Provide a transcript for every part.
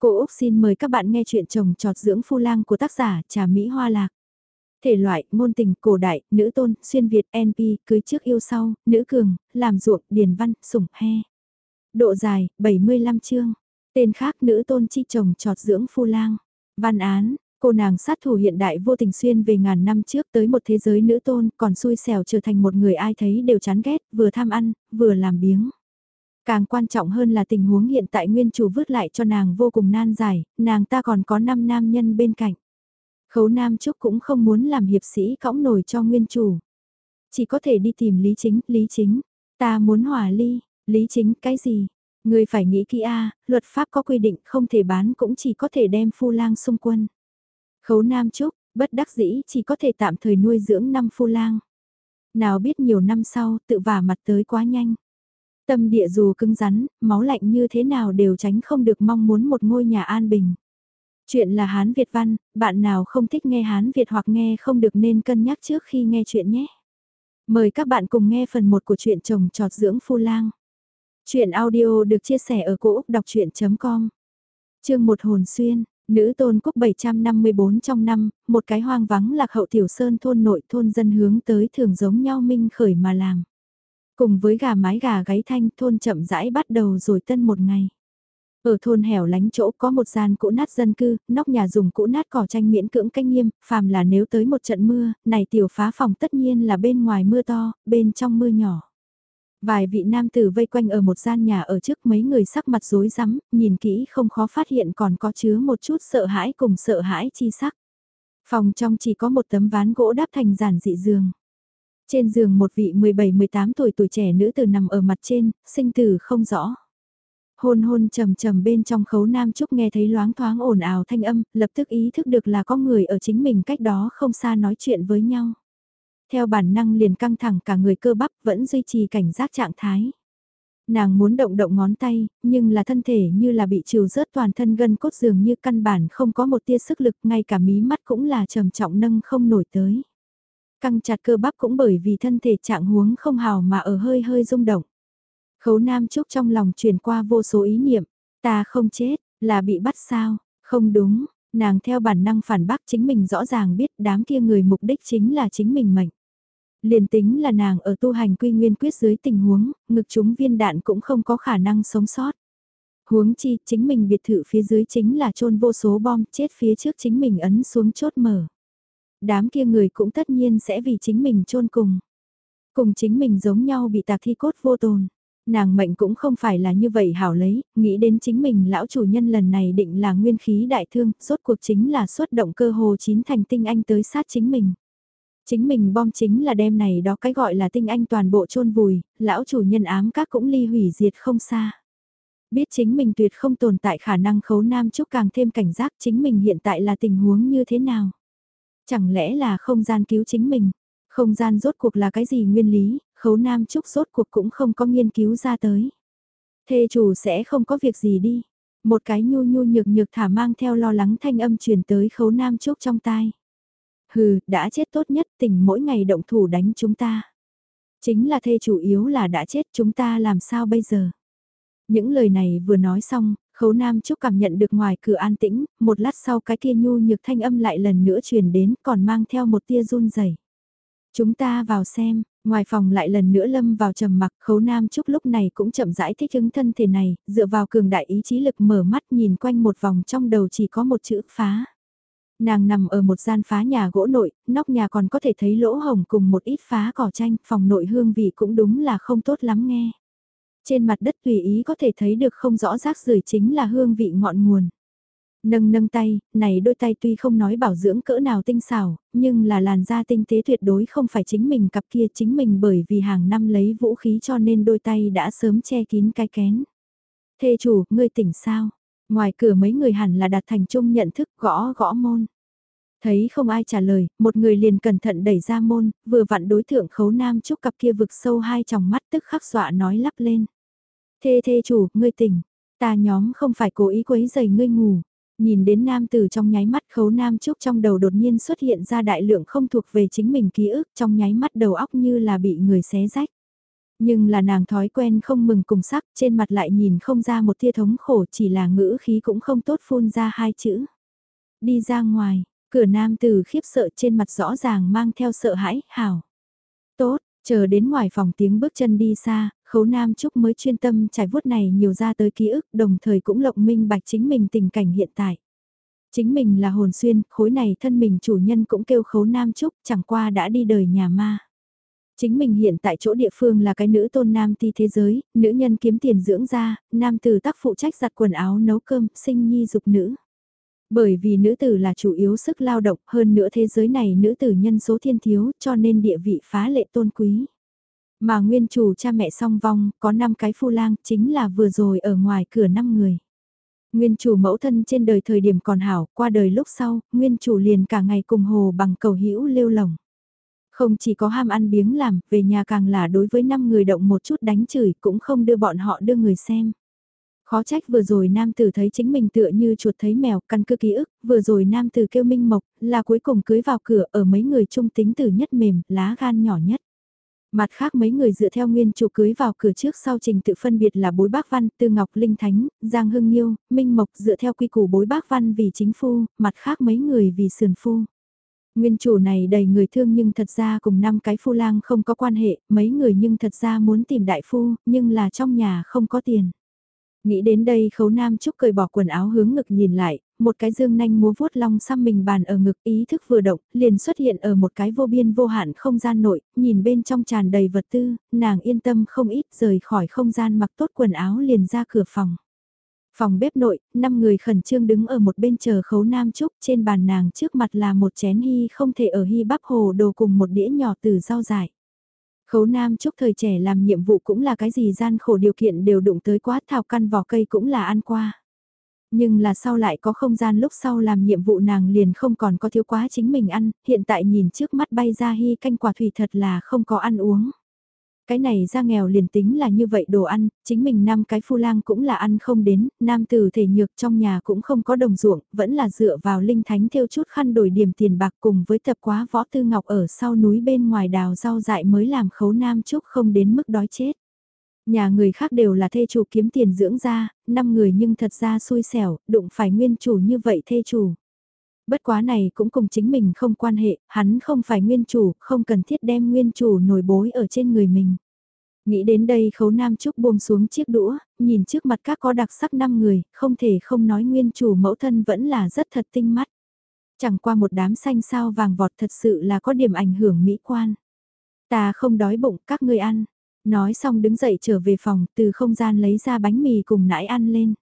Cô Úc xin mời các bạn nghe chuyện chồng trọt dưỡng phu lang của tác giả Trà Mỹ Hoa Lạc. Thể loại, Môn tình, cổ đại, nữ tôn, xuyên Việt, NP, cưới trước yêu sau, nữ cường, làm ruộng, điền văn, sủng, he. Độ dài, 75 chương. Tên khác nữ tôn chi chồng trọt dưỡng phu lang. Văn án, cô nàng sát thủ hiện đại vô tình xuyên về ngàn năm trước tới một thế giới nữ tôn còn xui xẻo trở thành một người ai thấy đều chán ghét, vừa tham ăn, vừa làm biếng. Càng quan trọng hơn là tình huống hiện tại nguyên chủ vứt lại cho nàng vô cùng nan giải, nàng ta còn có 5 nam nhân bên cạnh. Khấu Nam Trúc cũng không muốn làm hiệp sĩ cõng nổi cho nguyên chủ. Chỉ có thể đi tìm Lý Chính, Lý Chính. Ta muốn hòa ly, Lý Chính cái gì? Người phải nghĩ kỹ a luật pháp có quy định không thể bán cũng chỉ có thể đem phu lang xung quân. Khấu Nam Trúc, bất đắc dĩ chỉ có thể tạm thời nuôi dưỡng năm phu lang. Nào biết nhiều năm sau tự vả mặt tới quá nhanh. Tâm địa dù cứng rắn, máu lạnh như thế nào đều tránh không được mong muốn một ngôi nhà an bình. Chuyện là Hán Việt văn, bạn nào không thích nghe Hán Việt hoặc nghe không được nên cân nhắc trước khi nghe chuyện nhé. Mời các bạn cùng nghe phần 1 của truyện chồng trọt dưỡng phu lang. Chuyện audio được chia sẻ ở cỗ đọc chuyện.com Chương một hồn xuyên, nữ tôn quốc 754 trong năm, một cái hoang vắng lạc hậu tiểu sơn thôn nội thôn dân hướng tới thường giống nhau minh khởi mà làm. Cùng với gà mái gà gáy thanh thôn chậm rãi bắt đầu rồi tân một ngày. Ở thôn hẻo lánh chỗ có một gian cũ nát dân cư, nóc nhà dùng cũ nát cỏ tranh miễn cưỡng canh nghiêm, phàm là nếu tới một trận mưa, này tiểu phá phòng tất nhiên là bên ngoài mưa to, bên trong mưa nhỏ. Vài vị nam tử vây quanh ở một gian nhà ở trước mấy người sắc mặt rối rắm, nhìn kỹ không khó phát hiện còn có chứa một chút sợ hãi cùng sợ hãi chi sắc. Phòng trong chỉ có một tấm ván gỗ đáp thành giản dị giường. Trên giường một vị 17-18 tuổi tuổi trẻ nữ tử nằm ở mặt trên, sinh tử không rõ. Hôn hôn trầm trầm bên trong khấu nam trúc nghe thấy loáng thoáng ồn ào thanh âm, lập tức ý thức được là có người ở chính mình cách đó không xa nói chuyện với nhau. Theo bản năng liền căng thẳng cả người cơ bắp vẫn duy trì cảnh giác trạng thái. Nàng muốn động động ngón tay, nhưng là thân thể như là bị chiều rớt toàn thân gân cốt dường như căn bản không có một tia sức lực ngay cả mí mắt cũng là trầm trọng nâng không nổi tới. Căng chặt cơ bắp cũng bởi vì thân thể trạng huống không hào mà ở hơi hơi rung động. Khấu Nam Trúc trong lòng truyền qua vô số ý niệm, ta không chết, là bị bắt sao, không đúng, nàng theo bản năng phản bác chính mình rõ ràng biết đám kia người mục đích chính là chính mình mệnh. Liền tính là nàng ở tu hành quy nguyên quyết dưới tình huống, ngực chúng viên đạn cũng không có khả năng sống sót. Huống chi, chính mình biệt thự phía dưới chính là chôn vô số bom, chết phía trước chính mình ấn xuống chốt mở đám kia người cũng tất nhiên sẽ vì chính mình chôn cùng. Cùng chính mình giống nhau bị tạc thi cốt vô tồn. Nàng mệnh cũng không phải là như vậy hảo lấy, nghĩ đến chính mình lão chủ nhân lần này định là nguyên khí đại thương, rốt cuộc chính là xuất động cơ hồ chín thành tinh anh tới sát chính mình. Chính mình bom chính là đem này đó cái gọi là tinh anh toàn bộ chôn vùi, lão chủ nhân ám các cũng ly hủy diệt không xa biết chính mình tuyệt không tồn tại khả năng khấu nam chúc càng thêm cảnh giác chính mình hiện tại là tình huống như thế nào. Chẳng lẽ là không gian cứu chính mình? Không gian rốt cuộc là cái gì nguyên lý, khấu nam trúc rốt cuộc cũng không có nghiên cứu ra tới. Thê chủ sẽ không có việc gì đi. Một cái nhu nhu nhược nhược thả mang theo lo lắng thanh âm truyền tới khấu nam trúc trong tai. Hừ, đã chết tốt nhất tỉnh mỗi ngày động thủ đánh chúng ta. Chính là thê chủ yếu là đã chết chúng ta làm sao bây giờ? Những lời này vừa nói xong, Khấu Nam Trúc cảm nhận được ngoài cửa an tĩnh, một lát sau cái kia nhu nhược thanh âm lại lần nữa truyền đến còn mang theo một tia run rẩy. Chúng ta vào xem, ngoài phòng lại lần nữa lâm vào trầm mặc khấu Nam Trúc lúc này cũng chậm rãi thích ứng thân thể này, dựa vào cường đại ý chí lực mở mắt nhìn quanh một vòng trong đầu chỉ có một chữ phá. Nàng nằm ở một gian phá nhà gỗ nội, nóc nhà còn có thể thấy lỗ hồng cùng một ít phá cỏ tranh, phòng nội hương vị cũng đúng là không tốt lắm nghe trên mặt đất tùy ý có thể thấy được không rõ rác rưởi chính là hương vị ngọn nguồn. Nâng nâng tay, này đôi tay tuy không nói bảo dưỡng cỡ nào tinh xảo, nhưng là làn da tinh tế tuyệt đối không phải chính mình cặp kia chính mình bởi vì hàng năm lấy vũ khí cho nên đôi tay đã sớm che kín cái kén. Thê chủ, ngươi tỉnh sao? Ngoài cửa mấy người hẳn là đặt thành chung nhận thức gõ gõ môn. Thấy không ai trả lời, một người liền cẩn thận đẩy ra môn, vừa vặn đối thượng khấu nam chúc cặp kia vực sâu hai tròng mắt tức khắc dọa nói lắp lên. Thê thê chủ, ngươi tỉnh. Ta nhóm không phải cố ý quấy giày ngươi ngủ. Nhìn đến nam tử trong nháy mắt khấu nam trúc trong đầu đột nhiên xuất hiện ra đại lượng không thuộc về chính mình ký ức trong nháy mắt đầu óc như là bị người xé rách. Nhưng là nàng thói quen không mừng cùng sắc, trên mặt lại nhìn không ra một tia thống khổ chỉ là ngữ khí cũng không tốt phun ra hai chữ. Đi ra ngoài, cửa nam tử khiếp sợ trên mặt rõ ràng mang theo sợ hãi, hảo. Tốt, chờ đến ngoài phòng tiếng bước chân đi xa, khấu nam trúc mới chuyên tâm trải vuốt này nhiều ra tới ký ức đồng thời cũng lộng minh bạch chính mình tình cảnh hiện tại. Chính mình là hồn xuyên, khối này thân mình chủ nhân cũng kêu khấu nam trúc chẳng qua đã đi đời nhà ma. Chính mình hiện tại chỗ địa phương là cái nữ tôn nam ti thế giới, nữ nhân kiếm tiền dưỡng ra, nam tử tác phụ trách giặt quần áo nấu cơm, sinh nhi dục nữ. Bởi vì nữ tử là chủ yếu sức lao động hơn nữa thế giới này nữ tử nhân số thiên thiếu cho nên địa vị phá lệ tôn quý. Mà nguyên chủ cha mẹ song vong, có 5 cái phu lang, chính là vừa rồi ở ngoài cửa 5 người. Nguyên chủ mẫu thân trên đời thời điểm còn hảo, qua đời lúc sau, nguyên chủ liền cả ngày cùng hồ bằng cầu hữu lêu lồng. Không chỉ có ham ăn biếng làm, về nhà càng là đối với 5 người động một chút đánh chửi cũng không đưa bọn họ đưa người xem. Khó trách vừa rồi nam tử thấy chính mình tựa như chuột thấy mèo, căn cứ ký ức, vừa rồi nam tử kêu minh mộc, là cuối cùng cưới vào cửa ở mấy người trung tính tử nhất mềm, lá gan nhỏ nhất. Mặt khác mấy người dựa theo nguyên chủ cưới vào cửa trước sau trình tự phân biệt là bối bác văn, tư ngọc linh thánh, giang hưng nhiêu, minh mộc dựa theo quy củ bối bác văn vì chính phu, mặt khác mấy người vì sườn phu. Nguyên chủ này đầy người thương nhưng thật ra cùng năm cái phu lang không có quan hệ, mấy người nhưng thật ra muốn tìm đại phu, nhưng là trong nhà không có tiền. Nghĩ đến đây khấu nam trúc cởi bỏ quần áo hướng ngực nhìn lại, một cái dương nanh múa vuốt long xăm mình bàn ở ngực ý thức vừa động, liền xuất hiện ở một cái vô biên vô hạn không gian nội, nhìn bên trong tràn đầy vật tư, nàng yên tâm không ít rời khỏi không gian mặc tốt quần áo liền ra cửa phòng. Phòng bếp nội, năm người khẩn trương đứng ở một bên chờ khấu nam trúc, trên bàn nàng trước mặt là một chén hy không thể ở hy bắp hồ đồ cùng một đĩa nhỏ từ rau dại. Khấu Nam Trúc thời trẻ làm nhiệm vụ cũng là cái gì gian khổ điều kiện đều đụng tới quá thảo căn vỏ cây cũng là ăn qua. Nhưng là sau lại có không gian lúc sau làm nhiệm vụ nàng liền không còn có thiếu quá chính mình ăn, hiện tại nhìn trước mắt bay ra hy canh quả thủy thật là không có ăn uống. Cái này ra nghèo liền tính là như vậy đồ ăn, chính mình năm cái phu lang cũng là ăn không đến, nam tử thể nhược trong nhà cũng không có đồng ruộng, vẫn là dựa vào linh thánh theo chút khăn đổi điểm tiền bạc cùng với tập quá võ tư ngọc ở sau núi bên ngoài đào rau dại mới làm khấu nam chúc không đến mức đói chết. Nhà người khác đều là thê chủ kiếm tiền dưỡng ra, năm người nhưng thật ra xui xẻo, đụng phải nguyên chủ như vậy thê chủ. Bất quá này cũng cùng chính mình không quan hệ, hắn không phải nguyên chủ, không cần thiết đem nguyên chủ nổi bối ở trên người mình. Nghĩ đến đây khấu nam trúc buông xuống chiếc đũa, nhìn trước mặt các có đặc sắc năm người, không thể không nói nguyên chủ mẫu thân vẫn là rất thật tinh mắt. Chẳng qua một đám xanh sao vàng vọt thật sự là có điểm ảnh hưởng mỹ quan. Ta không đói bụng các ngươi ăn. Nói xong đứng dậy trở về phòng từ không gian lấy ra bánh mì cùng nãi ăn lên.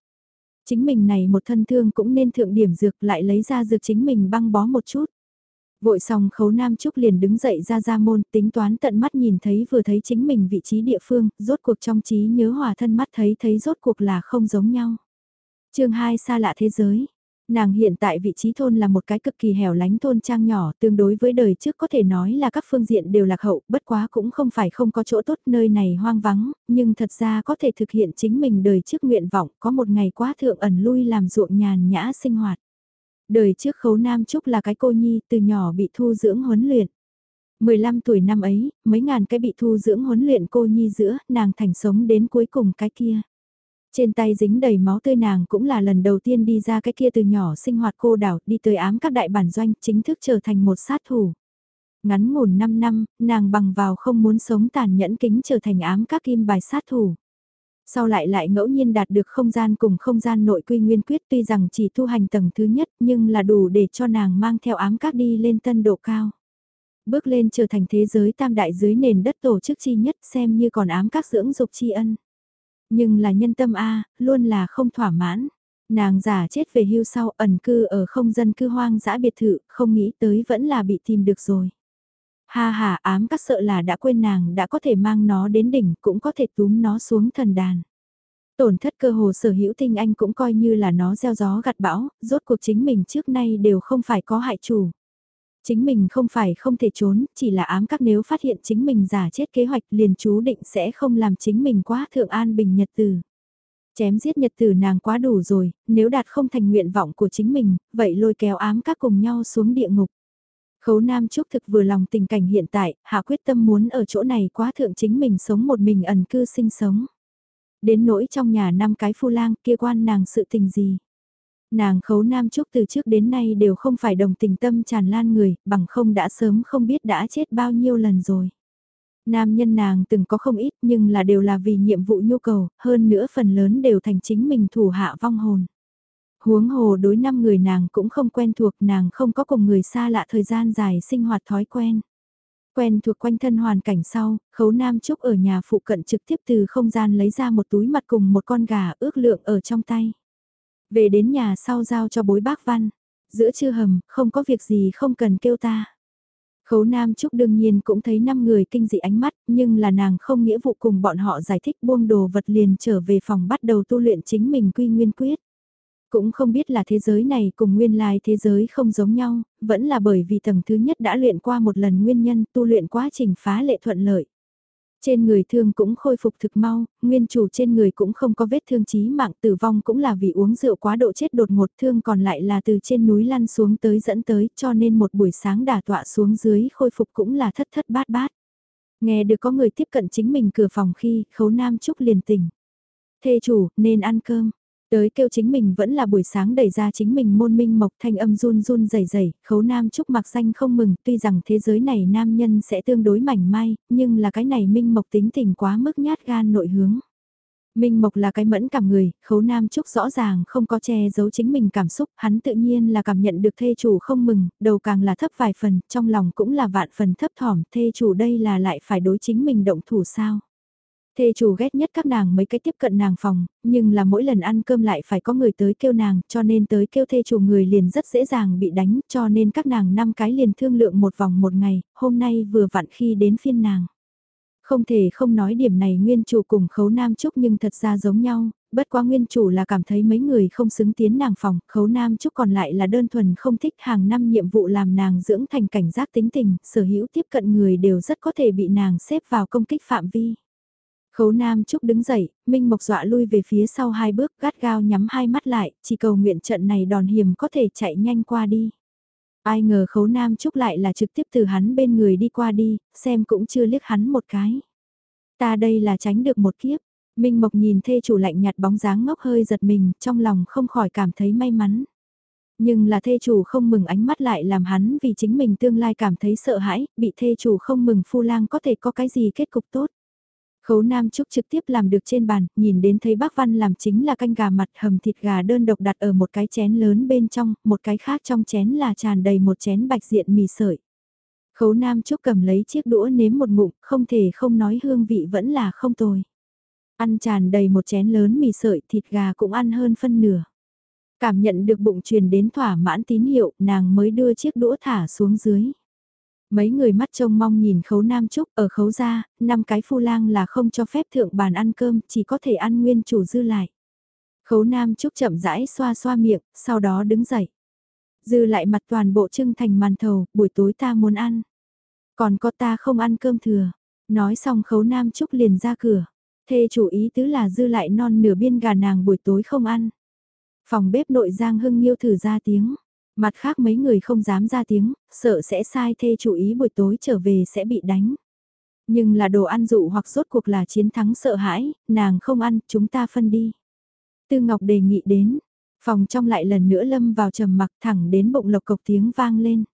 Chính mình này một thân thương cũng nên thượng điểm dược lại lấy ra dược chính mình băng bó một chút. Vội xong khấu nam trúc liền đứng dậy ra ra môn tính toán tận mắt nhìn thấy vừa thấy chính mình vị trí địa phương, rốt cuộc trong trí nhớ hòa thân mắt thấy thấy rốt cuộc là không giống nhau. chương 2 xa lạ thế giới, Nàng hiện tại vị trí thôn là một cái cực kỳ hẻo lánh thôn trang nhỏ, tương đối với đời trước có thể nói là các phương diện đều lạc hậu, bất quá cũng không phải không có chỗ tốt nơi này hoang vắng, nhưng thật ra có thể thực hiện chính mình đời trước nguyện vọng, có một ngày quá thượng ẩn lui làm ruộng nhàn nhã sinh hoạt. Đời trước khấu Nam Trúc là cái cô nhi từ nhỏ bị thu dưỡng huấn luyện. 15 tuổi năm ấy, mấy ngàn cái bị thu dưỡng huấn luyện cô nhi giữa, nàng thành sống đến cuối cùng cái kia. Trên tay dính đầy máu tươi nàng cũng là lần đầu tiên đi ra cái kia từ nhỏ sinh hoạt cô đảo, đi tới ám các đại bản doanh, chính thức trở thành một sát thủ. Ngắn ngủn 5 năm, nàng bằng vào không muốn sống tàn nhẫn kính trở thành ám các kim bài sát thủ. Sau lại lại ngẫu nhiên đạt được không gian cùng không gian nội quy nguyên quyết tuy rằng chỉ thu hành tầng thứ nhất nhưng là đủ để cho nàng mang theo ám các đi lên tân độ cao. Bước lên trở thành thế giới tam đại dưới nền đất tổ chức chi nhất xem như còn ám các dưỡng dục tri ân. Nhưng là nhân tâm A, luôn là không thỏa mãn. Nàng giả chết về hưu sau ẩn cư ở không dân cư hoang dã biệt thự, không nghĩ tới vẫn là bị tìm được rồi. Ha ha ám các sợ là đã quên nàng đã có thể mang nó đến đỉnh cũng có thể túm nó xuống thần đàn. Tổn thất cơ hồ sở hữu tinh anh cũng coi như là nó gieo gió gặt bão, rốt cuộc chính mình trước nay đều không phải có hại chủ. Chính mình không phải không thể trốn, chỉ là ám các nếu phát hiện chính mình giả chết kế hoạch liền chú định sẽ không làm chính mình quá thượng an bình nhật tử. Chém giết nhật tử nàng quá đủ rồi, nếu đạt không thành nguyện vọng của chính mình, vậy lôi kéo ám các cùng nhau xuống địa ngục. Khấu Nam Trúc thực vừa lòng tình cảnh hiện tại, hạ quyết tâm muốn ở chỗ này quá thượng chính mình sống một mình ẩn cư sinh sống. Đến nỗi trong nhà năm cái phu lang kia quan nàng sự tình gì. Nàng khấu Nam Trúc từ trước đến nay đều không phải đồng tình tâm tràn lan người, bằng không đã sớm không biết đã chết bao nhiêu lần rồi. Nam nhân nàng từng có không ít nhưng là đều là vì nhiệm vụ nhu cầu, hơn nữa phần lớn đều thành chính mình thủ hạ vong hồn. Huống hồ đối năm người nàng cũng không quen thuộc nàng không có cùng người xa lạ thời gian dài sinh hoạt thói quen. Quen thuộc quanh thân hoàn cảnh sau, khấu nam trúc ở nhà phụ cận trực tiếp từ không gian lấy ra một túi mặt cùng một con gà ước lượng ở trong tay. Về đến nhà sau giao cho bối bác văn, giữa trưa hầm, không có việc gì không cần kêu ta. Khấu Nam Trúc đương nhiên cũng thấy năm người kinh dị ánh mắt, nhưng là nàng không nghĩa vụ cùng bọn họ giải thích buông đồ vật liền trở về phòng bắt đầu tu luyện chính mình quy nguyên quyết. Cũng không biết là thế giới này cùng nguyên lai thế giới không giống nhau, vẫn là bởi vì tầng thứ nhất đã luyện qua một lần nguyên nhân tu luyện quá trình phá lệ thuận lợi. Trên người thương cũng khôi phục thực mau, nguyên chủ trên người cũng không có vết thương chí mạng tử vong cũng là vì uống rượu quá độ chết đột ngột thương còn lại là từ trên núi lăn xuống tới dẫn tới cho nên một buổi sáng đả tọa xuống dưới khôi phục cũng là thất thất bát bát. Nghe được có người tiếp cận chính mình cửa phòng khi khấu nam trúc liền tỉnh. Thê chủ, nên ăn cơm. Tới kêu chính mình vẫn là buổi sáng đẩy ra chính mình môn minh mộc thanh âm run run rẩy rẩy khấu nam trúc mặc xanh không mừng, tuy rằng thế giới này nam nhân sẽ tương đối mảnh mai, nhưng là cái này minh mộc tính tình quá mức nhát gan nội hướng. Minh Mộc là cái mẫn cảm người, khấu nam trúc rõ ràng không có che giấu chính mình cảm xúc, hắn tự nhiên là cảm nhận được thê chủ không mừng, đầu càng là thấp vài phần, trong lòng cũng là vạn phần thấp thỏm, thê chủ đây là lại phải đối chính mình động thủ sao. Thê chủ ghét nhất các nàng mấy cái tiếp cận nàng phòng, nhưng là mỗi lần ăn cơm lại phải có người tới kêu nàng, cho nên tới kêu thê chủ người liền rất dễ dàng bị đánh, cho nên các nàng năm cái liền thương lượng một vòng một ngày, hôm nay vừa vặn khi đến phiên nàng. Không thể không nói điểm này nguyên chủ cùng khấu nam trúc nhưng thật ra giống nhau, bất quá nguyên chủ là cảm thấy mấy người không xứng tiến nàng phòng, khấu nam trúc còn lại là đơn thuần không thích hàng năm nhiệm vụ làm nàng dưỡng thành cảnh giác tính tình, sở hữu tiếp cận người đều rất có thể bị nàng xếp vào công kích phạm vi. Khấu Nam Trúc đứng dậy, Minh Mộc dọa lui về phía sau hai bước gắt gao nhắm hai mắt lại, chỉ cầu nguyện trận này đòn hiểm có thể chạy nhanh qua đi. Ai ngờ khấu Nam Trúc lại là trực tiếp từ hắn bên người đi qua đi, xem cũng chưa liếc hắn một cái. Ta đây là tránh được một kiếp. Minh Mộc nhìn thê chủ lạnh nhạt bóng dáng ngốc hơi giật mình, trong lòng không khỏi cảm thấy may mắn. Nhưng là thê chủ không mừng ánh mắt lại làm hắn vì chính mình tương lai cảm thấy sợ hãi, bị thê chủ không mừng phu lang có thể có cái gì kết cục tốt. Khấu Nam Trúc trực tiếp làm được trên bàn, nhìn đến thấy bác Văn làm chính là canh gà mặt hầm thịt gà đơn độc đặt ở một cái chén lớn bên trong, một cái khác trong chén là tràn đầy một chén bạch diện mì sợi. Khấu Nam Trúc cầm lấy chiếc đũa nếm một ngụm, không thể không nói hương vị vẫn là không tồi. Ăn tràn đầy một chén lớn mì sợi thịt gà cũng ăn hơn phân nửa. Cảm nhận được bụng truyền đến thỏa mãn tín hiệu, nàng mới đưa chiếc đũa thả xuống dưới. Mấy người mắt trông mong nhìn khấu nam trúc ở khấu gia, năm cái phu lang là không cho phép thượng bàn ăn cơm, chỉ có thể ăn nguyên chủ dư lại. Khấu nam trúc chậm rãi xoa xoa miệng, sau đó đứng dậy. Dư lại mặt toàn bộ trưng thành màn thầu, buổi tối ta muốn ăn. Còn có ta không ăn cơm thừa. Nói xong khấu nam trúc liền ra cửa. Thê chủ ý tứ là dư lại non nửa biên gà nàng buổi tối không ăn. Phòng bếp nội Giang Hưng Nhiêu thử ra tiếng. Mặt khác mấy người không dám ra tiếng, sợ sẽ sai thê chủ ý buổi tối trở về sẽ bị đánh. Nhưng là đồ ăn dụ hoặc rốt cuộc là chiến thắng sợ hãi, nàng không ăn, chúng ta phân đi. Tư Ngọc đề nghị đến, phòng trong lại lần nữa lâm vào trầm mặc thẳng đến bụng lộc cộc tiếng vang lên.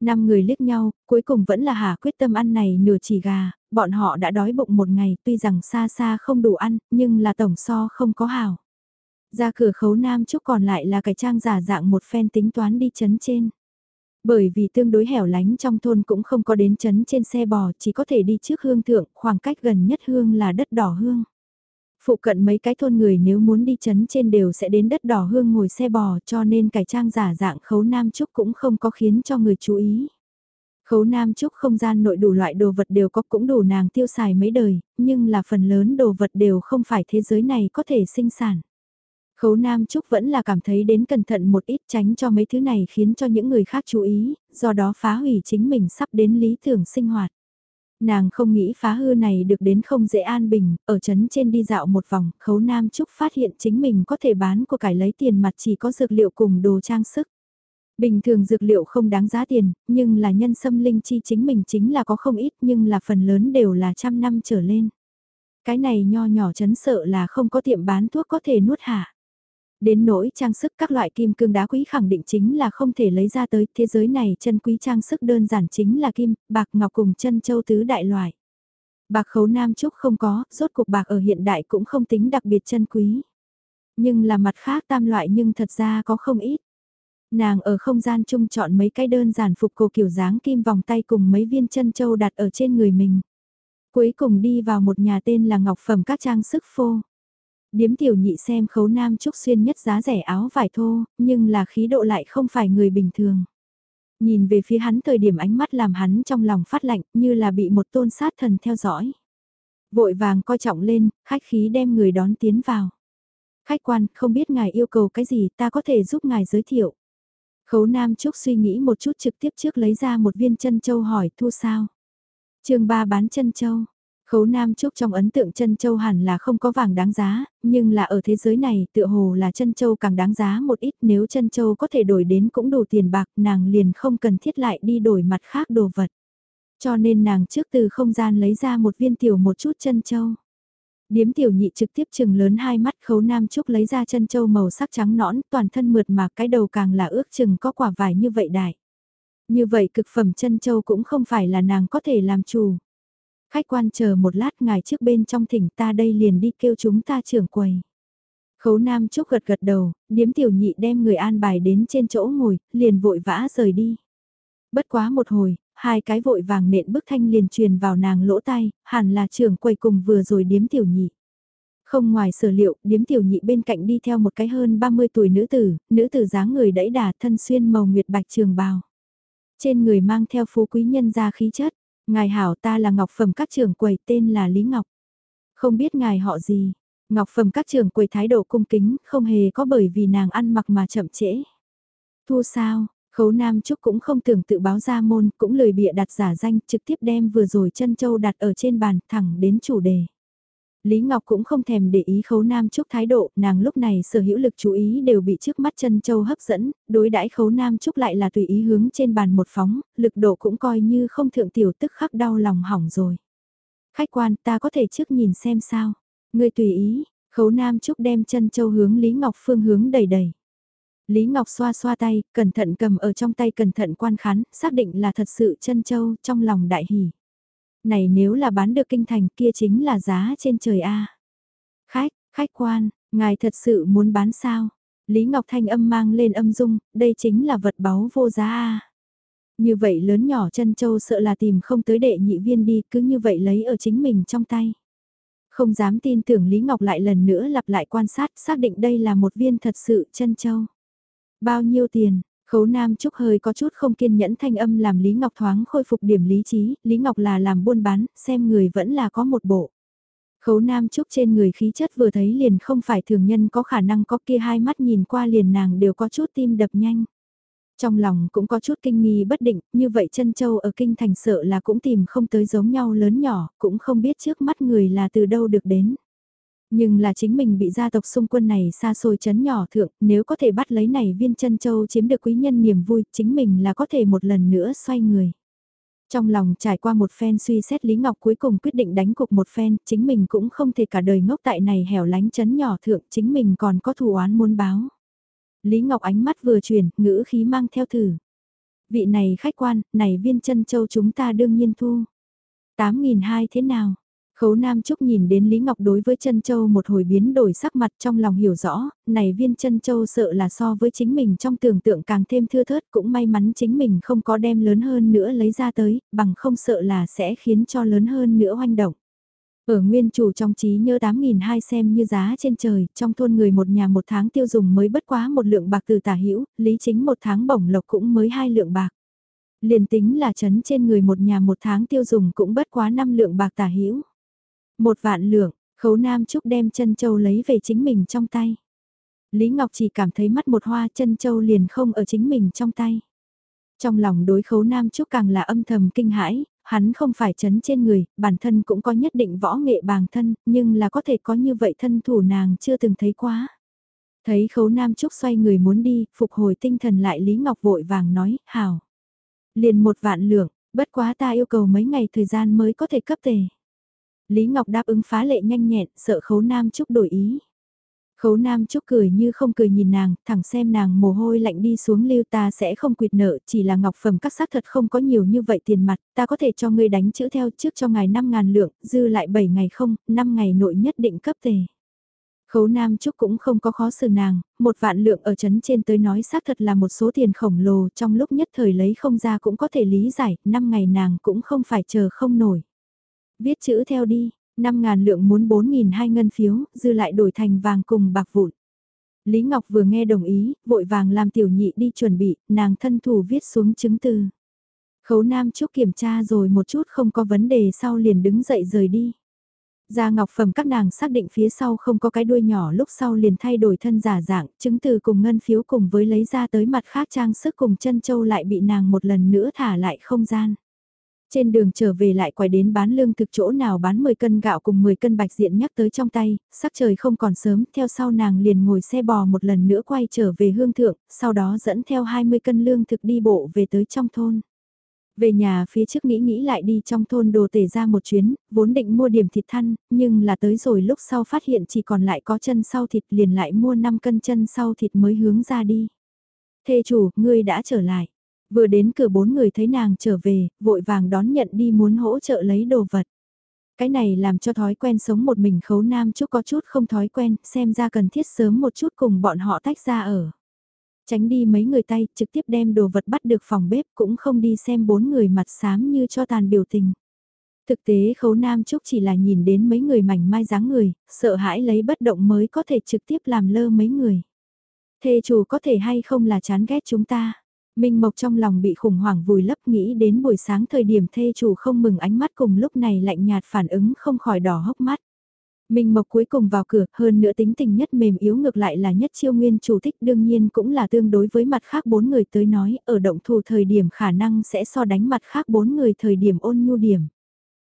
Năm người liếc nhau, cuối cùng vẫn là hà quyết tâm ăn này nửa chỉ gà, bọn họ đã đói bụng một ngày tuy rằng xa xa không đủ ăn, nhưng là tổng so không có hào. Ra cửa khấu nam trúc còn lại là cái trang giả dạng một phen tính toán đi chấn trên. Bởi vì tương đối hẻo lánh trong thôn cũng không có đến chấn trên xe bò, chỉ có thể đi trước hương thượng, khoảng cách gần nhất hương là đất đỏ hương. Phụ cận mấy cái thôn người nếu muốn đi chấn trên đều sẽ đến đất đỏ hương ngồi xe bò cho nên cải trang giả dạng khấu nam trúc cũng không có khiến cho người chú ý. Khấu nam trúc không gian nội đủ loại đồ vật đều có cũng đủ nàng tiêu xài mấy đời, nhưng là phần lớn đồ vật đều không phải thế giới này có thể sinh sản. Khấu Nam Trúc vẫn là cảm thấy đến cẩn thận một ít tránh cho mấy thứ này khiến cho những người khác chú ý, do đó phá hủy chính mình sắp đến lý tưởng sinh hoạt. Nàng không nghĩ phá hư này được đến không dễ an bình, ở trấn trên đi dạo một vòng, khấu Nam Trúc phát hiện chính mình có thể bán của cải lấy tiền mặt chỉ có dược liệu cùng đồ trang sức. Bình thường dược liệu không đáng giá tiền, nhưng là nhân sâm linh chi chính mình chính là có không ít nhưng là phần lớn đều là trăm năm trở lên. Cái này nho nhỏ chấn sợ là không có tiệm bán thuốc có thể nuốt hạ. Đến nỗi trang sức các loại kim cương đá quý khẳng định chính là không thể lấy ra tới thế giới này chân quý trang sức đơn giản chính là kim, bạc ngọc cùng chân châu tứ đại loại. Bạc khấu nam trúc không có, rốt cuộc bạc ở hiện đại cũng không tính đặc biệt chân quý. Nhưng là mặt khác tam loại nhưng thật ra có không ít. Nàng ở không gian chung chọn mấy cái đơn giản phục cổ kiểu dáng kim vòng tay cùng mấy viên chân châu đặt ở trên người mình. Cuối cùng đi vào một nhà tên là Ngọc Phẩm các trang sức phô. Điếm tiểu nhị xem khấu nam trúc xuyên nhất giá rẻ áo vải thô, nhưng là khí độ lại không phải người bình thường. Nhìn về phía hắn thời điểm ánh mắt làm hắn trong lòng phát lạnh như là bị một tôn sát thần theo dõi. Vội vàng coi trọng lên, khách khí đem người đón tiến vào. Khách quan, không biết ngài yêu cầu cái gì ta có thể giúp ngài giới thiệu. Khấu Nam Trúc suy nghĩ một chút trực tiếp trước lấy ra một viên chân châu hỏi thu sao. chương 3 bán chân châu. Khấu Nam Trúc trong ấn tượng chân châu hẳn là không có vàng đáng giá, nhưng là ở thế giới này tựa hồ là chân châu càng đáng giá một ít nếu chân châu có thể đổi đến cũng đủ tiền bạc nàng liền không cần thiết lại đi đổi mặt khác đồ vật. Cho nên nàng trước từ không gian lấy ra một viên tiểu một chút chân châu. Điếm tiểu nhị trực tiếp chừng lớn hai mắt khấu nam trúc lấy ra chân châu màu sắc trắng nõn, toàn thân mượt mà cái đầu càng là ước chừng có quả vải như vậy đại. Như vậy cực phẩm chân châu cũng không phải là nàng có thể làm chủ. Khách quan chờ một lát ngài trước bên trong thỉnh ta đây liền đi kêu chúng ta trưởng quầy. Khấu Nam Trúc gật gật đầu, điếm tiểu nhị đem người an bài đến trên chỗ ngồi, liền vội vã rời đi. Bất quá một hồi, hai cái vội vàng nện bức thanh liền truyền vào nàng lỗ tai, hẳn là trưởng quầy cùng vừa rồi điếm tiểu nhị. Không ngoài sở liệu, điếm tiểu nhị bên cạnh đi theo một cái hơn 30 tuổi nữ tử, nữ tử dáng người đẫy đà thân xuyên màu nguyệt bạch trường bào. Trên người mang theo phú quý nhân gia khí chất, ngài hảo ta là Ngọc Phẩm các trưởng quầy tên là Lý Ngọc. Không biết ngài họ gì, Ngọc Phẩm các trưởng quầy thái độ cung kính, không hề có bởi vì nàng ăn mặc mà chậm trễ. Thu sao, Khấu Nam Trúc cũng không tưởng tự báo ra môn, cũng lời bịa đặt giả danh, trực tiếp đem vừa rồi chân châu đặt ở trên bàn, thẳng đến chủ đề. Lý Ngọc cũng không thèm để ý khấu Nam Trúc thái độ, nàng lúc này sở hữu lực chú ý đều bị trước mắt chân châu hấp dẫn, đối đãi khấu Nam Trúc lại là tùy ý hướng trên bàn một phóng, lực độ cũng coi như không thượng tiểu tức khắc đau lòng hỏng rồi. Khách quan ta có thể trước nhìn xem sao, người tùy ý, khấu Nam Trúc đem chân châu hướng Lý Ngọc phương hướng đầy đầy. Lý Ngọc xoa xoa tay, cẩn thận cầm ở trong tay cẩn thận quan khán, xác định là thật sự chân châu trong lòng đại hỉ. Này nếu là bán được kinh thành kia chính là giá trên trời A. Khách, khách quan, ngài thật sự muốn bán sao? Lý Ngọc Thanh âm mang lên âm dung, đây chính là vật báu vô giá A. Như vậy lớn nhỏ chân châu sợ là tìm không tới đệ nhị viên đi, cứ như vậy lấy ở chính mình trong tay. Không dám tin tưởng Lý Ngọc lại lần nữa lặp lại quan sát, xác định đây là một viên thật sự chân châu. Bao nhiêu tiền? Khấu Nam Trúc hơi có chút không kiên nhẫn thanh âm làm Lý Ngọc thoáng khôi phục điểm lý trí, Lý Ngọc là làm buôn bán, xem người vẫn là có một bộ. Khấu Nam Trúc trên người khí chất vừa thấy liền không phải thường nhân có khả năng có kia hai mắt nhìn qua liền nàng đều có chút tim đập nhanh. Trong lòng cũng có chút kinh nghi bất định, như vậy chân châu ở kinh thành sợ là cũng tìm không tới giống nhau lớn nhỏ, cũng không biết trước mắt người là từ đâu được đến. Nhưng là chính mình bị gia tộc xung quân này xa xôi chấn nhỏ thượng, nếu có thể bắt lấy này viên chân châu chiếm được quý nhân niềm vui, chính mình là có thể một lần nữa xoay người. Trong lòng trải qua một phen suy xét Lý Ngọc cuối cùng quyết định đánh cục một phen, chính mình cũng không thể cả đời ngốc tại này hẻo lánh chấn nhỏ thượng, chính mình còn có thù oán muốn báo. Lý Ngọc ánh mắt vừa chuyển, ngữ khí mang theo thử. Vị này khách quan, này viên chân châu chúng ta đương nhiên thu. 8.200 thế nào? Khấu Nam Trúc nhìn đến Lý Ngọc đối với chân châu một hồi biến đổi sắc mặt trong lòng hiểu rõ, này viên chân châu sợ là so với chính mình trong tưởng tượng càng thêm thưa thớt cũng may mắn chính mình không có đem lớn hơn nữa lấy ra tới, bằng không sợ là sẽ khiến cho lớn hơn nữa hoành động. Ở nguyên chủ trong trí nhớ 8.200 xem như giá trên trời, trong thôn người một nhà một tháng tiêu dùng mới bất quá một lượng bạc từ tả hữu lý chính một tháng bổng lộc cũng mới hai lượng bạc. Liền tính là chấn trên người một nhà một tháng tiêu dùng cũng bất quá năm lượng bạc tả hữu một vạn lượng, khấu nam trúc đem chân châu lấy về chính mình trong tay. Lý Ngọc chỉ cảm thấy mắt một hoa chân châu liền không ở chính mình trong tay. Trong lòng đối khấu nam trúc càng là âm thầm kinh hãi, hắn không phải chấn trên người, bản thân cũng có nhất định võ nghệ bàng thân, nhưng là có thể có như vậy thân thủ nàng chưa từng thấy quá. Thấy khấu Nam Trúc xoay người muốn đi, phục hồi tinh thần lại Lý Ngọc vội vàng nói, hảo. Liền một vạn lượng, bất quá ta yêu cầu mấy ngày thời gian mới có thể cấp tề. Lý Ngọc đáp ứng phá lệ nhanh nhẹn, sợ khấu Nam Trúc đổi ý. Khấu Nam Trúc cười như không cười nhìn nàng, thẳng xem nàng mồ hôi lạnh đi xuống lưu ta sẽ không quyệt nợ, chỉ là ngọc phẩm các xác thật không có nhiều như vậy tiền mặt, ta có thể cho ngươi đánh chữ theo trước cho ngài 5 ngàn lượng, dư lại 7 ngày không, 5 ngày nội nhất định cấp tề. Khấu Nam Trúc cũng không có khó xử nàng, một vạn lượng ở chấn trên tới nói xác thật là một số tiền khổng lồ trong lúc nhất thời lấy không ra cũng có thể lý giải, năm ngày nàng cũng không phải chờ không nổi. Viết chữ theo đi, 5.000 lượng muốn 4.000 hai ngân phiếu, dư lại đổi thành vàng cùng bạc vụn. Lý Ngọc vừa nghe đồng ý, vội vàng làm tiểu nhị đi chuẩn bị, nàng thân thủ viết xuống chứng từ. Khấu Nam Trúc kiểm tra rồi một chút không có vấn đề sau liền đứng dậy rời đi. Gia ngọc phẩm các nàng xác định phía sau không có cái đuôi nhỏ lúc sau liền thay đổi thân giả dạng, chứng từ cùng ngân phiếu cùng với lấy ra tới mặt khác trang sức cùng chân châu lại bị nàng một lần nữa thả lại không gian. Trên đường trở về lại quay đến bán lương thực chỗ nào bán 10 cân gạo cùng 10 cân bạch diện nhắc tới trong tay, sắc trời không còn sớm, theo sau nàng liền ngồi xe bò một lần nữa quay trở về hương thượng, sau đó dẫn theo 20 cân lương thực đi bộ về tới trong thôn. Về nhà phía trước nghĩ nghĩ lại đi trong thôn đồ tể ra một chuyến, vốn định mua điểm thịt thăn, nhưng là tới rồi lúc sau phát hiện chỉ còn lại có chân sau thịt liền lại mua 5 cân chân sau thịt mới hướng ra đi. Thê chủ, ngươi đã trở lại. Vừa đến cửa bốn người thấy nàng trở về, vội vàng đón nhận đi muốn hỗ trợ lấy đồ vật. Cái này làm cho thói quen sống một mình khấu nam chúc có chút không thói quen, xem ra cần thiết sớm một chút cùng bọn họ tách ra ở. Tránh đi mấy người tay, trực tiếp đem đồ vật bắt được phòng bếp cũng không đi xem bốn người mặt xám như cho tàn biểu tình. Thực tế khấu nam trúc chỉ là nhìn đến mấy người mảnh mai dáng người, sợ hãi lấy bất động mới có thể trực tiếp làm lơ mấy người. Thê chủ có thể hay không là chán ghét chúng ta. Minh Mộc trong lòng bị khủng hoảng vùi lấp nghĩ đến buổi sáng thời điểm thê chủ không mừng ánh mắt cùng lúc này lạnh nhạt phản ứng không khỏi đỏ hốc mắt. Minh Mộc cuối cùng vào cửa, hơn nữa tính tình nhất mềm yếu ngược lại là nhất chiêu nguyên chủ thích đương nhiên cũng là tương đối với mặt khác bốn người tới nói, ở động thủ thời điểm khả năng sẽ so đánh mặt khác bốn người thời điểm ôn nhu điểm.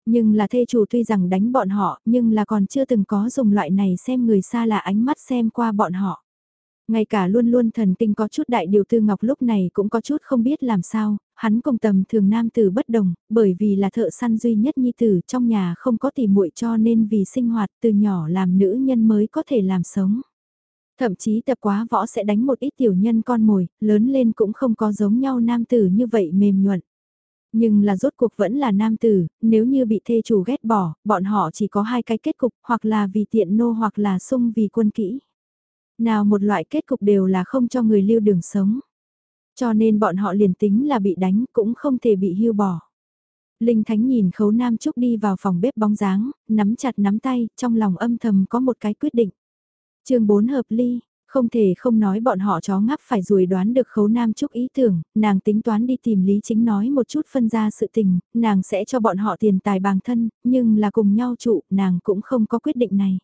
Nhưng là thê chủ tuy rằng đánh bọn họ, nhưng là còn chưa từng có dùng loại này xem người xa là ánh mắt xem qua bọn họ. Ngay cả luôn luôn thần kinh có chút đại điều tư ngọc lúc này cũng có chút không biết làm sao, hắn cùng tầm thường nam tử bất đồng, bởi vì là thợ săn duy nhất nhi tử trong nhà không có tỉ muội cho nên vì sinh hoạt từ nhỏ làm nữ nhân mới có thể làm sống. Thậm chí tập quá võ sẽ đánh một ít tiểu nhân con mồi, lớn lên cũng không có giống nhau nam tử như vậy mềm nhuận. Nhưng là rốt cuộc vẫn là nam tử, nếu như bị thê chủ ghét bỏ, bọn họ chỉ có hai cái kết cục, hoặc là vì tiện nô hoặc là sung vì quân kỹ. Nào một loại kết cục đều là không cho người lưu đường sống. Cho nên bọn họ liền tính là bị đánh cũng không thể bị hưu bỏ. Linh Thánh nhìn khấu Nam Trúc đi vào phòng bếp bóng dáng, nắm chặt nắm tay, trong lòng âm thầm có một cái quyết định. chương 4 hợp ly, không thể không nói bọn họ chó ngắp phải rùi đoán được khấu Nam Trúc ý tưởng, nàng tính toán đi tìm Lý Chính nói một chút phân ra sự tình, nàng sẽ cho bọn họ tiền tài bằng thân, nhưng là cùng nhau trụ, nàng cũng không có quyết định này.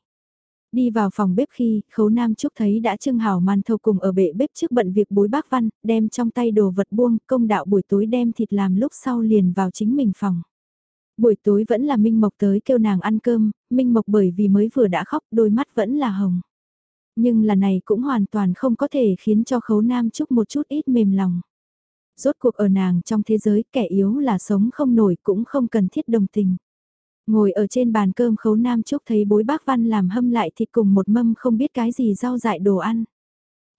Đi vào phòng bếp khi, khấu nam trúc thấy đã trưng hảo màn thầu cùng ở bệ bếp trước bận việc bối bác văn, đem trong tay đồ vật buông, công đạo buổi tối đem thịt làm lúc sau liền vào chính mình phòng. Buổi tối vẫn là Minh Mộc tới kêu nàng ăn cơm, Minh Mộc bởi vì mới vừa đã khóc đôi mắt vẫn là hồng. Nhưng là này cũng hoàn toàn không có thể khiến cho khấu nam trúc một chút ít mềm lòng. Rốt cuộc ở nàng trong thế giới kẻ yếu là sống không nổi cũng không cần thiết đồng tình. Ngồi ở trên bàn cơm khấu nam trúc thấy bối bác văn làm hâm lại thịt cùng một mâm không biết cái gì rau dại đồ ăn.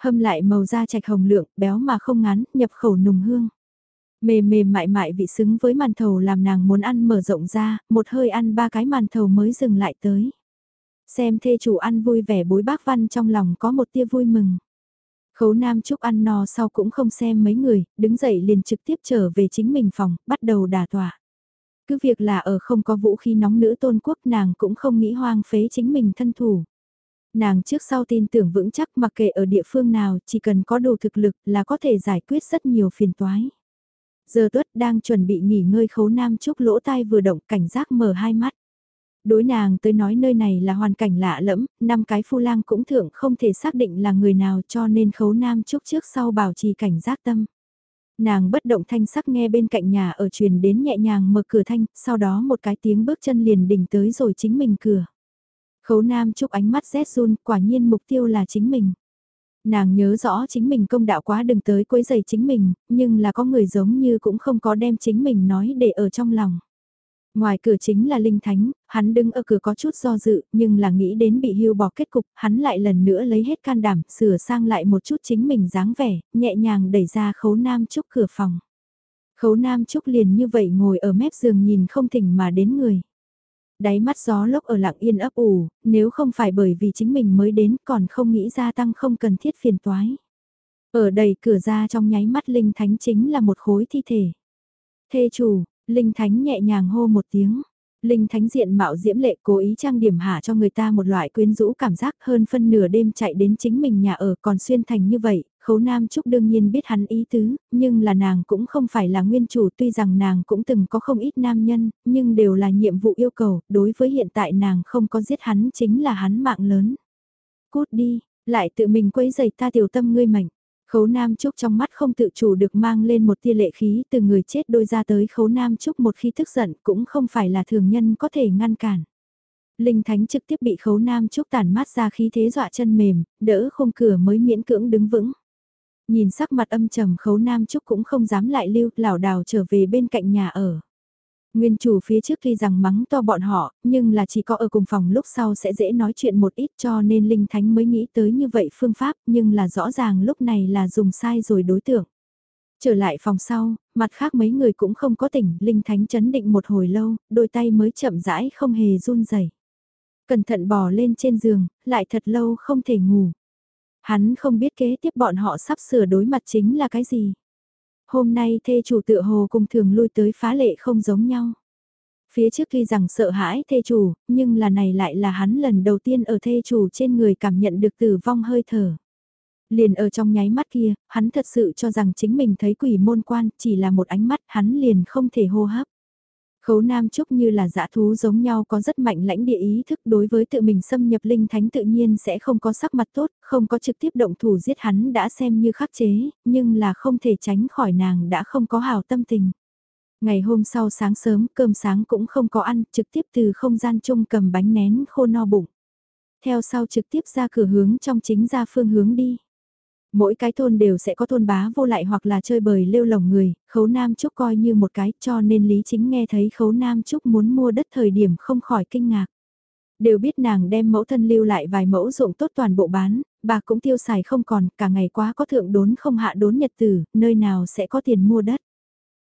Hâm lại màu da trạch hồng lượng, béo mà không ngắn, nhập khẩu nùng hương. Mềm mềm mại mại vị xứng với màn thầu làm nàng muốn ăn mở rộng ra, một hơi ăn ba cái màn thầu mới dừng lại tới. Xem thê chủ ăn vui vẻ bối bác văn trong lòng có một tia vui mừng. Khấu Nam Trúc ăn no sau cũng không xem mấy người, đứng dậy liền trực tiếp trở về chính mình phòng, bắt đầu đà tỏa. Cứ việc là ở không có vũ khí nóng nữ tôn quốc nàng cũng không nghĩ hoang phế chính mình thân thủ. Nàng trước sau tin tưởng vững chắc mặc kệ ở địa phương nào chỉ cần có đủ thực lực là có thể giải quyết rất nhiều phiền toái. Giờ tuất đang chuẩn bị nghỉ ngơi khấu nam trúc lỗ tai vừa động cảnh giác mở hai mắt. Đối nàng tới nói nơi này là hoàn cảnh lạ lẫm, năm cái phu lang cũng thượng không thể xác định là người nào cho nên khấu nam trúc trước sau bảo trì cảnh giác tâm. Nàng bất động thanh sắc nghe bên cạnh nhà ở truyền đến nhẹ nhàng mở cửa thanh, sau đó một cái tiếng bước chân liền đỉnh tới rồi chính mình cửa. Khấu Nam chúc ánh mắt rét run, quả nhiên mục tiêu là chính mình. Nàng nhớ rõ chính mình công đạo quá đừng tới quấy giày chính mình, nhưng là có người giống như cũng không có đem chính mình nói để ở trong lòng. Ngoài cửa chính là Linh Thánh, hắn đứng ở cửa có chút do dự, nhưng là nghĩ đến bị hưu bỏ kết cục, hắn lại lần nữa lấy hết can đảm, sửa sang lại một chút chính mình dáng vẻ, nhẹ nhàng đẩy ra khấu nam trúc cửa phòng. Khấu nam trúc liền như vậy ngồi ở mép giường nhìn không thỉnh mà đến người. Đáy mắt gió lốc ở lặng yên ấp ủ, nếu không phải bởi vì chính mình mới đến còn không nghĩ ra tăng không cần thiết phiền toái. Ở đầy cửa ra trong nháy mắt Linh Thánh chính là một khối thi thể. Thê chủ, Linh Thánh nhẹ nhàng hô một tiếng. Linh Thánh diện mạo diễm lệ cố ý trang điểm hạ cho người ta một loại quyến rũ cảm giác hơn phân nửa đêm chạy đến chính mình nhà ở còn xuyên thành như vậy, khấu nam trúc đương nhiên biết hắn ý tứ, nhưng là nàng cũng không phải là nguyên chủ tuy rằng nàng cũng từng có không ít nam nhân, nhưng đều là nhiệm vụ yêu cầu, đối với hiện tại nàng không có giết hắn chính là hắn mạng lớn. Cút đi, lại tự mình quấy giày ta tiểu tâm ngươi mệnh. Khấu Nam Trúc trong mắt không tự chủ được mang lên một tia lệ khí từ người chết đôi ra tới Khấu Nam Trúc một khi tức giận cũng không phải là thường nhân có thể ngăn cản. Linh Thánh trực tiếp bị Khấu Nam Trúc tàn mát ra khí thế dọa chân mềm, đỡ khung cửa mới miễn cưỡng đứng vững. Nhìn sắc mặt âm trầm Khấu Nam Trúc cũng không dám lại lưu, lảo đảo trở về bên cạnh nhà ở. Nguyên chủ phía trước khi rằng mắng to bọn họ, nhưng là chỉ có ở cùng phòng lúc sau sẽ dễ nói chuyện một ít cho nên Linh Thánh mới nghĩ tới như vậy phương pháp nhưng là rõ ràng lúc này là dùng sai rồi đối tượng. Trở lại phòng sau, mặt khác mấy người cũng không có tỉnh, Linh Thánh chấn định một hồi lâu, đôi tay mới chậm rãi không hề run rẩy. Cẩn thận bò lên trên giường, lại thật lâu không thể ngủ. Hắn không biết kế tiếp bọn họ sắp sửa đối mặt chính là cái gì. Hôm nay thê chủ tựa hồ cùng thường lui tới phá lệ không giống nhau. Phía trước tuy rằng sợ hãi thê chủ, nhưng là này lại là hắn lần đầu tiên ở thê chủ trên người cảm nhận được tử vong hơi thở. Liền ở trong nháy mắt kia, hắn thật sự cho rằng chính mình thấy quỷ môn quan chỉ là một ánh mắt hắn liền không thể hô hấp. Khấu Nam Trúc như là dã thú giống nhau có rất mạnh lãnh địa ý thức đối với tự mình xâm nhập linh thánh tự nhiên sẽ không có sắc mặt tốt, không có trực tiếp động thủ giết hắn đã xem như khắc chế, nhưng là không thể tránh khỏi nàng đã không có hào tâm tình. Ngày hôm sau sáng sớm cơm sáng cũng không có ăn, trực tiếp từ không gian chung cầm bánh nén khô no bụng. Theo sau trực tiếp ra cửa hướng trong chính ra phương hướng đi. Mỗi cái thôn đều sẽ có thôn bá vô lại hoặc là chơi bời lêu lồng người, khấu Nam Trúc coi như một cái cho nên Lý Chính nghe thấy khấu Nam Trúc muốn mua đất thời điểm không khỏi kinh ngạc. Đều biết nàng đem mẫu thân lưu lại vài mẫu ruộng tốt toàn bộ bán, bà cũng tiêu xài không còn, cả ngày quá có thượng đốn không hạ đốn nhật tử, nơi nào sẽ có tiền mua đất.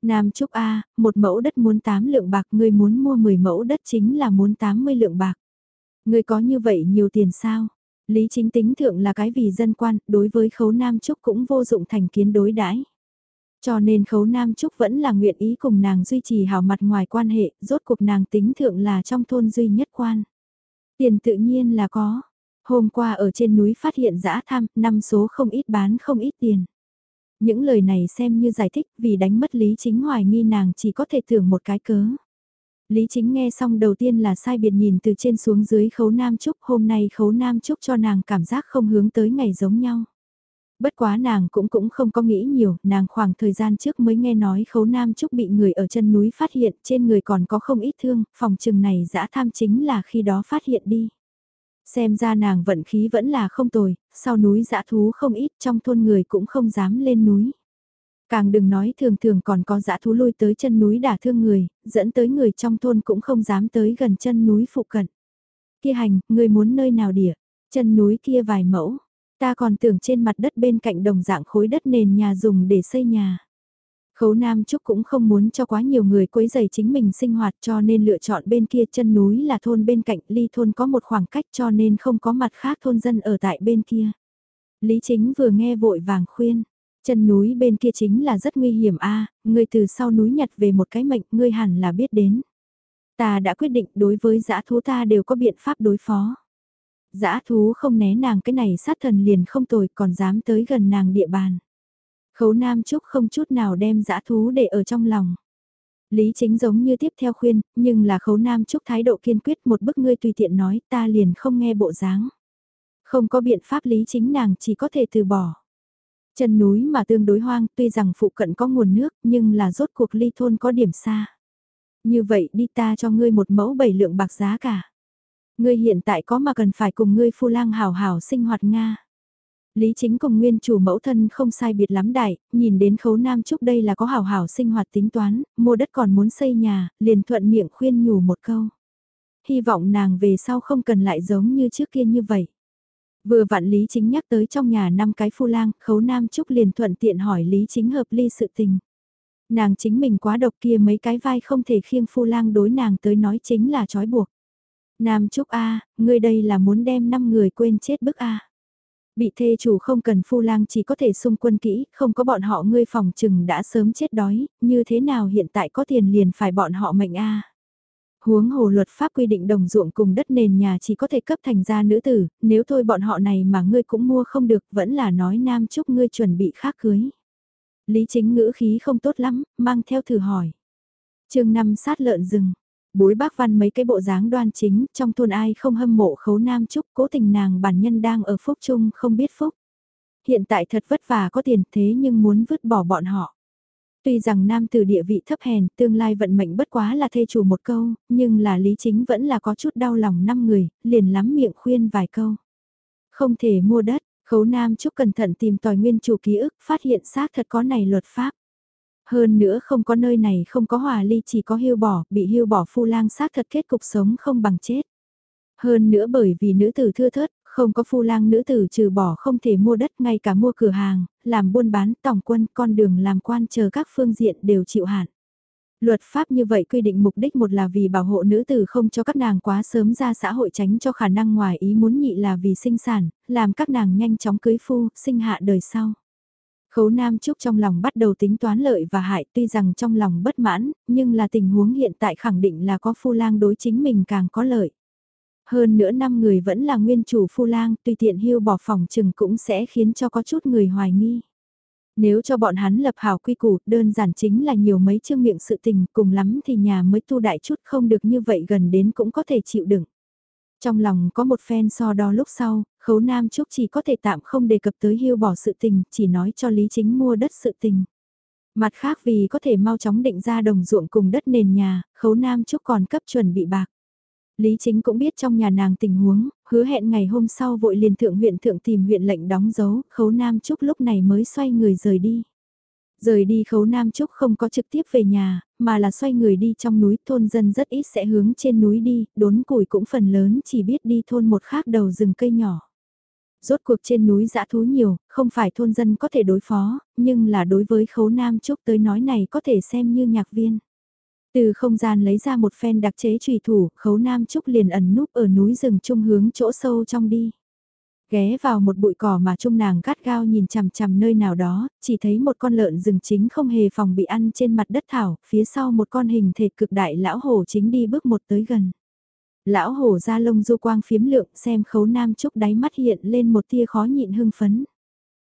Nam Trúc A, một mẫu đất muốn 8 lượng bạc, người muốn mua 10 mẫu đất chính là muốn 80 lượng bạc. Người có như vậy nhiều tiền sao? Lý chính tính thượng là cái vì dân quan, đối với khấu Nam Trúc cũng vô dụng thành kiến đối đãi. Cho nên khấu Nam Trúc vẫn là nguyện ý cùng nàng duy trì hảo mặt ngoài quan hệ, rốt cuộc nàng tính thượng là trong thôn duy nhất quan. Tiền tự nhiên là có. Hôm qua ở trên núi phát hiện dã tham, năm số không ít bán không ít tiền. Những lời này xem như giải thích vì đánh mất lý chính hoài nghi nàng chỉ có thể tưởng một cái cớ. Lý chính nghe xong đầu tiên là sai biệt nhìn từ trên xuống dưới khấu nam trúc hôm nay khấu nam trúc cho nàng cảm giác không hướng tới ngày giống nhau. Bất quá nàng cũng cũng không có nghĩ nhiều, nàng khoảng thời gian trước mới nghe nói khấu nam trúc bị người ở chân núi phát hiện trên người còn có không ít thương, phòng trừng này dã tham chính là khi đó phát hiện đi. Xem ra nàng vận khí vẫn là không tồi, sau núi dã thú không ít trong thôn người cũng không dám lên núi. Càng đừng nói thường thường còn có dã thú lui tới chân núi đả thương người, dẫn tới người trong thôn cũng không dám tới gần chân núi phụ cận. Kia hành, người muốn nơi nào địa, chân núi kia vài mẫu, ta còn tưởng trên mặt đất bên cạnh đồng dạng khối đất nền nhà dùng để xây nhà. Khấu Nam Trúc cũng không muốn cho quá nhiều người quấy rầy chính mình sinh hoạt cho nên lựa chọn bên kia chân núi là thôn bên cạnh ly thôn có một khoảng cách cho nên không có mặt khác thôn dân ở tại bên kia. Lý Chính vừa nghe vội vàng khuyên, Chân núi bên kia chính là rất nguy hiểm a, à, người từ sau núi nhặt về một cái mệnh, ngươi hẳn là biết đến. Ta đã quyết định đối với dã thú ta đều có biện pháp đối phó. Dã thú không né nàng cái này sát thần liền không tồi còn dám tới gần nàng địa bàn. Khấu Nam Trúc không chút nào đem dã thú để ở trong lòng. Lý chính giống như tiếp theo khuyên, nhưng là khấu Nam Trúc thái độ kiên quyết một bức ngươi tùy tiện nói ta liền không nghe bộ dáng. Không có biện pháp lý chính nàng chỉ có thể từ bỏ. Chân núi mà tương đối hoang, tuy rằng phụ cận có nguồn nước, nhưng là rốt cuộc ly thôn có điểm xa. Như vậy đi ta cho ngươi một mẫu bảy lượng bạc giá cả. Ngươi hiện tại có mà cần phải cùng ngươi phu lang hào hào sinh hoạt Nga. Lý chính cùng nguyên chủ mẫu thân không sai biệt lắm đại, nhìn đến khấu nam trúc đây là có hào hào sinh hoạt tính toán, mua đất còn muốn xây nhà, liền thuận miệng khuyên nhủ một câu. Hy vọng nàng về sau không cần lại giống như trước kia như vậy. Vừa vặn Lý Chính nhắc tới trong nhà năm cái phu lang, khấu nam trúc liền thuận tiện hỏi Lý Chính hợp ly sự tình. Nàng chính mình quá độc kia mấy cái vai không thể khiêng phu lang đối nàng tới nói chính là trói buộc. Nam Trúc A, ngươi đây là muốn đem 5 người quên chết bức A. Bị thê chủ không cần phu lang chỉ có thể xung quân kỹ, không có bọn họ ngươi phòng chừng đã sớm chết đói, như thế nào hiện tại có tiền liền phải bọn họ mệnh A. Huống hồ luật pháp quy định đồng ruộng cùng đất nền nhà chỉ có thể cấp thành gia nữ tử, nếu thôi bọn họ này mà ngươi cũng mua không được vẫn là nói nam chúc ngươi chuẩn bị khác cưới. Lý chính ngữ khí không tốt lắm, mang theo thử hỏi. chương năm sát lợn rừng, bối bác văn mấy cái bộ dáng đoan chính, trong thôn ai không hâm mộ khấu nam chúc cố tình nàng bản nhân đang ở phúc chung không biết phúc. Hiện tại thật vất vả có tiền thế nhưng muốn vứt bỏ bọn họ. Tuy rằng nam từ địa vị thấp hèn, tương lai vận mệnh bất quá là thê chủ một câu, nhưng là lý chính vẫn là có chút đau lòng năm người, liền lắm miệng khuyên vài câu. Không thể mua đất, khấu nam chúc cẩn thận tìm tòi nguyên chủ ký ức, phát hiện xác thật có này luật pháp. Hơn nữa không có nơi này không có hòa ly chỉ có hưu bỏ, bị hưu bỏ phu lang xác thật kết cục sống không bằng chết. Hơn nữa bởi vì nữ tử thưa thớt, không có phu lang nữ tử trừ bỏ không thể mua đất ngay cả mua cửa hàng, làm buôn bán, tổng quân, con đường làm quan chờ các phương diện đều chịu hạn. Luật pháp như vậy quy định mục đích một là vì bảo hộ nữ tử không cho các nàng quá sớm ra xã hội tránh cho khả năng ngoài ý muốn nhị là vì sinh sản, làm các nàng nhanh chóng cưới phu, sinh hạ đời sau. Khấu Nam Trúc trong lòng bắt đầu tính toán lợi và hại tuy rằng trong lòng bất mãn, nhưng là tình huống hiện tại khẳng định là có phu lang đối chính mình càng có lợi. Hơn nữa năm người vẫn là nguyên chủ phu lang, tùy tiện hưu bỏ phòng chừng cũng sẽ khiến cho có chút người hoài nghi. Nếu cho bọn hắn lập hảo quy củ, đơn giản chính là nhiều mấy chương miệng sự tình, cùng lắm thì nhà mới tu đại chút không được như vậy gần đến cũng có thể chịu đựng. Trong lòng có một phen so đo lúc sau, khấu nam trúc chỉ có thể tạm không đề cập tới hưu bỏ sự tình, chỉ nói cho Lý Chính mua đất sự tình. Mặt khác vì có thể mau chóng định ra đồng ruộng cùng đất nền nhà, khấu nam trúc còn cấp chuẩn bị bạc. Lý Chính cũng biết trong nhà nàng tình huống, hứa hẹn ngày hôm sau vội liền thượng huyện thượng tìm huyện lệnh đóng dấu, khấu Nam Trúc lúc này mới xoay người rời đi. Rời đi khấu Nam Trúc không có trực tiếp về nhà, mà là xoay người đi trong núi thôn dân rất ít sẽ hướng trên núi đi, đốn củi cũng phần lớn chỉ biết đi thôn một khác đầu rừng cây nhỏ. Rốt cuộc trên núi dã thú nhiều, không phải thôn dân có thể đối phó, nhưng là đối với khấu Nam Trúc tới nói này có thể xem như nhạc viên. Từ không gian lấy ra một phen đặc chế trùy thủ, khấu nam trúc liền ẩn núp ở núi rừng trung hướng chỗ sâu trong đi. Ghé vào một bụi cỏ mà trung nàng gắt gao nhìn chằm chằm nơi nào đó, chỉ thấy một con lợn rừng chính không hề phòng bị ăn trên mặt đất thảo, phía sau một con hình thể cực đại lão hổ chính đi bước một tới gần. Lão hổ ra lông du quang phiếm lượng xem khấu nam trúc đáy mắt hiện lên một tia khó nhịn hưng phấn.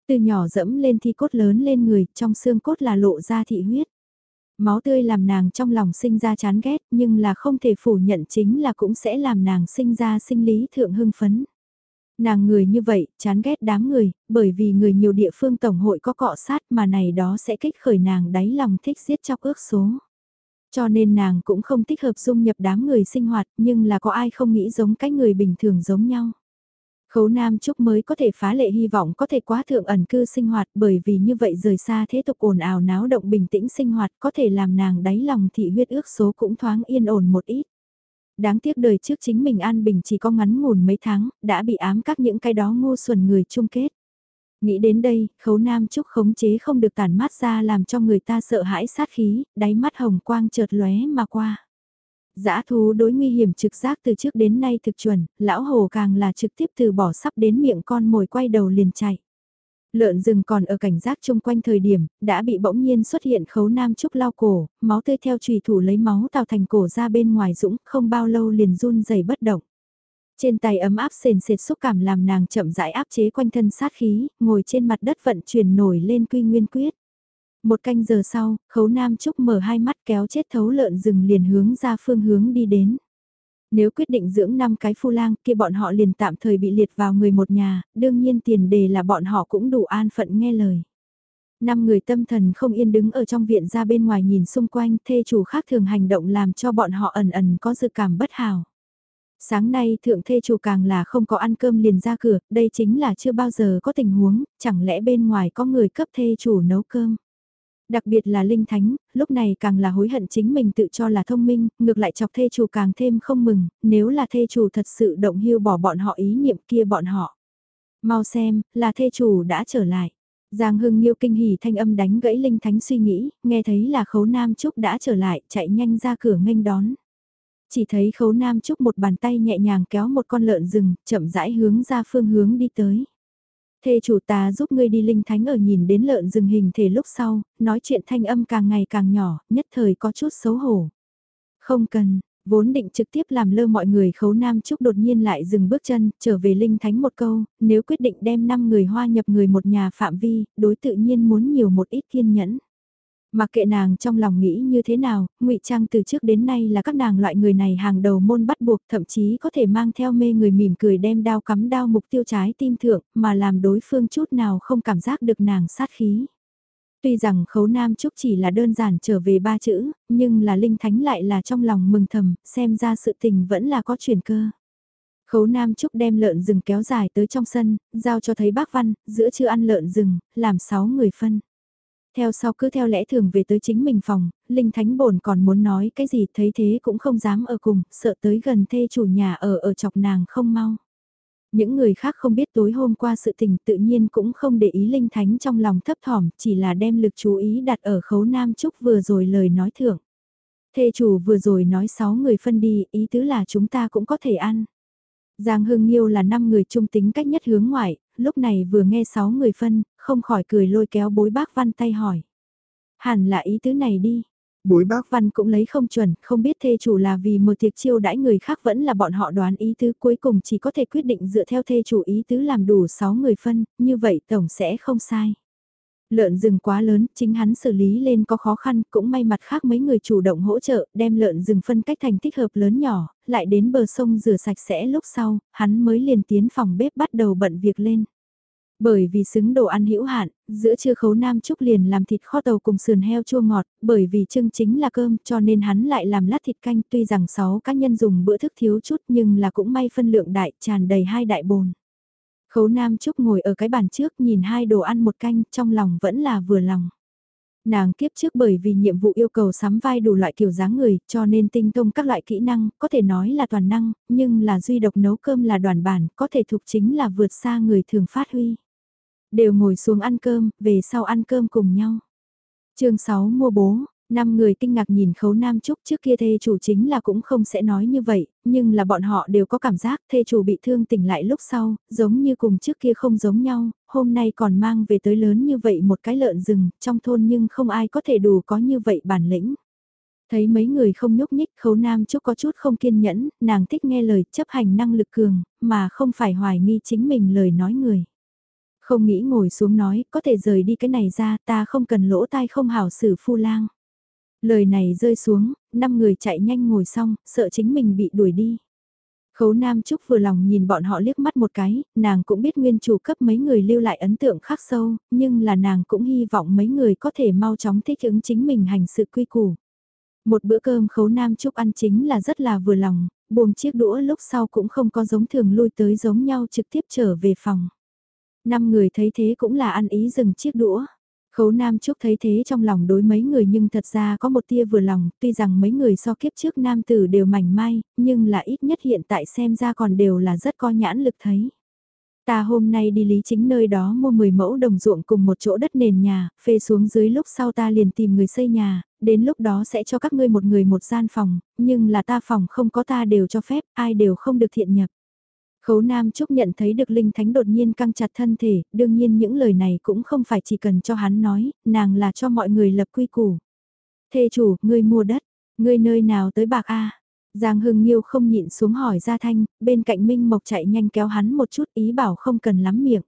Từ nhỏ dẫm lên thi cốt lớn lên người, trong xương cốt là lộ ra thị huyết. Máu tươi làm nàng trong lòng sinh ra chán ghét nhưng là không thể phủ nhận chính là cũng sẽ làm nàng sinh ra sinh lý thượng hưng phấn. Nàng người như vậy, chán ghét đám người, bởi vì người nhiều địa phương tổng hội có cọ sát mà này đó sẽ kích khởi nàng đáy lòng thích giết chóc ước số. Cho nên nàng cũng không thích hợp dung nhập đám người sinh hoạt nhưng là có ai không nghĩ giống cái người bình thường giống nhau. Khấu Nam Trúc mới có thể phá lệ hy vọng có thể quá thượng ẩn cư sinh hoạt bởi vì như vậy rời xa thế tục ồn ào náo động bình tĩnh sinh hoạt có thể làm nàng đáy lòng thị huyết ước số cũng thoáng yên ổn một ít. Đáng tiếc đời trước chính mình an bình chỉ có ngắn ngủn mấy tháng, đã bị ám các những cái đó ngu xuẩn người chung kết. Nghĩ đến đây, khấu nam trúc khống chế không được tàn mát ra làm cho người ta sợ hãi sát khí, đáy mắt hồng quang chợt lóe mà qua. Dã thú đối nguy hiểm trực giác từ trước đến nay thực chuẩn, lão hồ càng là trực tiếp từ bỏ sắp đến miệng con mồi quay đầu liền chạy. Lợn rừng còn ở cảnh giác chung quanh thời điểm, đã bị bỗng nhiên xuất hiện khấu nam trúc lao cổ, máu tươi theo trùy thủ lấy máu tạo thành cổ ra bên ngoài dũng, không bao lâu liền run dày bất động. Trên tay ấm áp sền sệt xúc cảm làm nàng chậm rãi áp chế quanh thân sát khí, ngồi trên mặt đất vận chuyển nổi lên quy nguyên quyết. Một canh giờ sau, khấu nam trúc mở hai mắt kéo chết thấu lợn rừng liền hướng ra phương hướng đi đến. Nếu quyết định dưỡng năm cái phu lang kia bọn họ liền tạm thời bị liệt vào người một nhà, đương nhiên tiền đề là bọn họ cũng đủ an phận nghe lời. Năm người tâm thần không yên đứng ở trong viện ra bên ngoài nhìn xung quanh thê chủ khác thường hành động làm cho bọn họ ẩn ẩn có dự cảm bất hảo. Sáng nay thượng thê chủ càng là không có ăn cơm liền ra cửa, đây chính là chưa bao giờ có tình huống, chẳng lẽ bên ngoài có người cấp thê chủ nấu cơm. Đặc biệt là Linh Thánh, lúc này càng là hối hận chính mình tự cho là thông minh, ngược lại chọc thê chủ càng thêm không mừng, nếu là thê chủ thật sự động hưu bỏ bọn họ ý niệm kia bọn họ. Mau xem, là thê chủ đã trở lại. Giang Hưng Nhiêu kinh hỉ thanh âm đánh gãy Linh Thánh suy nghĩ, nghe thấy là khấu Nam Trúc đã trở lại, chạy nhanh ra cửa nghênh đón. Chỉ thấy khấu Nam Trúc một bàn tay nhẹ nhàng kéo một con lợn rừng, chậm rãi hướng ra phương hướng đi tới. Thê chủ ta giúp ngươi đi Linh Thánh ở nhìn đến lợn rừng hình thể lúc sau, nói chuyện thanh âm càng ngày càng nhỏ, nhất thời có chút xấu hổ. Không cần, Vốn định trực tiếp làm lơ mọi người khấu nam trúc đột nhiên lại dừng bước chân, trở về linh thánh một câu, nếu quyết định đem 5 người hoa nhập người một nhà phạm vi, đối tự nhiên muốn nhiều một ít kiên nhẫn. Mặc kệ nàng trong lòng nghĩ như thế nào, ngụy Trang từ trước đến nay là các nàng loại người này hàng đầu môn bắt buộc thậm chí có thể mang theo mê người mỉm cười đem đao cắm đao mục tiêu trái tim thượng mà làm đối phương chút nào không cảm giác được nàng sát khí. Tuy rằng khấu nam trúc chỉ là đơn giản trở về ba chữ, nhưng là linh thánh lại là trong lòng mừng thầm, xem ra sự tình vẫn là có chuyển cơ. Khấu Nam Trúc đem lợn rừng kéo dài tới trong sân, giao cho thấy bác Văn, giữa chưa ăn lợn rừng, làm sáu người phân. Theo sau cứ theo lẽ thường về tới chính mình phòng, Linh Thánh bổn còn muốn nói cái gì thấy thế cũng không dám ở cùng, sợ tới gần thê chủ nhà ở ở chọc nàng không mau. Những người khác không biết tối hôm qua sự tình tự nhiên cũng không để ý Linh Thánh trong lòng thấp thỏm, chỉ là đem lực chú ý đặt ở khấu Nam Trúc vừa rồi lời nói thưởng. Thê chủ vừa rồi nói 6 người phân đi, ý tứ là chúng ta cũng có thể ăn. Giang Hưng Nhiêu là 5 người trung tính cách nhất hướng ngoại, lúc này vừa nghe 6 người phân, không khỏi cười lôi kéo bối bác văn tay hỏi. Hẳn là ý tứ này đi, Bối bác văn cũng lấy không chuẩn, không biết thê chủ là vì một tiệc chiêu đãi người khác vẫn là bọn họ đoán ý tứ cuối cùng chỉ có thể quyết định dựa theo thê chủ ý tứ làm đủ 6 người phân, như vậy tổng sẽ không sai. Lợn rừng quá lớn, chính hắn xử lý lên có khó khăn, cũng may mặt khác mấy người chủ động hỗ trợ, đem lợn rừng phân cách thành thích hợp lớn nhỏ, lại đến bờ sông rửa sạch sẽ lúc sau, hắn mới liền tiến phòng bếp bắt đầu bận việc lên. Bởi vì xứng đồ ăn hữu hạn, giữa trưa khấu nam trúc liền làm thịt kho tàu cùng sườn heo chua ngọt, bởi vì trưng chính là cơm cho nên hắn lại làm lát thịt canh tuy rằng 6 cá nhân dùng bữa thức thiếu chút nhưng là cũng may phân lượng đại tràn đầy hai đại bồn. Khấu nam trúc ngồi ở cái bàn trước nhìn hai đồ ăn một canh trong lòng vẫn là vừa lòng. Nàng kiếp trước bởi vì nhiệm vụ yêu cầu sắm vai đủ loại kiểu dáng người, cho nên tinh thông các loại kỹ năng, có thể nói là toàn năng, nhưng là duy độc nấu cơm là đoàn bản, có thể thuộc chính là vượt xa người thường phát huy. Đều ngồi xuống ăn cơm, về sau ăn cơm cùng nhau. chương 6 mua bố, năm người kinh ngạc nhìn khấu nam trúc trước kia thê chủ chính là cũng không sẽ nói như vậy, nhưng là bọn họ đều có cảm giác thê chủ bị thương tỉnh lại lúc sau, giống như cùng trước kia không giống nhau, hôm nay còn mang về tới lớn như vậy một cái lợn rừng, trong thôn nhưng không ai có thể đủ có như vậy bản lĩnh. Thấy mấy người không nhúc nhích khấu nam trúc có chút không kiên nhẫn, nàng thích nghe lời chấp hành năng lực cường, mà không phải hoài nghi chính mình lời nói người. Không nghĩ ngồi xuống nói, có thể rời đi cái này ra, ta không cần lỗ tai không hảo xử phu lang. Lời này rơi xuống, năm người chạy nhanh ngồi xong, sợ chính mình bị đuổi đi. Khấu Nam Trúc vừa lòng nhìn bọn họ liếc mắt một cái, nàng cũng biết nguyên chủ cấp mấy người lưu lại ấn tượng khắc sâu, nhưng là nàng cũng hy vọng mấy người có thể mau chóng thích ứng chính mình hành sự quy củ. Một bữa cơm khấu Nam Trúc ăn chính là rất là vừa lòng, buông chiếc đũa lúc sau cũng không có giống thường lui tới giống nhau trực tiếp trở về phòng. Năm người thấy thế cũng là ăn ý dừng chiếc đũa. Khấu Nam Trúc thấy thế trong lòng đối mấy người nhưng thật ra có một tia vừa lòng, tuy rằng mấy người so kiếp trước nam tử đều mảnh mai, nhưng là ít nhất hiện tại xem ra còn đều là rất có nhãn lực thấy. Ta hôm nay đi lý chính nơi đó mua 10 mẫu đồng ruộng cùng một chỗ đất nền nhà, phê xuống dưới lúc sau ta liền tìm người xây nhà, đến lúc đó sẽ cho các ngươi một người một gian phòng, nhưng là ta phòng không có ta đều cho phép, ai đều không được thiện nhập. Khấu Nam Trúc nhận thấy được Linh Thánh đột nhiên căng chặt thân thể, đương nhiên những lời này cũng không phải chỉ cần cho hắn nói, nàng là cho mọi người lập quy củ. Thê chủ, ngươi mua đất, ngươi nơi nào tới bạc a? Giang Hưng Nhiêu không nhịn xuống hỏi ra thanh, bên cạnh Minh Mộc chạy nhanh kéo hắn một chút ý bảo không cần lắm miệng.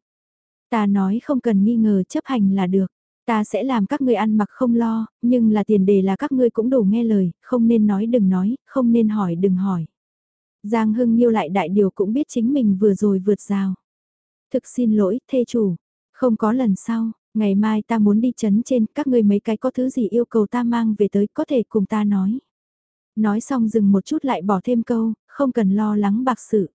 Ta nói không cần nghi ngờ chấp hành là được. Ta sẽ làm các ngươi ăn mặc không lo, nhưng là tiền đề là các ngươi cũng đủ nghe lời, không nên nói đừng nói, không nên hỏi đừng hỏi. Giang Hưng Nhiêu lại đại điều cũng biết chính mình vừa rồi vượt rào. Thực xin lỗi, thê chủ. Không có lần sau, ngày mai ta muốn đi chấn trên, các ngươi mấy cái có thứ gì yêu cầu ta mang về tới có thể cùng ta nói. Nói xong dừng một chút lại bỏ thêm câu, không cần lo lắng bạc sự.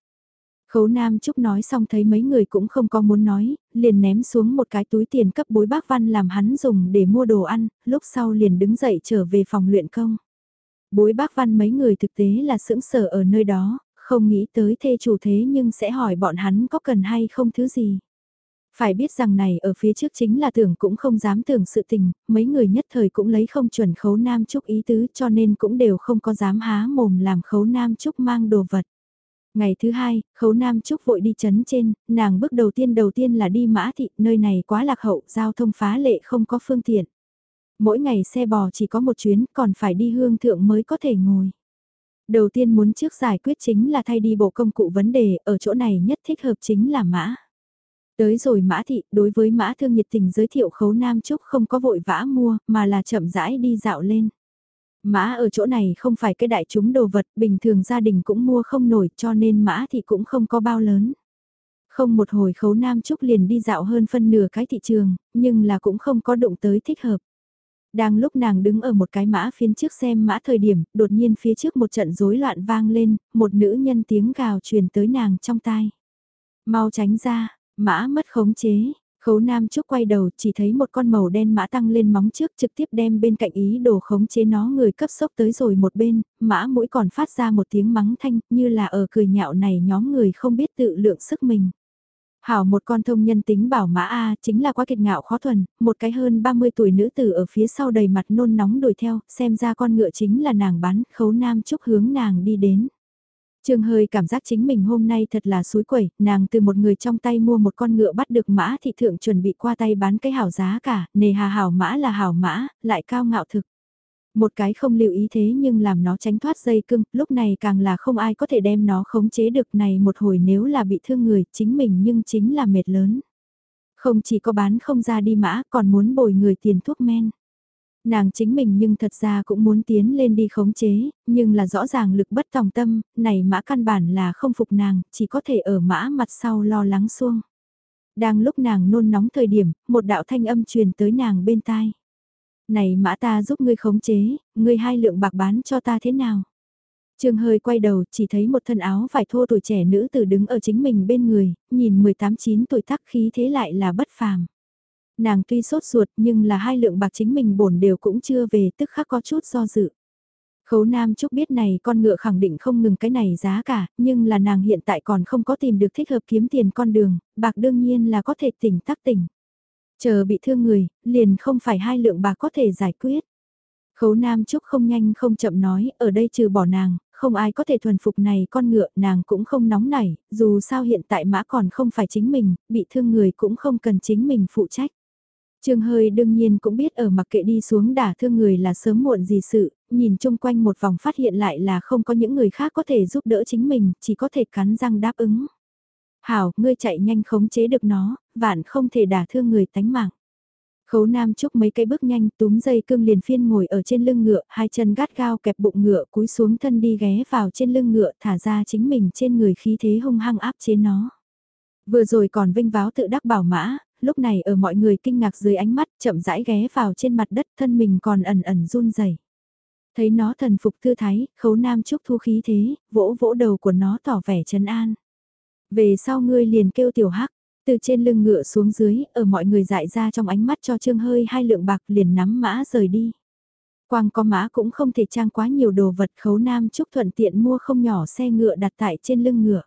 Khấu Nam Trúc nói xong thấy mấy người cũng không có muốn nói, liền ném xuống một cái túi tiền cấp bối bác văn làm hắn dùng để mua đồ ăn, lúc sau liền đứng dậy trở về phòng luyện công. Bối bác văn mấy người thực tế là sững sờ ở nơi đó, không nghĩ tới thê chủ thế nhưng sẽ hỏi bọn hắn có cần hay không thứ gì. Phải biết rằng này ở phía trước chính là tưởng cũng không dám tưởng sự tình, mấy người nhất thời cũng lấy không chuẩn khấu nam trúc ý tứ cho nên cũng đều không có dám há mồm làm khấu nam trúc mang đồ vật. Ngày thứ hai, khấu nam trúc vội đi chấn trên, nàng bước đầu tiên đầu tiên là đi mã thị, nơi này quá lạc hậu, giao thông phá lệ không có phương tiện. Mỗi ngày xe bò chỉ có một chuyến, còn phải đi hương thượng mới có thể ngồi. Đầu tiên muốn trước giải quyết chính là thay đi bộ công cụ vấn đề, ở chỗ này nhất thích hợp chính là mã. Tới rồi mã thị, đối với mã thương nhiệt tình giới thiệu khấu nam trúc không có vội vã mua, mà là chậm rãi đi dạo lên. Mã ở chỗ này không phải cái đại chúng đồ vật, bình thường gia đình cũng mua không nổi cho nên mã thị cũng không có bao lớn. Không một hồi khấu nam trúc liền đi dạo hơn phân nửa cái thị trường, nhưng là cũng không có đụng tới thích hợp. Đang lúc nàng đứng ở một cái mã phiên trước xem mã thời điểm, đột nhiên phía trước một trận rối loạn vang lên, một nữ nhân tiếng gào truyền tới nàng trong tai. Mau tránh ra, mã mất khống chế, khấu nam trúc quay đầu chỉ thấy một con màu đen mã tăng lên móng trước trực tiếp đem bên cạnh ý đồ khống chế nó người cấp sốc tới rồi một bên, mã mũi còn phát ra một tiếng mắng thanh như là ở cười nhạo này nhóm người không biết tự lượng sức mình. Hảo một con thông nhân tính bảo mã A chính là quá kiệt ngạo khó thuần, một cái hơn 30 tuổi nữ tử ở phía sau đầy mặt nôn nóng đuổi theo, xem ra con ngựa chính là nàng bán, khấu nam chúc hướng nàng đi đến. Trường hơi cảm giác chính mình hôm nay thật là suối quẩy, nàng từ một người trong tay mua một con ngựa bắt được mã thị thượng chuẩn bị qua tay bán cái hảo giá cả, nề hà hảo mã là hảo mã, lại cao ngạo thực. Một cái không lưu ý thế nhưng làm nó tránh thoát dây cưng, lúc này càng là không ai có thể đem nó khống chế được này một hồi nếu là bị thương người, chính mình nhưng chính là mệt lớn. Không chỉ có bán không ra đi mã, còn muốn bồi người tiền thuốc men. Nàng chính mình nhưng thật ra cũng muốn tiến lên đi khống chế, nhưng là rõ ràng lực bất tòng tâm, này mã căn bản là không phục nàng, chỉ có thể ở mã mặt sau lo lắng xuông. Đang lúc nàng nôn nóng thời điểm, một đạo thanh âm truyền tới nàng bên tai. Này mã ta giúp ngươi khống chế, ngươi hai lượng bạc bán cho ta thế nào? Trương hơi quay đầu chỉ thấy một thân áo vải thô tuổi trẻ nữ tử đứng ở chính mình bên người, nhìn 18-9 tuổi tắc khí thế lại là bất phàm. Nàng tuy sốt ruột nhưng là hai lượng bạc chính mình bổn đều cũng chưa về tức khắc có chút do dự. Khấu Nam Trúc biết này con ngựa khẳng định không ngừng cái này giá cả, nhưng là nàng hiện tại còn không có tìm được thích hợp kiếm tiền con đường, bạc đương nhiên là có thể tỉnh tắc tỉnh. Chờ bị thương người, liền không phải hai lượng bạc có thể giải quyết. Khấu Nam Trúc không nhanh không chậm nói, ở đây trừ bỏ nàng, không ai có thể thuần phục này con ngựa, nàng cũng không nóng nảy, dù sao hiện tại mã còn không phải chính mình, bị thương người cũng không cần chính mình phụ trách. Trương hơi đương nhiên cũng biết ở mặc kệ đi xuống đả thương người là sớm muộn gì sự, nhìn chung quanh một vòng phát hiện lại là không có những người khác có thể giúp đỡ chính mình, chỉ có thể cắn răng đáp ứng. Hảo, ngươi chạy nhanh khống chế được nó, vạn không thể đả thương người tánh mạng. Khấu Nam Trúc mấy cây bước nhanh túm dây cương liền phiên ngồi ở trên lưng ngựa, hai chân gắt gao kẹp bụng ngựa cúi xuống thân đi ghé vào trên lưng ngựa thả ra chính mình trên người khí thế hung hăng áp chế nó. Vừa rồi còn vinh váo tự đắc bảo mã, lúc này ở mọi người kinh ngạc dưới ánh mắt chậm rãi ghé vào trên mặt đất thân mình còn ẩn ẩn run rẩy Thấy nó thần phục thư thái, khấu Nam Trúc thu khí thế, vỗ vỗ đầu của nó tỏ vẻ trấn an. Về sau ngươi liền kêu tiểu hắc, từ trên lưng ngựa xuống dưới, ở mọi người dại ra trong ánh mắt cho trương hơi hai lượng bạc liền nắm mã rời đi. Quang có mã cũng không thể trang quá nhiều đồ vật khấu nam chúc thuận tiện mua không nhỏ xe ngựa đặt tại trên lưng ngựa.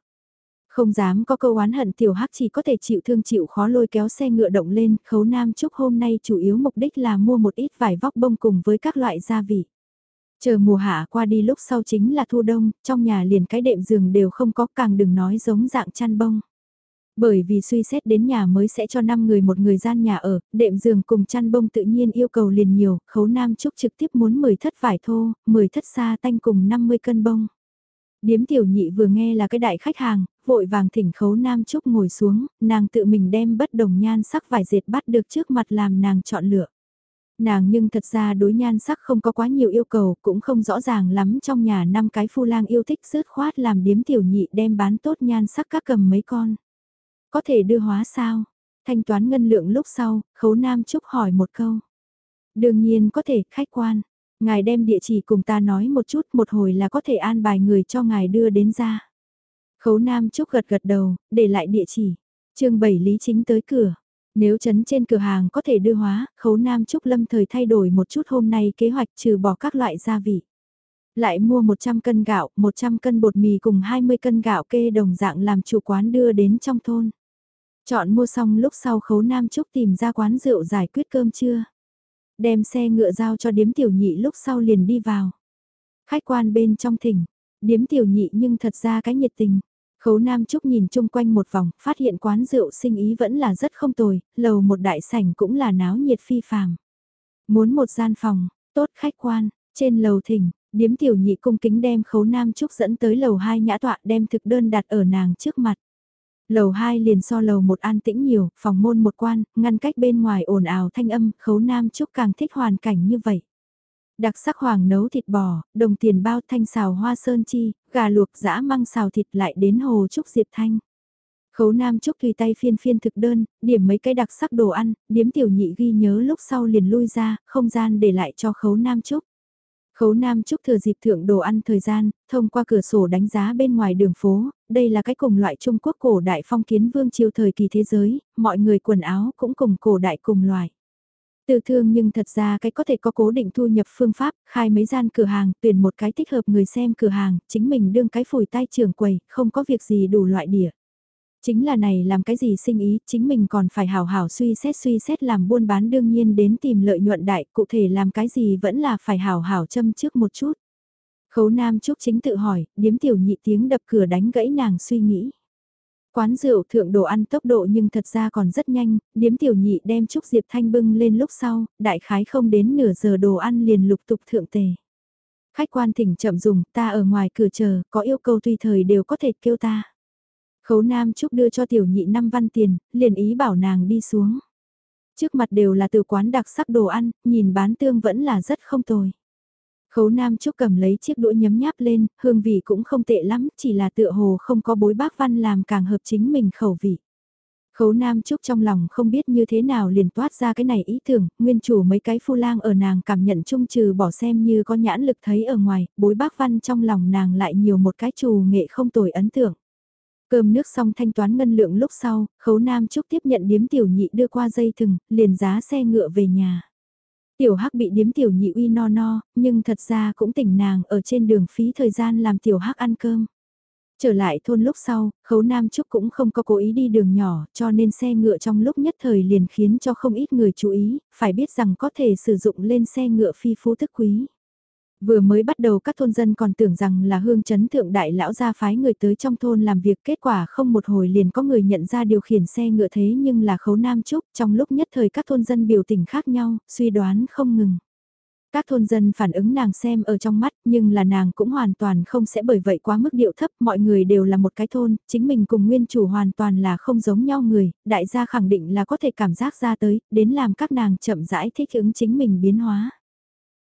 Không dám có câu oán hận tiểu hắc chỉ có thể chịu thương chịu khó lôi kéo xe ngựa động lên, khấu nam chúc hôm nay chủ yếu mục đích là mua một ít vải vóc bông cùng với các loại gia vị. Chờ mùa hạ qua đi lúc sau chính là thu đông, trong nhà liền cái đệm giường đều không có càng đừng nói giống dạng chăn bông. Bởi vì suy xét đến nhà mới sẽ cho 5 người một người gian nhà ở, đệm giường cùng chăn bông tự nhiên yêu cầu liền nhiều, khấu nam trúc trực tiếp muốn 10 thất vải thô, 10 thất sa tanh cùng 50 cân bông. Điếm tiểu nhị vừa nghe là cái đại khách hàng, vội vàng thỉnh khấu nam trúc ngồi xuống, nàng tự mình đem bất đồng nhan sắc vải dệt bắt được trước mặt làm nàng chọn lựa. Nàng nhưng thật ra đối nhan sắc không có quá nhiều yêu cầu, cũng không rõ ràng lắm trong nhà năm cái phu lang yêu thích rớt khoát làm điếm tiểu nhị đem bán tốt nhan sắc các cầm mấy con. Có thể đưa hóa sao? Thanh toán ngân lượng lúc sau, khấu nam trúc hỏi một câu. Đương nhiên có thể, khách quan. Ngài đem địa chỉ cùng ta nói một chút một hồi là có thể an bài người cho ngài đưa đến ra. Khấu Nam Trúc gật gật đầu, để lại địa chỉ. chương 7 Lý Chính tới cửa. Nếu chấn trên cửa hàng có thể đưa hóa, khấu Nam Trúc lâm thời thay đổi một chút hôm nay kế hoạch trừ bỏ các loại gia vị. Lại mua 100 cân gạo, 100 cân bột mì cùng 20 cân gạo kê đồng dạng làm chủ quán đưa đến trong thôn. Chọn mua xong lúc sau khấu Nam Trúc tìm ra quán rượu giải quyết cơm trưa. Đem xe ngựa giao cho điếm tiểu nhị lúc sau liền đi vào. Khách quan bên trong thỉnh, điếm tiểu nhị nhưng thật ra cái nhiệt tình. Khấu Nam Trúc nhìn chung quanh một vòng, phát hiện quán rượu sinh ý vẫn là rất không tồi, lầu một đại sảnh cũng là náo nhiệt phi phàm. Muốn một gian phòng, tốt khách quan, trên lầu thỉnh, điếm tiểu nhị cung kính đem khấu Nam Trúc dẫn tới lầu 2 nhã tọa đem thực đơn đặt ở nàng trước mặt. Lầu 2 liền so lầu một an tĩnh nhiều, phòng môn một quan, ngăn cách bên ngoài ồn ào thanh âm, khấu Nam Trúc càng thích hoàn cảnh như vậy. Đặc sắc hoàng nấu thịt bò, đồng tiền bao thanh xào hoa sơn chi, gà luộc dã măng xào thịt lại đến hồ trúc diệp thanh. Khấu Nam Trúc tùy tay phiên phiên thực đơn, điểm mấy cái đặc sắc đồ ăn, điếm tiểu nhị ghi nhớ lúc sau liền lui ra, không gian để lại cho khấu Nam Trúc. Khấu Nam Trúc thừa dịp thượng đồ ăn thời gian, thông qua cửa sổ đánh giá bên ngoài đường phố, đây là cái cùng loại Trung Quốc cổ đại phong kiến vương triều thời kỳ thế giới, mọi người quần áo cũng cùng cổ đại cùng loại tư thương nhưng thật ra cái có thể có cố định thu nhập phương pháp, khai mấy gian cửa hàng, tuyển một cái thích hợp người xem cửa hàng, chính mình đương cái phủi tay trường quầy, không có việc gì đủ loại đỉa. Chính là này làm cái gì sinh ý, chính mình còn phải hào hảo suy xét suy xét làm buôn bán đương nhiên đến tìm lợi nhuận đại, cụ thể làm cái gì vẫn là phải hào hảo châm trước một chút. Khấu Nam Trúc chính tự hỏi, điếm tiểu nhị tiếng đập cửa đánh gãy nàng suy nghĩ. Quán rượu thượng đồ ăn tốc độ nhưng thật ra còn rất nhanh, điếm tiểu nhị đem Trúc Diệp Thanh bưng lên lúc sau, đại khái không đến nửa giờ đồ ăn liền lục tục thượng tề. Khách quan thỉnh chậm dùng, ta ở ngoài cửa chờ, có yêu cầu tùy thời đều có thể kêu ta. Khấu Nam Trúc đưa cho tiểu nhị 5 văn tiền, liền ý bảo nàng đi xuống. Trước mặt đều là từ quán đặc sắc đồ ăn, nhìn bán tương vẫn là rất không tồi. Khấu Nam Trúc cầm lấy chiếc đũa nhấm nháp lên, hương vị cũng không tệ lắm, chỉ là tựa hồ không có bối bác văn làm càng hợp chính mình khẩu vị. Khấu Nam Trúc trong lòng không biết như thế nào liền toát ra cái này ý tưởng, nguyên chủ mấy cái phu lang ở nàng cảm nhận chung trừ bỏ xem như có nhãn lực thấy ở ngoài, bối bác văn trong lòng nàng lại nhiều một cái trù nghệ không tồi ấn tượng. Cơm nước xong thanh toán ngân lượng lúc sau, khấu Nam Trúc tiếp nhận điếm tiểu nhị đưa qua dây thừng, liền giá xe ngựa về nhà. Tiểu Hắc bị điếm tiểu nhị uy no no, nhưng thật ra cũng tỉnh nàng ở trên đường phí thời gian làm tiểu Hắc ăn cơm. Trở lại thôn lúc sau, khấu Nam Trúc cũng không có cố ý đi đường nhỏ, cho nên xe ngựa trong lúc nhất thời liền khiến cho không ít người chú ý, phải biết rằng có thể sử dụng lên xe ngựa phi phú thức quý. Vừa mới bắt đầu các thôn dân còn tưởng rằng là hương chấn thượng đại lão gia phái người tới trong thôn làm việc kết quả không một hồi liền có người nhận ra điều khiển xe ngựa thế nhưng là khấu nam trúc trong lúc nhất thời các thôn dân biểu tình khác nhau, suy đoán không ngừng. Các thôn dân phản ứng nàng xem ở trong mắt nhưng là nàng cũng hoàn toàn không sẽ bởi vậy quá mức điệu thấp mọi người đều là một cái thôn, chính mình cùng nguyên chủ hoàn toàn là không giống nhau người, đại gia khẳng định là có thể cảm giác ra tới, đến làm các nàng chậm rãi thích ứng chính mình biến hóa.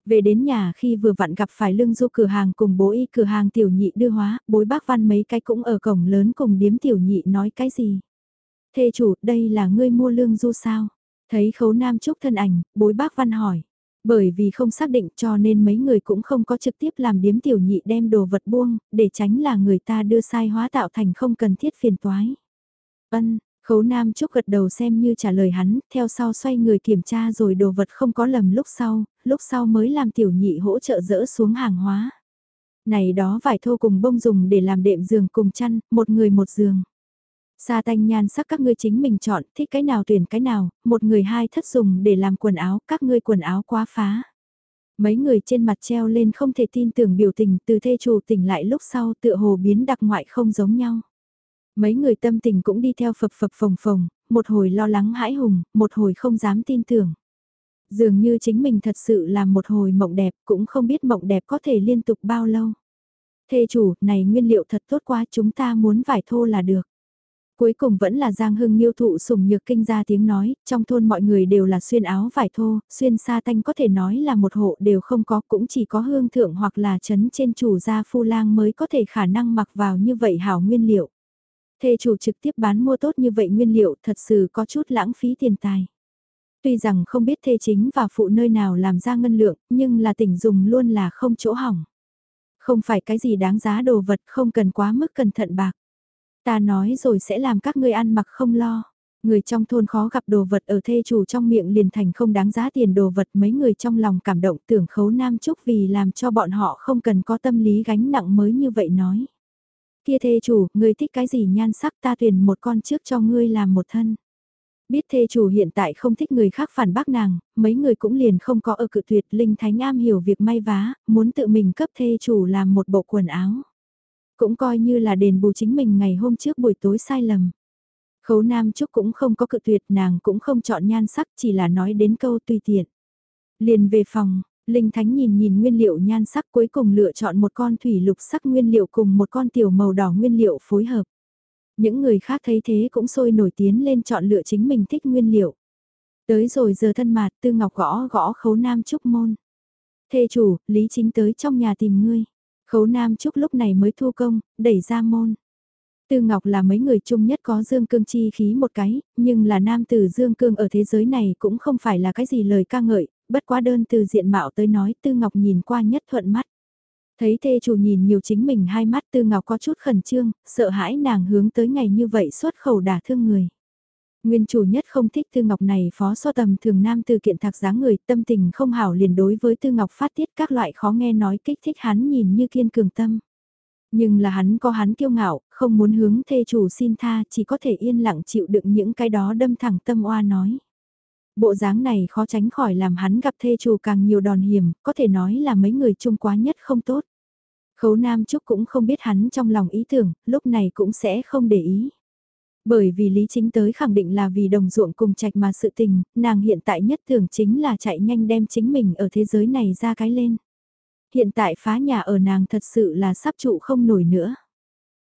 Về đến nhà khi vừa vặn gặp phải lương du cửa hàng cùng bố y cửa hàng tiểu nhị đưa hóa, bối bác văn mấy cái cũng ở cổng lớn cùng điếm tiểu nhị nói cái gì. Thê chủ, đây là ngươi mua lương du sao? Thấy khấu nam trúc thân ảnh, bối bác văn hỏi. Bởi vì không xác định cho nên mấy người cũng không có trực tiếp làm điếm tiểu nhị đem đồ vật buông, để tránh là người ta đưa sai hóa tạo thành không cần thiết phiền toái. Ân, Khấu Nam Trúc gật đầu xem như trả lời hắn, theo sau xoay người kiểm tra rồi đồ vật không có lầm lúc sau, lúc sau mới làm tiểu nhị hỗ trợ dỡ xuống hàng hóa. Này đó vải thô cùng bông dùng để làm đệm giường cùng chăn, một người một giường. Sa tanh nhan sắc các ngươi chính mình chọn, thích cái nào tuyển cái nào, một người hai thất dùng để làm quần áo, các ngươi quần áo quá phá. Mấy người trên mặt treo lên không thể tin tưởng biểu tình từ thê chủ tỉnh lại lúc sau tựa hồ biến đặc ngoại không giống nhau. Mấy người tâm tình cũng đi theo phập phập phồng phồng, một hồi lo lắng hãi hùng, một hồi không dám tin tưởng. Dường như chính mình thật sự là một hồi mộng đẹp, cũng không biết mộng đẹp có thể liên tục bao lâu. Thê chủ, này nguyên liệu thật tốt quá, chúng ta muốn vải thô là được. Cuối cùng vẫn là Giang Hưng Nhiêu thụ sùng nhược kinh ra tiếng nói, trong thôn mọi người đều là xuyên áo vải thô, xuyên sa tanh có thể nói là một hộ đều không có, cũng chỉ có hương thượng hoặc là chấn trên chủ gia phu lang mới có thể khả năng mặc vào như vậy hảo nguyên liệu. Thê chủ trực tiếp bán mua tốt như vậy nguyên liệu thật sự có chút lãng phí tiền tài. Tuy rằng không biết thê chính và phụ nơi nào làm ra ngân lượng, nhưng là tỉnh dùng luôn là không chỗ hỏng. Không phải cái gì đáng giá đồ vật không cần quá mức cẩn thận bạc. Ta nói rồi sẽ làm các ngươi ăn mặc không lo. Người trong thôn khó gặp đồ vật ở thê chủ trong miệng liền thành không đáng giá tiền đồ vật mấy người trong lòng cảm động tưởng khấu nam chúc vì làm cho bọn họ không cần có tâm lý gánh nặng mới như vậy nói. Kia thê chủ, ngươi thích cái gì nhan sắc ta tuyển một con trước cho ngươi làm một thân. Biết thê chủ hiện tại không thích người khác phản bác nàng, mấy người cũng liền không có ở cự tuyệt Linh Thánh am hiểu việc may vá, muốn tự mình cấp thê chủ làm một bộ quần áo. Cũng coi như là đền bù chính mình ngày hôm trước buổi tối sai lầm. Khấu Nam Trúc cũng không có cự tuyệt nàng cũng không chọn nhan sắc chỉ là nói đến câu tùy tiện. Liền về phòng, Linh Thánh nhìn nhìn nguyên liệu nhan sắc cuối cùng lựa chọn một con thủy lục sắc nguyên liệu cùng một con tiểu màu đỏ nguyên liệu phối hợp. Những người khác thấy thế cũng sôi nổi tiến lên chọn lựa chính mình thích nguyên liệu. Tới rồi giờ thân mạt tư ngọc gõ gõ khấu nam trúc môn. Thê chủ, Lý Chính tới trong nhà tìm ngươi. Khấu nam trúc lúc này mới thu công, đẩy ra môn. Tư Ngọc là mấy người chung nhất có dương cương chi khí một cái, nhưng là nam tử dương cương ở thế giới này cũng không phải là cái gì lời ca ngợi, bất quá đơn từ diện mạo tới nói Tư Ngọc nhìn qua nhất thuận mắt. Thấy thê chủ nhìn nhiều chính mình hai mắt Tư Ngọc có chút khẩn trương, sợ hãi nàng hướng tới ngày như vậy xuất khẩu đả thương người. Nguyên chủ nhất không thích Tư Ngọc này phó so tầm thường nam từ kiện thạc dáng người tâm tình không hảo liền đối với Tư Ngọc phát tiết các loại khó nghe nói kích thích hắn nhìn như kiên cường tâm. Nhưng là hắn có hắn kiêu ngạo, không muốn hướng thê chủ xin tha, chỉ có thể yên lặng chịu đựng những cái đó đâm thẳng tâm oa nói. Bộ dáng này khó tránh khỏi làm hắn gặp thê chủ càng nhiều đòn hiểm, có thể nói là mấy người chung quá nhất không tốt. Khấu Nam Trúc cũng không biết hắn trong lòng ý tưởng, lúc này cũng sẽ không để ý. Bởi vì Lý Chính tới khẳng định là vì đồng ruộng cùng trạch mà sự tình, nàng hiện tại nhất thường chính là chạy nhanh đem chính mình ở thế giới này ra cái lên. Hiện tại phá nhà ở nàng thật sự là sắp trụ không nổi nữa.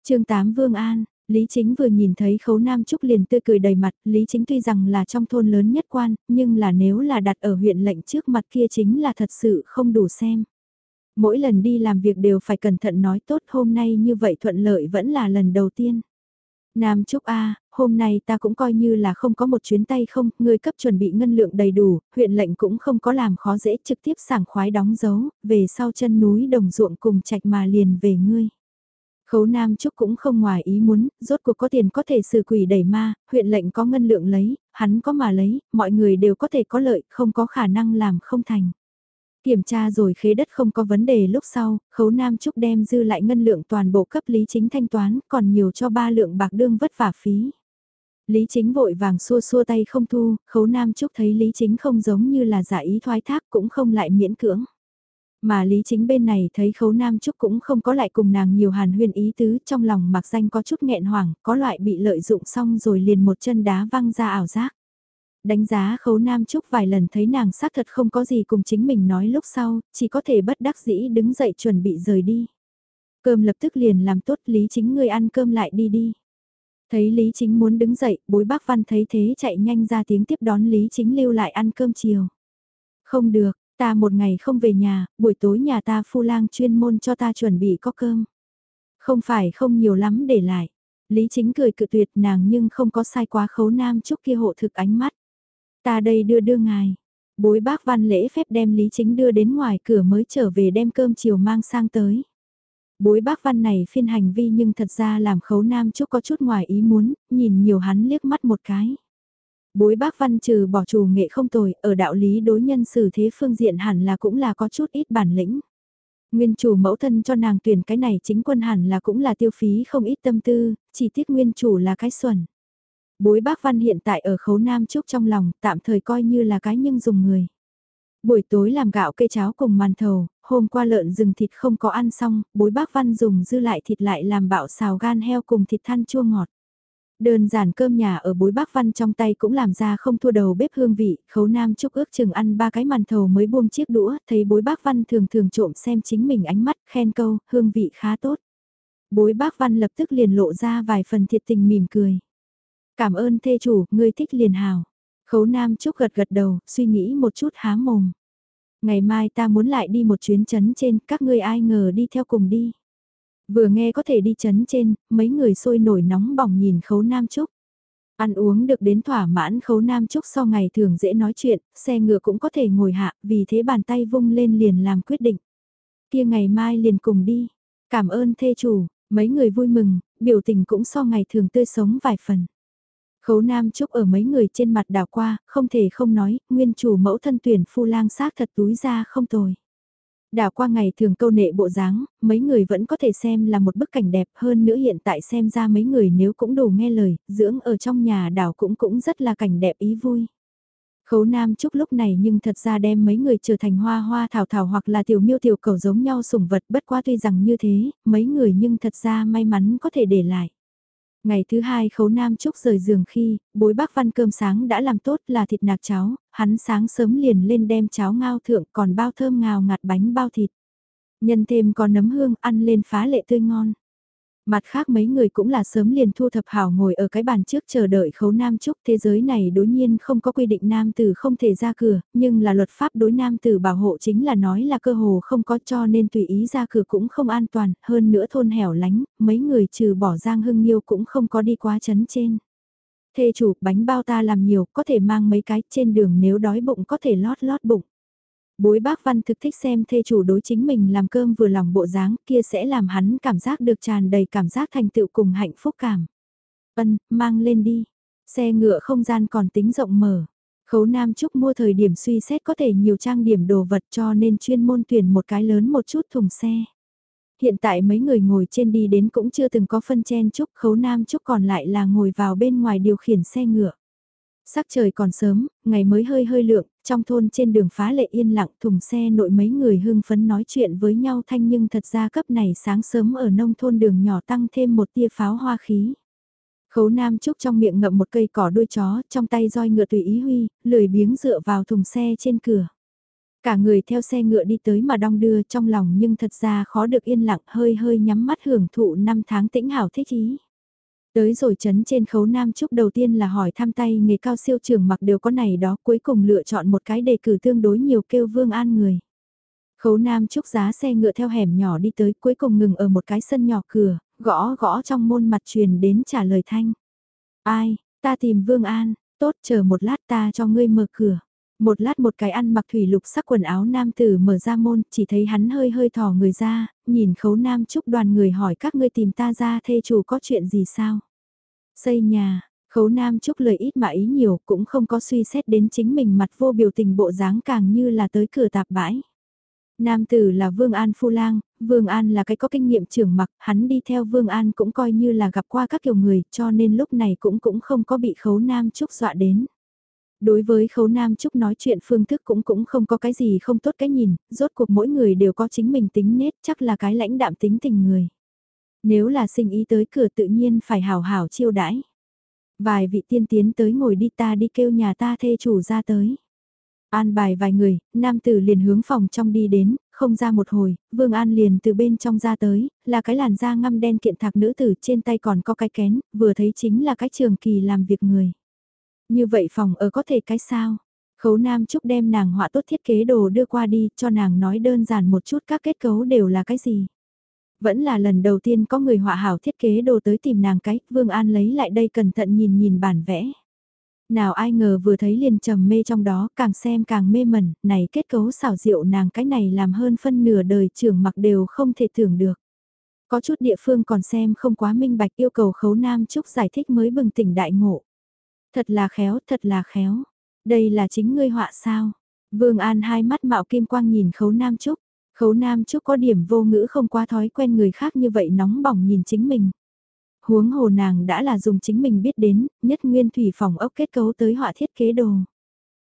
chương 8 Vương An, Lý Chính vừa nhìn thấy khấu Nam Trúc liền tươi cười đầy mặt, Lý Chính tuy rằng là trong thôn lớn nhất quan, nhưng là nếu là đặt ở huyện lệnh trước mặt kia chính là thật sự không đủ xem. Mỗi lần đi làm việc đều phải cẩn thận nói tốt hôm nay như vậy thuận lợi vẫn là lần đầu tiên. Nam Trúc A, hôm nay ta cũng coi như là không có một chuyến tay không, người cấp chuẩn bị ngân lượng đầy đủ, huyện lệnh cũng không có làm khó dễ trực tiếp sảng khoái đóng dấu, về sau chân núi đồng ruộng cùng trạch mà liền về ngươi. Khấu Nam Trúc cũng không ngoài ý muốn, rốt cuộc có tiền có thể xử quỷ đẩy ma, huyện lệnh có ngân lượng lấy, hắn có mà lấy, mọi người đều có thể có lợi, không có khả năng làm không thành. Kiểm tra rồi khế đất không có vấn đề lúc sau, khấu Nam Trúc đem dư lại ngân lượng toàn bộ cấp Lý Chính thanh toán, còn nhiều cho ba lượng bạc đương vất vả phí. Lý Chính vội vàng xua xua tay không thu, khấu Nam Trúc thấy Lý Chính không giống như là giả ý thoái thác cũng không lại miễn cưỡng. Mà Lý Chính bên này thấy khấu Nam Trúc cũng không có lại cùng nàng nhiều hàn huyên ý tứ trong lòng mặc danh có chút nghẹn hoảng, có loại bị lợi dụng xong rồi liền một chân đá văng ra ảo giác. Đánh giá khấu Nam Trúc vài lần thấy nàng xác thật không có gì cùng chính mình nói lúc sau, chỉ có thể bất đắc dĩ đứng dậy chuẩn bị rời đi. Cơm lập tức liền làm tốt Lý Chính người ăn cơm lại đi đi. Thấy Lý Chính muốn đứng dậy, bối bác văn thấy thế chạy nhanh ra tiếng tiếp đón Lý Chính lưu lại ăn cơm chiều. Không được, ta một ngày không về nhà, buổi tối nhà ta phu lang chuyên môn cho ta chuẩn bị có cơm. Không phải không nhiều lắm để lại. Lý Chính cười cự tuyệt nàng nhưng không có sai quá khấu nam chúc kia hộ thực ánh mắt. Ta đây đưa đưa ngài. Bối bác văn lễ phép đem Lý Chính đưa đến ngoài cửa mới trở về đem cơm chiều mang sang tới. Bối bác văn này phiên hành vi nhưng thật ra làm khấu nam chúc có chút ngoài ý muốn, nhìn nhiều hắn liếc mắt một cái. Bối bác văn trừ bỏ chủ nghệ không tồi, ở đạo lý đối nhân xử thế phương diện hẳn là cũng là có chút ít bản lĩnh. Nguyên chủ mẫu thân cho nàng tuyển cái này chính quân hẳn là cũng là tiêu phí không ít tâm tư, chỉ tiếc nguyên chủ là cái xuẩn. Bối bác văn hiện tại ở khấu nam trúc trong lòng, tạm thời coi như là cái nhưng dùng người. Buổi tối làm gạo cây cháo cùng màn thầu, hôm qua lợn rừng thịt không có ăn xong, bối bác văn dùng dư lại thịt lại làm bạo xào gan heo cùng thịt than chua ngọt. Đơn giản cơm nhà ở bối bác văn trong tay cũng làm ra không thua đầu bếp hương vị, khấu nam chúc ước chừng ăn ba cái màn thầu mới buông chiếc đũa, thấy bối bác văn thường thường trộm xem chính mình ánh mắt, khen câu, hương vị khá tốt. Bối bác văn lập tức liền lộ ra vài phần thiệt tình mỉm cười. Cảm ơn thê chủ, ngươi thích liền hào. Khấu Nam Trúc gật gật đầu, suy nghĩ một chút há mồm. Ngày mai ta muốn lại đi một chuyến chấn trên, các ngươi ai ngờ đi theo cùng đi. Vừa nghe có thể đi chấn trên, mấy người sôi nổi nóng bỏng nhìn khấu Nam Trúc. Ăn uống được đến thỏa mãn khấu nam trúc sau ngày thường dễ nói chuyện, xe ngựa cũng có thể ngồi hạ, vì thế bàn tay vung lên liền làm quyết định. Kia ngày mai liền cùng đi, cảm ơn thê chủ, mấy người vui mừng, biểu tình cũng so ngày thường tươi sống vài phần. Khấu Nam Trúc ở mấy người trên mặt đảo qua, không thể không nói, nguyên chủ mẫu thân tuyển phu lang xác thật túi ra không tồi. Đảo qua ngày thường câu nệ bộ dáng, mấy người vẫn có thể xem là một bức cảnh đẹp hơn nữa hiện tại xem ra mấy người nếu cũng đủ nghe lời, dưỡng ở trong nhà đảo cũng cũng rất là cảnh đẹp ý vui. Khấu Nam Trúc lúc này nhưng thật ra đem mấy người trở thành hoa hoa thảo thảo hoặc là tiểu miêu tiểu cầu giống nhau sủng vật bất qua tuy rằng như thế, mấy người nhưng thật ra may mắn có thể để lại. Ngày thứ hai khấu Nam Trúc rời giường khi, bối bác văn cơm sáng đã làm tốt là thịt nạc cháo, hắn sáng sớm liền lên đem cháo ngao thượng còn bao thơm ngào ngạt bánh bao thịt. Nhân thêm còn nấm hương ăn lên phá lệ tươi ngon. Mặt khác mấy người cũng là sớm liền thu thập hảo ngồi ở cái bàn trước chờ đợi khấu nam trúc thế giới này đối nhiên không có quy định nam tử không thể ra cửa, nhưng là luật pháp đối nam tử bảo hộ chính là nói là cơ hồ không có cho nên tùy ý ra cửa cũng không an toàn, hơn nữa thôn hẻo lánh, mấy người trừ bỏ giang hưng nhiêu cũng không có đi quá chấn trên. Thê chủ, bánh bao ta làm nhiều, có thể mang mấy cái trên đường nếu đói bụng có thể lót lót bụng. Bối bác văn thực thích xem thê chủ đối chính mình làm cơm vừa lòng bộ dáng kia sẽ làm hắn cảm giác được tràn đầy cảm giác thành tựu cùng hạnh phúc cảm. Ân, mang lên đi. Xe ngựa không gian còn tính rộng mở. Khấu Nam Trúc mua thời điểm suy xét có thể nhiều trang điểm đồ vật cho nên chuyên môn tuyển một cái lớn một chút thùng xe. Hiện tại mấy người ngồi trên đi đến cũng chưa từng có phân chen Trúc Khấu Nam Trúc còn lại là ngồi vào bên ngoài điều khiển xe ngựa. Sắc trời còn sớm, ngày mới hơi hơi lượng, trong thôn trên đường phá lệ yên lặng thùng xe nội mấy người hưng phấn nói chuyện với nhau thanh nhưng thật ra cấp này sáng sớm ở nông thôn đường nhỏ tăng thêm một tia pháo hoa khí. Khấu Nam Trúc trong miệng ngậm một cây cỏ đuôi chó, trong tay roi ngựa tùy ý huy, lười biếng dựa vào thùng xe trên cửa. Cả người theo xe ngựa đi tới mà đong đưa trong lòng nhưng thật ra khó được yên lặng hơi hơi nhắm mắt hưởng thụ năm tháng tĩnh hảo thích ý. Tới rồi chấn trên khấu Nam Trúc đầu tiên là hỏi thăm tay nghề cao siêu trường mặc đều có này đó cuối cùng lựa chọn một cái đề cử tương đối nhiều kêu Vương An người. Khấu Nam Trúc giá xe ngựa theo hẻm nhỏ đi tới cuối cùng ngừng ở một cái sân nhỏ cửa, gõ gõ trong môn mặt truyền đến trả lời thanh. Ai, ta tìm Vương An, tốt chờ một lát ta cho ngươi mở cửa. Một lát một cái ăn mặc thủy lục sắc quần áo nam tử mở ra môn, chỉ thấy hắn hơi hơi thò người ra, nhìn khấu nam chúc đoàn người hỏi các ngươi tìm ta ra thê chủ có chuyện gì sao? Xây nhà, khấu nam chúc lời ít mà ý nhiều cũng không có suy xét đến chính mình mặt vô biểu tình bộ dáng càng như là tới cửa tạp bãi. Nam tử là Vương An Phu Lang, Vương An là cái có kinh nghiệm trưởng mặc, hắn đi theo Vương An cũng coi như là gặp qua các kiểu người, cho nên lúc này cũng cũng không có bị khấu nam chúc dọa đến. Đối với khấu nam trúc nói chuyện phương thức cũng cũng không có cái gì không tốt cái nhìn, rốt cuộc mỗi người đều có chính mình tính nết chắc là cái lãnh đạm tính tình người. Nếu là sinh ý tới cửa tự nhiên phải hào hảo chiêu đãi. Vài vị tiên tiến tới ngồi đi ta đi kêu nhà ta thê chủ ra tới. An bài vài người, nam tử liền hướng phòng trong đi đến, không ra một hồi, Vương An liền từ bên trong ra tới, là cái làn da ngăm đen kiện thạc nữ tử trên tay còn có cái kén, vừa thấy chính là cái trường kỳ làm việc người. Như vậy phòng ở có thể cái sao? Khấu Nam Trúc đem nàng họa tốt thiết kế đồ đưa qua đi cho nàng nói đơn giản một chút các kết cấu đều là cái gì. Vẫn là lần đầu tiên có người họa hảo thiết kế đồ tới tìm nàng cái, Vương An lấy lại đây cẩn thận nhìn nhìn bản vẽ. Nào ai ngờ vừa thấy liền trầm mê trong đó, càng xem càng mê mẩn, này kết cấu xảo diệu nàng cái này làm hơn phân nửa đời trưởng mặc đều không thể tưởng được. Có chút địa phương còn xem không quá minh bạch yêu cầu khấu Nam Trúc giải thích mới bừng tỉnh đại ngộ. Thật là khéo, thật là khéo. Đây là chính ngươi họa sao? Vương An hai mắt mạo kim quang nhìn khấu Nam Trúc. Khấu Nam Trúc có điểm vô ngữ không qua thói quen người khác như vậy nóng bỏng nhìn chính mình. Huống hồ nàng đã là dùng chính mình biết đến, nhất nguyên thủy phòng ốc kết cấu tới họa thiết kế đồ.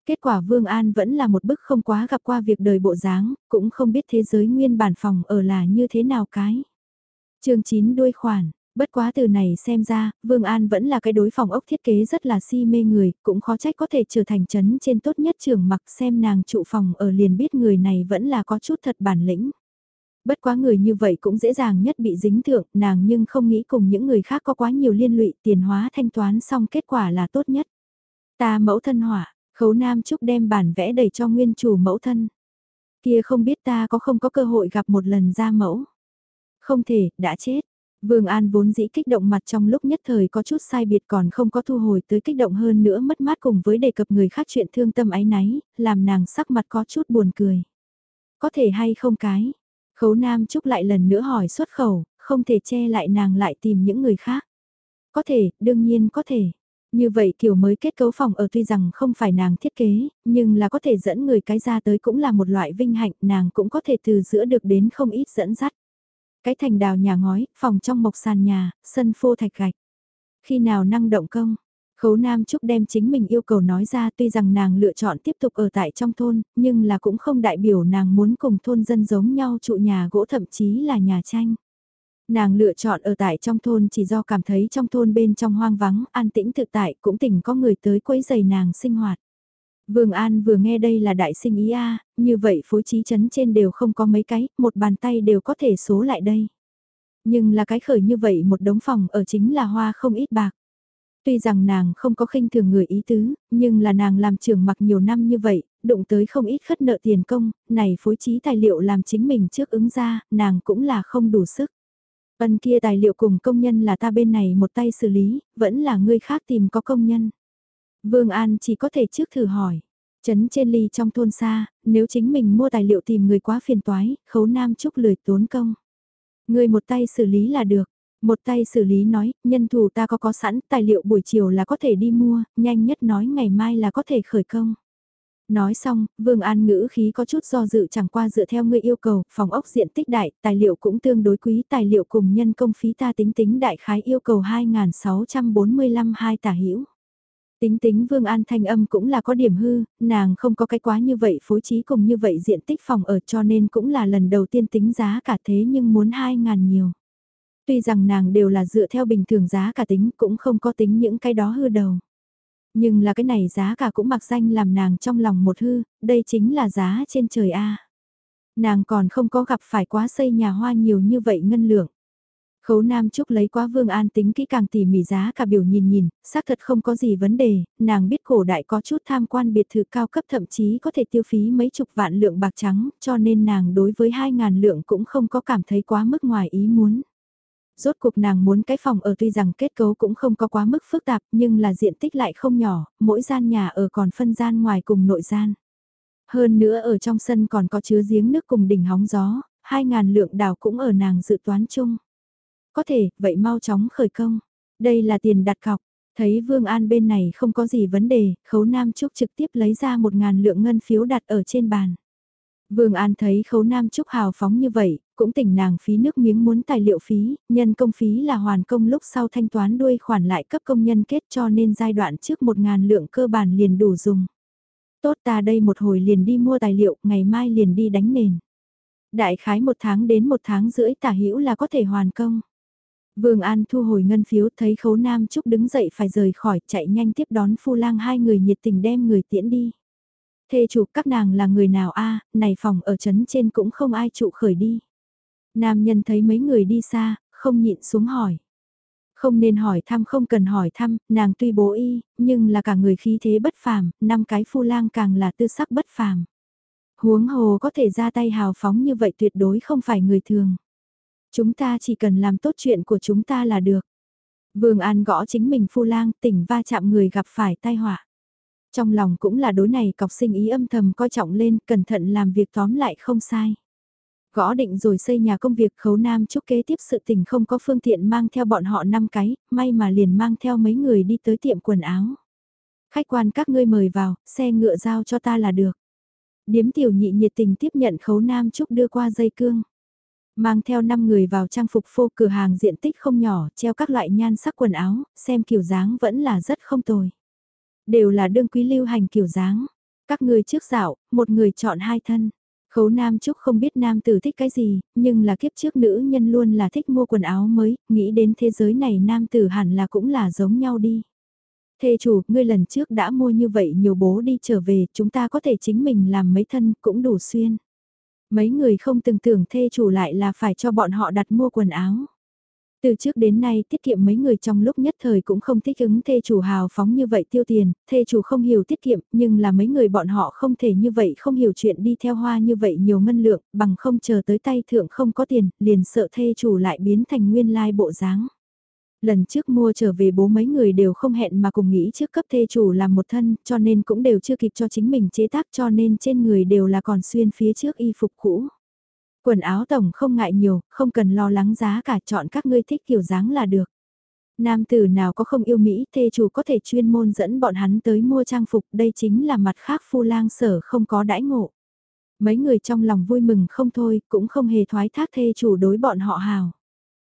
Kết quả Vương An vẫn là một bức không quá gặp qua việc đời bộ dáng, cũng không biết thế giới nguyên bản phòng ở là như thế nào cái. chương 9 đuôi khoản, Bất quá từ này xem ra, Vương An vẫn là cái đối phòng ốc thiết kế rất là si mê người, cũng khó trách có thể trở thành chấn trên tốt nhất trường mặc xem nàng trụ phòng ở liền biết người này vẫn là có chút thật bản lĩnh. Bất quá người như vậy cũng dễ dàng nhất bị dính thượng, nàng nhưng không nghĩ cùng những người khác có quá nhiều liên lụy tiền hóa thanh toán xong kết quả là tốt nhất. Ta mẫu thân hỏa, khấu nam trúc đem bản vẽ đầy cho nguyên chủ mẫu thân. Kia không biết ta có không có cơ hội gặp một lần ra mẫu. Không thể, đã chết, Vương An vốn dĩ kích động mặt trong lúc nhất thời có chút sai biệt còn không có thu hồi tới kích động hơn nữa mất mát cùng với đề cập người khác chuyện thương tâm ái náy, làm nàng sắc mặt có chút buồn cười. Có thể hay không cái? Khấu Nam Trúc lại lần nữa hỏi xuất khẩu, không thể che lại nàng lại tìm những người khác. Có thể, đương nhiên có thể. Như vậy kiểu mới kết cấu phòng ở tuy rằng không phải nàng thiết kế, nhưng là có thể dẫn người cái ra tới cũng là một loại vinh hạnh, nàng cũng có thể từ giữa được đến không ít dẫn dắt. Cái thành đào nhà ngói, phòng trong mộc sàn nhà, sân phô thạch gạch. Khi nào năng động công, Khấu Nam Trúc đem chính mình yêu cầu nói ra tuy rằng nàng lựa chọn tiếp tục ở tại trong thôn, nhưng là cũng không đại biểu nàng muốn cùng thôn dân giống nhau trụ nhà gỗ thậm chí là nhà tranh. Nàng lựa chọn ở tại trong thôn chỉ do cảm thấy trong thôn bên trong hoang vắng, an tĩnh thực tại cũng tỉnh có người tới quấy giày nàng sinh hoạt. Vương An vừa nghe đây là đại sinh ý a, như vậy phối trí chấn trên đều không có mấy cái, một bàn tay đều có thể số lại đây. Nhưng là cái khởi như vậy một đống phòng ở chính là hoa không ít bạc. Tuy rằng nàng không có khinh thường người ý tứ, nhưng là nàng làm trường mặc nhiều năm như vậy, đụng tới không ít khất nợ tiền công, này phối trí tài liệu làm chính mình trước ứng ra, nàng cũng là không đủ sức. vân kia tài liệu cùng công nhân là ta bên này một tay xử lý, vẫn là người khác tìm có công nhân. Vương An chỉ có thể trước thử hỏi. Trấn trên ly trong thôn xa, nếu chính mình mua tài liệu tìm người quá phiền toái, khấu nam chúc lười tốn công. Người một tay xử lý là được. Một tay xử lý nói, nhân thủ ta có có sẵn, tài liệu buổi chiều là có thể đi mua, nhanh nhất nói ngày mai là có thể khởi công. Nói xong, Vương An ngữ khí có chút do dự chẳng qua dựa theo người yêu cầu, phòng ốc diện tích đại, tài liệu cũng tương đối quý, tài liệu cùng nhân công phí ta tính tính đại khái yêu cầu 2.645 hai tả hữu Tính tính Vương An thanh âm cũng là có điểm hư, nàng không có cái quá như vậy phối trí cùng như vậy diện tích phòng ở cho nên cũng là lần đầu tiên tính giá cả thế nhưng muốn 2.000 nhiều. Tuy rằng nàng đều là dựa theo bình thường giá cả tính cũng không có tính những cái đó hư đầu. Nhưng là cái này giá cả cũng mặc danh làm nàng trong lòng một hư, đây chính là giá trên trời A. Nàng còn không có gặp phải quá xây nhà hoa nhiều như vậy ngân lượng. Khấu Nam Trúc lấy quá Vương An tính kỹ càng tỉ mỉ giá cả biểu nhìn nhìn, xác thật không có gì vấn đề, nàng biết cổ đại có chút tham quan biệt thự cao cấp thậm chí có thể tiêu phí mấy chục vạn lượng bạc trắng, cho nên nàng đối với 2.000 lượng cũng không có cảm thấy quá mức ngoài ý muốn. Rốt cuộc nàng muốn cái phòng ở tuy rằng kết cấu cũng không có quá mức phức tạp nhưng là diện tích lại không nhỏ, mỗi gian nhà ở còn phân gian ngoài cùng nội gian. Hơn nữa ở trong sân còn có chứa giếng nước cùng đỉnh hóng gió, 2.000 lượng đào cũng ở nàng dự toán chung. Có thể, vậy mau chóng khởi công. Đây là tiền đặt cọc. Thấy Vương An bên này không có gì vấn đề, khấu Nam Trúc trực tiếp lấy ra một ngàn lượng ngân phiếu đặt ở trên bàn. Vương An thấy khấu Nam Trúc hào phóng như vậy, cũng tỉnh nàng phí nước miếng muốn tài liệu phí, nhân công phí là hoàn công lúc sau thanh toán đuôi khoản lại cấp công nhân kết cho nên giai đoạn trước một ngàn lượng cơ bản liền đủ dùng. Tốt ta đây một hồi liền đi mua tài liệu, ngày mai liền đi đánh nền. Đại khái một tháng đến một tháng rưỡi tả hữu là có thể hoàn công. Vương An thu hồi ngân phiếu thấy khấu nam trúc đứng dậy phải rời khỏi chạy nhanh tiếp đón phu lang hai người nhiệt tình đem người tiễn đi. Thê chủ các nàng là người nào a này phòng ở trấn trên cũng không ai trụ khởi đi. Nam nhân thấy mấy người đi xa, không nhịn xuống hỏi. Không nên hỏi thăm không cần hỏi thăm, nàng tuy bố y, nhưng là cả người khí thế bất phàm, năm cái phu lang càng là tư sắc bất phàm. Huống hồ có thể ra tay hào phóng như vậy tuyệt đối không phải người thường. Chúng ta chỉ cần làm tốt chuyện của chúng ta là được. Vương An gõ chính mình phu lang tỉnh va chạm người gặp phải tai họa. Trong lòng cũng là đối này cọc sinh ý âm thầm coi trọng lên, cẩn thận làm việc tóm lại không sai. Gõ định rồi xây nhà công việc khấu nam chúc kế tiếp sự tình không có phương tiện mang theo bọn họ năm cái, may mà liền mang theo mấy người đi tới tiệm quần áo. Khách quan các ngươi mời vào, xe ngựa giao cho ta là được. Điếm tiểu nhị nhiệt tình tiếp nhận khấu nam chúc đưa qua dây cương. Mang theo 5 người vào trang phục phô cửa hàng diện tích không nhỏ, treo các loại nhan sắc quần áo, xem kiểu dáng vẫn là rất không tồi. Đều là đương quý lưu hành kiểu dáng. Các người trước dạo, một người chọn hai thân. Khấu Nam Trúc không biết nam tử thích cái gì, nhưng là kiếp trước nữ nhân luôn là thích mua quần áo mới, nghĩ đến thế giới này nam tử hẳn là cũng là giống nhau đi. Thê chủ, ngươi lần trước đã mua như vậy nhiều bố đi trở về, chúng ta có thể chính mình làm mấy thân cũng đủ xuyên. Mấy người không từng tưởng thê chủ lại là phải cho bọn họ đặt mua quần áo. Từ trước đến nay tiết kiệm mấy người trong lúc nhất thời cũng không thích ứng thê chủ hào phóng như vậy tiêu tiền, thê chủ không hiểu tiết kiệm nhưng là mấy người bọn họ không thể như vậy không hiểu chuyện đi theo hoa như vậy nhiều ngân lượng bằng không chờ tới tay thượng không có tiền liền sợ thê chủ lại biến thành nguyên lai bộ dáng. Lần trước mua trở về bố mấy người đều không hẹn mà cùng nghĩ trước cấp thê chủ làm một thân cho nên cũng đều chưa kịp cho chính mình chế tác cho nên trên người đều là còn xuyên phía trước y phục cũ. Quần áo tổng không ngại nhiều, không cần lo lắng giá cả chọn các ngươi thích kiểu dáng là được. Nam tử nào có không yêu Mỹ, thê chủ có thể chuyên môn dẫn bọn hắn tới mua trang phục, đây chính là mặt khác phu lang sở không có đãi ngộ. Mấy người trong lòng vui mừng không thôi, cũng không hề thoái thác thê chủ đối bọn họ hào.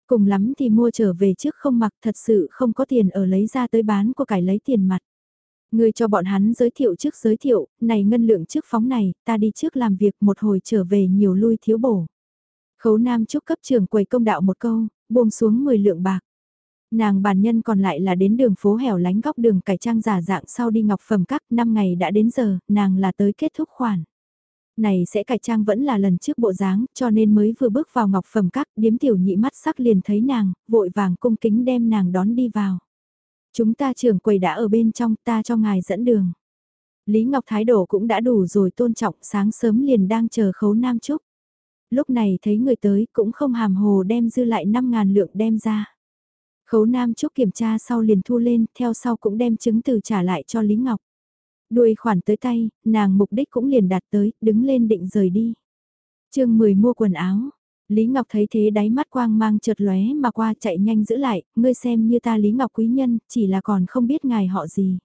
Cùng lắm thì mua trở về trước không mặc thật sự không có tiền ở lấy ra tới bán của cải lấy tiền mặt. Người cho bọn hắn giới thiệu trước giới thiệu, này ngân lượng trước phóng này, ta đi trước làm việc một hồi trở về nhiều lui thiếu bổ. Khấu Nam chúc cấp trưởng quầy công đạo một câu, buông xuống 10 lượng bạc. Nàng bản nhân còn lại là đến đường phố hẻo lánh góc đường cải trang giả dạng sau đi ngọc phẩm các năm ngày đã đến giờ, nàng là tới kết thúc khoản. Này sẽ cải trang vẫn là lần trước bộ dáng, cho nên mới vừa bước vào ngọc phẩm các, điếm tiểu nhị mắt sắc liền thấy nàng, vội vàng cung kính đem nàng đón đi vào. Chúng ta trưởng quầy đã ở bên trong ta cho ngài dẫn đường. Lý Ngọc thái độ cũng đã đủ rồi tôn trọng sáng sớm liền đang chờ khấu Nam Trúc. Lúc này thấy người tới cũng không hàm hồ đem dư lại 5.000 lượng đem ra. Khấu Nam Trúc kiểm tra sau liền thu lên, theo sau cũng đem chứng từ trả lại cho Lý Ngọc. Đuôi khoản tới tay, nàng mục đích cũng liền đạt tới, đứng lên định rời đi. chương 10 mua quần áo, Lý Ngọc thấy thế đáy mắt quang mang chợt lóe mà qua chạy nhanh giữ lại, ngươi xem như ta Lý Ngọc quý nhân, chỉ là còn không biết ngài họ gì.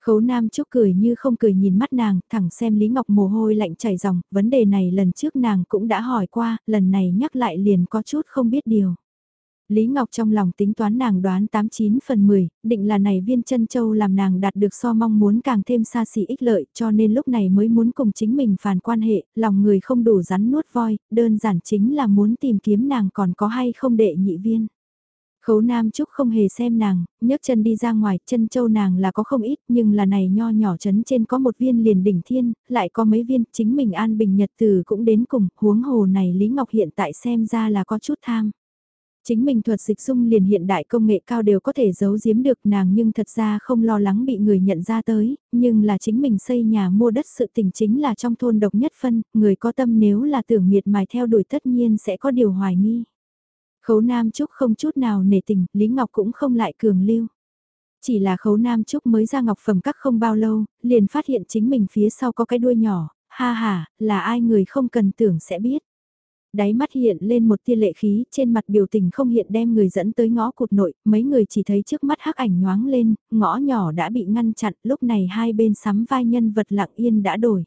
Khấu Nam Trúc cười như không cười nhìn mắt nàng, thẳng xem Lý Ngọc mồ hôi lạnh chảy ròng, vấn đề này lần trước nàng cũng đã hỏi qua, lần này nhắc lại liền có chút không biết điều. Lý Ngọc trong lòng tính toán nàng đoán 89 phần 10, định là này viên chân châu làm nàng đạt được so mong muốn càng thêm xa xỉ ích lợi cho nên lúc này mới muốn cùng chính mình phản quan hệ, lòng người không đủ rắn nuốt voi, đơn giản chính là muốn tìm kiếm nàng còn có hay không đệ nhị viên. Khấu Nam Trúc không hề xem nàng, nhấc chân đi ra ngoài, chân châu nàng là có không ít, nhưng là này nho nhỏ chấn trên có một viên liền đỉnh thiên, lại có mấy viên, chính mình an bình nhật từ cũng đến cùng, huống hồ này Lý Ngọc hiện tại xem ra là có chút tham. Chính mình thuật dịch dung liền hiện đại công nghệ cao đều có thể giấu giếm được nàng nhưng thật ra không lo lắng bị người nhận ra tới, nhưng là chính mình xây nhà mua đất sự tình chính là trong thôn độc nhất phân, người có tâm nếu là tưởng miệt mài theo đuổi tất nhiên sẽ có điều hoài nghi. Khấu Nam Trúc không chút nào nể tình, Lý Ngọc cũng không lại cường lưu. Chỉ là khấu Nam Trúc mới ra ngọc phẩm các không bao lâu, liền phát hiện chính mình phía sau có cái đuôi nhỏ, ha ha, là ai người không cần tưởng sẽ biết đáy mắt hiện lên một tia lệ khí, trên mặt biểu tình không hiện đem người dẫn tới ngõ cụt nội, mấy người chỉ thấy trước mắt hắc ảnh nhoáng lên, ngõ nhỏ đã bị ngăn chặn, lúc này hai bên sắm vai nhân vật lặng yên đã đổi.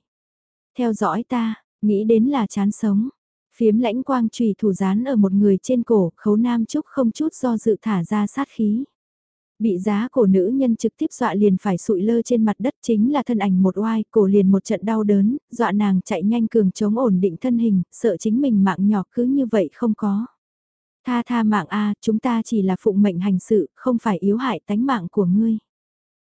Theo dõi ta, nghĩ đến là chán sống. Phiếm lãnh quang trùy thủ dán ở một người trên cổ, khấu nam trúc không chút do dự thả ra sát khí. Bị giá cổ nữ nhân trực tiếp dọa liền phải sụi lơ trên mặt đất chính là thân ảnh một oai, cổ liền một trận đau đớn, dọa nàng chạy nhanh cường chống ổn định thân hình, sợ chính mình mạng nhỏ cứ như vậy không có. Tha tha mạng A, chúng ta chỉ là phụng mệnh hành sự, không phải yếu hại tánh mạng của ngươi.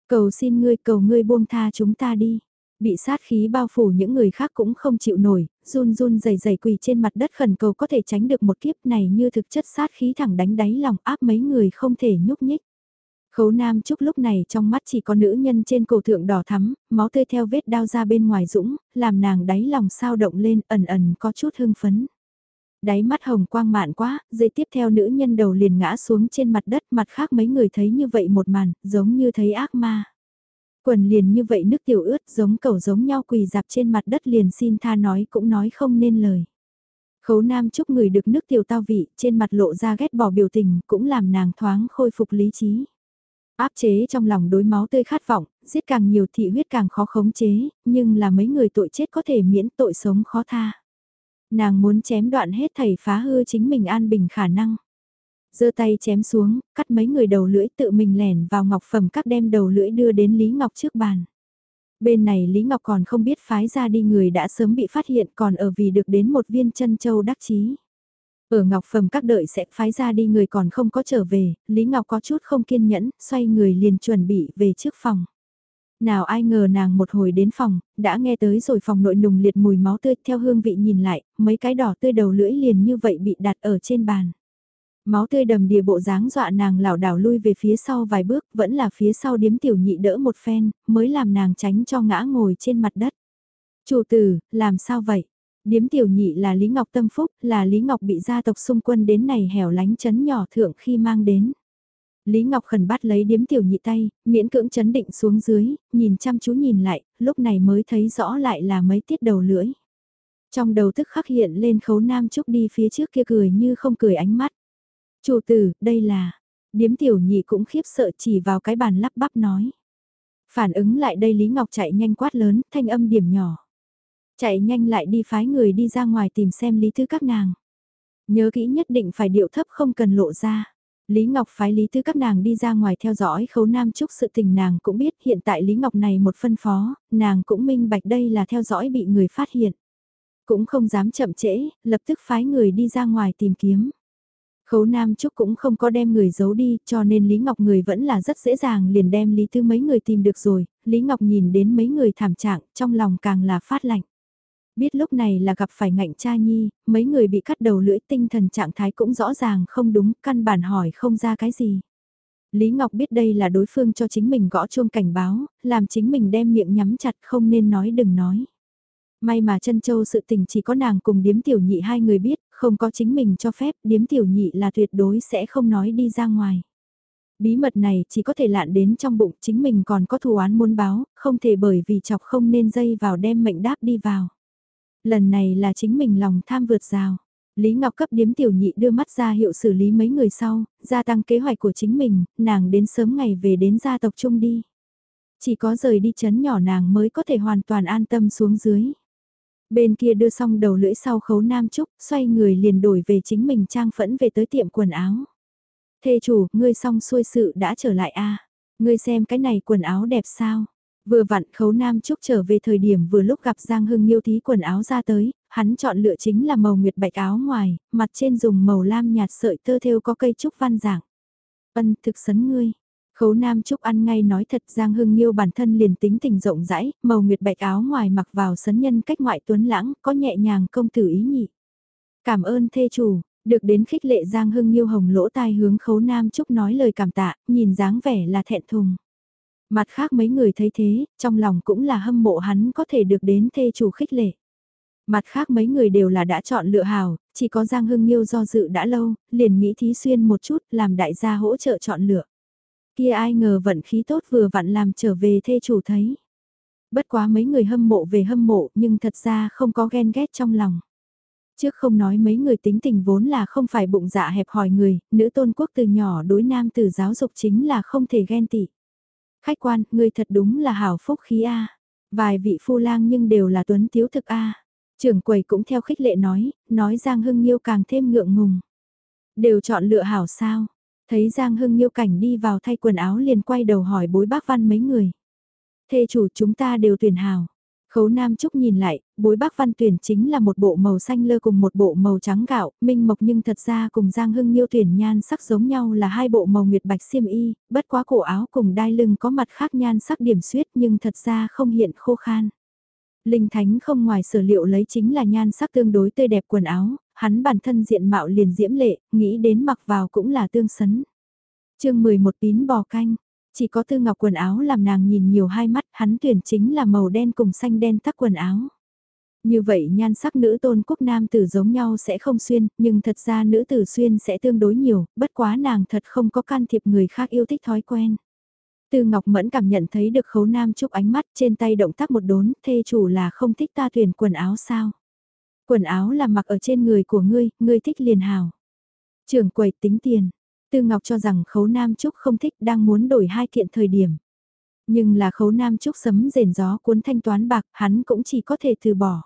Cầu xin ngươi, cầu ngươi buông tha chúng ta đi. Bị sát khí bao phủ những người khác cũng không chịu nổi, run run dày dày quỳ trên mặt đất khẩn cầu có thể tránh được một kiếp này như thực chất sát khí thẳng đánh đáy lòng áp mấy người không thể nhúc nhích. Khấu Nam Trúc lúc này trong mắt chỉ có nữ nhân trên cổ thượng đỏ thắm, máu tươi theo vết đao ra bên ngoài dũng, làm nàng đáy lòng sao động lên ẩn ẩn có chút hưng phấn. Đáy mắt hồng quang mạn quá, dây tiếp theo nữ nhân đầu liền ngã xuống trên mặt đất mặt khác mấy người thấy như vậy một màn, giống như thấy ác ma. Quần liền như vậy nước tiểu ướt giống cầu giống nhau quỳ dạp trên mặt đất liền xin tha nói cũng nói không nên lời. Khấu Nam chúc người được nước tiểu tao vị, trên mặt lộ ra ghét bỏ biểu tình, cũng làm nàng thoáng khôi phục lý trí. Áp chế trong lòng đối máu tươi khát vọng, giết càng nhiều thị huyết càng khó khống chế, nhưng là mấy người tội chết có thể miễn tội sống khó tha. Nàng muốn chém đoạn hết thầy phá hư chính mình an bình khả năng. giơ tay chém xuống, cắt mấy người đầu lưỡi tự mình lẻn vào ngọc phẩm các đem đầu lưỡi đưa đến Lý Ngọc trước bàn. Bên này Lý Ngọc còn không biết phái ra đi người đã sớm bị phát hiện còn ở vì được đến một viên chân châu đắc chí. Ở Ngọc Phẩm các đợi sẽ phái ra đi người còn không có trở về, Lý Ngọc có chút không kiên nhẫn, xoay người liền chuẩn bị về trước phòng. Nào ai ngờ nàng một hồi đến phòng, đã nghe tới rồi phòng nội nùng liệt mùi máu tươi theo hương vị nhìn lại, mấy cái đỏ tươi đầu lưỡi liền như vậy bị đặt ở trên bàn. Máu tươi đầm đìa bộ dáng dọa nàng lảo đảo lui về phía sau vài bước, vẫn là phía sau điếm tiểu nhị đỡ một phen, mới làm nàng tránh cho ngã ngồi trên mặt đất. Chủ tử, làm sao vậy? Điếm tiểu nhị là Lý Ngọc tâm phúc, là Lý Ngọc bị gia tộc xung quân đến này hẻo lánh chấn nhỏ thượng khi mang đến. Lý Ngọc khẩn bắt lấy điếm tiểu nhị tay, miễn cưỡng chấn định xuống dưới, nhìn chăm chú nhìn lại, lúc này mới thấy rõ lại là mấy tiết đầu lưỡi. Trong đầu tức khắc hiện lên khấu nam trúc đi phía trước kia cười như không cười ánh mắt. Chủ tử, đây là... Điếm tiểu nhị cũng khiếp sợ chỉ vào cái bàn lắp bắp nói. Phản ứng lại đây Lý Ngọc chạy nhanh quát lớn, thanh âm điểm nhỏ. Chạy nhanh lại đi phái người đi ra ngoài tìm xem lý thư các nàng. Nhớ kỹ nhất định phải điệu thấp không cần lộ ra. Lý Ngọc phái Lý Tư các nàng đi ra ngoài theo dõi khấu nam trúc sự tình nàng cũng biết hiện tại Lý Ngọc này một phân phó, nàng cũng minh bạch đây là theo dõi bị người phát hiện. Cũng không dám chậm trễ, lập tức phái người đi ra ngoài tìm kiếm. Khấu Nam Trúc cũng không có đem người giấu đi, cho nên Lý Ngọc người vẫn là rất dễ dàng liền đem Lý Tư mấy người tìm được rồi, Lý Ngọc nhìn đến mấy người thảm trạng, trong lòng càng là phát lạnh. Biết lúc này là gặp phải ngạnh cha nhi, mấy người bị cắt đầu lưỡi tinh thần trạng thái cũng rõ ràng không đúng, căn bản hỏi không ra cái gì. Lý Ngọc biết đây là đối phương cho chính mình gõ chuông cảnh báo, làm chính mình đem miệng nhắm chặt không nên nói đừng nói. May mà chân châu sự tình chỉ có nàng cùng điếm tiểu nhị hai người biết, không có chính mình cho phép, điếm tiểu nhị là tuyệt đối sẽ không nói đi ra ngoài. Bí mật này chỉ có thể lạn đến trong bụng chính mình còn có thù án muốn báo, không thể bởi vì chọc không nên dây vào đem mệnh đáp đi vào. Lần này là chính mình lòng tham vượt rào. Lý Ngọc cấp điếm tiểu nhị đưa mắt ra hiệu xử lý mấy người sau, gia tăng kế hoạch của chính mình, nàng đến sớm ngày về đến gia tộc chung đi. Chỉ có rời đi chấn nhỏ nàng mới có thể hoàn toàn an tâm xuống dưới. Bên kia đưa xong đầu lưỡi sau khấu nam trúc, xoay người liền đổi về chính mình trang phẫn về tới tiệm quần áo. Thê chủ, ngươi xong xuôi sự đã trở lại a Ngươi xem cái này quần áo đẹp sao? Vừa vặn khấu nam trúc trở về thời điểm vừa lúc gặp Giang Hưng Nhiêu thí quần áo ra tới, hắn chọn lựa chính là màu nguyệt bạch áo ngoài, mặt trên dùng màu lam nhạt sợi tơ thêu có cây trúc văn dạng. Ân thực sấn ngươi. Khấu Nam Trúc ăn ngay nói thật Giang Hưng Nhiêu bản thân liền tính tình rộng rãi, màu nguyệt bạch áo ngoài mặc vào sấn nhân cách ngoại tuấn lãng, có nhẹ nhàng công tử ý nhị. Cảm ơn thê chủ, được đến khích lệ Giang Hưng Nhiêu hồng lỗ tai hướng Khấu Nam Trúc nói lời cảm tạ, nhìn dáng vẻ là thẹn thùng. Mặt khác mấy người thấy thế, trong lòng cũng là hâm mộ hắn có thể được đến thê chủ khích lệ. Mặt khác mấy người đều là đã chọn lựa hào, chỉ có Giang Hưng Nhiêu do dự đã lâu, liền nghĩ thí xuyên một chút làm đại gia hỗ trợ chọn lựa. Kia ai ngờ vận khí tốt vừa vặn làm trở về thê chủ thấy. Bất quá mấy người hâm mộ về hâm mộ nhưng thật ra không có ghen ghét trong lòng. Trước không nói mấy người tính tình vốn là không phải bụng dạ hẹp hòi người, nữ tôn quốc từ nhỏ đối nam từ giáo dục chính là không thể ghen tị. Khách quan, ngươi thật đúng là hảo phúc khí A. Vài vị phu lang nhưng đều là tuấn thiếu thực A. Trưởng quầy cũng theo khích lệ nói, nói Giang Hưng Nhiêu càng thêm ngượng ngùng. Đều chọn lựa hảo sao. Thấy Giang Hưng Nhiêu cảnh đi vào thay quần áo liền quay đầu hỏi bối bác văn mấy người. Thê chủ chúng ta đều tuyển hảo. Khấu Nam Trúc nhìn lại, bối bác văn tuyển chính là một bộ màu xanh lơ cùng một bộ màu trắng gạo, minh mộc nhưng thật ra cùng Giang Hưng Nhiêu tuyển nhan sắc giống nhau là hai bộ màu nguyệt bạch xiêm y, bất quá cổ áo cùng đai lưng có mặt khác nhan sắc điểm suyết nhưng thật ra không hiện khô khan. Linh Thánh không ngoài sở liệu lấy chính là nhan sắc tương đối tươi đẹp quần áo, hắn bản thân diện mạo liền diễm lệ, nghĩ đến mặc vào cũng là tương sấn. chương 11 bín bò canh, chỉ có tư ngọc quần áo làm nàng nhìn nhiều hai mắt, hắn tuyển chính là màu đen cùng xanh đen tắc quần áo. Như vậy nhan sắc nữ tôn quốc nam tử giống nhau sẽ không xuyên, nhưng thật ra nữ tử xuyên sẽ tương đối nhiều, bất quá nàng thật không có can thiệp người khác yêu thích thói quen. Tư Ngọc Mẫn cảm nhận thấy được khấu nam chúc ánh mắt trên tay động tác một đốn, thê chủ là không thích ta tuyển quần áo sao. Quần áo là mặc ở trên người của ngươi, ngươi thích liền hào. Trưởng quầy tính tiền, Tư Ngọc cho rằng khấu nam trúc không thích đang muốn đổi hai kiện thời điểm. Nhưng là khấu nam trúc sấm rền gió cuốn thanh toán bạc, hắn cũng chỉ có thể từ bỏ.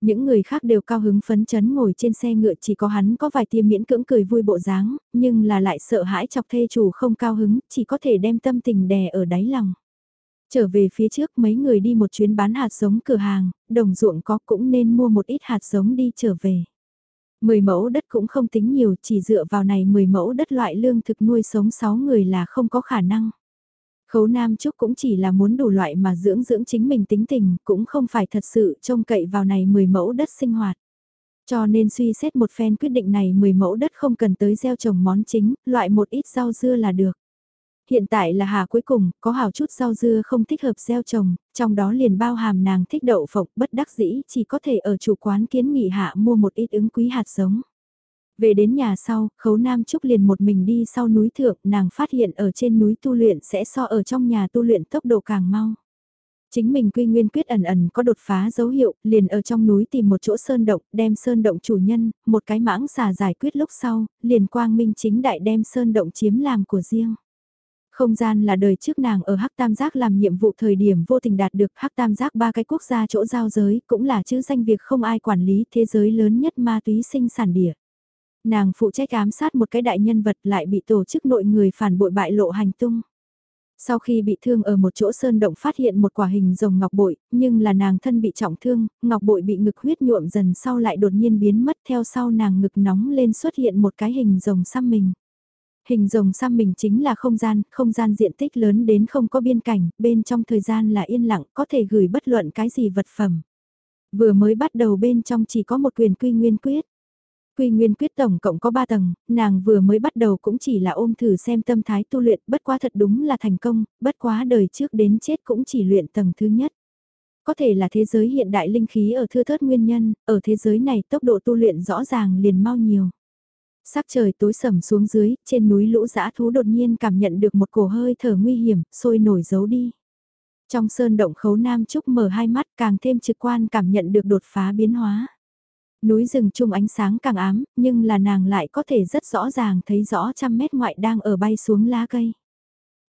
Những người khác đều cao hứng phấn chấn ngồi trên xe ngựa chỉ có hắn có vài tia miễn cưỡng cười vui bộ dáng, nhưng là lại sợ hãi chọc thê chủ không cao hứng, chỉ có thể đem tâm tình đè ở đáy lòng. Trở về phía trước mấy người đi một chuyến bán hạt giống cửa hàng, đồng ruộng có cũng nên mua một ít hạt giống đi trở về. Mười mẫu đất cũng không tính nhiều, chỉ dựa vào này mười mẫu đất loại lương thực nuôi sống 6 người là không có khả năng. Khấu Nam Trúc cũng chỉ là muốn đủ loại mà dưỡng dưỡng chính mình tính tình, cũng không phải thật sự trông cậy vào này 10 mẫu đất sinh hoạt. Cho nên suy xét một phen quyết định này 10 mẫu đất không cần tới gieo trồng món chính, loại một ít rau dưa là được. Hiện tại là hà cuối cùng, có hào chút rau dưa không thích hợp gieo trồng, trong đó liền bao hàm nàng thích đậu phộng bất đắc dĩ chỉ có thể ở chủ quán kiến nghị hạ mua một ít ứng quý hạt giống. Về đến nhà sau, khấu Nam Trúc liền một mình đi sau núi thượng, nàng phát hiện ở trên núi tu luyện sẽ so ở trong nhà tu luyện tốc độ càng mau. Chính mình quy nguyên quyết ẩn ẩn có đột phá dấu hiệu, liền ở trong núi tìm một chỗ sơn động, đem sơn động chủ nhân, một cái mãng xà giải quyết lúc sau, liền quang minh chính đại đem sơn động chiếm làm của riêng. Không gian là đời trước nàng ở Hắc Tam Giác làm nhiệm vụ thời điểm vô tình đạt được Hắc Tam Giác ba cái quốc gia chỗ giao giới, cũng là chữ danh việc không ai quản lý thế giới lớn nhất ma túy sinh sản địa. Nàng phụ trách ám sát một cái đại nhân vật lại bị tổ chức nội người phản bội bại lộ hành tung. Sau khi bị thương ở một chỗ sơn động phát hiện một quả hình rồng ngọc bội, nhưng là nàng thân bị trọng thương, ngọc bội bị ngực huyết nhuộm dần sau lại đột nhiên biến mất theo sau nàng ngực nóng lên xuất hiện một cái hình rồng xăm mình. Hình rồng xăm mình chính là không gian, không gian diện tích lớn đến không có biên cảnh, bên trong thời gian là yên lặng, có thể gửi bất luận cái gì vật phẩm. Vừa mới bắt đầu bên trong chỉ có một quyền quy nguyên quyết. Quy Nguyên Quyết tổng cộng có 3 tầng, nàng vừa mới bắt đầu cũng chỉ là ôm thử xem tâm thái tu luyện, bất quá thật đúng là thành công, bất quá đời trước đến chết cũng chỉ luyện tầng thứ nhất. Có thể là thế giới hiện đại linh khí ở thưa thớt nguyên nhân, ở thế giới này tốc độ tu luyện rõ ràng liền mau nhiều. Sắc trời tối sầm xuống dưới, trên núi lũ dã thú đột nhiên cảm nhận được một cổ hơi thở nguy hiểm, sôi nổi giấu đi. Trong sơn động khấu Nam Trúc mở hai mắt càng thêm trực quan cảm nhận được đột phá biến hóa. Núi rừng chung ánh sáng càng ám, nhưng là nàng lại có thể rất rõ ràng thấy rõ trăm mét ngoại đang ở bay xuống lá cây.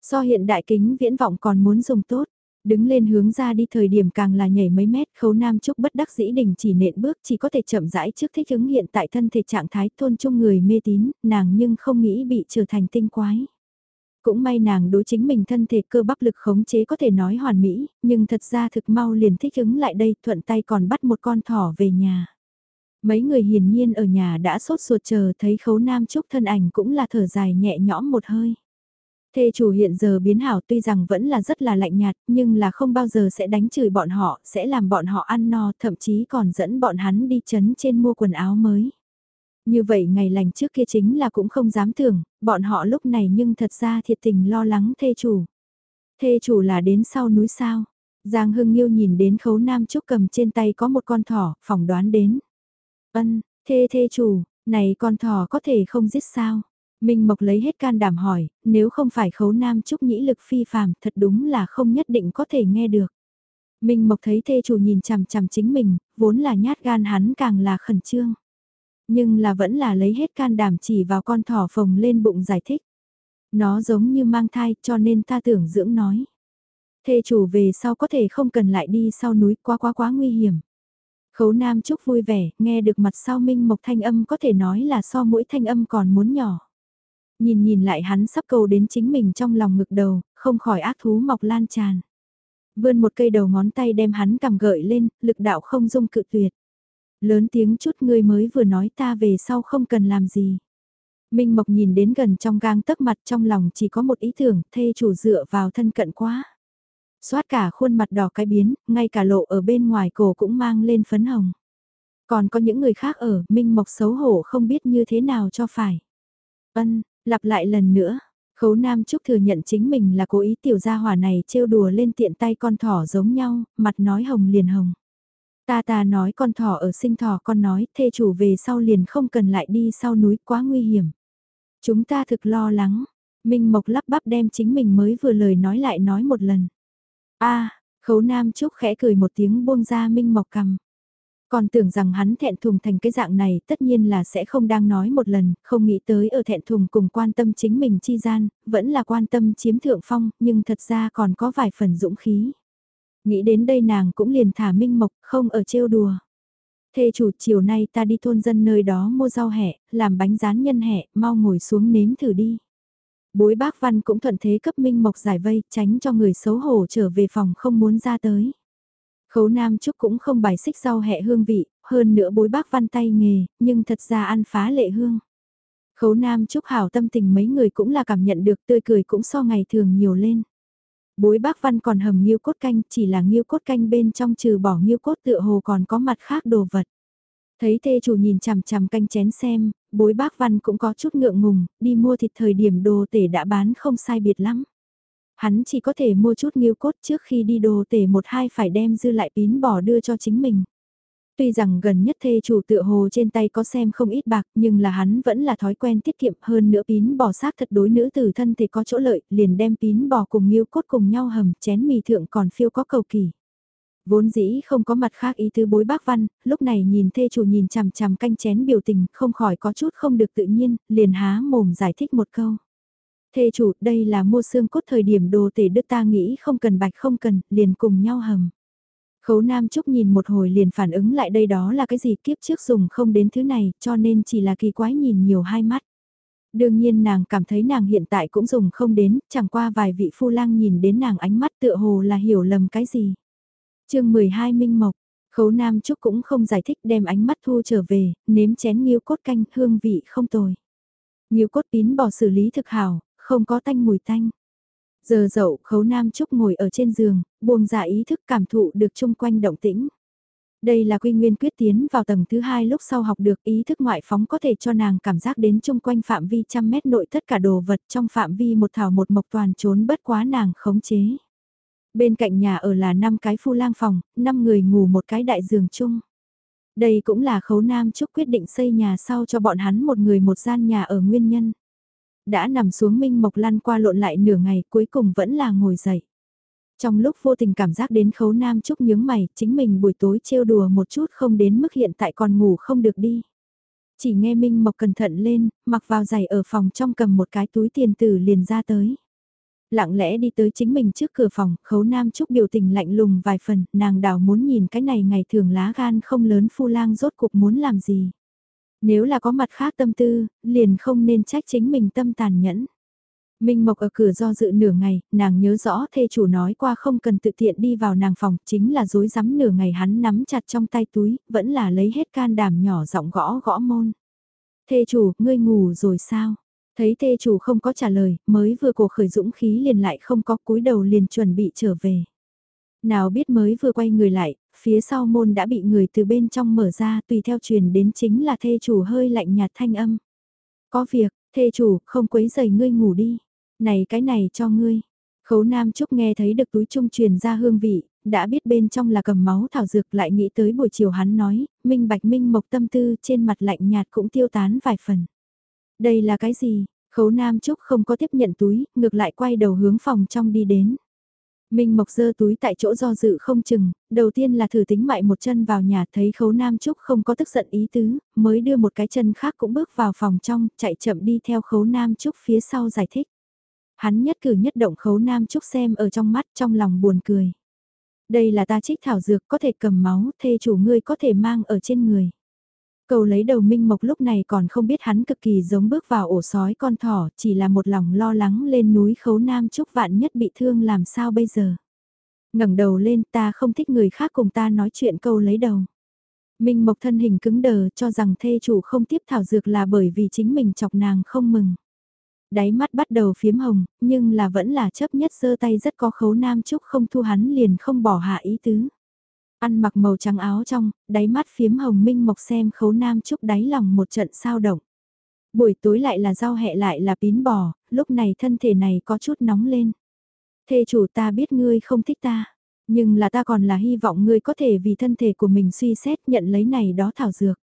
So hiện đại kính viễn vọng còn muốn dùng tốt, đứng lên hướng ra đi thời điểm càng là nhảy mấy mét khấu nam trúc bất đắc dĩ đình chỉ nện bước chỉ có thể chậm rãi trước thích ứng hiện tại thân thể trạng thái thôn chung người mê tín, nàng nhưng không nghĩ bị trở thành tinh quái. Cũng may nàng đối chính mình thân thể cơ bắp lực khống chế có thể nói hoàn mỹ, nhưng thật ra thực mau liền thích ứng lại đây thuận tay còn bắt một con thỏ về nhà. Mấy người hiển nhiên ở nhà đã sốt ruột chờ thấy khấu nam trúc thân ảnh cũng là thở dài nhẹ nhõm một hơi. Thê chủ hiện giờ biến hảo tuy rằng vẫn là rất là lạnh nhạt nhưng là không bao giờ sẽ đánh chửi bọn họ, sẽ làm bọn họ ăn no thậm chí còn dẫn bọn hắn đi chấn trên mua quần áo mới. Như vậy ngày lành trước kia chính là cũng không dám tưởng, bọn họ lúc này nhưng thật ra thiệt tình lo lắng thê chủ. Thê chủ là đến sau núi sao. Giang Hưng Nhiêu nhìn đến khấu nam trúc cầm trên tay có một con thỏ, phỏng đoán đến. Ân, thê thê chủ, này con thỏ có thể không giết sao? Minh Mộc lấy hết can đảm hỏi, nếu không phải khấu nam trúc nhĩ lực phi phàm, thật đúng là không nhất định có thể nghe được. Minh Mộc thấy thê chủ nhìn chằm chằm chính mình, vốn là nhát gan hắn càng là khẩn trương. Nhưng là vẫn là lấy hết can đảm chỉ vào con thỏ phồng lên bụng giải thích. Nó giống như mang thai cho nên ta tưởng dưỡng nói. Thê chủ về sau có thể không cần lại đi sau núi quá quá quá nguy hiểm. Khấu Nam Trúc vui vẻ, nghe được mặt sau Minh Mộc thanh âm có thể nói là so mỗi thanh âm còn muốn nhỏ. Nhìn nhìn lại hắn sắp cầu đến chính mình trong lòng ngực đầu, không khỏi ác thú mọc lan tràn. Vươn một cây đầu ngón tay đem hắn cầm gợi lên, lực đạo không dung cự tuyệt. Lớn tiếng chút ngươi mới vừa nói ta về sau không cần làm gì. Minh Mộc nhìn đến gần trong gang tấc mặt trong lòng chỉ có một ý tưởng, thê chủ dựa vào thân cận quá. Xoát cả khuôn mặt đỏ cái biến, ngay cả lộ ở bên ngoài cổ cũng mang lên phấn hồng. Còn có những người khác ở, Minh Mộc xấu hổ không biết như thế nào cho phải. Ân, lặp lại lần nữa. Khấu Nam Trúc thừa nhận chính mình là cố ý tiểu gia hỏa này trêu đùa lên tiện tay con thỏ giống nhau, mặt nói hồng liền hồng. Ta ta nói con thỏ ở sinh thỏ con nói thê chủ về sau liền không cần lại đi sau núi quá nguy hiểm. Chúng ta thực lo lắng. Minh Mộc lắp bắp đem chính mình mới vừa lời nói lại nói một lần a khấu nam trúc khẽ cười một tiếng buông ra minh mộc cầm. Còn tưởng rằng hắn thẹn thùng thành cái dạng này tất nhiên là sẽ không đang nói một lần, không nghĩ tới ở thẹn thùng cùng quan tâm chính mình chi gian, vẫn là quan tâm chiếm thượng phong, nhưng thật ra còn có vài phần dũng khí. Nghĩ đến đây nàng cũng liền thả minh mộc, không ở trêu đùa. Thê chủ chiều nay ta đi thôn dân nơi đó mua rau hẹ, làm bánh rán nhân hẹ, mau ngồi xuống nếm thử đi. Bối bác văn cũng thuận thế cấp Minh Mộc giải vây, tránh cho người xấu hổ trở về phòng không muốn ra tới. Khấu Nam Trúc cũng không bài xích rau hẹ hương vị, hơn nữa bối bác văn tay nghề, nhưng thật ra ăn phá lệ hương. Khấu Nam Trúc hảo tâm tình mấy người cũng là cảm nhận được tươi cười cũng so ngày thường nhiều lên. Bối bác văn còn hầm nghiêu cốt canh chỉ là nghiêu cốt canh bên trong trừ bỏ nghiêu cốt tựa hồ còn có mặt khác đồ vật. Thấy thê chủ nhìn chằm chằm canh chén xem, bối bác văn cũng có chút ngượng ngùng, đi mua thịt thời điểm đồ tể đã bán không sai biệt lắm. Hắn chỉ có thể mua chút nghiêu cốt trước khi đi đồ tể một hai phải đem dư lại pín bỏ đưa cho chính mình. Tuy rằng gần nhất thê chủ tựa hồ trên tay có xem không ít bạc nhưng là hắn vẫn là thói quen tiết kiệm hơn nữa pín bò xác thật đối nữ tử thân thì có chỗ lợi liền đem pín bò cùng nghiêu cốt cùng nhau hầm chén mì thượng còn phiêu có cầu kỳ. Vốn dĩ không có mặt khác ý tứ bối bác văn, lúc này nhìn thê chủ nhìn chằm chằm canh chén biểu tình không khỏi có chút không được tự nhiên, liền há mồm giải thích một câu. Thê chủ, đây là mua xương cốt thời điểm đồ tể đức ta nghĩ không cần bạch không cần, liền cùng nhau hầm. Khấu Nam Trúc nhìn một hồi liền phản ứng lại đây đó là cái gì kiếp trước dùng không đến thứ này cho nên chỉ là kỳ quái nhìn nhiều hai mắt. Đương nhiên nàng cảm thấy nàng hiện tại cũng dùng không đến, chẳng qua vài vị phu lang nhìn đến nàng ánh mắt tựa hồ là hiểu lầm cái gì chương 12 Minh Mộc, Khấu Nam Trúc cũng không giải thích đem ánh mắt thu trở về, nếm chén nghiêu cốt canh hương vị không tồi. Nghiêu cốt tín bỏ xử lý thực hảo, không có tanh mùi tanh. Giờ dậu khấu Nam Trúc ngồi ở trên giường, buông ra ý thức cảm thụ được chung quanh động tĩnh. Đây là quy nguyên quyết tiến vào tầng thứ hai lúc sau học được ý thức ngoại phóng có thể cho nàng cảm giác đến chung quanh phạm vi trăm mét nội tất cả đồ vật trong phạm vi một thảo một mộc toàn trốn bất quá nàng khống chế. Bên cạnh nhà ở là 5 cái phu lang phòng, 5 người ngủ một cái đại giường chung. Đây cũng là khấu nam chúc quyết định xây nhà sau cho bọn hắn một người một gian nhà ở nguyên nhân. Đã nằm xuống Minh Mộc lăn qua lộn lại nửa ngày cuối cùng vẫn là ngồi dậy. Trong lúc vô tình cảm giác đến khấu nam chúc nhướng mày, chính mình buổi tối trêu đùa một chút không đến mức hiện tại còn ngủ không được đi. Chỉ nghe Minh Mộc cẩn thận lên, mặc vào giày ở phòng trong cầm một cái túi tiền tử liền ra tới lặng lẽ đi tới chính mình trước cửa phòng, khấu nam trúc biểu tình lạnh lùng vài phần, nàng đào muốn nhìn cái này ngày thường lá gan không lớn phu lang rốt cuộc muốn làm gì. Nếu là có mặt khác tâm tư, liền không nên trách chính mình tâm tàn nhẫn. Minh Mộc ở cửa do dự nửa ngày, nàng nhớ rõ thê chủ nói qua không cần tự tiện đi vào nàng phòng, chính là dối rắm nửa ngày hắn nắm chặt trong tay túi, vẫn là lấy hết can đảm nhỏ giọng gõ gõ môn. Thê chủ, ngươi ngủ rồi sao? Thấy thê chủ không có trả lời, mới vừa cổ khởi dũng khí liền lại không có cúi đầu liền chuẩn bị trở về. Nào biết mới vừa quay người lại, phía sau môn đã bị người từ bên trong mở ra tùy theo truyền đến chính là thê chủ hơi lạnh nhạt thanh âm. Có việc, thê chủ, không quấy giày ngươi ngủ đi. Này cái này cho ngươi. Khấu Nam Trúc nghe thấy được túi trung truyền ra hương vị, đã biết bên trong là cầm máu thảo dược lại nghĩ tới buổi chiều hắn nói, minh bạch minh mộc tâm tư trên mặt lạnh nhạt cũng tiêu tán vài phần. Đây là cái gì? Khấu Nam Trúc không có tiếp nhận túi, ngược lại quay đầu hướng phòng trong đi đến. Minh Mộc dơ túi tại chỗ do dự không chừng, đầu tiên là thử tính mại một chân vào nhà thấy khấu Nam Trúc không có tức giận ý tứ, mới đưa một cái chân khác cũng bước vào phòng trong, chạy chậm đi theo khấu Nam Trúc phía sau giải thích. Hắn nhất cử nhất động khấu Nam Trúc xem ở trong mắt trong lòng buồn cười. Đây là ta trích thảo dược có thể cầm máu, thê chủ ngươi có thể mang ở trên người. Cầu lấy đầu Minh Mộc lúc này còn không biết hắn cực kỳ giống bước vào ổ sói con thỏ, chỉ là một lòng lo lắng lên núi khấu nam trúc vạn nhất bị thương làm sao bây giờ. ngẩng đầu lên ta không thích người khác cùng ta nói chuyện câu lấy đầu. Minh Mộc thân hình cứng đờ cho rằng thê chủ không tiếp thảo dược là bởi vì chính mình chọc nàng không mừng. Đáy mắt bắt đầu phiếm hồng, nhưng là vẫn là chấp nhất giơ tay rất có khấu nam trúc không thu hắn liền không bỏ hạ ý tứ. Ăn mặc màu trắng áo trong, đáy mắt phiếm hồng minh mộc xem khấu nam trúc đáy lòng một trận sao động. Buổi tối lại là rau hẹ lại là pín bò, lúc này thân thể này có chút nóng lên. Thê chủ ta biết ngươi không thích ta, nhưng là ta còn là hy vọng ngươi có thể vì thân thể của mình suy xét nhận lấy này đó thảo dược.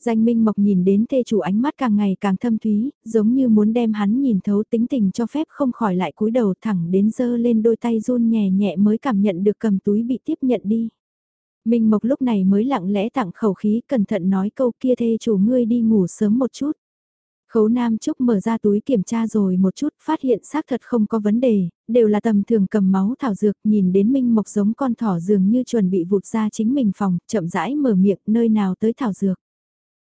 Danh Minh Mộc nhìn đến thê chủ ánh mắt càng ngày càng thâm thúy, giống như muốn đem hắn nhìn thấu tính tình cho phép không khỏi lại cúi đầu thẳng đến dơ lên đôi tay run nhẹ nhẹ mới cảm nhận được cầm túi bị tiếp nhận đi. Minh Mộc lúc này mới lặng lẽ tặng khẩu khí cẩn thận nói câu kia thê chủ ngươi đi ngủ sớm một chút. Khấu Nam Trúc mở ra túi kiểm tra rồi một chút, phát hiện xác thật không có vấn đề, đều là tầm thường cầm máu thảo dược, nhìn đến Minh Mộc giống con thỏ dường như chuẩn bị vụt ra chính mình phòng, chậm rãi mở miệng nơi nào tới thảo dược.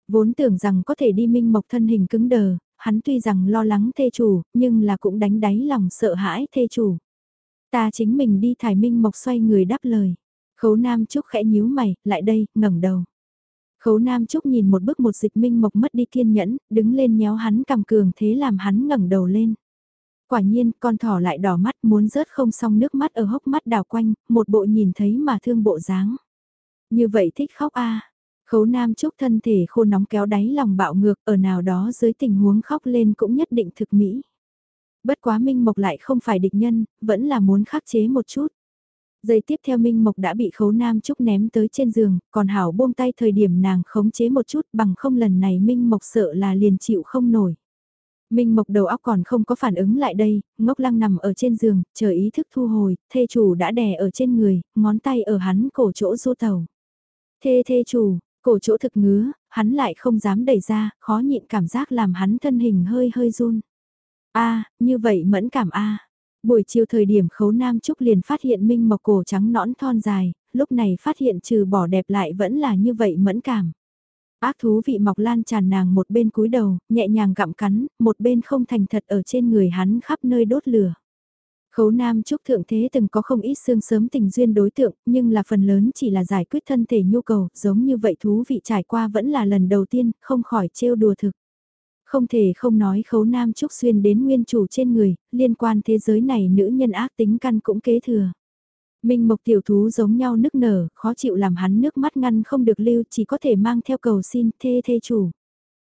Vốn tưởng rằng có thể đi Minh Mộc thân hình cứng đờ, hắn tuy rằng lo lắng thê chủ, nhưng là cũng đánh đáy lòng sợ hãi thê chủ. Ta chính mình đi thải Minh Mộc xoay người đáp lời. Khấu Nam Trúc khẽ nhíu mày, lại đây, ngẩng đầu. Khấu Nam Trúc nhìn một bước một dịch minh mộc mất đi kiên nhẫn, đứng lên nhéo hắn cầm cường thế làm hắn ngẩng đầu lên. Quả nhiên, con thỏ lại đỏ mắt muốn rớt không xong nước mắt ở hốc mắt đào quanh, một bộ nhìn thấy mà thương bộ dáng. Như vậy thích khóc a Khấu Nam Trúc thân thể khô nóng kéo đáy lòng bạo ngược ở nào đó dưới tình huống khóc lên cũng nhất định thực mỹ. Bất quá Minh Mộc lại không phải địch nhân, vẫn là muốn khắc chế một chút. Giây tiếp theo Minh Mộc đã bị khấu Nam Trúc ném tới trên giường, còn Hảo buông tay thời điểm nàng khống chế một chút bằng không lần này Minh Mộc sợ là liền chịu không nổi. Minh Mộc đầu óc còn không có phản ứng lại đây, ngốc lăng nằm ở trên giường, chờ ý thức thu hồi, thê chủ đã đè ở trên người, ngón tay ở hắn cổ chỗ du tàu. Thê thê chủ, cổ chỗ thực ngứa, hắn lại không dám đẩy ra, khó nhịn cảm giác làm hắn thân hình hơi hơi run. a như vậy mẫn cảm a Buổi chiều thời điểm khấu nam trúc liền phát hiện Minh Mộc cổ trắng nõn thon dài, lúc này phát hiện trừ bỏ đẹp lại vẫn là như vậy mẫn cảm. Ác thú vị mọc lan tràn nàng một bên cúi đầu, nhẹ nhàng gặm cắn, một bên không thành thật ở trên người hắn khắp nơi đốt lửa. Khấu Nam Trúc Thượng Thế từng có không ít xương sớm tình duyên đối tượng, nhưng là phần lớn chỉ là giải quyết thân thể nhu cầu, giống như vậy thú vị trải qua vẫn là lần đầu tiên, không khỏi trêu đùa thực. Không thể không nói khấu Nam Trúc Xuyên đến nguyên chủ trên người, liên quan thế giới này nữ nhân ác tính căn cũng kế thừa. Minh Mộc tiểu thú giống nhau nức nở, khó chịu làm hắn nước mắt ngăn không được lưu chỉ có thể mang theo cầu xin thê thê chủ.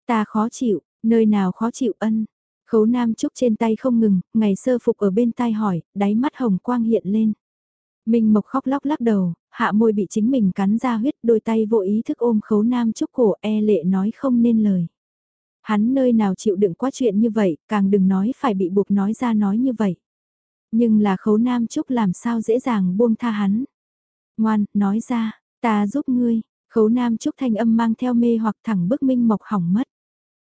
Ta khó chịu, nơi nào khó chịu ân. Khấu Nam Trúc trên tay không ngừng, ngày sơ phục ở bên tai hỏi, đáy mắt hồng quang hiện lên. Minh Mộc khóc lóc lắc đầu, hạ môi bị chính mình cắn ra huyết, đôi tay vô ý thức ôm khấu Nam Trúc cổ e lệ nói không nên lời. Hắn nơi nào chịu đựng quá chuyện như vậy, càng đừng nói phải bị buộc nói ra nói như vậy. Nhưng là khấu nam trúc làm sao dễ dàng buông tha hắn. Ngoan, nói ra, ta giúp ngươi, khấu nam trúc thanh âm mang theo mê hoặc thẳng bức minh mộc hỏng mất.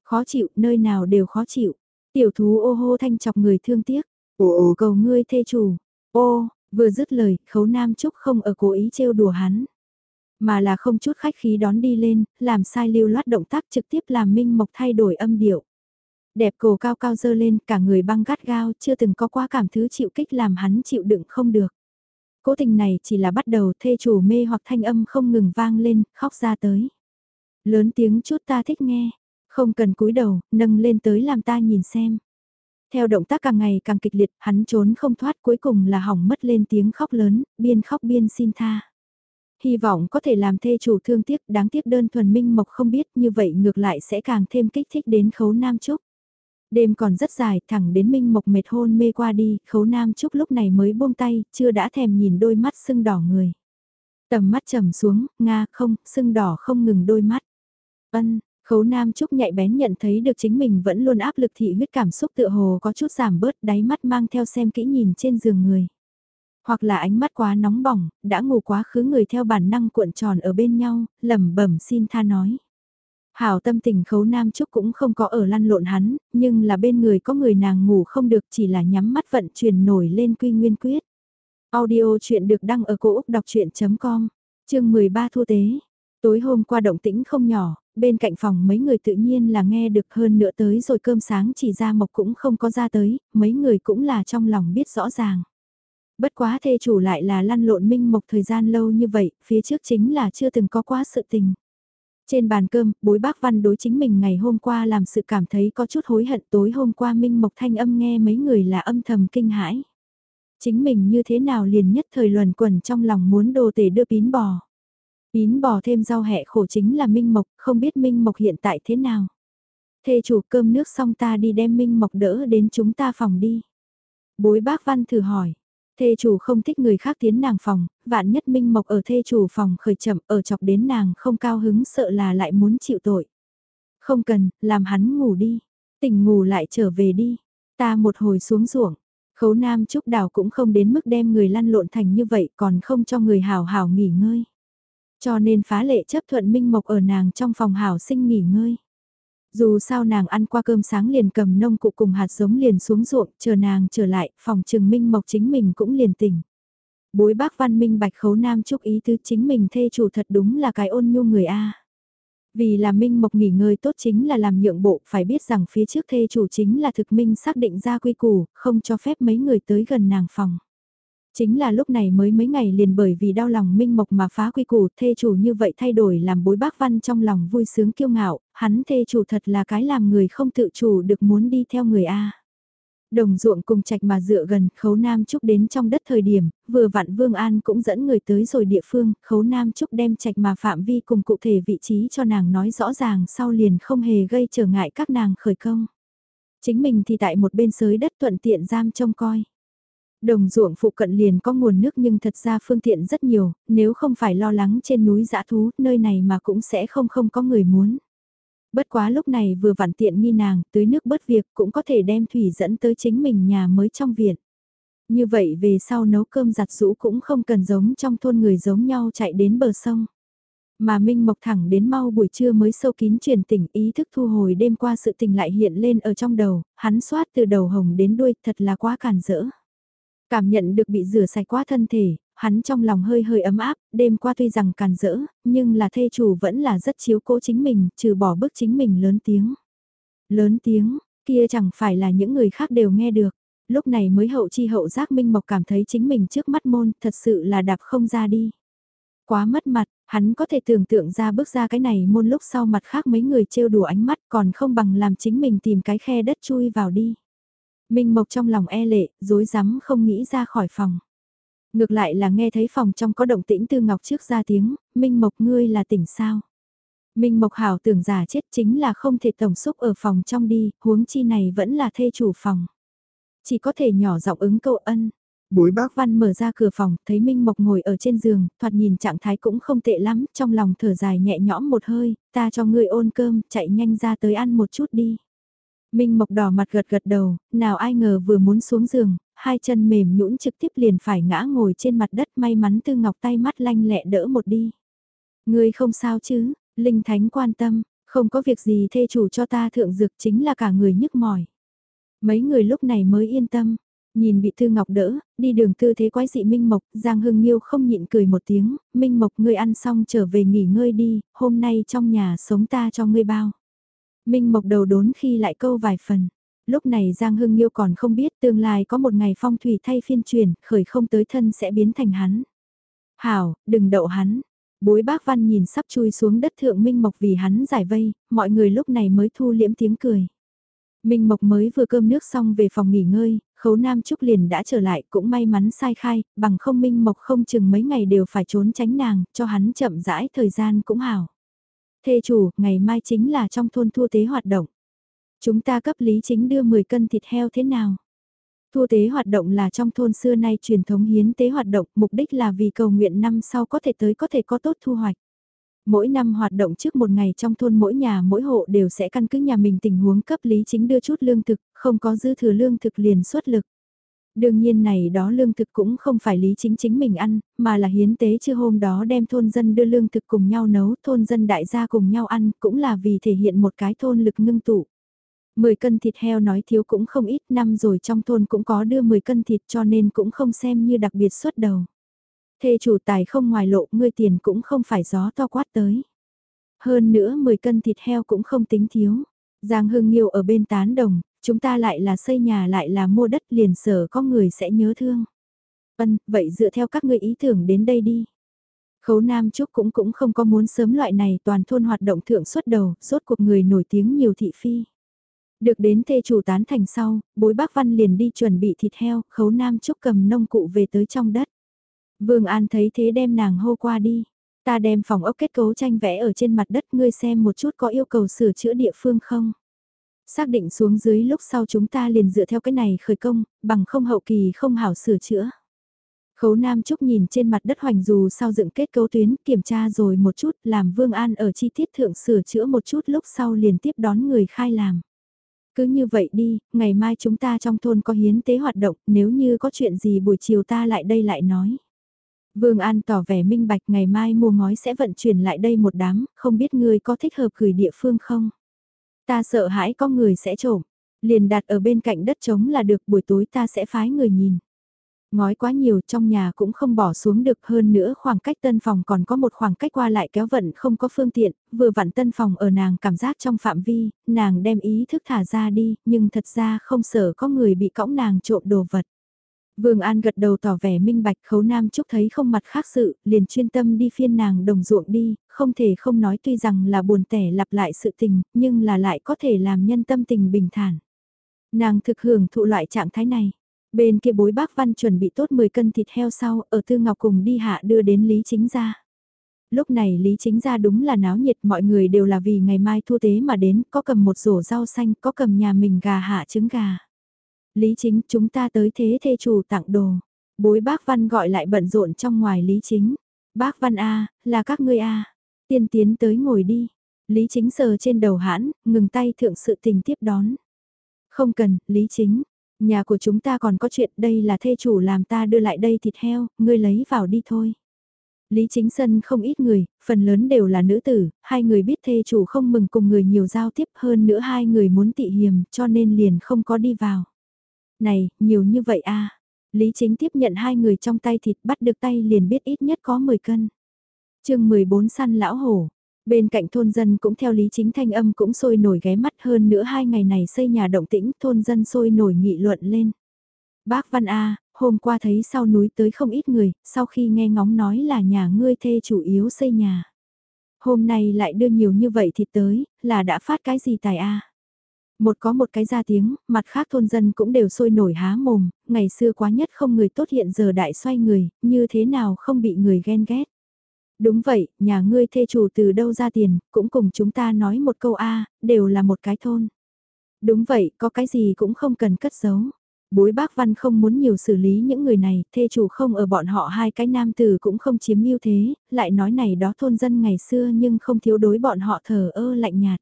Khó chịu, nơi nào đều khó chịu. Tiểu thú ô hô thanh chọc người thương tiếc. Ồ ồ cầu ngươi thê chủ. Ô, vừa dứt lời, khấu nam trúc không ở cố ý trêu đùa hắn. Mà là không chút khách khí đón đi lên, làm sai lưu loát động tác trực tiếp làm minh mộc thay đổi âm điệu. Đẹp cổ cao cao dơ lên, cả người băng gắt gao, chưa từng có quá cảm thứ chịu kích làm hắn chịu đựng không được. Cố tình này chỉ là bắt đầu thê chủ mê hoặc thanh âm không ngừng vang lên, khóc ra tới. Lớn tiếng chút ta thích nghe, không cần cúi đầu, nâng lên tới làm ta nhìn xem. Theo động tác càng ngày càng kịch liệt, hắn trốn không thoát cuối cùng là hỏng mất lên tiếng khóc lớn, biên khóc biên xin tha. Hy vọng có thể làm thê chủ thương tiếc, đáng tiếc đơn thuần minh mộc không biết như vậy ngược lại sẽ càng thêm kích thích đến khấu nam trúc. Đêm còn rất dài, thẳng đến Minh Mộc mệt hôn mê qua đi, khấu nam trúc lúc này mới buông tay, chưa đã thèm nhìn đôi mắt sưng đỏ người. Tầm mắt trầm xuống, Nga không, sưng đỏ không ngừng đôi mắt. Ân, khấu nam trúc nhạy bén nhận thấy được chính mình vẫn luôn áp lực thị huyết cảm xúc tựa hồ có chút giảm bớt đáy mắt mang theo xem kỹ nhìn trên giường người. Hoặc là ánh mắt quá nóng bỏng, đã ngủ quá khứ người theo bản năng cuộn tròn ở bên nhau, lẩm bẩm xin tha nói. Hảo tâm tình khấu nam trúc cũng không có ở lăn lộn hắn, nhưng là bên người có người nàng ngủ không được chỉ là nhắm mắt vận chuyển nổi lên quy nguyên quyết. Audio chuyện được đăng ở cổ Úc đọc chuyện.com, chương 13 thu tế. Tối hôm qua động tĩnh không nhỏ, bên cạnh phòng mấy người tự nhiên là nghe được hơn nữa tới rồi cơm sáng chỉ ra mộc cũng không có ra tới, mấy người cũng là trong lòng biết rõ ràng. Bất quá thê chủ lại là lăn lộn minh mộc thời gian lâu như vậy, phía trước chính là chưa từng có quá sự tình. Trên bàn cơm, bối bác văn đối chính mình ngày hôm qua làm sự cảm thấy có chút hối hận tối hôm qua Minh Mộc Thanh âm nghe mấy người là âm thầm kinh hãi. Chính mình như thế nào liền nhất thời luẩn quẩn trong lòng muốn đồ tể đưa pín bò. Pín bò thêm rau hẹ khổ chính là Minh Mộc, không biết Minh Mộc hiện tại thế nào. Thê chủ cơm nước xong ta đi đem Minh Mộc đỡ đến chúng ta phòng đi. Bối bác văn thử hỏi, Thê chủ không thích người khác tiến nàng phòng, vạn nhất minh mộc ở thê chủ phòng khởi chậm ở chọc đến nàng không cao hứng sợ là lại muốn chịu tội. Không cần, làm hắn ngủ đi, tỉnh ngủ lại trở về đi, ta một hồi xuống ruộng. Khấu nam trúc đào cũng không đến mức đem người lăn lộn thành như vậy còn không cho người hào hào nghỉ ngơi. Cho nên phá lệ chấp thuận minh mộc ở nàng trong phòng hào sinh nghỉ ngơi. Dù sao nàng ăn qua cơm sáng liền cầm nông cụ cùng hạt giống liền xuống ruộng, chờ nàng trở lại, phòng trừng minh mộc chính mình cũng liền tỉnh. Bối bác văn minh bạch khấu nam chúc ý tứ chính mình thê chủ thật đúng là cái ôn nhu người A. Vì là minh mộc nghỉ ngơi tốt chính là làm nhượng bộ, phải biết rằng phía trước thê chủ chính là thực minh xác định ra quy củ, không cho phép mấy người tới gần nàng phòng. Chính là lúc này mới mấy ngày liền bởi vì đau lòng minh mộc mà phá quy củ thê chủ như vậy thay đổi làm bối bác văn trong lòng vui sướng kiêu ngạo, hắn thê chủ thật là cái làm người không tự chủ được muốn đi theo người A. Đồng ruộng cùng trạch mà dựa gần, khấu Nam Trúc đến trong đất thời điểm, vừa vặn Vương An cũng dẫn người tới rồi địa phương, khấu Nam Trúc đem trạch mà phạm vi cùng cụ thể vị trí cho nàng nói rõ ràng sau liền không hề gây trở ngại các nàng khởi công. Chính mình thì tại một bên sới đất thuận tiện giam trông coi. Đồng ruộng phụ cận liền có nguồn nước nhưng thật ra phương tiện rất nhiều, nếu không phải lo lắng trên núi dã thú, nơi này mà cũng sẽ không không có người muốn. Bất quá lúc này vừa vặn tiện nghi nàng, tưới nước bớt việc cũng có thể đem thủy dẫn tới chính mình nhà mới trong viện. Như vậy về sau nấu cơm giặt rũ cũng không cần giống trong thôn người giống nhau chạy đến bờ sông. Mà Minh Mộc thẳng đến mau buổi trưa mới sâu kín truyền tỉnh ý thức thu hồi đêm qua sự tình lại hiện lên ở trong đầu, hắn xoát từ đầu hồng đến đuôi thật là quá càn rỡ. Cảm nhận được bị rửa sạch quá thân thể, hắn trong lòng hơi hơi ấm áp, đêm qua tuy rằng càn rỡ, nhưng là thê chủ vẫn là rất chiếu cố chính mình, trừ bỏ bức chính mình lớn tiếng. Lớn tiếng, kia chẳng phải là những người khác đều nghe được. Lúc này mới hậu chi hậu giác Minh Mộc cảm thấy chính mình trước mắt môn thật sự là đạp không ra đi. Quá mất mặt, hắn có thể tưởng tượng ra bước ra cái này môn lúc sau mặt khác mấy người trêu đùa ánh mắt còn không bằng làm chính mình tìm cái khe đất chui vào đi. Minh Mộc trong lòng e lệ, dối rắm không nghĩ ra khỏi phòng. Ngược lại là nghe thấy phòng trong có động tĩnh Tư Ngọc trước ra tiếng, Minh Mộc ngươi là tỉnh sao? Minh Mộc Hảo tưởng giả chết chính là không thể tổng xúc ở phòng trong đi, huống chi này vẫn là thê chủ phòng. Chỉ có thể nhỏ giọng ứng câu ân. Bối bác văn mở ra cửa phòng, thấy Minh Mộc ngồi ở trên giường, thoạt nhìn trạng thái cũng không tệ lắm, trong lòng thở dài nhẹ nhõm một hơi, ta cho ngươi ôn cơm, chạy nhanh ra tới ăn một chút đi. Minh Mộc đỏ mặt gật gật đầu, nào ai ngờ vừa muốn xuống giường, hai chân mềm nhũn trực tiếp liền phải ngã ngồi trên mặt đất may mắn Tư Ngọc tay mắt lanh lẹ đỡ một đi. Ngươi không sao chứ, Linh Thánh quan tâm, không có việc gì thê chủ cho ta thượng dược chính là cả người nhức mỏi. Mấy người lúc này mới yên tâm, nhìn bị Tư Ngọc đỡ, đi đường tư thế quái dị Minh Mộc, Giang Hưng Nhiêu không nhịn cười một tiếng, Minh Mộc ngươi ăn xong trở về nghỉ ngơi đi, hôm nay trong nhà sống ta cho ngươi bao. Minh Mộc đầu đốn khi lại câu vài phần. Lúc này Giang Hưng Nhiêu còn không biết tương lai có một ngày phong thủy thay phiên truyền, khởi không tới thân sẽ biến thành hắn. Hảo, đừng đậu hắn. Bối bác văn nhìn sắp chui xuống đất thượng Minh Mộc vì hắn giải vây, mọi người lúc này mới thu liễm tiếng cười. Minh Mộc mới vừa cơm nước xong về phòng nghỉ ngơi, khấu Nam Trúc liền đã trở lại cũng may mắn sai khai, bằng không Minh Mộc không chừng mấy ngày đều phải trốn tránh nàng, cho hắn chậm rãi thời gian cũng hảo. Thê chủ, ngày mai chính là trong thôn thua tế hoạt động. Chúng ta cấp lý chính đưa 10 cân thịt heo thế nào? Thua tế hoạt động là trong thôn xưa nay truyền thống hiến tế hoạt động, mục đích là vì cầu nguyện năm sau có thể tới có thể có tốt thu hoạch. Mỗi năm hoạt động trước một ngày trong thôn mỗi nhà mỗi hộ đều sẽ căn cứ nhà mình tình huống cấp lý chính đưa chút lương thực, không có dư thừa lương thực liền xuất lực. Đương nhiên này đó lương thực cũng không phải lý chính chính mình ăn, mà là hiến tế chưa hôm đó đem thôn dân đưa lương thực cùng nhau nấu, thôn dân đại gia cùng nhau ăn, cũng là vì thể hiện một cái thôn lực ngưng tụ. 10 cân thịt heo nói thiếu cũng không ít năm rồi trong thôn cũng có đưa 10 cân thịt cho nên cũng không xem như đặc biệt xuất đầu. Thê chủ tài không ngoài lộ, ngươi tiền cũng không phải gió to quát tới. Hơn nữa 10 cân thịt heo cũng không tính thiếu. Giang Hưng Nhiêu ở bên tán đồng, chúng ta lại là xây nhà lại là mua đất liền sở có người sẽ nhớ thương. Vân, vậy dựa theo các người ý tưởng đến đây đi. Khấu Nam Trúc cũng cũng không có muốn sớm loại này toàn thôn hoạt động thượng xuất đầu, rốt cuộc người nổi tiếng nhiều thị phi. Được đến thê chủ tán thành sau, bối bác văn liền đi chuẩn bị thịt heo, khấu Nam Trúc cầm nông cụ về tới trong đất. Vương An thấy thế đem nàng hô qua đi. Ta đem phòng ốc kết cấu tranh vẽ ở trên mặt đất ngươi xem một chút có yêu cầu sửa chữa địa phương không. Xác định xuống dưới lúc sau chúng ta liền dựa theo cái này khởi công, bằng không hậu kỳ không hảo sửa chữa. Khấu Nam Trúc nhìn trên mặt đất hoành dù sau dựng kết cấu tuyến kiểm tra rồi một chút làm Vương An ở chi tiết thượng sửa chữa một chút lúc sau liền tiếp đón người khai làm. Cứ như vậy đi, ngày mai chúng ta trong thôn có hiến tế hoạt động, nếu như có chuyện gì buổi chiều ta lại đây lại nói. Vương An tỏ vẻ minh bạch ngày mai mua ngói sẽ vận chuyển lại đây một đám, không biết người có thích hợp gửi địa phương không? Ta sợ hãi có người sẽ trộm, liền đặt ở bên cạnh đất trống là được buổi tối ta sẽ phái người nhìn. Ngói quá nhiều trong nhà cũng không bỏ xuống được hơn nữa khoảng cách tân phòng còn có một khoảng cách qua lại kéo vận không có phương tiện, vừa vặn tân phòng ở nàng cảm giác trong phạm vi, nàng đem ý thức thả ra đi, nhưng thật ra không sợ có người bị cõng nàng trộm đồ vật. Vương An gật đầu tỏ vẻ minh bạch khấu nam chúc thấy không mặt khác sự, liền chuyên tâm đi phiên nàng đồng ruộng đi, không thể không nói tuy rằng là buồn tẻ lặp lại sự tình, nhưng là lại có thể làm nhân tâm tình bình thản. Nàng thực hưởng thụ loại trạng thái này. Bên kia bối bác văn chuẩn bị tốt 10 cân thịt heo sau, ở Tư Ngọc cùng đi hạ đưa đến Lý Chính ra. Lúc này Lý Chính ra đúng là náo nhiệt mọi người đều là vì ngày mai thu tế mà đến, có cầm một rổ rau xanh, có cầm nhà mình gà hạ trứng gà. Lý Chính chúng ta tới thế thê chủ tặng đồ. Bối bác văn gọi lại bận rộn trong ngoài Lý Chính. Bác văn A, là các ngươi A. Tiên tiến tới ngồi đi. Lý Chính sờ trên đầu hãn, ngừng tay thượng sự tình tiếp đón. Không cần, Lý Chính. Nhà của chúng ta còn có chuyện đây là thê chủ làm ta đưa lại đây thịt heo, ngươi lấy vào đi thôi. Lý Chính Sân không ít người, phần lớn đều là nữ tử, hai người biết thê chủ không mừng cùng người nhiều giao tiếp hơn nữa hai người muốn tị hiềm cho nên liền không có đi vào. Này, nhiều như vậy à. Lý Chính tiếp nhận hai người trong tay thịt bắt được tay liền biết ít nhất có 10 cân. chương 14 săn lão hổ. Bên cạnh thôn dân cũng theo Lý Chính thanh âm cũng sôi nổi ghé mắt hơn nữa hai ngày này xây nhà động tĩnh thôn dân sôi nổi nghị luận lên. Bác Văn A, hôm qua thấy sau núi tới không ít người, sau khi nghe ngóng nói là nhà ngươi thê chủ yếu xây nhà. Hôm nay lại đưa nhiều như vậy thì tới, là đã phát cái gì tài A. Một có một cái ra tiếng, mặt khác thôn dân cũng đều sôi nổi há mồm, ngày xưa quá nhất không người tốt hiện giờ đại xoay người, như thế nào không bị người ghen ghét. Đúng vậy, nhà ngươi thê chủ từ đâu ra tiền, cũng cùng chúng ta nói một câu A, đều là một cái thôn. Đúng vậy, có cái gì cũng không cần cất giấu. Bối bác văn không muốn nhiều xử lý những người này, thê chủ không ở bọn họ hai cái nam tử cũng không chiếm ưu thế, lại nói này đó thôn dân ngày xưa nhưng không thiếu đối bọn họ thờ ơ lạnh nhạt.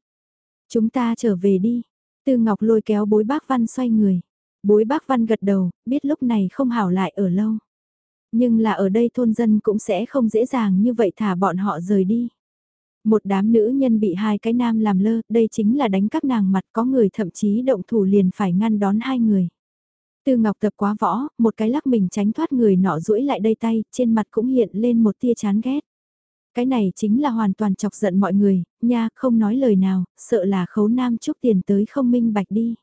Chúng ta trở về đi. Tư Ngọc lôi kéo bối bác văn xoay người. Bối bác văn gật đầu, biết lúc này không hảo lại ở lâu. Nhưng là ở đây thôn dân cũng sẽ không dễ dàng như vậy thả bọn họ rời đi. Một đám nữ nhân bị hai cái nam làm lơ, đây chính là đánh các nàng mặt có người thậm chí động thủ liền phải ngăn đón hai người. Tư Ngọc tập quá võ, một cái lắc mình tránh thoát người nọ duỗi lại đây tay, trên mặt cũng hiện lên một tia chán ghét. Cái này chính là hoàn toàn chọc giận mọi người, nha, không nói lời nào, sợ là khấu nam chúc tiền tới không minh bạch đi.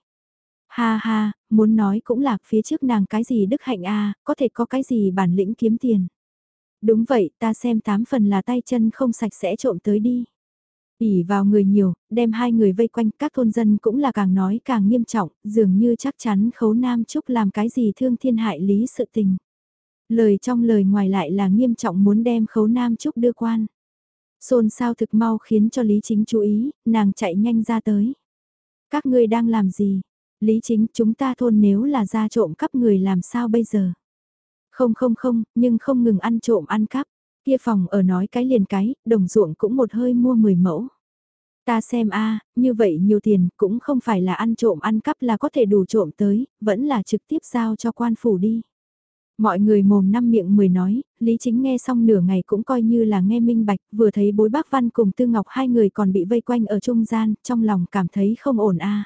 Ha ha, muốn nói cũng là phía trước nàng cái gì đức hạnh a à, có thể có cái gì bản lĩnh kiếm tiền. Đúng vậy, ta xem tám phần là tay chân không sạch sẽ trộm tới đi ỉ vào người nhiều, đem hai người vây quanh các thôn dân cũng là càng nói càng nghiêm trọng, dường như chắc chắn khấu nam chúc làm cái gì thương thiên hại lý sự tình. Lời trong lời ngoài lại là nghiêm trọng muốn đem khấu nam trúc đưa quan. Xôn sao thực mau khiến cho Lý Chính chú ý, nàng chạy nhanh ra tới. Các ngươi đang làm gì? Lý Chính chúng ta thôn nếu là ra trộm cắp người làm sao bây giờ? Không không không, nhưng không ngừng ăn trộm ăn cắp. Kia phòng ở nói cái liền cái, đồng ruộng cũng một hơi mua 10 mẫu. Ta xem a như vậy nhiều tiền cũng không phải là ăn trộm ăn cắp là có thể đủ trộm tới, vẫn là trực tiếp giao cho quan phủ đi. Mọi người mồm năm miệng mười nói, Lý Chính nghe xong nửa ngày cũng coi như là nghe minh bạch, vừa thấy bối bác văn cùng Tư Ngọc hai người còn bị vây quanh ở trung gian, trong lòng cảm thấy không ổn a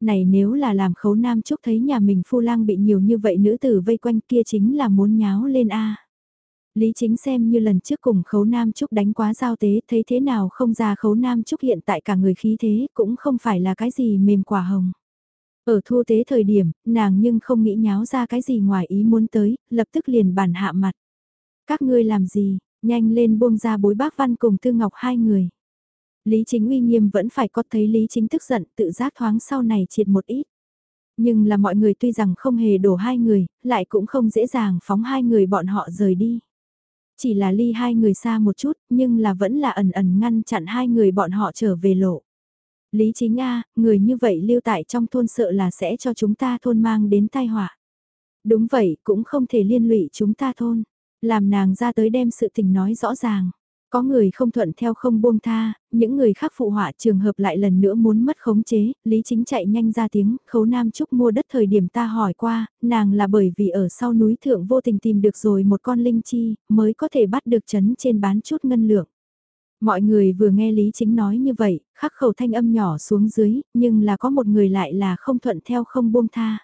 Này nếu là làm khấu nam chúc thấy nhà mình phu lang bị nhiều như vậy nữ tử vây quanh kia chính là muốn nháo lên a Lý Chính xem như lần trước cùng Khấu Nam Trúc đánh quá giao tế thấy thế nào không ra Khấu Nam Trúc hiện tại cả người khí thế cũng không phải là cái gì mềm quả hồng. Ở thu tế thời điểm, nàng nhưng không nghĩ nháo ra cái gì ngoài ý muốn tới, lập tức liền bản hạ mặt. Các ngươi làm gì, nhanh lên buông ra bối bác văn cùng Tư Ngọc hai người. Lý Chính uy nghiêm vẫn phải có thấy Lý Chính tức giận tự giác thoáng sau này triệt một ít. Nhưng là mọi người tuy rằng không hề đổ hai người, lại cũng không dễ dàng phóng hai người bọn họ rời đi. Chỉ là ly hai người xa một chút, nhưng là vẫn là ẩn ẩn ngăn chặn hai người bọn họ trở về lộ. Lý chính A, người như vậy lưu tại trong thôn sợ là sẽ cho chúng ta thôn mang đến tai họa. Đúng vậy, cũng không thể liên lụy chúng ta thôn. Làm nàng ra tới đem sự tình nói rõ ràng. Có người không thuận theo không buông tha, những người khác phụ họa trường hợp lại lần nữa muốn mất khống chế, Lý Chính chạy nhanh ra tiếng, khấu Nam Trúc mua đất thời điểm ta hỏi qua, nàng là bởi vì ở sau núi thượng vô tình tìm được rồi một con linh chi, mới có thể bắt được chấn trên bán chút ngân lượng. Mọi người vừa nghe Lý Chính nói như vậy, khắc khẩu thanh âm nhỏ xuống dưới, nhưng là có một người lại là không thuận theo không buông tha.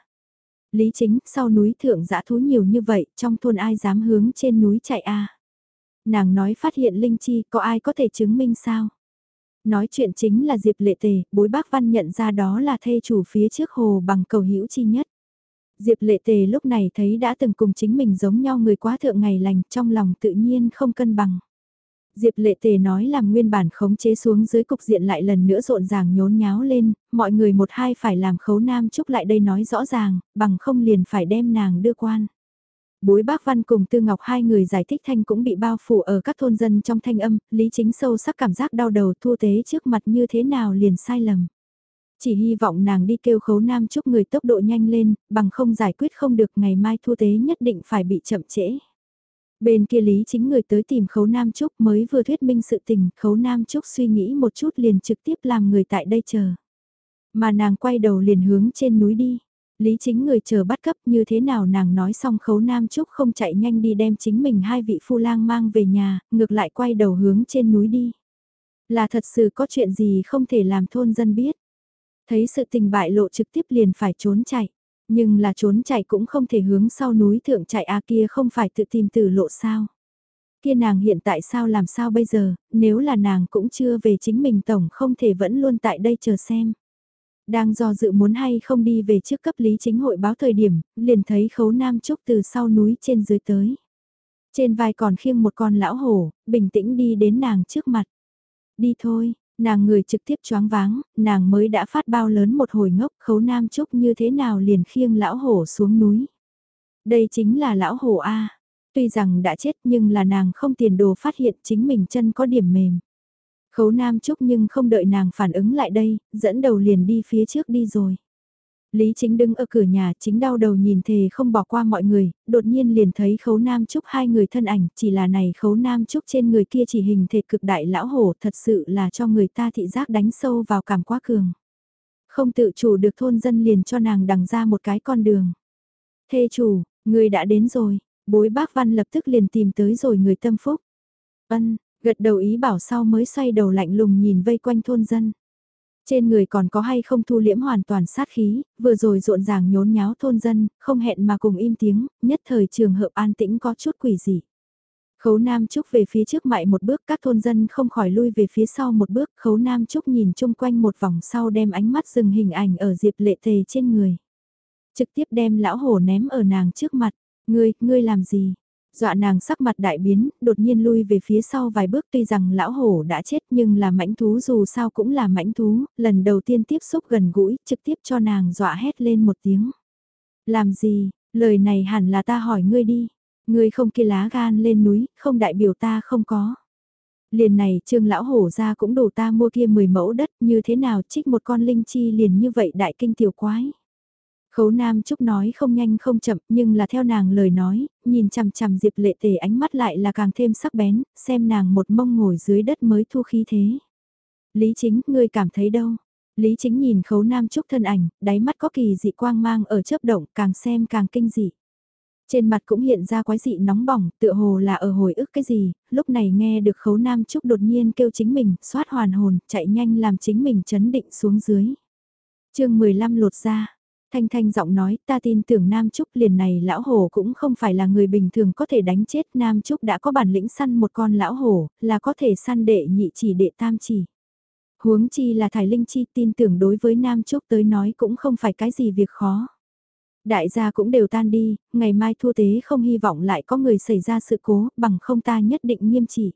Lý Chính, sau núi thượng dã thú nhiều như vậy, trong thôn ai dám hướng trên núi chạy a nàng nói phát hiện linh chi có ai có thể chứng minh sao? Nói chuyện chính là Diệp Lệ Tề, bối bác văn nhận ra đó là thê chủ phía trước hồ bằng cầu hữu chi nhất. Diệp Lệ Tề lúc này thấy đã từng cùng chính mình giống nhau người quá thượng ngày lành trong lòng tự nhiên không cân bằng. Diệp lệ tề nói làm nguyên bản khống chế xuống dưới cục diện lại lần nữa rộn ràng nhốn nháo lên, mọi người một hai phải làm khấu nam chúc lại đây nói rõ ràng, bằng không liền phải đem nàng đưa quan. Bối bác văn cùng Tư Ngọc hai người giải thích thanh cũng bị bao phủ ở các thôn dân trong thanh âm, lý chính sâu sắc cảm giác đau đầu thua tế trước mặt như thế nào liền sai lầm. Chỉ hy vọng nàng đi kêu khấu nam chúc người tốc độ nhanh lên, bằng không giải quyết không được ngày mai thu tế nhất định phải bị chậm trễ. Bên kia lý chính người tới tìm khấu nam trúc mới vừa thuyết minh sự tình, khấu nam trúc suy nghĩ một chút liền trực tiếp làm người tại đây chờ. Mà nàng quay đầu liền hướng trên núi đi. Lý chính người chờ bắt cấp như thế nào nàng nói xong khấu nam trúc không chạy nhanh đi đem chính mình hai vị phu lang mang về nhà, ngược lại quay đầu hướng trên núi đi. Là thật sự có chuyện gì không thể làm thôn dân biết. Thấy sự tình bại lộ trực tiếp liền phải trốn chạy. Nhưng là trốn chạy cũng không thể hướng sau núi thượng chạy a kia không phải tự tìm tử lộ sao. Kia nàng hiện tại sao làm sao bây giờ, nếu là nàng cũng chưa về chính mình tổng không thể vẫn luôn tại đây chờ xem. Đang do dự muốn hay không đi về trước cấp lý chính hội báo thời điểm, liền thấy khấu nam trúc từ sau núi trên dưới tới. Trên vai còn khiêng một con lão hổ, bình tĩnh đi đến nàng trước mặt. Đi thôi, Nàng người trực tiếp choáng váng, nàng mới đã phát bao lớn một hồi ngốc khấu nam trúc như thế nào liền khiêng lão hổ xuống núi. Đây chính là lão hổ A. Tuy rằng đã chết nhưng là nàng không tiền đồ phát hiện chính mình chân có điểm mềm. Khấu nam trúc nhưng không đợi nàng phản ứng lại đây, dẫn đầu liền đi phía trước đi rồi. Lý chính đứng ở cửa nhà chính đau đầu nhìn thề không bỏ qua mọi người, đột nhiên liền thấy khấu nam trúc hai người thân ảnh, chỉ là này khấu nam trúc trên người kia chỉ hình thể cực đại lão hổ thật sự là cho người ta thị giác đánh sâu vào cảm quá cường. Không tự chủ được thôn dân liền cho nàng đằng ra một cái con đường. Thê chủ, người đã đến rồi, bối bác văn lập tức liền tìm tới rồi người tâm phúc. Ân, gật đầu ý bảo sau mới xoay đầu lạnh lùng nhìn vây quanh thôn dân. Trên người còn có hay không thu liễm hoàn toàn sát khí, vừa rồi rộn ràng nhốn nháo thôn dân, không hẹn mà cùng im tiếng, nhất thời trường hợp an tĩnh có chút quỷ dị. Khấu Nam Trúc về phía trước mại một bước các thôn dân không khỏi lui về phía sau một bước Khấu Nam Trúc nhìn chung quanh một vòng sau đem ánh mắt dừng hình ảnh ở Diệp Lệ Tề trên người. Trực tiếp đem lão hổ ném ở nàng trước mặt. Ngươi, ngươi làm gì? Dọa nàng sắc mặt đại biến, đột nhiên lui về phía sau vài bước tuy rằng lão hổ đã chết nhưng là mãnh thú dù sao cũng là mãnh thú, lần đầu tiên tiếp xúc gần gũi, trực tiếp cho nàng dọa hét lên một tiếng. Làm gì, lời này hẳn là ta hỏi ngươi đi, ngươi không kia lá gan lên núi, không đại biểu ta không có. Liền này trương lão hổ ra cũng đủ ta mua kia 10 mẫu đất như thế nào trích một con linh chi liền như vậy đại kinh tiểu quái. Khấu Nam Trúc nói không nhanh không chậm nhưng là theo nàng lời nói, nhìn chằm chằm Diệp Lệ Tề ánh mắt lại là càng thêm sắc bén, xem nàng một mông ngồi dưới đất mới thu khí thế. Lý Chính, ngươi cảm thấy đâu? Lý Chính nhìn Khấu Nam Trúc thân ảnh, đáy mắt có kỳ dị quang mang ở chớp động, càng xem càng kinh dị. Trên mặt cũng hiện ra quái dị nóng bỏng, tựa hồ là ở hồi ức cái gì, lúc này nghe được Khấu Nam Trúc đột nhiên kêu chính mình, xoát hoàn hồn, chạy nhanh làm chính mình chấn định xuống dưới. chương 15 lột ra Thanh Thanh giọng nói ta tin tưởng Nam Trúc liền này lão hổ cũng không phải là người bình thường có thể đánh chết Nam Trúc đã có bản lĩnh săn một con lão hổ, là có thể săn đệ nhị chỉ đệ tam chỉ. Huống chi là Thải Linh Chi tin tưởng đối với Nam Trúc tới nói cũng không phải cái gì việc khó. Đại gia cũng đều tan đi, ngày mai thua tế không hy vọng lại có người xảy ra sự cố, bằng không ta nhất định nghiêm chỉ.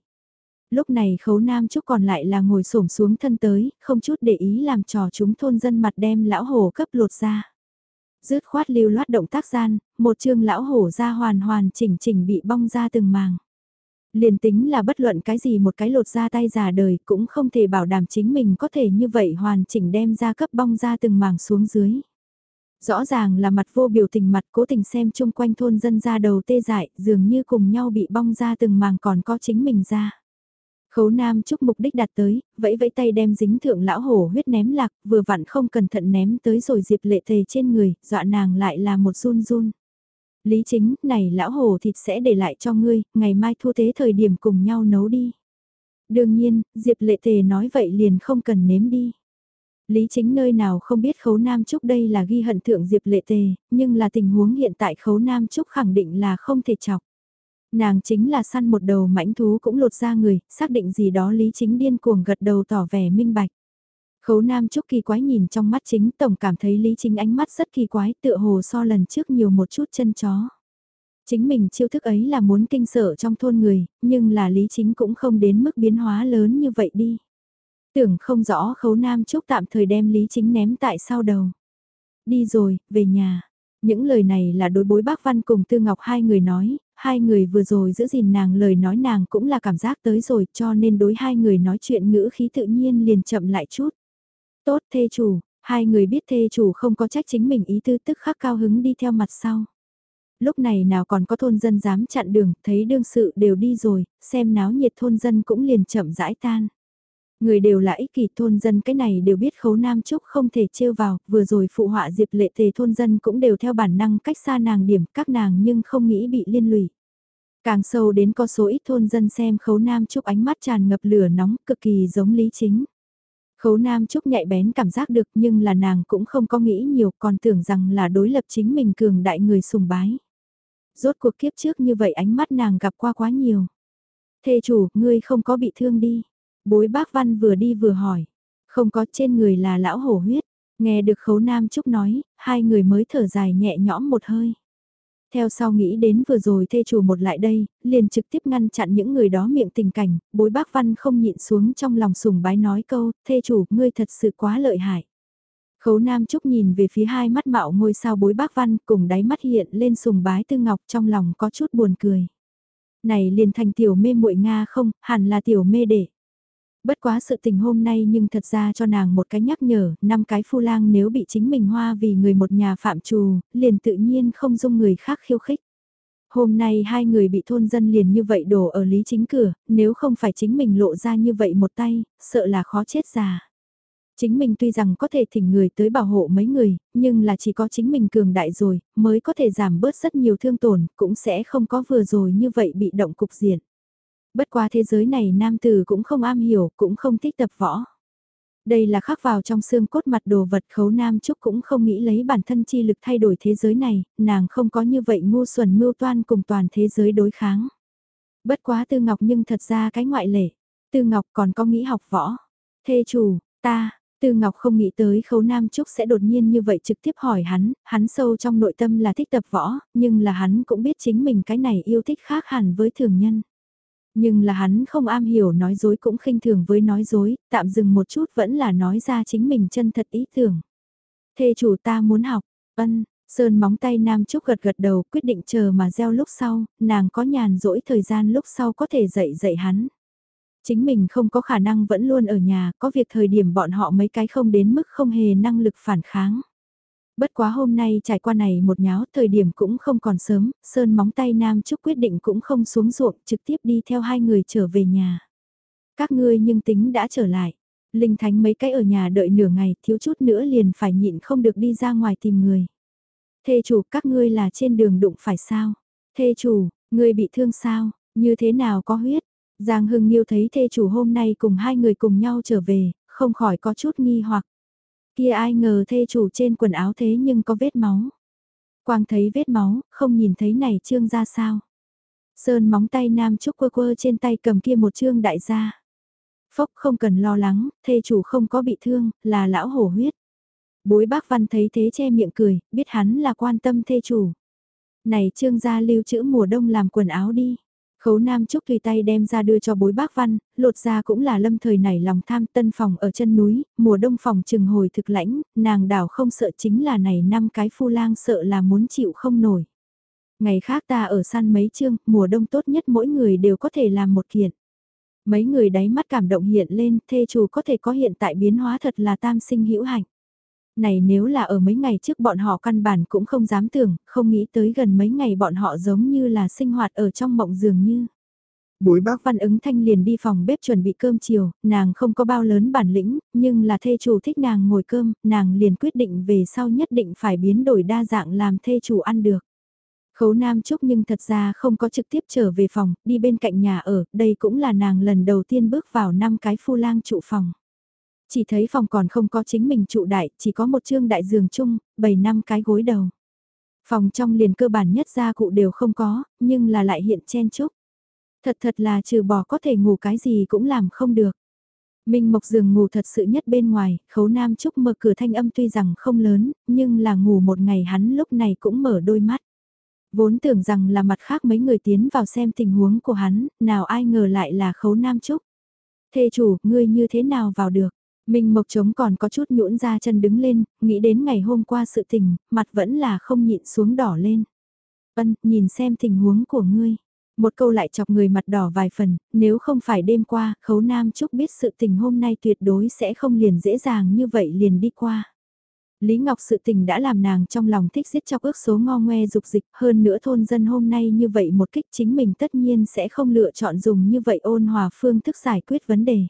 Lúc này khấu nam trúc còn lại là ngồi xổm xuống thân tới, không chút để ý làm trò chúng thôn dân mặt đem lão hồ cấp lột ra. Dứt khoát lưu loát động tác gian, một chương lão hổ ra hoàn hoàn chỉnh chỉnh bị bong ra từng màng. Liền tính là bất luận cái gì một cái lột ra tay già đời cũng không thể bảo đảm chính mình có thể như vậy hoàn chỉnh đem ra cấp bong ra từng màng xuống dưới. Rõ ràng là mặt vô biểu tình mặt cố tình xem chung quanh thôn dân ra đầu tê dại dường như cùng nhau bị bong ra từng màng còn có chính mình ra. Khấu Nam chúc mục đích đạt tới, vẫy vẫy tay đem dính thượng lão hổ huyết ném lạc, vừa vặn không cẩn thận ném tới rồi Diệp Lệ Tề trên người, dọa nàng lại là một run run. Lý chính, này lão hổ thịt sẽ để lại cho ngươi, ngày mai thu tế thời điểm cùng nhau nấu đi. Đương nhiên, Diệp Lệ Tề nói vậy liền không cần nếm đi. Lý chính nơi nào không biết khấu Nam Trúc đây là ghi hận thượng Diệp Lệ Tề, nhưng là tình huống hiện tại khấu Nam Trúc khẳng định là không thể chọc. Nàng chính là săn một đầu mãnh thú cũng lột ra người, xác định gì đó Lý Chính điên cuồng gật đầu tỏ vẻ minh bạch. Khấu Nam Trúc kỳ quái nhìn trong mắt chính tổng cảm thấy Lý Chính ánh mắt rất kỳ quái tựa hồ so lần trước nhiều một chút chân chó. Chính mình chiêu thức ấy là muốn kinh sợ trong thôn người, nhưng là lý chính cũng không đến mức biến hóa lớn như vậy đi. Tưởng không rõ khấu nam trúc tạm thời đem lý chính ném tại sau đầu. Đi rồi, về nhà. Những lời này là đối bối bác văn cùng tư ngọc hai người nói, hai người vừa rồi giữ gìn nàng lời nói nàng cũng là cảm giác tới rồi cho nên đối hai người nói chuyện ngữ khí tự nhiên liền chậm lại chút. Tốt thê chủ, hai người biết thê chủ không có trách chính mình ý tư tức khắc cao hứng đi theo mặt sau. Lúc này nào còn có thôn dân dám chặn đường, thấy đương sự đều đi rồi, xem náo nhiệt thôn dân cũng liền chậm rãi tan. Người đều là ích kỷ thôn dân cái này đều biết khấu nam trúc không thể trêu vào, vừa rồi phụ họa diệp lệ tề thôn dân cũng đều theo bản năng cách xa nàng điểm các nàng nhưng không nghĩ bị liên lụy. Càng sâu đến có số ít thôn dân xem khấu nam trúc ánh mắt tràn ngập lửa nóng cực kỳ giống lý chính. Khấu nam trúc nhạy bén cảm giác được nhưng là nàng cũng không có nghĩ nhiều còn tưởng rằng là đối lập chính mình cường đại người sùng bái. Rốt cuộc kiếp trước như vậy ánh mắt nàng gặp qua quá nhiều. Thê chủ, ngươi không có bị thương đi. Bối bác văn vừa đi vừa hỏi. Không có trên người là lão hổ huyết. Nghe được khấu nam trúc nói, hai người mới thở dài nhẹ nhõm một hơi. Theo sau nghĩ đến vừa rồi thê chủ một lại đây, liền trực tiếp ngăn chặn những người đó miệng tình cảnh, bối bác văn không nhịn xuống trong lòng sùng bái nói câu, thê chủ, ngươi thật sự quá lợi hại. Khấu Nam Trúc nhìn về phía hai mắt mạo ngôi sao bối bác văn cùng đáy mắt hiện lên sùng bái tư ngọc trong lòng có chút buồn cười. Này liền thành tiểu mê muội Nga không, hẳn là tiểu mê đệ. Bất quá sự tình hôm nay nhưng thật ra cho nàng một cái nhắc nhở, năm cái phu lang nếu bị chính mình hoa vì người một nhà phạm trù, liền tự nhiên không dung người khác khiêu khích. Hôm nay hai người bị thôn dân liền như vậy đổ ở lý chính cửa, nếu không phải chính mình lộ ra như vậy một tay, sợ là khó chết già. Chính mình tuy rằng có thể thỉnh người tới bảo hộ mấy người, nhưng là chỉ có chính mình cường đại rồi, mới có thể giảm bớt rất nhiều thương tổn, cũng sẽ không có vừa rồi như vậy bị động cục diện. Bất qua thế giới này nam tử cũng không am hiểu, cũng không thích tập võ. Đây là khắc vào trong xương cốt mặt đồ vật khấu nam trúc cũng không nghĩ lấy bản thân chi lực thay đổi thế giới này, nàng không có như vậy ngu xuẩn mưu toan cùng toàn thế giới đối kháng. Bất quá tư ngọc nhưng thật ra cái ngoại lệ, tư ngọc còn có nghĩ học võ. Thê chủ, ta, Tư Ngọc không nghĩ tới Khấu Nam Trúc sẽ đột nhiên như vậy trực tiếp hỏi hắn, hắn sâu trong nội tâm là thích tập võ, nhưng là hắn cũng biết chính mình cái này yêu thích khác hẳn với thường nhân. Nhưng là hắn không am hiểu nói dối cũng khinh thường với nói dối, tạm dừng một chút vẫn là nói ra chính mình chân thật ý tưởng. Thê chủ ta muốn học, ân, Sơn móng tay Nam Trúc gật gật đầu quyết định chờ mà gieo lúc sau, nàng có nhàn rỗi thời gian lúc sau có thể dạy dạy hắn. Chính mình không có khả năng vẫn luôn ở nhà, có việc thời điểm bọn họ mấy cái không đến mức không hề năng lực phản kháng. Bất quá hôm nay trải qua này một nháo thời điểm cũng không còn sớm, Sơn móng tay Nam Trúc quyết định cũng không xuống ruộng trực tiếp đi theo hai người trở về nhà. Các ngươi nhưng tính đã trở lại. Linh Thánh mấy cái ở nhà đợi nửa ngày thiếu chút nữa liền phải nhịn không được đi ra ngoài tìm người. Thê chủ các ngươi là trên đường đụng phải sao? Thê chủ, ngươi bị thương sao? Như thế nào có huyết? Giang Hưng nhiêu thấy thê chủ hôm nay cùng hai người cùng nhau trở về, không khỏi có chút nghi hoặc. Kia ai ngờ thê chủ trên quần áo thế nhưng có vết máu. Quang thấy vết máu, không nhìn thấy này trương ra sao. Sơn móng tay nam trúc quơ quơ trên tay cầm kia một trương đại gia. Phốc không cần lo lắng, thê chủ không có bị thương, là lão hổ huyết. Bối bác văn thấy thế che miệng cười, biết hắn là quan tâm thê chủ. Này trương gia lưu trữ mùa đông làm quần áo đi. Khấu Nam Trúc tùy tay đem ra đưa cho bối bác văn, lột ra cũng là lâm thời nảy lòng tham tân phòng ở chân núi, mùa đông phòng trừng hồi thực lãnh, nàng đảo không sợ chính là này năm cái phu lang sợ là muốn chịu không nổi. Ngày khác ta ở săn mấy chương, mùa đông tốt nhất mỗi người đều có thể làm một kiện. Mấy người đáy mắt cảm động hiện lên, thê chủ có thể có hiện tại biến hóa thật là tam sinh hữu hạnh. Này nếu là ở mấy ngày trước bọn họ căn bản cũng không dám tưởng, không nghĩ tới gần mấy ngày bọn họ giống như là sinh hoạt ở trong mộng dường như. Bối bác văn ứng thanh liền đi phòng bếp chuẩn bị cơm chiều, nàng không có bao lớn bản lĩnh, nhưng là thê chủ thích nàng ngồi cơm, nàng liền quyết định về sau nhất định phải biến đổi đa dạng làm thê chủ ăn được. Khấu Nam Trúc nhưng thật ra không có trực tiếp trở về phòng, đi bên cạnh nhà ở, đây cũng là nàng lần đầu tiên bước vào năm cái phu lang trụ phòng. Chỉ thấy phòng còn không có chính mình trụ đại, chỉ có một chương đại giường chung, bảy năm cái gối đầu. Phòng trong liền cơ bản nhất gia cụ đều không có, nhưng là lại hiện chen chúc. Thật thật là trừ bỏ có thể ngủ cái gì cũng làm không được. Minh Mộc giường ngủ thật sự nhất bên ngoài, khấu nam trúc mở cửa thanh âm tuy rằng không lớn, nhưng là ngủ một ngày hắn lúc này cũng mở đôi mắt. Vốn tưởng rằng là mặt khác mấy người tiến vào xem tình huống của hắn, nào ai ngờ lại là khấu nam trúc. Thê chủ, ngươi như thế nào vào được? Minh Mộc Trống còn có chút nhũn ra chân đứng lên, nghĩ đến ngày hôm qua sự tình, mặt vẫn là không nhịn xuống đỏ lên. Ân, nhìn xem tình huống của ngươi. Một câu lại chọc người mặt đỏ vài phần, nếu không phải đêm qua, khấu nam chúc biết sự tình hôm nay tuyệt đối sẽ không liền dễ dàng như vậy liền đi qua. Lý Ngọc sự tình đã làm nàng trong lòng thích giết chọc ước số ngo ngoe dục dịch, hơn nữa thôn dân hôm nay như vậy một kích chính mình tất nhiên sẽ không lựa chọn dùng như vậy ôn hòa phương thức giải quyết vấn đề.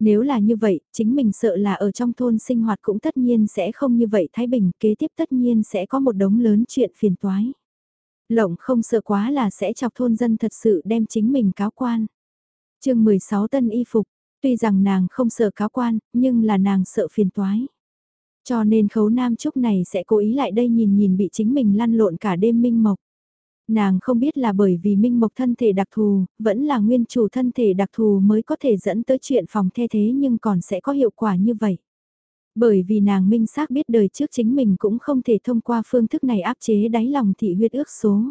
Nếu là như vậy, chính mình sợ là ở trong thôn sinh hoạt cũng tất nhiên sẽ không như vậy Thái Bình, kế tiếp tất nhiên sẽ có một đống lớn chuyện phiền toái. Lộng không sợ quá là sẽ chọc thôn dân thật sự đem chính mình cáo quan. chương 16 tân y phục, tuy rằng nàng không sợ cáo quan, nhưng là nàng sợ phiền toái. Cho nên khấu nam trúc này sẽ cố ý lại đây nhìn nhìn bị chính mình lăn lộn cả đêm minh mộc. Nàng không biết là bởi vì minh mộc thân thể đặc thù, vẫn là nguyên chủ thân thể đặc thù mới có thể dẫn tới chuyện phòng the thế nhưng còn sẽ có hiệu quả như vậy. Bởi vì nàng minh xác biết đời trước chính mình cũng không thể thông qua phương thức này áp chế đáy lòng thị huyết ước số.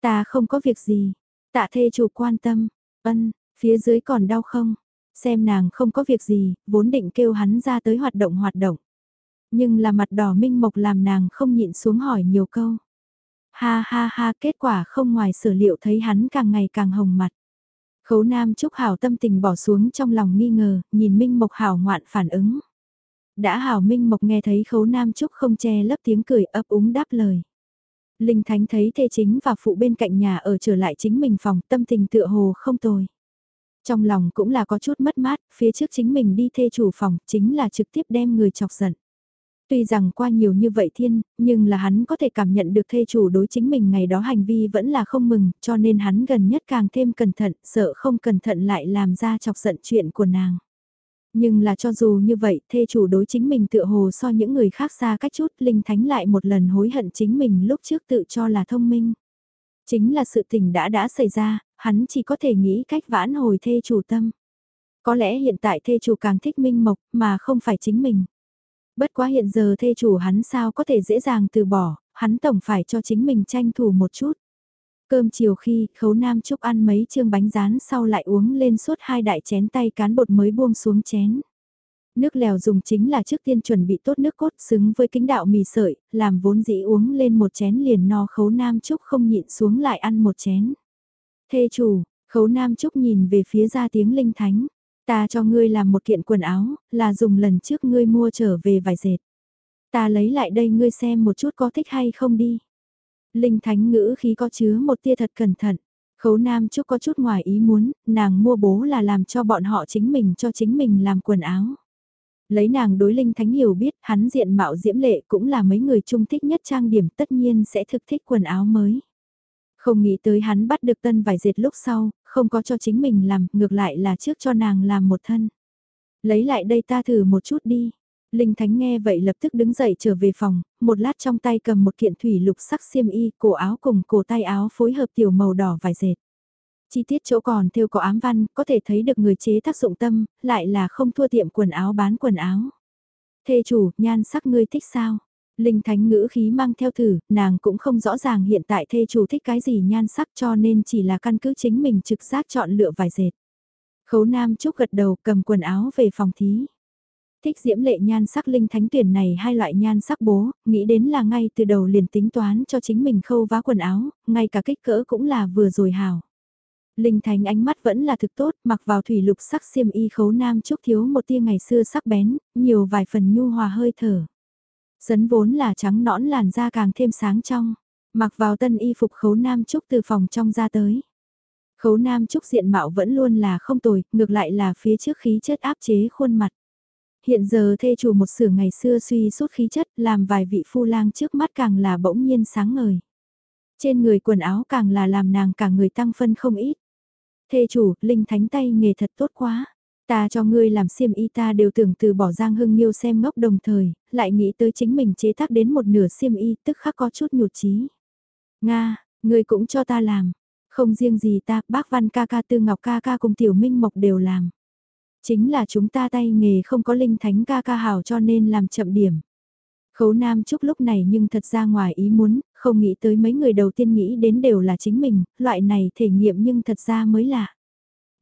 Ta không có việc gì, tạ thê chủ quan tâm, ân, phía dưới còn đau không? Xem nàng không có việc gì, vốn định kêu hắn ra tới hoạt động hoạt động. Nhưng là mặt đỏ minh mộc làm nàng không nhịn xuống hỏi nhiều câu. Ha ha ha kết quả không ngoài sở liệu thấy hắn càng ngày càng hồng mặt. Khấu Nam Trúc Hảo tâm tình bỏ xuống trong lòng nghi ngờ, nhìn Minh Mộc Hảo ngoạn phản ứng. Đã Hảo Minh Mộc nghe thấy Khấu Nam Trúc không che lấp tiếng cười ấp úng đáp lời. Linh Thánh thấy thê chính và phụ bên cạnh nhà ở trở lại chính mình phòng tâm tình tựa hồ không tồi. Trong lòng cũng là có chút mất mát, phía trước chính mình đi thê chủ phòng chính là trực tiếp đem người chọc giận. Tuy rằng qua nhiều như vậy thiên, nhưng là hắn có thể cảm nhận được thê chủ đối chính mình ngày đó hành vi vẫn là không mừng, cho nên hắn gần nhất càng thêm cẩn thận, sợ không cẩn thận lại làm ra chọc giận chuyện của nàng. Nhưng là cho dù như vậy, thê chủ đối chính mình tựa hồ so những người khác xa cách chút, Linh Thánh lại một lần hối hận chính mình lúc trước tự cho là thông minh. Chính là sự tình đã đã xảy ra, hắn chỉ có thể nghĩ cách vãn hồi thê chủ tâm. Có lẽ hiện tại thê chủ càng thích minh mộc mà không phải chính mình. Bất quá hiện giờ thê chủ hắn sao có thể dễ dàng từ bỏ, hắn tổng phải cho chính mình tranh thủ một chút. Cơm chiều khi khấu nam chúc ăn mấy chương bánh rán sau lại uống lên suốt hai đại chén tay cán bột mới buông xuống chén. Nước lèo dùng chính là trước tiên chuẩn bị tốt nước cốt xứng với kính đạo mì sợi, làm vốn dĩ uống lên một chén liền no khấu nam chúc không nhịn xuống lại ăn một chén. Thê chủ, khấu nam chúc nhìn về phía ra tiếng linh thánh, Ta cho ngươi làm một kiện quần áo, là dùng lần trước ngươi mua trở về vài dệt. Ta lấy lại đây ngươi xem một chút có thích hay không đi. Linh thánh ngữ khi có chứa một tia thật cẩn thận. Khấu Nam chúc có chút ngoài ý muốn, nàng mua bố là làm cho bọn họ chính mình cho chính mình làm quần áo. Lấy nàng đối Linh Thánh hiểu biết, hắn diện mạo diễm lệ cũng là mấy người trung thích nhất trang điểm tất nhiên sẽ thực thích quần áo mới. Không nghĩ tới hắn bắt được tân vải dệt lúc sau, không có cho chính mình làm, ngược lại là trước cho nàng làm một thân. Lấy lại đây ta thử một chút đi. Linh Thánh nghe vậy lập tức đứng dậy trở về phòng, một lát trong tay cầm một kiện thủy lục sắc xiêm y, cổ áo cùng cổ tay áo phối hợp tiểu màu đỏ vải dệt. Chi tiết chỗ còn theo có ám văn, có thể thấy được người chế tác dụng tâm, lại là không thua tiệm quần áo bán quần áo. Thê chủ, nhan sắc ngươi thích sao? Linh thánh ngữ khí mang theo thử, nàng cũng không rõ ràng hiện tại thê chủ thích cái gì nhan sắc cho nên chỉ là căn cứ chính mình trực giác chọn lựa vài dệt. Khấu Nam Trúc gật đầu cầm quần áo về phòng thí. Thích diễm lệ nhan sắc linh thánh tuyển này hai loại nhan sắc bố, nghĩ đến là ngay từ đầu liền tính toán cho chính mình khâu vá quần áo, ngay cả kích cỡ cũng là vừa rồi hào. Linh Thánh ánh mắt vẫn là thực tốt, mặc vào thủy lục sắc xiêm y khấu nam trúc thiếu một tia ngày xưa sắc bén, nhiều vài phần nhu hòa hơi thở. Sấn vốn là trắng nõn làn da càng thêm sáng trong, mặc vào tân y phục khấu nam trúc từ phòng trong ra tới. Khấu nam trúc diện mạo vẫn luôn là không tồi, ngược lại là phía trước khí chất áp chế khuôn mặt. Hiện giờ thê chủ một sửa ngày xưa suy suốt khí chất làm vài vị phu lang trước mắt càng là bỗng nhiên sáng ngời. Trên người quần áo càng là làm nàng cả người tăng phân không ít. Thê chủ, linh thánh tay nghề thật tốt quá. Ta cho ngươi làm xiêm y ta đều tưởng từ bỏ Giang Hưng Nhiêu xem ngốc đồng thời, lại nghĩ tới chính mình chế tác đến một nửa xiêm y tức khắc có chút nhụt chí. Nga, ngươi cũng cho ta làm. Không riêng gì ta, bác Văn ca ca tư ngọc ca ca cùng tiểu minh mộc đều làm. Chính là chúng ta tay nghề không có linh thánh ca ca hảo cho nên làm chậm điểm. Khấu Nam Trúc lúc này nhưng thật ra ngoài ý muốn, không nghĩ tới mấy người đầu tiên nghĩ đến đều là chính mình, loại này thể nghiệm nhưng thật ra mới lạ.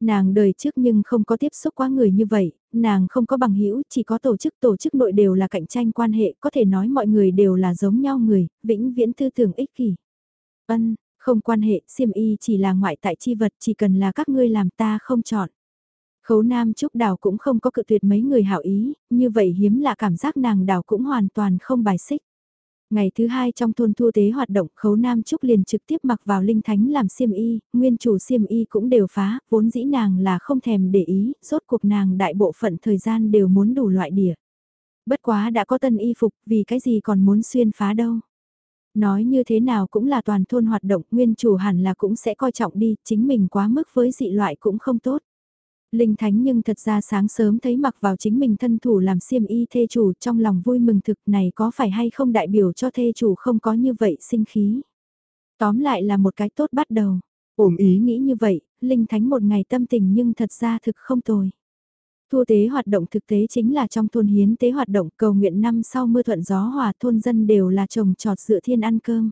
Nàng đời trước nhưng không có tiếp xúc quá người như vậy, nàng không có bằng hữu chỉ có tổ chức tổ chức nội đều là cạnh tranh quan hệ, có thể nói mọi người đều là giống nhau người, vĩnh viễn tư tưởng ích kỷ. Ân, không quan hệ, xiêm y chỉ là ngoại tại chi vật, chỉ cần là các ngươi làm ta không chọn. Khấu Nam Trúc Đào cũng không có cự tuyệt mấy người hảo ý, như vậy hiếm là cảm giác nàng Đào cũng hoàn toàn không bài xích. Ngày thứ hai trong thôn thu tế hoạt động khấu Nam Trúc liền trực tiếp mặc vào linh thánh làm xiêm y, nguyên chủ xiêm y cũng đều phá, vốn dĩ nàng là không thèm để ý, rốt cuộc nàng đại bộ phận thời gian đều muốn đủ loại đỉa. Bất quá đã có tân y phục, vì cái gì còn muốn xuyên phá đâu. Nói như thế nào cũng là toàn thôn hoạt động, nguyên chủ hẳn là cũng sẽ coi trọng đi, chính mình quá mức với dị loại cũng không tốt. Linh Thánh nhưng thật ra sáng sớm thấy mặc vào chính mình thân thủ làm xiêm y thê chủ trong lòng vui mừng thực này có phải hay không đại biểu cho thê chủ không có như vậy sinh khí. Tóm lại là một cái tốt bắt đầu. Ổm ý nghĩ như vậy, Linh Thánh một ngày tâm tình nhưng thật ra thực không tồi. Thu tế hoạt động thực tế chính là trong thôn hiến tế hoạt động cầu nguyện năm sau mưa thuận gió hòa thôn dân đều là trồng trọt dựa thiên ăn cơm.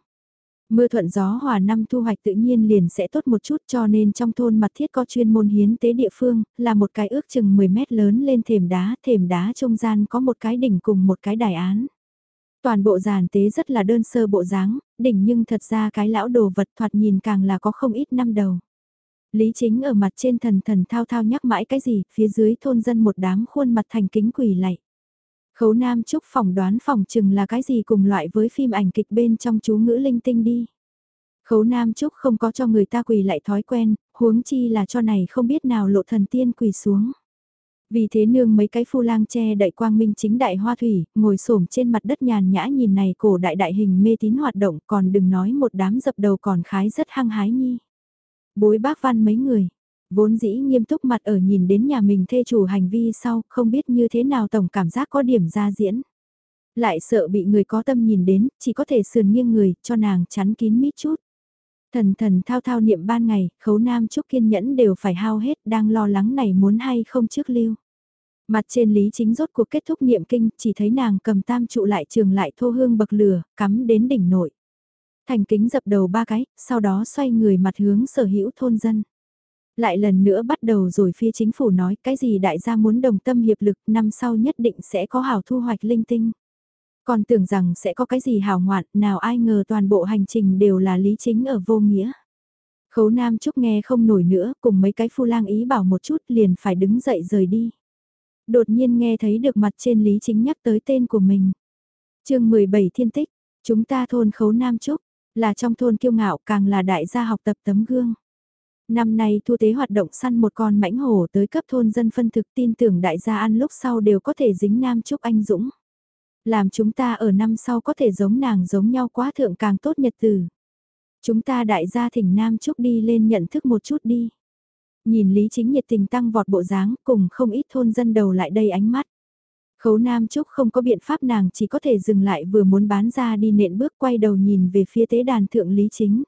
Mưa thuận gió hòa năm thu hoạch tự nhiên liền sẽ tốt một chút cho nên trong thôn mặt thiết có chuyên môn hiến tế địa phương, là một cái ước chừng 10 mét lớn lên thềm đá, thềm đá trung gian có một cái đỉnh cùng một cái đài án. Toàn bộ giàn tế rất là đơn sơ bộ dáng, đỉnh nhưng thật ra cái lão đồ vật thoạt nhìn càng là có không ít năm đầu. Lý chính ở mặt trên thần thần thao thao nhắc mãi cái gì, phía dưới thôn dân một đám khuôn mặt thành kính quỳ lạy. Khấu Nam Trúc phỏng đoán phòng chừng là cái gì cùng loại với phim ảnh kịch bên trong chú ngữ linh tinh đi. Khấu Nam Trúc không có cho người ta quỳ lại thói quen, huống chi là cho này không biết nào lộ thần tiên quỳ xuống. Vì thế nương mấy cái phu lang che đậy quang minh chính đại hoa thủy, ngồi xổm trên mặt đất nhàn nhã nhìn này cổ đại đại hình mê tín hoạt động còn đừng nói một đám dập đầu còn khái rất hăng hái nhi. Bối bác văn mấy người, Vốn dĩ nghiêm túc mặt ở nhìn đến nhà mình thê chủ hành vi sau, không biết như thế nào tổng cảm giác có điểm ra diễn. Lại sợ bị người có tâm nhìn đến, chỉ có thể sườn nghiêng người, cho nàng chắn kín mít chút. Thần thần thao thao niệm ban ngày, khấu nam chúc kiên nhẫn đều phải hao hết, đang lo lắng này muốn hay không trước lưu. Mặt trên lý chính rốt cuộc kết thúc niệm kinh, chỉ thấy nàng cầm tam trụ lại trường lại thô hương bậc lửa, cắm đến đỉnh nội. Thành kính dập đầu ba cái, sau đó xoay người mặt hướng sở hữu thôn dân lại lần nữa bắt đầu rồi phía chính phủ nói cái gì đại gia muốn đồng tâm hiệp lực năm sau nhất định sẽ có hào thu hoạch linh tinh. Còn tưởng rằng sẽ có cái gì hào ngoạn, nào ai ngờ toàn bộ hành trình đều là lý chính ở vô nghĩa. Khấu Nam Trúc nghe không nổi nữa, cùng mấy cái phu lang ý bảo một chút liền phải đứng dậy rời đi. Đột nhiên nghe thấy được mặt trên lý chính nhắc tới tên của mình. chương 17 Thiên Tích, chúng ta thôn Khấu Nam Trúc, là trong thôn kiêu ngạo càng là đại gia học tập tấm gương. Năm nay thu tế hoạt động săn một con mãnh hổ tới cấp thôn dân phân thực tin tưởng đại gia ăn lúc sau đều có thể dính nam chúc anh Dũng. Làm chúng ta ở năm sau có thể giống nàng giống nhau quá thượng càng tốt nhật từ. Chúng ta đại gia thỉnh nam chúc đi lên nhận thức một chút đi. Nhìn Lý Chính nhiệt tình tăng vọt bộ dáng, cùng không ít thôn dân đầu lại đây ánh mắt. Khấu Nam Trúc không có biện pháp nàng chỉ có thể dừng lại vừa muốn bán ra đi nện bước quay đầu nhìn về phía tế đàn thượng Lý Chính.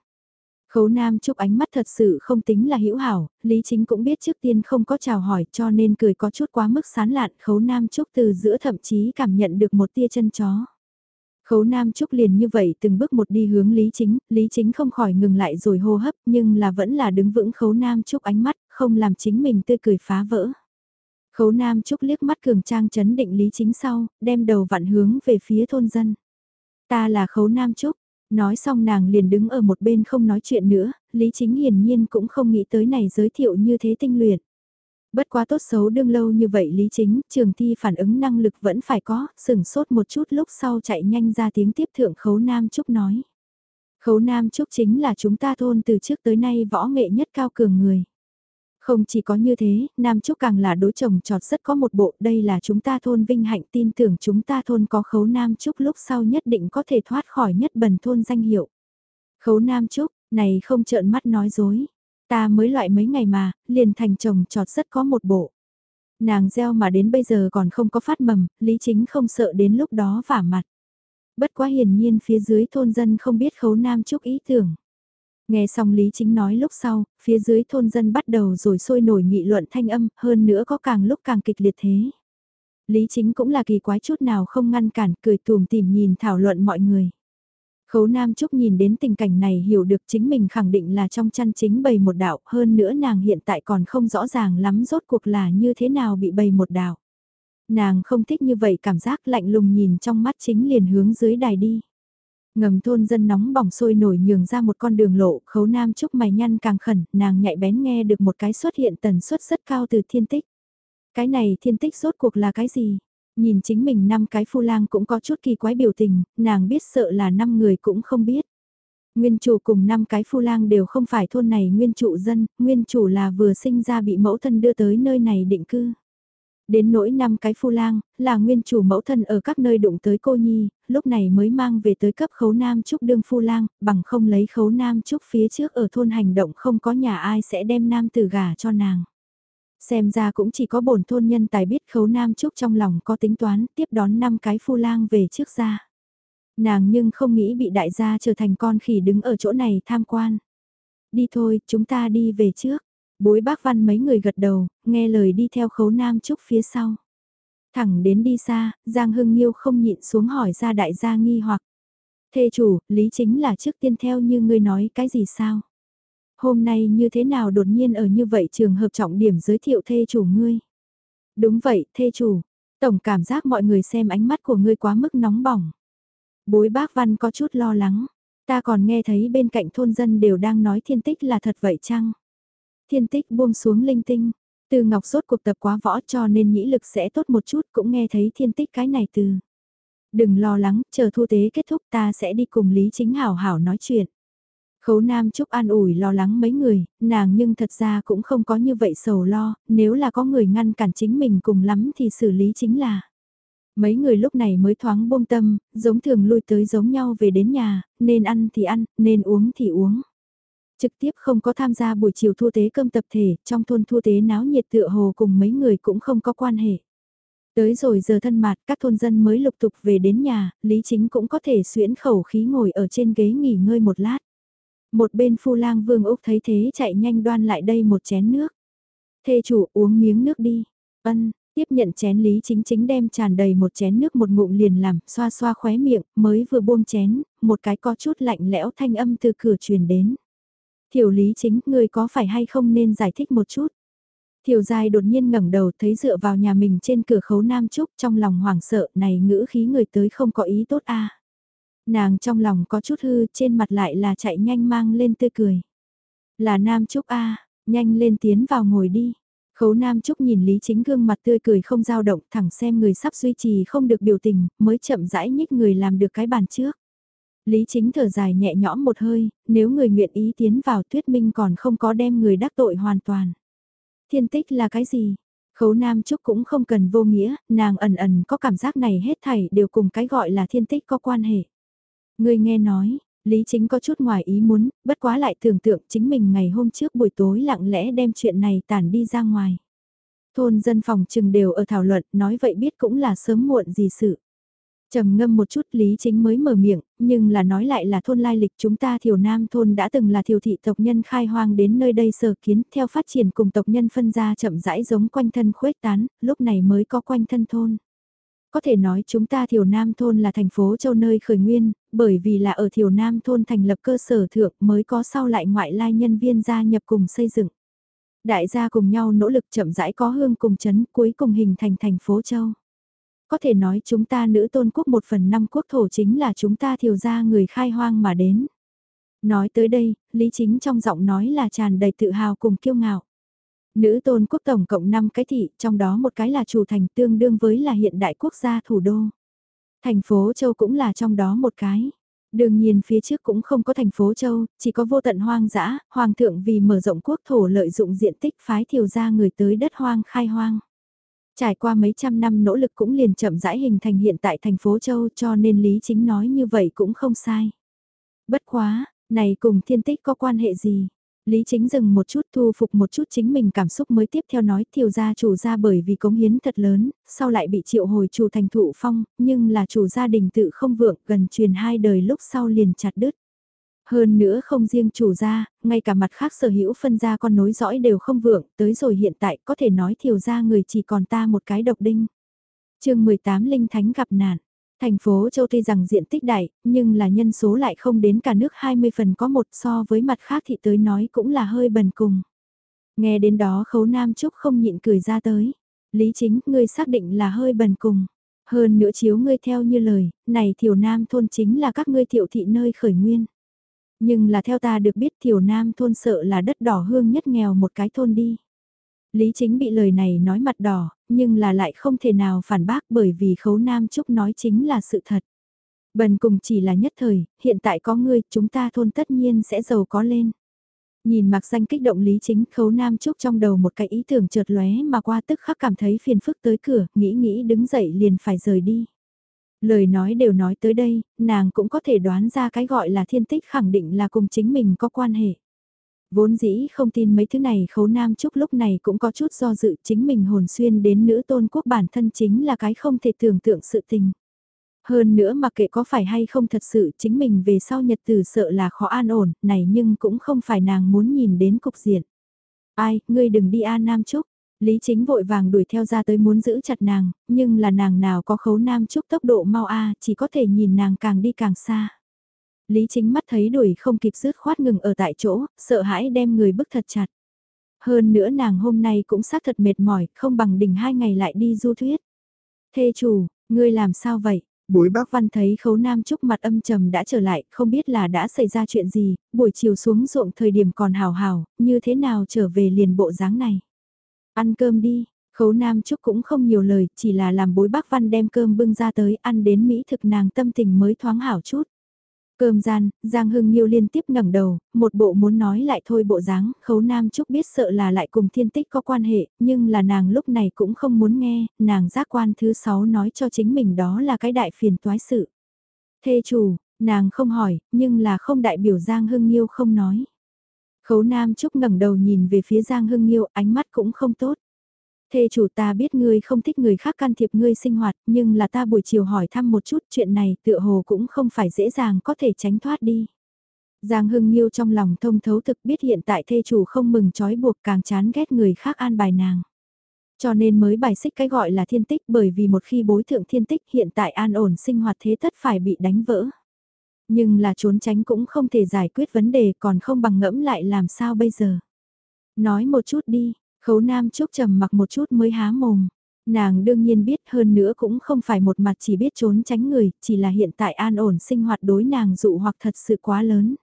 Khấu Nam Trúc ánh mắt thật sự không tính là hữu hảo, Lý Chính cũng biết trước tiên không có chào hỏi cho nên cười có chút quá mức sán lạn. Khấu Nam Trúc từ giữa thậm chí cảm nhận được một tia chân chó. Khấu Nam Trúc liền như vậy từng bước một đi hướng Lý Chính, Lý Chính không khỏi ngừng lại rồi hô hấp nhưng là vẫn là đứng vững Khấu Nam Trúc ánh mắt, không làm chính mình tươi cười phá vỡ. Khấu Nam Trúc liếc mắt cường trang chấn định Lý Chính sau, đem đầu vặn hướng về phía thôn dân. Ta là Khấu Nam Trúc, Nói xong nàng liền đứng ở một bên không nói chuyện nữa, Lý Chính hiển nhiên cũng không nghĩ tới này giới thiệu như thế tinh luyện. Bất quá tốt xấu đương lâu như vậy Lý Chính, trường thi phản ứng năng lực vẫn phải có, sừng sốt một chút lúc sau chạy nhanh ra tiếng tiếp thượng Khấu Nam Trúc nói. Khấu Nam Trúc chính là chúng ta thôn từ trước tới nay võ nghệ nhất cao cường người. Không chỉ có như thế, Nam Trúc càng là đối chồng trọt rất có một bộ, đây là chúng ta thôn vinh hạnh tin tưởng chúng ta thôn có khấu Nam Trúc lúc sau nhất định có thể thoát khỏi nhất bần thôn danh hiệu. Khấu Nam Trúc, này không trợn mắt nói dối, ta mới loại mấy ngày mà, liền thành chồng trọt rất có một bộ. Nàng gieo mà đến bây giờ còn không có phát mầm, Lý Chính không sợ đến lúc đó vả mặt. Bất quá hiển nhiên phía dưới thôn dân không biết khấu Nam Trúc ý tưởng. Nghe xong Lý Chính nói lúc sau, phía dưới thôn dân bắt đầu rồi sôi nổi nghị luận thanh âm, hơn nữa có càng lúc càng kịch liệt thế. Lý Chính cũng là kỳ quái chút nào không ngăn cản, cười tùm tìm nhìn thảo luận mọi người. Khấu Nam Trúc nhìn đến tình cảnh này hiểu được chính mình khẳng định là trong chăn chính bày một đạo, hơn nữa nàng hiện tại còn không rõ ràng lắm rốt cuộc là như thế nào bị bày một đạo. Nàng không thích như vậy cảm giác lạnh lùng nhìn trong mắt chính liền hướng dưới đài đi. Ngầm thôn dân nóng bỏng sôi nổi nhường ra một con đường lộ, khấu nam trúc mày nhăn càng khẩn, nàng nhạy bén nghe được một cái xuất hiện tần suất rất cao từ thiên tích. Cái này thiên tích rốt cuộc là cái gì? Nhìn chính mình năm cái phu lang cũng có chút kỳ quái biểu tình, nàng biết sợ là năm người cũng không biết. Nguyên chủ cùng năm cái phu lang đều không phải thôn này nguyên chủ dân, nguyên chủ là vừa sinh ra bị mẫu thân đưa tới nơi này định cư. Đến nỗi năm cái phu lang, là nguyên chủ mẫu thân ở các nơi đụng tới cô nhi, lúc này mới mang về tới cấp khấu nam trúc đương phu lang, bằng không lấy khấu nam trúc phía trước ở thôn hành động không có nhà ai sẽ đem nam tử gả cho nàng. Xem ra cũng chỉ có bổn thôn nhân tài biết khấu nam trúc trong lòng có tính toán tiếp đón năm cái phu lang về trước ra. Nàng nhưng không nghĩ bị đại gia trở thành con khỉ đứng ở chỗ này tham quan. Đi thôi, chúng ta đi về trước. Bối bác văn mấy người gật đầu, nghe lời đi theo khấu nam trúc phía sau. Thẳng đến đi xa, Giang Hưng Nhiêu không nhịn xuống hỏi ra đại gia nghi hoặc. Thê chủ, lý chính là trước tiên theo như ngươi nói cái gì sao? Hôm nay như thế nào đột nhiên ở như vậy trường hợp trọng điểm giới thiệu thê chủ ngươi? Đúng vậy, thê chủ. Tổng cảm giác mọi người xem ánh mắt của ngươi quá mức nóng bỏng. Bối bác văn có chút lo lắng. Ta còn nghe thấy bên cạnh thôn dân đều đang nói thiên tích là thật vậy chăng? Thiên tích buông xuống linh tinh. Từ ngọc rốt cuộc tập quá võ cho nên nhĩ lực sẽ tốt một chút cũng nghe thấy thiên tích cái này từ. Đừng lo lắng, chờ thu tế kết thúc ta sẽ đi cùng Lý Chính Hảo Hảo nói chuyện. Khấu Nam Trúc an ủi lo lắng mấy người, nàng nhưng thật ra cũng không có như vậy sầu lo, nếu là có người ngăn cản chính mình cùng lắm thì xử lý chính là. Mấy người lúc này mới thoáng buông tâm, giống thường lui tới giống nhau về đến nhà, nên ăn thì ăn, nên uống thì uống trực tiếp không có tham gia buổi chiều thu tế cơm tập thể, trong thôn thu tế náo nhiệt tựa hồ cùng mấy người cũng không có quan hệ. Tới rồi giờ thân mạt các thôn dân mới lục tục về đến nhà, Lý Chính cũng có thể xuyễn khẩu khí ngồi ở trên ghế nghỉ ngơi một lát. Một bên phu lang vương Úc thấy thế chạy nhanh đoan lại đây một chén nước. Thê chủ uống miếng nước đi. Ân, tiếp nhận chén Lý Chính Chính đem tràn đầy một chén nước một ngụm liền làm, xoa xoa khóe miệng, mới vừa buông chén, một cái có chút lạnh lẽo thanh âm từ cửa truyền đến. Thiểu lý chính, người có phải hay không nên giải thích một chút. Thiểu dài đột nhiên ngẩng đầu thấy dựa vào nhà mình trên cửa khấu Nam Trúc trong lòng hoảng sợ này ngữ khí người tới không có ý tốt a Nàng trong lòng có chút hư trên mặt lại là chạy nhanh mang lên tươi cười. Là Nam Trúc a nhanh lên tiến vào ngồi đi. Khấu Nam Trúc nhìn Lý Chính gương mặt tươi cười không dao động thẳng xem người sắp duy trì không được biểu tình mới chậm rãi nhích người làm được cái bàn trước. Lý chính thở dài nhẹ nhõm một hơi, nếu người nguyện ý tiến vào thuyết minh còn không có đem người đắc tội hoàn toàn. Thiên tích là cái gì? Khấu Nam Trúc cũng không cần vô nghĩa, nàng ẩn ẩn có cảm giác này hết thảy đều cùng cái gọi là thiên tích có quan hệ. Người nghe nói, Lý Chính có chút ngoài ý muốn, bất quá lại tưởng tượng chính mình ngày hôm trước buổi tối lặng lẽ đem chuyện này tản đi ra ngoài. Thôn dân phòng trừng đều ở thảo luận, nói vậy biết cũng là sớm muộn gì sự trầm ngâm một chút Lý Chính mới mở miệng, nhưng là nói lại là thôn lai lịch chúng ta thiểu nam thôn đã từng là thiểu thị tộc nhân khai hoang đến nơi đây sở kiến theo phát triển cùng tộc nhân phân ra chậm rãi giống quanh thân khuếch tán, lúc này mới có quanh thân thôn. Có thể nói chúng ta thiểu nam thôn là thành phố châu nơi khởi nguyên, bởi vì là ở thiểu nam thôn thành lập cơ sở thượng mới có sau lại ngoại lai nhân viên gia nhập cùng xây dựng. Đại gia cùng nhau nỗ lực chậm rãi có hương cùng chấn cuối cùng hình thành thành phố châu có thể nói chúng ta nữ tôn quốc một phần năm quốc thổ chính là chúng ta thiều ra người khai hoang mà đến. Nói tới đây, Lý Chính trong giọng nói là tràn đầy tự hào cùng kiêu ngạo. Nữ tôn quốc tổng cộng 5 cái thị, trong đó một cái là chủ thành tương đương với là hiện đại quốc gia thủ đô. Thành phố Châu cũng là trong đó một cái. Đương nhiên phía trước cũng không có thành phố Châu, chỉ có vô tận hoang dã, hoàng thượng vì mở rộng quốc thổ lợi dụng diện tích phái thiều ra người tới đất hoang khai hoang. Trải qua mấy trăm năm nỗ lực cũng liền chậm rãi hình thành hiện tại thành phố Châu cho nên Lý Chính nói như vậy cũng không sai. Bất quá, này cùng thiên tích có quan hệ gì? Lý Chính dừng một chút thu phục một chút chính mình cảm xúc mới tiếp theo nói thiều gia chủ gia bởi vì cống hiến thật lớn, sau lại bị triệu hồi chủ thành thụ phong, nhưng là chủ gia đình tự không vượng gần truyền hai đời lúc sau liền chặt đứt. Hơn nữa không riêng chủ gia, ngay cả mặt khác sở hữu phân gia con nối dõi đều không vượng, tới rồi hiện tại có thể nói thiểu gia người chỉ còn ta một cái độc đinh. chương 18 Linh Thánh gặp nạn, Thành phố Châu tuy rằng diện tích đại, nhưng là nhân số lại không đến cả nước 20 phần có một so với mặt khác thì tới nói cũng là hơi bần cùng. Nghe đến đó khấu Nam Trúc không nhịn cười ra tới. Lý chính, ngươi xác định là hơi bần cùng. Hơn nữa chiếu ngươi theo như lời, này thiểu nam thôn chính là các ngươi thiệu thị nơi khởi nguyên. Nhưng là theo ta được biết thiểu nam thôn sợ là đất đỏ hương nhất nghèo một cái thôn đi. Lý chính bị lời này nói mặt đỏ, nhưng là lại không thể nào phản bác bởi vì khấu nam trúc nói chính là sự thật. Bần cùng chỉ là nhất thời, hiện tại có ngươi, chúng ta thôn tất nhiên sẽ giàu có lên. Nhìn mặc danh kích động lý chính khấu nam trúc trong đầu một cái ý tưởng chợt lóe mà qua tức khắc cảm thấy phiền phức tới cửa, nghĩ nghĩ đứng dậy liền phải rời đi. Lời nói đều nói tới đây, nàng cũng có thể đoán ra cái gọi là thiên tích khẳng định là cùng chính mình có quan hệ. Vốn dĩ không tin mấy thứ này khấu nam trúc lúc này cũng có chút do dự chính mình hồn xuyên đến nữ tôn quốc bản thân chính là cái không thể tưởng tượng sự tình. Hơn nữa mà kệ có phải hay không thật sự chính mình về sau nhật tử sợ là khó an ổn, này nhưng cũng không phải nàng muốn nhìn đến cục diện. Ai, ngươi đừng đi A Nam Trúc. Lý chính vội vàng đuổi theo ra tới muốn giữ chặt nàng, nhưng là nàng nào có khấu Nam Trúc tốc độ mau A chỉ có thể nhìn nàng càng đi càng xa. Lý chính mắt thấy đuổi không kịp rứt khoát ngừng ở tại chỗ, sợ hãi đem người bức thật chặt. Hơn nữa nàng hôm nay cũng xác thật mệt mỏi, không bằng đỉnh hai ngày lại đi du thuyết. Thê chủ, ngươi làm sao vậy? Bối bác văn thấy khấu nam trúc mặt âm trầm đã trở lại, không biết là đã xảy ra chuyện gì, buổi chiều xuống ruộng thời điểm còn hào hào, như thế nào trở về liền bộ dáng này. Ăn cơm đi, khấu nam trúc cũng không nhiều lời, chỉ là làm bối bác văn đem cơm bưng ra tới ăn đến Mỹ thực nàng tâm tình mới thoáng hảo chút. Cơm gian, Giang Hưng Nhiêu liên tiếp ngẩng đầu, một bộ muốn nói lại thôi bộ dáng, khấu nam trúc biết sợ là lại cùng thiên tích có quan hệ, nhưng là nàng lúc này cũng không muốn nghe, nàng giác quan thứ sáu nói cho chính mình đó là cái đại phiền toái sự. Thê chủ, nàng không hỏi, nhưng là không đại biểu Giang Hưng Nhiêu không nói. Khấu nam trúc ngẩng đầu nhìn về phía Giang Hưng Nhiêu, ánh mắt cũng không tốt. Thê chủ ta biết ngươi không thích người khác can thiệp ngươi sinh hoạt, nhưng là ta buổi chiều hỏi thăm một chút chuyện này tựa hồ cũng không phải dễ dàng có thể tránh thoát đi. Giang Hưng Nhiêu trong lòng thông thấu thực biết hiện tại thê chủ không mừng trói buộc càng chán ghét người khác an bài nàng. Cho nên mới bài xích cái gọi là thiên tích bởi vì một khi bối thượng thiên tích hiện tại an ổn sinh hoạt thế tất phải bị đánh vỡ. Nhưng là trốn tránh cũng không thể giải quyết vấn đề còn không bằng ngẫm lại làm sao bây giờ. Nói một chút đi, Khấu Nam Trúc trầm mặc một chút mới há mồm. Nàng đương nhiên biết hơn nữa cũng không phải một mặt chỉ biết trốn tránh người, chỉ là hiện tại an ổn sinh hoạt đối nàng dụ hoặc thật sự quá lớn.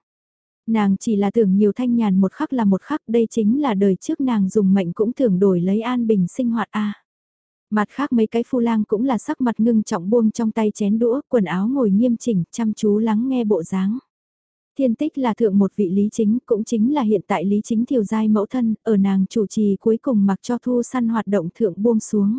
Nàng chỉ là tưởng nhiều thanh nhàn một khắc là một khắc đây chính là đời trước nàng dùng mệnh cũng tưởng đổi lấy an bình sinh hoạt a Mặt khác mấy cái phu lang cũng là sắc mặt ngưng trọng buông trong tay chén đũa, quần áo ngồi nghiêm chỉnh, chăm chú lắng nghe bộ dáng. Thiên tích là thượng một vị lý chính, cũng chính là hiện tại lý chính thiều giai mẫu thân, ở nàng chủ trì cuối cùng mặc cho thu săn hoạt động thượng buông xuống.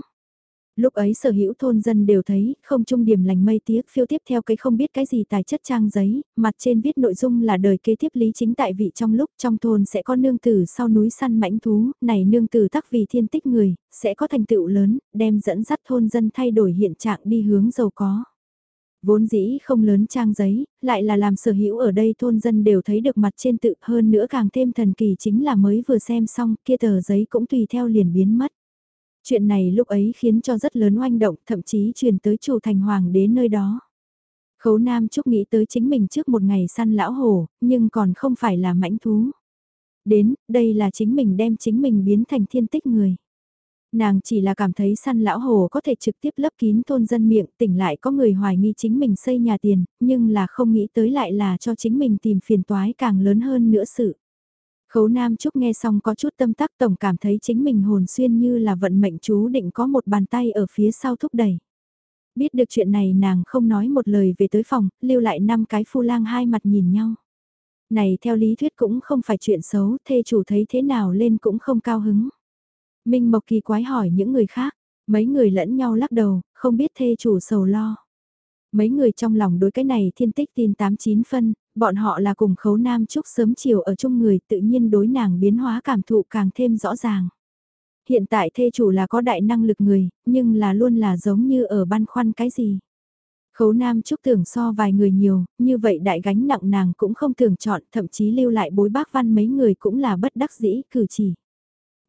Lúc ấy sở hữu thôn dân đều thấy, không trung điểm lành mây tiếc phiêu tiếp theo cái không biết cái gì tài chất trang giấy, mặt trên viết nội dung là đời kế tiếp lý chính tại vị trong lúc trong thôn sẽ có nương tử sau núi săn mãnh thú, này nương tử tắc vì thiên tích người, sẽ có thành tựu lớn, đem dẫn dắt thôn dân thay đổi hiện trạng đi hướng giàu có. Vốn dĩ không lớn trang giấy, lại là làm sở hữu ở đây thôn dân đều thấy được mặt trên tự hơn nữa càng thêm thần kỳ chính là mới vừa xem xong kia tờ giấy cũng tùy theo liền biến mất. Chuyện này lúc ấy khiến cho rất lớn oanh động thậm chí truyền tới chủ thành hoàng đế nơi đó. Khấu Nam Trúc nghĩ tới chính mình trước một ngày săn lão hổ, nhưng còn không phải là mãnh thú. Đến, đây là chính mình đem chính mình biến thành thiên tích người. Nàng chỉ là cảm thấy săn lão hồ có thể trực tiếp lấp kín thôn dân miệng tỉnh lại có người hoài nghi chính mình xây nhà tiền, nhưng là không nghĩ tới lại là cho chính mình tìm phiền toái càng lớn hơn nữa sự. Khấu Nam Trúc nghe xong có chút tâm tắc tổng cảm thấy chính mình hồn xuyên như là vận mệnh chú định có một bàn tay ở phía sau thúc đẩy. Biết được chuyện này nàng không nói một lời về tới phòng, lưu lại năm cái phu lang hai mặt nhìn nhau. Này theo lý thuyết cũng không phải chuyện xấu, thê chủ thấy thế nào lên cũng không cao hứng. Minh Mộc kỳ quái hỏi những người khác, mấy người lẫn nhau lắc đầu, không biết thê chủ sầu lo. Mấy người trong lòng đối cái này thiên tích tin 89 phân, bọn họ là cùng khấu nam trúc sớm chiều ở chung người tự nhiên đối nàng biến hóa cảm thụ càng thêm rõ ràng. Hiện tại thê chủ là có đại năng lực người, nhưng là luôn là giống như ở băn khoăn cái gì. Khấu nam trúc tưởng so vài người nhiều, như vậy đại gánh nặng nàng cũng không tưởng chọn, thậm chí lưu lại bối bác văn mấy người cũng là bất đắc dĩ cử chỉ.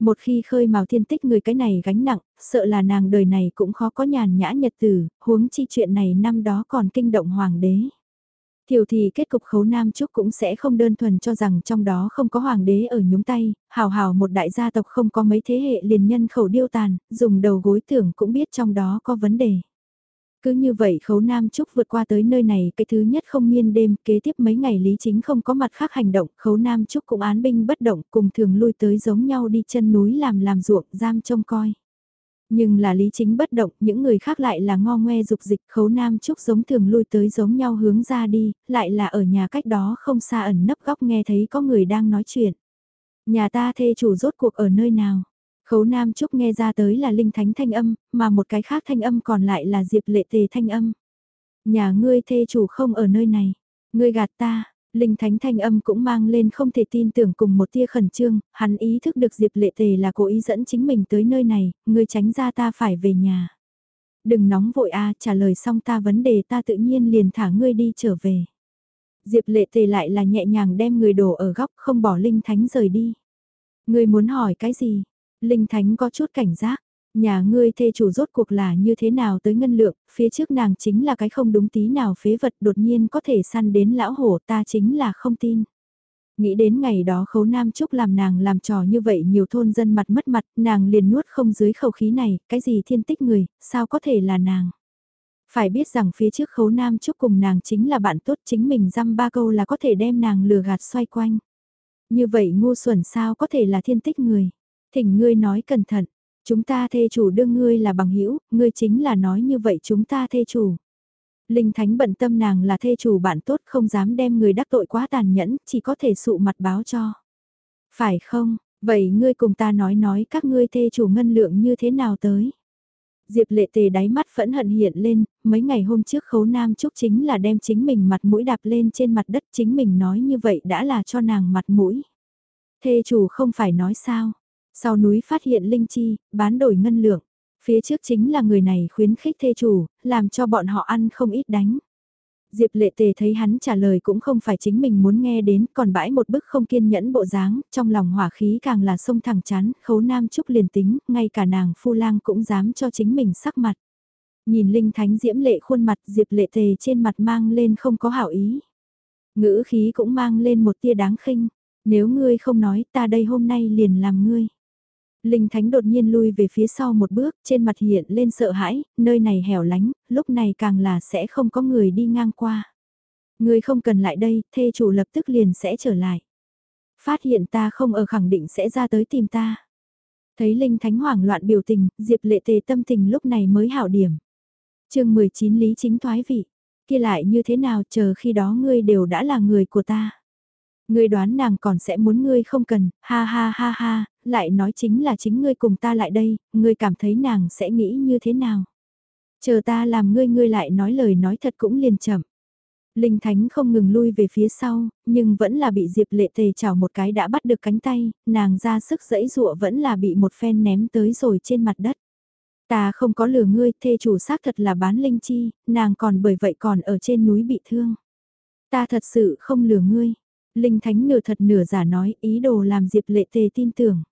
Một khi khơi mào thiên tích người cái này gánh nặng, sợ là nàng đời này cũng khó có nhàn nhã nhật tử, huống chi chuyện này năm đó còn kinh động hoàng đế. Thiều thì kết cục khấu Nam Trúc cũng sẽ không đơn thuần cho rằng trong đó không có hoàng đế ở nhúng tay, hào hào một đại gia tộc không có mấy thế hệ liền nhân khẩu điêu tàn, dùng đầu gối tưởng cũng biết trong đó có vấn đề. Cứ như vậy khấu Nam Trúc vượt qua tới nơi này cái thứ nhất không miên đêm kế tiếp mấy ngày Lý Chính không có mặt khác hành động khấu Nam Trúc cũng án binh bất động cùng thường lui tới giống nhau đi chân núi làm làm ruộng giam trông coi. Nhưng là Lý Chính bất động những người khác lại là ngo ngoe dục dịch khấu Nam Trúc giống thường lui tới giống nhau hướng ra đi lại là ở nhà cách đó không xa ẩn nấp góc nghe thấy có người đang nói chuyện. Nhà ta thê chủ rốt cuộc ở nơi nào? Khấu Nam Trúc nghe ra tới là Linh Thánh thanh âm, mà một cái khác thanh âm còn lại là Diệp Lệ Tề thanh âm. Nhà ngươi thê chủ không ở nơi này, ngươi gạt ta, Linh Thánh thanh âm cũng mang lên không thể tin tưởng cùng một tia khẩn trương, hắn ý thức được Diệp Lệ Tề là cố ý dẫn chính mình tới nơi này, ngươi tránh ra ta phải về nhà. Đừng nóng vội a, trả lời xong ta vấn đề ta tự nhiên liền thả ngươi đi trở về. Diệp Lệ Tề lại là nhẹ nhàng đem người đổ ở góc không bỏ Linh Thánh rời đi. Ngươi muốn hỏi cái gì? Linh Thánh có chút cảnh giác, nhà ngươi thê chủ rốt cuộc là như thế nào tới ngân lượng, phía trước nàng chính là cái không đúng tí nào phế vật đột nhiên có thể săn đến lão hổ ta chính là không tin. Nghĩ đến ngày đó khấu nam trúc làm nàng làm trò như vậy nhiều thôn dân mặt mất mặt, nàng liền nuốt không dưới khẩu khí này, cái gì thiên tích người, sao có thể là nàng. Phải biết rằng phía trước khấu nam trúc cùng nàng chính là bạn tốt chính mình dăm ba câu là có thể đem nàng lừa gạt xoay quanh. Như vậy ngu xuẩn sao có thể là thiên tích người. Thỉnh ngươi nói cẩn thận, chúng ta thê chủ đương ngươi là bằng hữu ngươi chính là nói như vậy chúng ta thê chủ. Linh Thánh bận tâm nàng là thê chủ bạn tốt không dám đem người đắc tội quá tàn nhẫn, chỉ có thể sụ mặt báo cho. Phải không, vậy ngươi cùng ta nói nói các ngươi thê chủ ngân lượng như thế nào tới. Diệp lệ tề đáy mắt phẫn hận hiện lên, mấy ngày hôm trước khấu nam trúc chính là đem chính mình mặt mũi đạp lên trên mặt đất chính mình nói như vậy đã là cho nàng mặt mũi. Thê chủ không phải nói sao, sau núi phát hiện linh chi, bán đổi ngân lượng. Phía trước chính là người này khuyến khích thê chủ, làm cho bọn họ ăn không ít đánh. Diệp lệ tề thấy hắn trả lời cũng không phải chính mình muốn nghe đến, còn bãi một bức không kiên nhẫn bộ dáng, trong lòng hỏa khí càng là sông thẳng chán, khấu nam trúc liền tính, ngay cả nàng phu lang cũng dám cho chính mình sắc mặt. Nhìn linh thánh diễm lệ khuôn mặt diệp lệ tề trên mặt mang lên không có hảo ý. Ngữ khí cũng mang lên một tia đáng khinh, nếu ngươi không nói ta đây hôm nay liền làm ngươi. Linh Thánh đột nhiên lui về phía sau một bước, trên mặt hiện lên sợ hãi, nơi này hẻo lánh, lúc này càng là sẽ không có người đi ngang qua. Người không cần lại đây, thê chủ lập tức liền sẽ trở lại. Phát hiện ta không ở khẳng định sẽ ra tới tìm ta. Thấy Linh Thánh hoảng loạn biểu tình, Diệp lệ tề tâm tình lúc này mới hảo điểm. chương 19 Lý Chính thoái vị, kia lại như thế nào chờ khi đó ngươi đều đã là người của ta. Ngươi đoán nàng còn sẽ muốn ngươi không cần, ha ha ha ha, lại nói chính là chính ngươi cùng ta lại đây, ngươi cảm thấy nàng sẽ nghĩ như thế nào. Chờ ta làm ngươi ngươi lại nói lời nói thật cũng liền chậm. Linh Thánh không ngừng lui về phía sau, nhưng vẫn là bị Diệp Lệ Tề chảo một cái đã bắt được cánh tay, nàng ra sức dẫy dụa vẫn là bị một phen ném tới rồi trên mặt đất. Ta không có lừa ngươi, thê chủ xác thật là bán linh chi, nàng còn bởi vậy còn ở trên núi bị thương. Ta thật sự không lừa ngươi. Linh Thánh nửa thật nửa giả nói ý đồ làm Diệp Lệ Tề tin tưởng.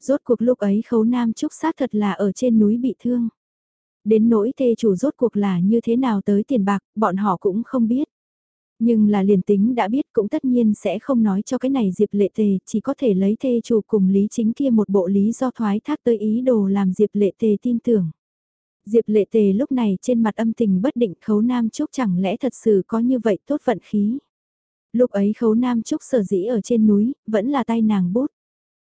Rốt cuộc lúc ấy khấu nam trúc xác thật là ở trên núi bị thương. Đến nỗi tê chủ rốt cuộc là như thế nào tới tiền bạc, bọn họ cũng không biết. Nhưng là liền tính đã biết cũng tất nhiên sẽ không nói cho cái này Diệp Lệ Tề, chỉ có thể lấy thê chủ cùng lý chính kia một bộ lý do thoái thác tới ý đồ làm Diệp Lệ Tề tin tưởng. Diệp Lệ Tề lúc này trên mặt âm tình bất định khấu nam trúc chẳng lẽ thật sự có như vậy tốt vận khí. Lúc ấy khấu nam trúc sở dĩ ở trên núi, vẫn là tay nàng bút.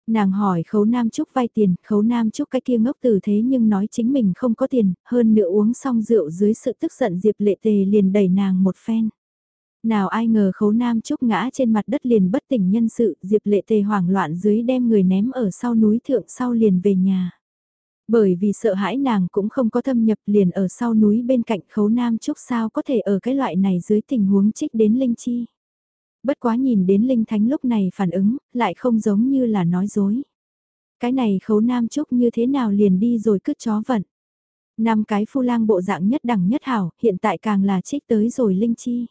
Nàng hỏi khấu nam trúc vay tiền, khấu nam trúc cái kia ngốc từ thế nhưng nói chính mình không có tiền, hơn nữa uống xong rượu dưới sự tức giận Diệp lệ tề liền đẩy nàng một phen. Nào ai ngờ khấu nam trúc ngã trên mặt đất liền bất tỉnh nhân sự, Diệp lệ tề hoảng loạn dưới đem người ném ở sau núi thượng sau liền về nhà. Bởi vì sợ hãi nàng cũng không có thâm nhập liền ở sau núi bên cạnh khấu nam trúc sao có thể ở cái loại này dưới tình huống trích đến linh chi. Bất quá nhìn đến Linh Thánh lúc này phản ứng, lại không giống như là nói dối. Cái này khấu nam trúc như thế nào liền đi rồi cứ chó vận. Năm cái phu lang bộ dạng nhất đẳng nhất hảo, hiện tại càng là trích tới rồi Linh Chi.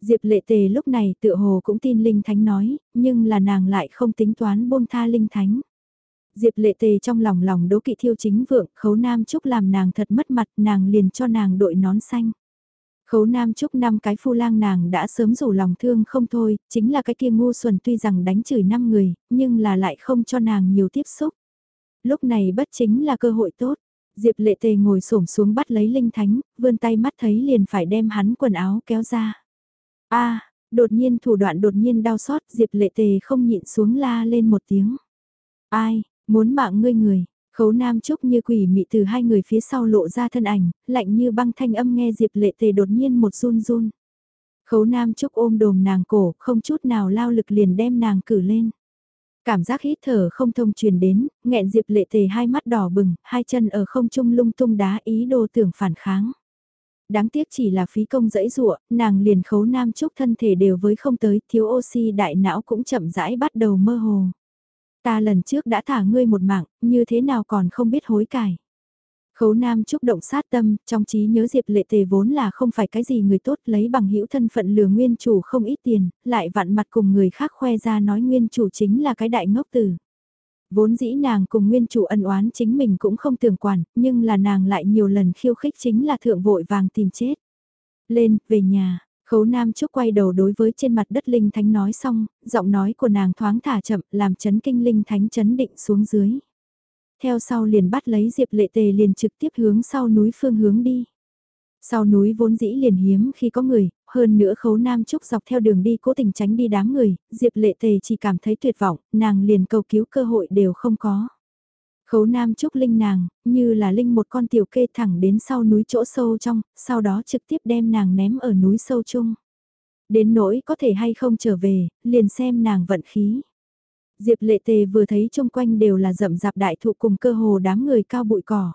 Diệp lệ tề lúc này tựa hồ cũng tin Linh Thánh nói, nhưng là nàng lại không tính toán buông tha Linh Thánh. Diệp lệ tề trong lòng lòng đố kỵ thiêu chính vượng, khấu nam trúc làm nàng thật mất mặt, nàng liền cho nàng đội nón xanh. Khấu nam trúc năm cái phu lang nàng đã sớm rủ lòng thương không thôi, chính là cái kia ngu xuẩn tuy rằng đánh chửi năm người, nhưng là lại không cho nàng nhiều tiếp xúc. Lúc này bất chính là cơ hội tốt, Diệp lệ tề ngồi xổm xuống bắt lấy linh thánh, vươn tay mắt thấy liền phải đem hắn quần áo kéo ra. a đột nhiên thủ đoạn đột nhiên đau xót, Diệp lệ tề không nhịn xuống la lên một tiếng. Ai, muốn mạng ngươi người, khấu nam trúc như quỷ mị từ hai người phía sau lộ ra thân ảnh, lạnh như băng thanh âm nghe Diệp lệ tề đột nhiên một run run. Khấu nam trúc ôm đồm nàng cổ, không chút nào lao lực liền đem nàng cử lên. Cảm giác hít thở không thông truyền đến, nghẹn Diệp lệ tề hai mắt đỏ bừng, hai chân ở không trung lung tung đá ý đồ tưởng phản kháng. Đáng tiếc chỉ là phí công dẫy dụa, nàng liền khấu nam trúc thân thể đều với không tới, thiếu oxy đại não cũng chậm rãi bắt đầu mơ hồ. Ta lần trước đã thả ngươi một mạng, như thế nào còn không biết hối cải. Khấu Nam Trúc động sát tâm, trong trí nhớ Diệp Lệ Tề vốn là không phải cái gì người tốt lấy bằng hữu thân phận lừa nguyên chủ không ít tiền, lại vặn mặt cùng người khác khoe ra nói nguyên chủ chính là cái đại ngốc tử. Vốn dĩ nàng cùng nguyên chủ ân oán chính mình cũng không tưởng quản, nhưng là nàng lại nhiều lần khiêu khích chính là thượng vội vàng tìm chết. Lên, về nhà, Khấu Nam Trúc quay đầu đối với trên mặt đất Linh Thánh nói xong, giọng nói của nàng thoáng thả chậm làm chấn kinh Linh Thánh chấn định xuống dưới. Theo sau liền bắt lấy Diệp Lệ Tề liền trực tiếp hướng sau núi phương hướng đi. Sau núi vốn dĩ liền hiếm khi có người, hơn nữa khấu Nam Trúc dọc theo đường đi cố tình tránh đi đám người, Diệp Lệ Tề chỉ cảm thấy tuyệt vọng, nàng liền cầu cứu cơ hội đều không có. Khấu Nam Trúc Linh nàng, như là Linh một con tiểu kê thẳng đến sau núi chỗ sâu trong, sau đó trực tiếp đem nàng ném ở núi sâu chung. Đến nỗi có thể hay không trở về, liền xem nàng vận khí. Diệp lệ tề vừa thấy chung quanh đều là rậm rạp đại thụ cùng cơ hồ đám người cao bụi cỏ.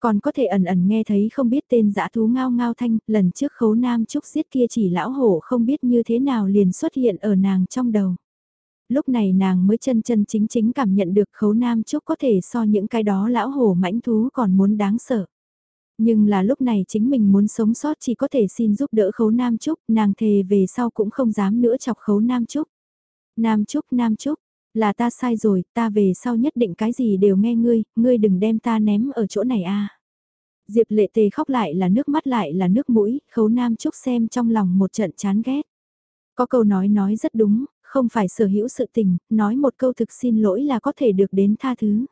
Còn có thể ẩn ẩn nghe thấy không biết tên dã thú ngao ngao thanh, lần trước khấu nam trúc giết kia chỉ lão hổ không biết như thế nào liền xuất hiện ở nàng trong đầu lúc này nàng mới chân chân chính chính cảm nhận được khấu nam trúc có thể so những cái đó lão hổ mãnh thú còn muốn đáng sợ. Nhưng là lúc này chính mình muốn sống sót chỉ có thể xin giúp đỡ khấu nam trúc, nàng thề về sau cũng không dám nữa chọc khấu nam trúc. Nam trúc, nam trúc, là ta sai rồi, ta về sau nhất định cái gì đều nghe ngươi, ngươi đừng đem ta ném ở chỗ này a. Diệp lệ tề khóc lại là nước mắt lại là nước mũi, khấu nam trúc xem trong lòng một trận chán ghét. Có câu nói nói rất đúng, không phải sở hữu sự tình, nói một câu thực xin lỗi là có thể được đến tha thứ.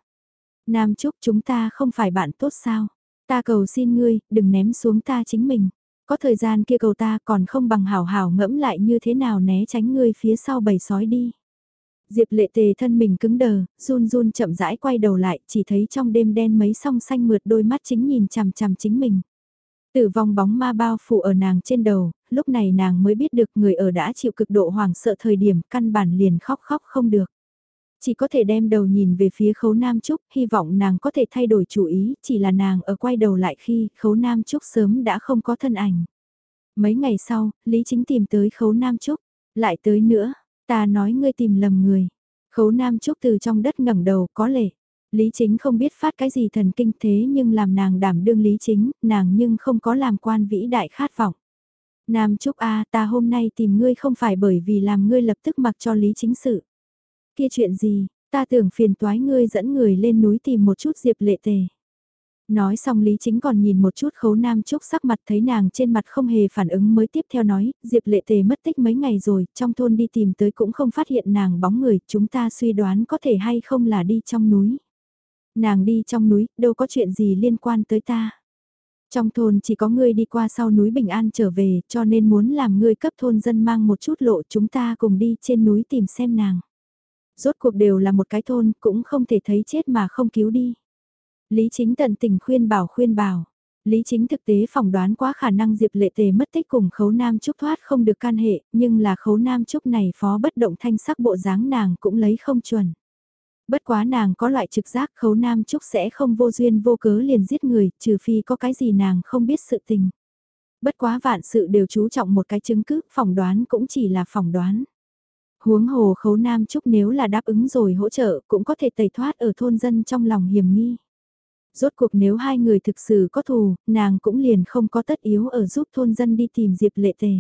Nam Trúc chúng ta không phải bạn tốt sao? Ta cầu xin ngươi, đừng ném xuống ta chính mình. Có thời gian kia cầu ta còn không bằng hảo hảo ngẫm lại như thế nào né tránh ngươi phía sau bầy sói đi. Diệp lệ tề thân mình cứng đờ, run run chậm rãi quay đầu lại, chỉ thấy trong đêm đen mấy song xanh mượt đôi mắt chính nhìn chằm chằm chính mình. Tử vong bóng ma bao phủ ở nàng trên đầu, lúc này nàng mới biết được người ở đã chịu cực độ hoảng sợ thời điểm căn bản liền khóc khóc không được. Chỉ có thể đem đầu nhìn về phía khấu Nam Trúc, hy vọng nàng có thể thay đổi chủ ý, chỉ là nàng ở quay đầu lại khi khấu Nam Trúc sớm đã không có thân ảnh. Mấy ngày sau, Lý Chính tìm tới khấu Nam Trúc, lại tới nữa, ta nói ngươi tìm lầm người. Khấu Nam Trúc từ trong đất ngẩng đầu có lệ. Lý Chính không biết phát cái gì thần kinh thế nhưng làm nàng đảm đương Lý Chính, nàng nhưng không có làm quan vĩ đại khát vọng. Nam Trúc A ta hôm nay tìm ngươi không phải bởi vì làm ngươi lập tức mặc cho Lý Chính sự. Kia chuyện gì, ta tưởng phiền toái ngươi dẫn người lên núi tìm một chút diệp lệ tề. Nói xong Lý Chính còn nhìn một chút khấu Nam Trúc sắc mặt thấy nàng trên mặt không hề phản ứng mới tiếp theo nói, Diệp Lệ Tề mất tích mấy ngày rồi, trong thôn đi tìm tới cũng không phát hiện nàng bóng người, chúng ta suy đoán có thể hay không là đi trong núi. Nàng đi trong núi, đâu có chuyện gì liên quan tới ta. Trong thôn chỉ có ngươi đi qua sau núi Bình An trở về, cho nên muốn làm ngươi cấp thôn dân mang một chút lộ chúng ta cùng đi trên núi tìm xem nàng. Rốt cuộc đều là một cái thôn, cũng không thể thấy chết mà không cứu đi. Lý chính tận tình khuyên bảo khuyên bảo. Lý chính thực tế phỏng đoán quá khả năng Diệp Lệ Tề mất tích cùng khấu nam trúc thoát không được can hệ, nhưng là khấu nam trúc này phó bất động thanh sắc bộ dáng nàng cũng lấy không chuẩn. Bất quá nàng có loại trực giác khấu nam trúc sẽ không vô duyên vô cớ liền giết người, trừ phi có cái gì nàng không biết sự tình. Bất quá vạn sự đều chú trọng một cái chứng cứ, phỏng đoán cũng chỉ là phỏng đoán. Huống hồ khấu nam trúc nếu là đáp ứng rồi hỗ trợ cũng có thể tẩy thoát ở thôn dân trong lòng hiểm nghi. Rốt cuộc nếu hai người thực sự có thù, nàng cũng liền không có tất yếu ở giúp thôn dân đi tìm Diệp lệ tề.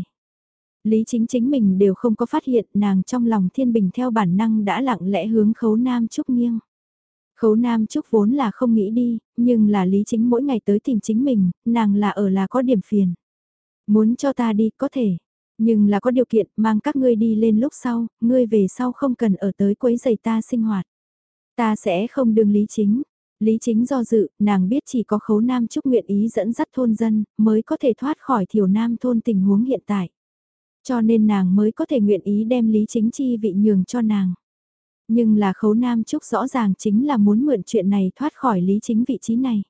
Lý chính chính mình đều không có phát hiện nàng trong lòng thiên bình theo bản năng đã lặng lẽ hướng khấu nam trúc nghiêng. Khấu Nam Trúc vốn là không nghĩ đi, nhưng là Lý Chính mỗi ngày tới tìm chính mình, nàng là ở là có điểm phiền. Muốn cho ta đi, có thể. Nhưng là có điều kiện, mang các ngươi đi lên lúc sau, ngươi về sau không cần ở tới quấy giày ta sinh hoạt. Ta sẽ không đương Lý Chính. Lý Chính do dự, nàng biết chỉ có khấu Nam Trúc nguyện ý dẫn dắt thôn dân, mới có thể thoát khỏi thiểu Nam thôn tình huống hiện tại. Cho nên nàng mới có thể nguyện ý đem Lý Chính chi vị nhường cho nàng. Nhưng là khấu Nam Trúc rõ ràng chính là muốn mượn chuyện này thoát khỏi Lý Chính vị trí này.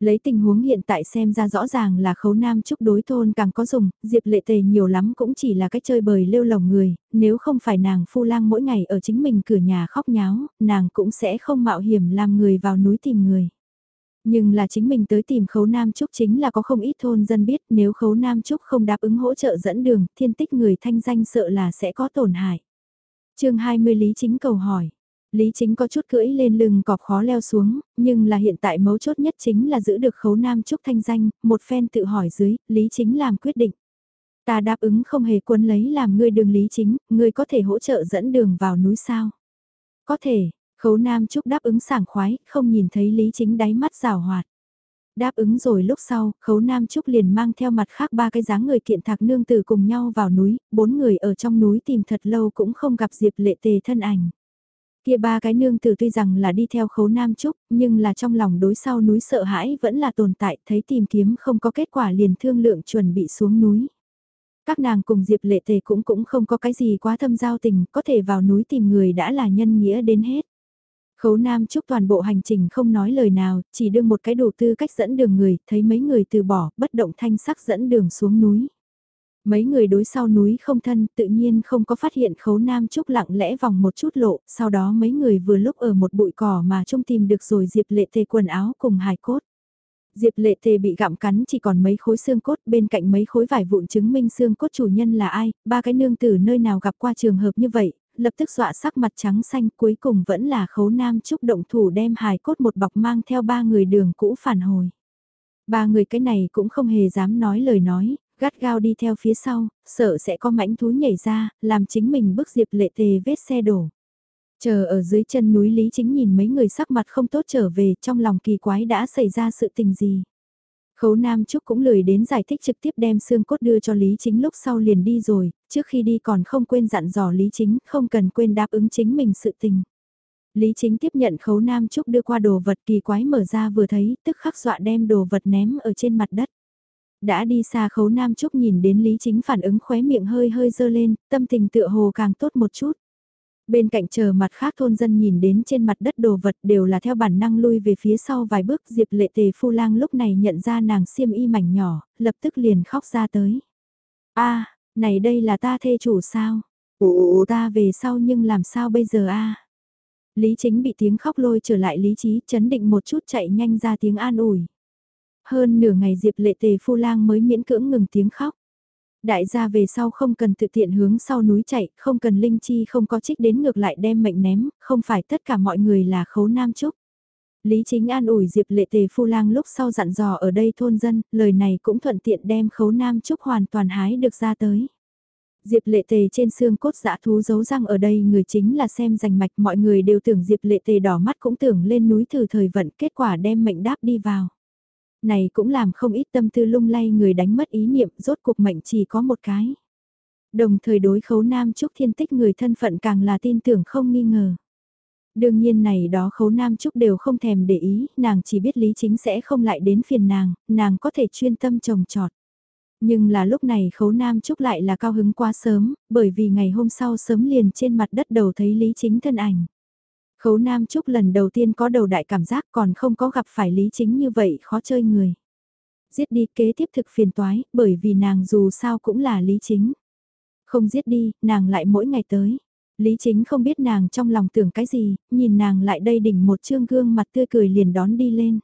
Lấy tình huống hiện tại xem ra rõ ràng là khấu nam trúc đối thôn càng có dùng, Diệp lệ tề nhiều lắm cũng chỉ là cách chơi bời lêu lồng người, nếu không phải nàng phu lang mỗi ngày ở chính mình cửa nhà khóc nháo, nàng cũng sẽ không mạo hiểm làm người vào núi tìm người. Nhưng là chính mình tới tìm khấu Nam Trúc chính là có không ít thôn dân biết nếu khấu Nam Trúc không đáp ứng hỗ trợ dẫn đường, thiên tích người thanh danh sợ là sẽ có tổn hại. chương 20 Lý Chính cầu hỏi. Lý Chính có chút cưỡi lên lưng cọp khó leo xuống, nhưng là hiện tại mấu chốt nhất chính là giữ được khấu nam trúc thanh danh, một phen tự hỏi dưới, Lý Chính làm quyết định. Ta đáp ứng không hề quân lấy làm ngươi đường Lý Chính, ngươi có thể hỗ trợ dẫn đường vào núi sao? Có thể, khấu nam trúc đáp ứng sảng khoái, không nhìn thấy Lý Chính đáy mắt rào hoạt. Đáp ứng rồi lúc sau, khấu nam trúc liền mang theo mặt khác ba cái dáng người kiện thạc nương tử cùng nhau vào núi, bốn người ở trong núi tìm thật lâu cũng không gặp Diệp lệ tề thân ảnh. Kia ba cái nương tử tuy rằng là đi theo khấu nam trúc, nhưng là trong lòng đối sau núi sợ hãi vẫn là tồn tại, thấy tìm kiếm không có kết quả liền thương lượng chuẩn bị xuống núi. Các nàng cùng Diệp Lệ Tề cũng cũng không có cái gì quá thâm giao tình, có thể vào núi tìm người đã là nhân nghĩa đến hết. Khấu Nam Trúc toàn bộ hành trình không nói lời nào, chỉ đưa một cái đồ tư cách dẫn đường người, thấy mấy người từ bỏ, bất động thanh sắc dẫn đường xuống núi. Mấy người đối sau núi không thân tự nhiên không có phát hiện khấu nam trúc lặng lẽ vòng một chút lộ, sau đó mấy người vừa lúc ở một bụi cỏ mà trông tìm được rồi Diệp lệ tề quần áo cùng hài cốt. Diệp lệ tề bị gặm cắn chỉ còn mấy khối xương cốt bên cạnh mấy khối vải vụn chứng minh xương cốt chủ nhân là ai, ba cái nương tử nơi nào gặp qua trường hợp như vậy, lập tức dọa sắc mặt trắng xanh cuối cùng vẫn là khấu nam trúc động thủ đem hài cốt một bọc mang theo ba người đường cũ phản hồi. Ba người cái này cũng không hề dám nói lời nói, gắt gao đi theo phía sau, sợ sẽ có mãnh thú nhảy ra, làm chính mình bước diệp lệ tề vết xe đổ. Chờ ở dưới chân núi Lý Chính nhìn mấy người sắc mặt không tốt trở về trong lòng kỳ quái đã xảy ra sự tình gì. Khấu Nam Trúc cũng lười đến giải thích trực tiếp đem xương cốt đưa cho Lý Chính lúc sau liền đi rồi, trước khi đi còn không quên dặn dò Lý Chính, không cần quên đáp ứng chính mình sự tình. Lý Chính tiếp nhận khấu Nam Trúc đưa qua đồ vật kỳ quái mở ra vừa thấy, tức khắc dọa đem đồ vật ném ở trên mặt đất. Đã đi xa khấu Nam Trúc nhìn đến Lý Chính phản ứng khóe miệng hơi hơi dơ lên, tâm tình tựa hồ càng tốt một chút. Bên cạnh chờ mặt khác thôn dân nhìn đến trên mặt đất đồ vật đều là theo bản năng lui về phía sau vài bước Diệp lệ tề phu lang lúc này nhận ra nàng xiêm y mảnh nhỏ, lập tức liền khóc ra tới. a này đây là ta thê chủ sao? Ồ, ta về sau nhưng làm sao bây giờ a Lý chính bị tiếng khóc lôi trở lại lý trí chấn định một chút chạy nhanh ra tiếng an ủi. Hơn nửa ngày Diệp lệ tề phu lang mới miễn cưỡng ngừng tiếng khóc. Đại gia về sau không cần tự tiện hướng sau núi chạy, không cần linh chi không có trích đến ngược lại đem mệnh ném, không phải tất cả mọi người là khấu nam trúc. Lý chính an ủi Diệp lệ tề phu lang lúc sau dặn dò ở đây thôn dân, lời này cũng thuận tiện đem khấu nam trúc hoàn toàn hái được ra tới. Diệp lệ tề trên xương cốt dã thú giấu răng ở đây người chính là xem rành mạch mọi người đều tưởng Diệp lệ tề đỏ mắt cũng tưởng lên núi thử thời vận kết quả đem mệnh đáp đi vào. Này cũng làm không ít tâm tư lung lay người đánh mất ý niệm rốt cuộc mệnh chỉ có một cái. Đồng thời đối khấu nam trúc thiên tích người thân phận càng là tin tưởng không nghi ngờ. Đương nhiên này đó khấu nam trúc đều không thèm để ý, nàng chỉ biết lý chính sẽ không lại đến phiền nàng, nàng có thể chuyên tâm trồng trọt. Nhưng là lúc này khấu nam trúc lại là cao hứng quá sớm, bởi vì ngày hôm sau sớm liền trên mặt đất đầu thấy lý chính thân ảnh. Khấu Nam Trúc lần đầu tiên có đầu đại cảm giác còn không có gặp phải lý chính như vậy khó chơi người. Giết đi kế tiếp thực phiền toái, bởi vì nàng dù sao cũng là lý chính. Không giết đi, nàng lại mỗi ngày tới. Lý chính không biết nàng trong lòng tưởng cái gì, nhìn nàng lại đây đỉnh một trương gương mặt tươi cười liền đón đi lên.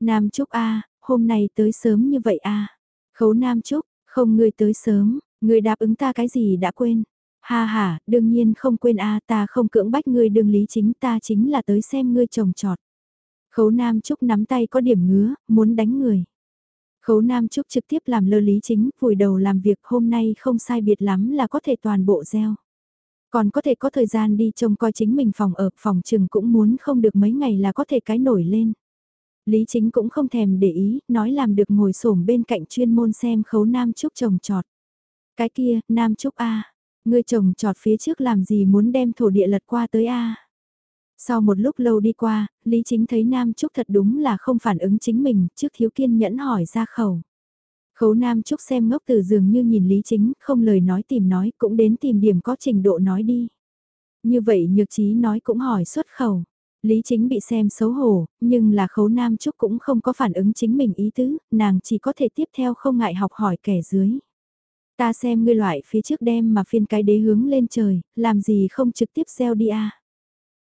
Nam Trúc A, hôm nay tới sớm như vậy A. Khấu Nam Trúc, không ngươi tới sớm, ngươi đáp ứng ta cái gì đã quên. Ha ha, đương nhiên không quên a ta không cưỡng bách ngươi đương lý chính ta chính là tới xem ngươi trồng trọt. Khấu Nam Trúc nắm tay có điểm ngứa, muốn đánh người. Khấu Nam Trúc trực tiếp làm lơ lý chính, vùi đầu làm việc hôm nay không sai biệt lắm là có thể toàn bộ gieo. Còn có thể có thời gian đi trông coi chính mình phòng ở, phòng trừng cũng muốn không được mấy ngày là có thể cái nổi lên. Lý chính cũng không thèm để ý, nói làm được ngồi xổm bên cạnh chuyên môn xem khấu Nam Trúc trồng trọt. Cái kia, Nam Trúc A, ngươi trồng trọt phía trước làm gì muốn đem thổ địa lật qua tới A. Sau một lúc lâu đi qua, Lý Chính thấy Nam Trúc thật đúng là không phản ứng chính mình, trước thiếu kiên nhẫn hỏi ra khẩu. Khấu Nam Trúc xem ngốc từ dường như nhìn Lý Chính, không lời nói tìm nói, cũng đến tìm điểm có trình độ nói đi. Như vậy nhược trí nói cũng hỏi xuất khẩu. Lý Chính bị xem xấu hổ, nhưng là khấu Nam Trúc cũng không có phản ứng chính mình ý tứ, nàng chỉ có thể tiếp theo không ngại học hỏi kẻ dưới. Ta xem ngươi loại phía trước đem mà phiên cái đế hướng lên trời, làm gì không trực tiếp gieo đi a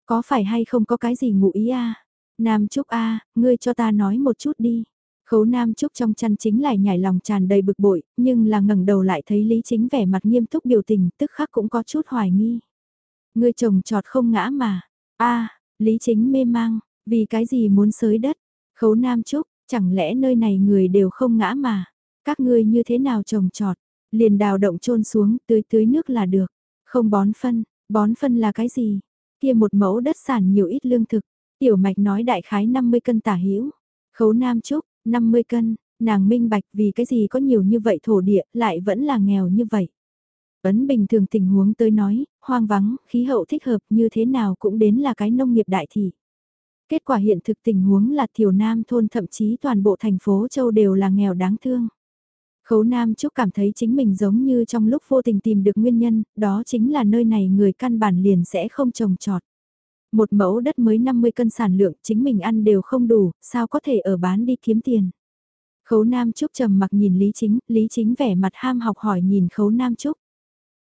Có phải hay không có cái gì ngụ ý a Nam Trúc a ngươi cho ta nói một chút đi. Khấu Nam Trúc trong chăn chính lại nhảy lòng tràn đầy bực bội, nhưng là ngẩng đầu lại thấy Lý Chính vẻ mặt nghiêm túc biểu tình, tức khắc cũng có chút hoài nghi. Ngươi chồng trọt không ngã mà. a Lý Chính mê mang, vì cái gì muốn sới đất? Khấu Nam Trúc, chẳng lẽ nơi này người đều không ngã mà? Các ngươi như thế nào trồng trọt? Liền đào động trôn xuống, tưới tưới nước là được. Không bón phân, bón phân là cái gì? Kia một mẫu đất sản nhiều ít lương thực. Tiểu mạch nói đại khái 50 cân tả hữu Khấu Nam Trúc, 50 cân, nàng minh bạch vì cái gì có nhiều như vậy thổ địa lại vẫn là nghèo như vậy. Ấn bình thường tình huống tới nói, hoang vắng, khí hậu thích hợp như thế nào cũng đến là cái nông nghiệp đại thị. Kết quả hiện thực tình huống là thiểu nam thôn thậm chí toàn bộ thành phố châu đều là nghèo đáng thương. Khấu Nam Trúc cảm thấy chính mình giống như trong lúc vô tình tìm được nguyên nhân, đó chính là nơi này người căn bản liền sẽ không trồng trọt. Một mẫu đất mới 50 cân sản lượng chính mình ăn đều không đủ, sao có thể ở bán đi kiếm tiền. Khấu Nam Trúc trầm mặc nhìn Lý Chính, Lý Chính vẻ mặt ham học hỏi nhìn Khấu Nam Trúc.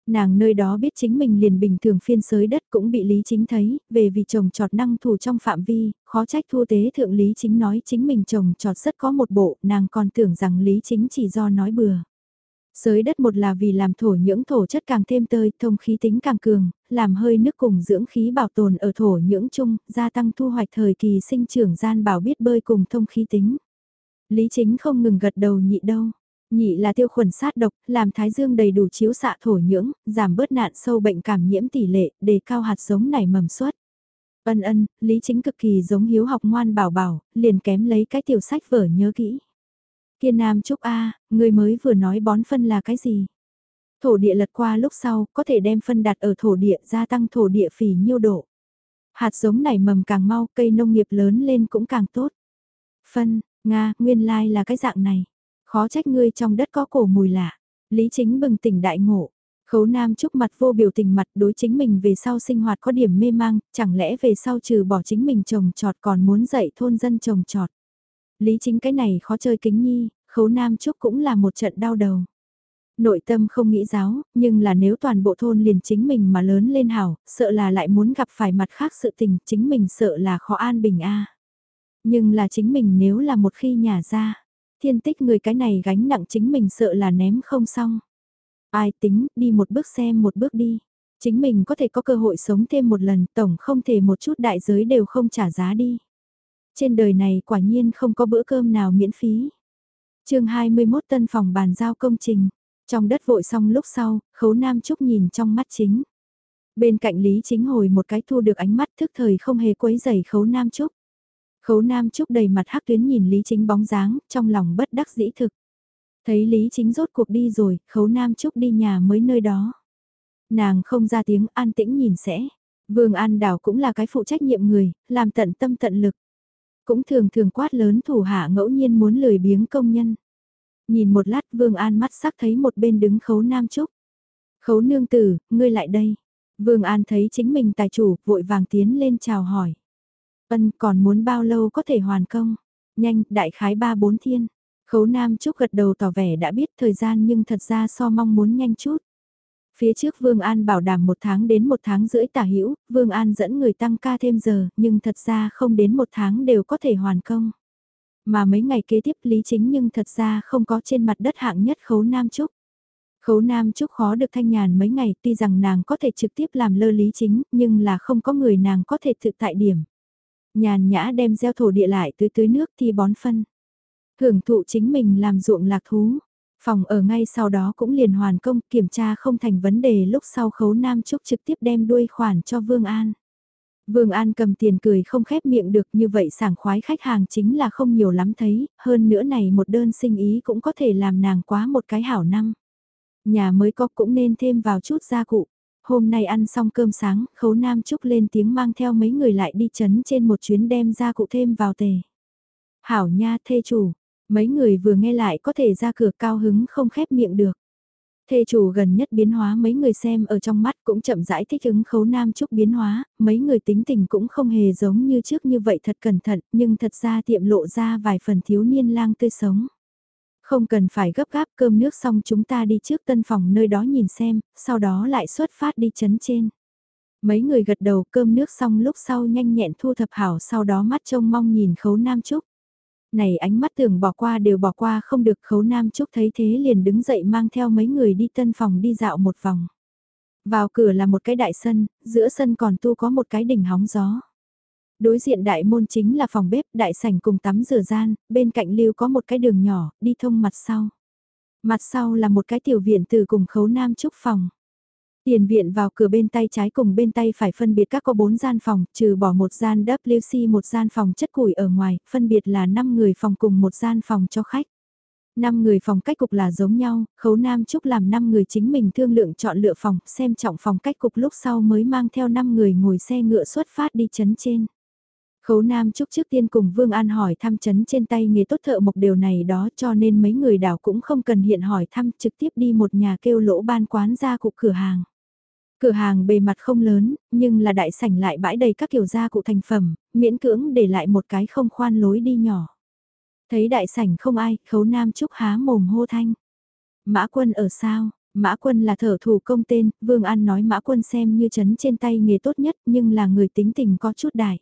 Nàng nơi đó biết chính mình liền bình thường phiên sới đất cũng bị Lý Chính thấy, về vì chồng trọt năng thủ trong phạm vi, khó trách thu tế thượng Lý Chính nói chính mình chồng trọt rất có một bộ, nàng còn tưởng rằng Lý Chính chỉ do nói bừa. Sới đất một là vì làm thổ nhưỡng thổ chất càng thêm tơi, thông khí tính càng cường, làm hơi nước cùng dưỡng khí bảo tồn ở thổ nhưỡng chung, gia tăng thu hoạch thời kỳ sinh trưởng gian bảo biết bơi cùng thông khí tính. Lý chính không ngừng gật đầu nhị đâu. Nhị là tiêu khuẩn sát độc, làm thái dương đầy đủ chiếu xạ thổ nhưỡng, giảm bớt nạn sâu bệnh cảm nhiễm tỷ lệ, đề cao hạt giống nảy mầm suất. Ân ân, lý chính cực kỳ giống hiếu học ngoan bảo bảo, liền kém lấy cái tiểu sách vở nhớ kỹ. Kiên Nam Trúc A, người mới vừa nói bón phân là cái gì? Thổ địa lật qua lúc sau, có thể đem phân đặt ở thổ địa gia tăng thổ địa phì nhiêu độ. Hạt giống nảy mầm càng mau, cây nông nghiệp lớn lên cũng càng tốt. Phân, Nga, nguyên lai là cái dạng này. Khó trách ngươi trong đất có cổ mùi lạ. Lý chính bừng tỉnh đại ngộ. Khấu Nam Trúc mặt vô biểu tình mặt đối chính mình về sau sinh hoạt có điểm mê mang, chẳng lẽ về sau trừ bỏ chính mình trồng trọt còn muốn dạy thôn dân trồng trọt. Lý chính cái này khó chơi kính nhi, khấu Nam Trúc cũng là một trận đau đầu. Nội tâm không nghĩ giáo, nhưng là nếu toàn bộ thôn liền chính mình mà lớn lên hảo, sợ là lại muốn gặp phải mặt khác sự tình, chính mình sợ là khó an bình a. Nhưng là chính mình nếu là một khi nhà ra, thiên tích người cái này gánh nặng chính mình sợ là ném không xong. Ai tính, đi một bước xem một bước đi. Chính mình có thể có cơ hội sống thêm một lần, tổng không thể một chút đại giới đều không trả giá đi. Trên đời này quả nhiên không có bữa cơm nào miễn phí. chương 21 tân phòng bàn giao công trình. Trong đất vội xong lúc sau, khấu nam trúc nhìn trong mắt chính. Bên cạnh Lý Chính hồi một cái thu được ánh mắt thức thời không hề quấy giày khấu nam trúc. Khấu Nam Trúc đầy mặt hắc tuyến nhìn Lý Chính bóng dáng, trong lòng bất đắc dĩ thực. Thấy Lý Chính rốt cuộc đi rồi, Khấu Nam Trúc đi nhà mới nơi đó. Nàng không ra tiếng an tĩnh nhìn sẽ. Vương An Đảo cũng là cái phụ trách nhiệm người, làm tận tâm tận lực. Cũng thường thường quát lớn thủ hạ ngẫu nhiên muốn lười biếng công nhân. Nhìn một lát Vương An mắt sắc thấy một bên đứng Khấu Nam Trúc. Khấu nương tử, ngươi lại đây. Vương An thấy chính mình tài chủ, vội vàng tiến lên chào hỏi. Ân còn muốn bao lâu có thể hoàn công? Nhanh, đại khái ba bốn thiên. Khấu Nam Trúc gật đầu tỏ vẻ đã biết thời gian nhưng thật ra so mong muốn nhanh chút. Phía trước Vương An bảo đảm một tháng đến một tháng rưỡi tả hữu Vương An dẫn người tăng ca thêm giờ, nhưng thật ra không đến một tháng đều có thể hoàn công. Mà mấy ngày kế tiếp Lý Chính nhưng thật ra không có trên mặt đất hạng nhất Khấu Nam Trúc. Khấu Nam Trúc khó được thanh nhàn mấy ngày tuy rằng nàng có thể trực tiếp làm lơ Lý Chính, nhưng là không có người nàng có thể thực tại điểm. Nhàn nhã đem gieo thổ địa lại tưới tưới nước thì bón phân. Hưởng thụ chính mình làm ruộng lạc thú. Phòng ở ngay sau đó cũng liền hoàn công kiểm tra không thành vấn đề lúc sau khấu Nam Trúc trực tiếp đem đuôi khoản cho Vương An. Vương An cầm tiền cười không khép miệng được như vậy sảng khoái khách hàng chính là không nhiều lắm thấy, hơn nữa này một đơn sinh ý cũng có thể làm nàng quá một cái hảo năm. Nhà mới có cũng nên thêm vào chút gia cụ. Hôm nay ăn xong cơm sáng, khấu Nam Trúc lên tiếng mang theo mấy người lại đi chấn trên một chuyến đem ra cụ thêm vào tề. Hảo nha thê chủ, mấy người vừa nghe lại có thể ra cửa cao hứng không khép miệng được. Thê chủ gần nhất biến hóa mấy người xem ở trong mắt cũng chậm rãi thích ứng khấu nam trúc biến hóa, mấy người tính tình cũng không hề giống như trước như vậy thật cẩn thận, nhưng thật ra tiệm lộ ra vài phần thiếu niên lang tươi sống. Không cần phải gấp gáp cơm nước xong chúng ta đi trước tân phòng nơi đó nhìn xem, sau đó lại xuất phát đi chấn trên. Mấy người gật đầu cơm nước xong lúc sau nhanh nhẹn thu thập hảo sau đó mắt trông mong nhìn khấu nam trúc này ánh mắt tưởng bỏ qua đều bỏ qua không được khấu nam trúc thấy thế liền đứng dậy mang theo mấy người đi tân phòng đi dạo một vòng. Vào cửa là một cái đại sân, giữa sân còn tu có một cái đỉnh hóng gió. Đối diện đại môn chính là phòng bếp, đại sảnh cùng tắm rửa gian, bên cạnh lưu có một cái đường nhỏ, đi thông mặt sau. Mặt sau là một cái tiểu viện từ cùng khấu nam trúc phòng. Tiền viện vào cửa bên tay trái cùng bên tay phải phân biệt các có 4 gian phòng, trừ bỏ một gian WC một gian phòng chất củi ở ngoài, phân biệt là 5 người phòng cùng một gian phòng cho khách. 5 người phòng cách cục là giống nhau, khấu nam trúc làm 5 người chính mình thương lượng chọn lựa phòng, xem trọng phòng cách cục lúc sau mới mang theo 5 người ngồi xe ngựa xuất phát đi chấn trên. Khấu Nam Trúc trước tiên cùng Vương An hỏi thăm chấn trên tay nghề tốt thợ mộc điều này đó cho nên mấy người đảo cũng không cần hiện hỏi thăm trực tiếp đi một nhà kêu lỗ ban quán ra cụ cửa hàng. Cửa hàng bề mặt không lớn, nhưng là đại sảnh lại bãi đầy các kiểu gia cụ thành phẩm, miễn cưỡng để lại một cái không khoan lối đi nhỏ. Thấy đại sảnh không ai, khấu nam trúc há mồm hô thanh. Mã quân ở sao? Mã quân là thở thủ công tên, Vương An nói mã quân xem như chấn trên tay nghề tốt nhất nhưng là người tính tình có chút đại.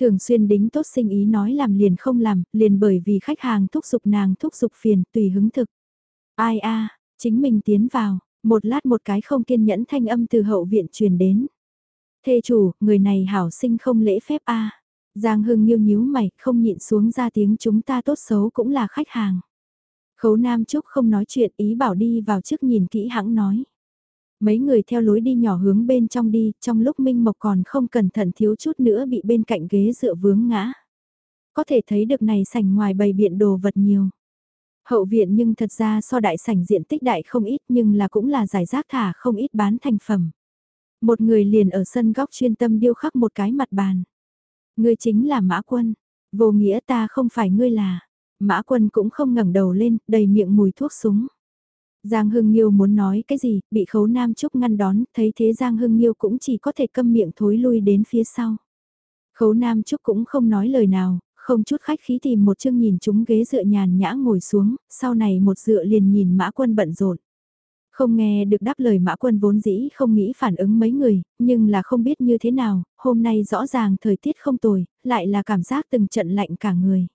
Thường xuyên đính tốt sinh ý nói làm liền không làm, liền bởi vì khách hàng thúc giục nàng thúc giục phiền tùy hứng thực. Ai a chính mình tiến vào, một lát một cái không kiên nhẫn thanh âm từ hậu viện truyền đến. Thê chủ, người này hảo sinh không lễ phép a Giang Hưng nhiêu nhíu mày, không nhịn xuống ra tiếng chúng ta tốt xấu cũng là khách hàng. Khấu Nam Trúc không nói chuyện ý bảo đi vào trước nhìn kỹ hãng nói. Mấy người theo lối đi nhỏ hướng bên trong đi, trong lúc Minh Mộc còn không cẩn thận thiếu chút nữa bị bên cạnh ghế dựa vướng ngã. Có thể thấy được này sảnh ngoài bày biện đồ vật nhiều. Hậu viện nhưng thật ra so đại sảnh diện tích đại không ít nhưng là cũng là giải rác thả không ít bán thành phẩm. Một người liền ở sân góc chuyên tâm điêu khắc một cái mặt bàn. Ngươi chính là Mã Quân, vô nghĩa ta không phải ngươi là. Mã Quân cũng không ngẩng đầu lên, đầy miệng mùi thuốc súng. Giang Hưng Nhiêu muốn nói cái gì, bị khấu Nam Trúc ngăn đón, thấy thế Giang Hưng Nhiêu cũng chỉ có thể câm miệng thối lui đến phía sau. Khấu Nam Trúc cũng không nói lời nào, không chút khách khí tìm một chương nhìn chúng ghế dựa nhàn nhã ngồi xuống, sau này một dựa liền nhìn mã quân bận rộn. Không nghe được đáp lời mã quân vốn dĩ không nghĩ phản ứng mấy người, nhưng là không biết như thế nào, hôm nay rõ ràng thời tiết không tồi, lại là cảm giác từng trận lạnh cả người.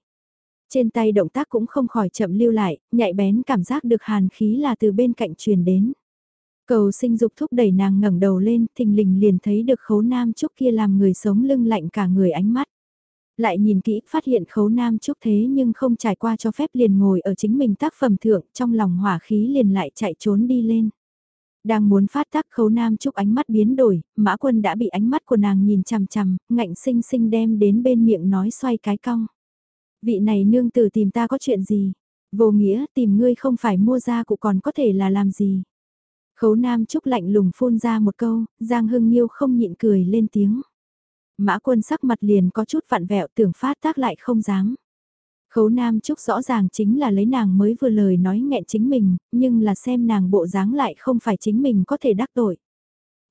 Trên tay động tác cũng không khỏi chậm lưu lại, nhạy bén cảm giác được hàn khí là từ bên cạnh truyền đến. Cầu sinh dục thúc đẩy nàng ngẩng đầu lên, thình lình liền thấy được khấu nam trúc kia làm người sống lưng lạnh cả người ánh mắt. Lại nhìn kỹ, phát hiện khấu nam trúc thế nhưng không trải qua cho phép liền ngồi ở chính mình tác phẩm thượng, trong lòng hỏa khí liền lại chạy trốn đi lên. Đang muốn phát tác khấu nam trúc ánh mắt biến đổi, mã quân đã bị ánh mắt của nàng nhìn chằm chằm, ngạnh sinh sinh đem đến bên miệng nói xoay cái cong. Vị này nương tử tìm ta có chuyện gì? Vô nghĩa tìm ngươi không phải mua ra cụ còn có thể là làm gì? Khấu nam trúc lạnh lùng phun ra một câu, Giang Hưng Nhiêu không nhịn cười lên tiếng. Mã quân sắc mặt liền có chút vặn vẹo tưởng phát tác lại không dám. Khấu Nam Trúc rõ ràng chính là lấy nàng mới vừa lời nói nghẹn chính mình, nhưng là xem nàng bộ dáng lại không phải chính mình có thể đắc tội.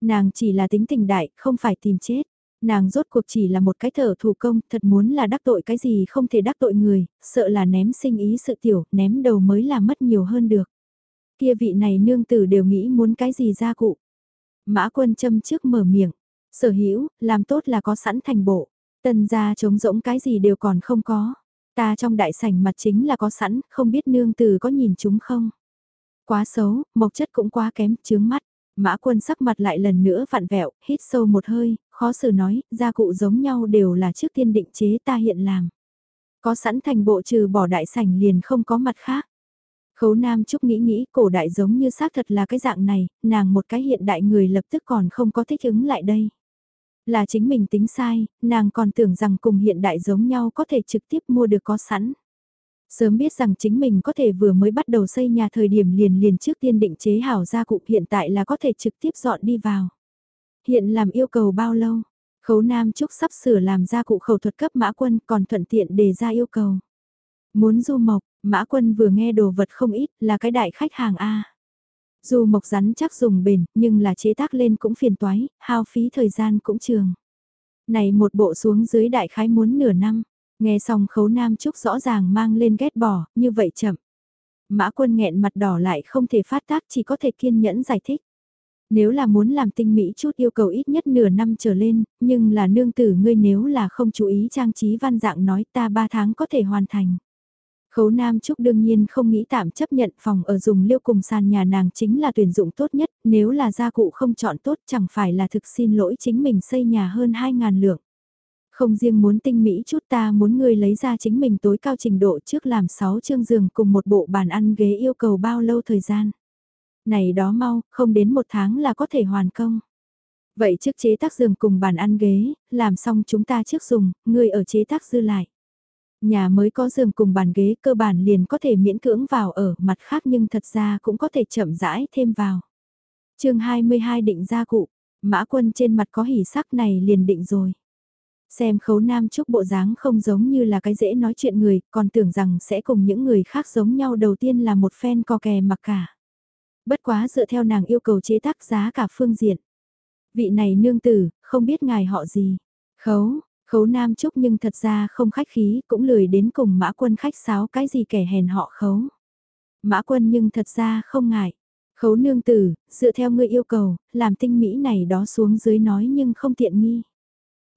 Nàng chỉ là tính tình đại, không phải tìm chết. Nàng rốt cuộc chỉ là một cái thở thủ công, thật muốn là đắc tội cái gì không thể đắc tội người, sợ là ném sinh ý sự tiểu, ném đầu mới là mất nhiều hơn được. Kia vị này nương tử đều nghĩ muốn cái gì ra cụ. Mã quân châm trước mở miệng, Sở hữu làm tốt là có sẵn thành bộ. Tần gia trống rỗng cái gì đều còn không có. Ta trong đại sảnh mặt chính là có sẵn, không biết nương tử có nhìn chúng không. Quá xấu, mộc chất cũng quá kém, chướng mắt. Mã quân sắc mặt lại lần nữa vặn vẹo, hít sâu một hơi, khó xử nói, gia cụ giống nhau đều là trước tiên định chế ta hiện làm. Có sẵn thành bộ trừ bỏ đại sảnh liền không có mặt khác. Khấu Nam Trúc nghĩ nghĩ cổ đại giống như xác thật là cái dạng này, nàng một cái hiện đại người lập tức còn không có thích ứng lại đây. Là chính mình tính sai, nàng còn tưởng rằng cùng hiện đại giống nhau có thể trực tiếp mua được có sẵn. Sớm biết rằng chính mình có thể vừa mới bắt đầu xây nhà thời điểm liền liền trước tiên định chế hảo gia cụ hiện tại là có thể trực tiếp dọn đi vào. Hiện làm yêu cầu bao lâu? Khấu Nam Trúc sắp sửa làm ra cụ khẩu thuật cấp mã quân còn thuận tiện đề ra yêu cầu. Muốn du mộc, mã quân vừa nghe đồ vật không ít là cái đại khách hàng A. Dù mộc rắn chắc dùng bền, nhưng là chế tác lên cũng phiền toái, hao phí thời gian cũng trường. Này một bộ xuống dưới đại khái muốn nửa năm, nghe xong khấu nam trúc rõ ràng mang lên ghét bỏ, như vậy chậm. Mã quân nghẹn mặt đỏ lại không thể phát tác chỉ có thể kiên nhẫn giải thích. Nếu là muốn làm tinh mỹ chút yêu cầu ít nhất nửa năm trở lên, nhưng là nương tử ngươi nếu là không chú ý trang trí văn dạng nói ta ba tháng có thể hoàn thành. Khấu Nam Trúc đương nhiên không nghĩ tạm chấp nhận phòng ở dùng liêu cùng sàn nhà nàng chính là tuyển dụng tốt nhất, nếu là gia cụ không chọn tốt chẳng phải là thực xin lỗi chính mình xây nhà hơn 2.000 lượng. Không riêng muốn tinh mỹ chút ta muốn người lấy ra chính mình tối cao trình độ trước làm 6 chương giường cùng một bộ bàn ăn ghế yêu cầu bao lâu thời gian. Này đó mau, không đến một tháng là có thể hoàn công. Vậy trước chế tác giường cùng bàn ăn ghế, làm xong chúng ta trước dùng, người ở chế tác dư lại. Nhà mới có giường cùng bàn ghế cơ bản liền có thể miễn cưỡng vào ở mặt khác nhưng thật ra cũng có thể chậm rãi thêm vào. chương 22 định gia cụ, mã quân trên mặt có hỉ sắc này liền định rồi. Xem khấu nam trúc bộ dáng không giống như là cái dễ nói chuyện người, còn tưởng rằng sẽ cùng những người khác giống nhau đầu tiên là một phen co kè mặc cả. Bất quá dựa theo nàng yêu cầu chế tác giá cả phương diện. Vị này nương tử, không biết ngài họ gì. Khấu, Khấu Nam Trúc nhưng thật ra không khách khí, cũng lười đến cùng Mã Quân khách sáo cái gì kẻ hèn họ khấu. Mã Quân nhưng thật ra không ngại. Khấu nương tử, dựa theo ngươi yêu cầu, làm tinh mỹ này đó xuống dưới nói nhưng không tiện nghi.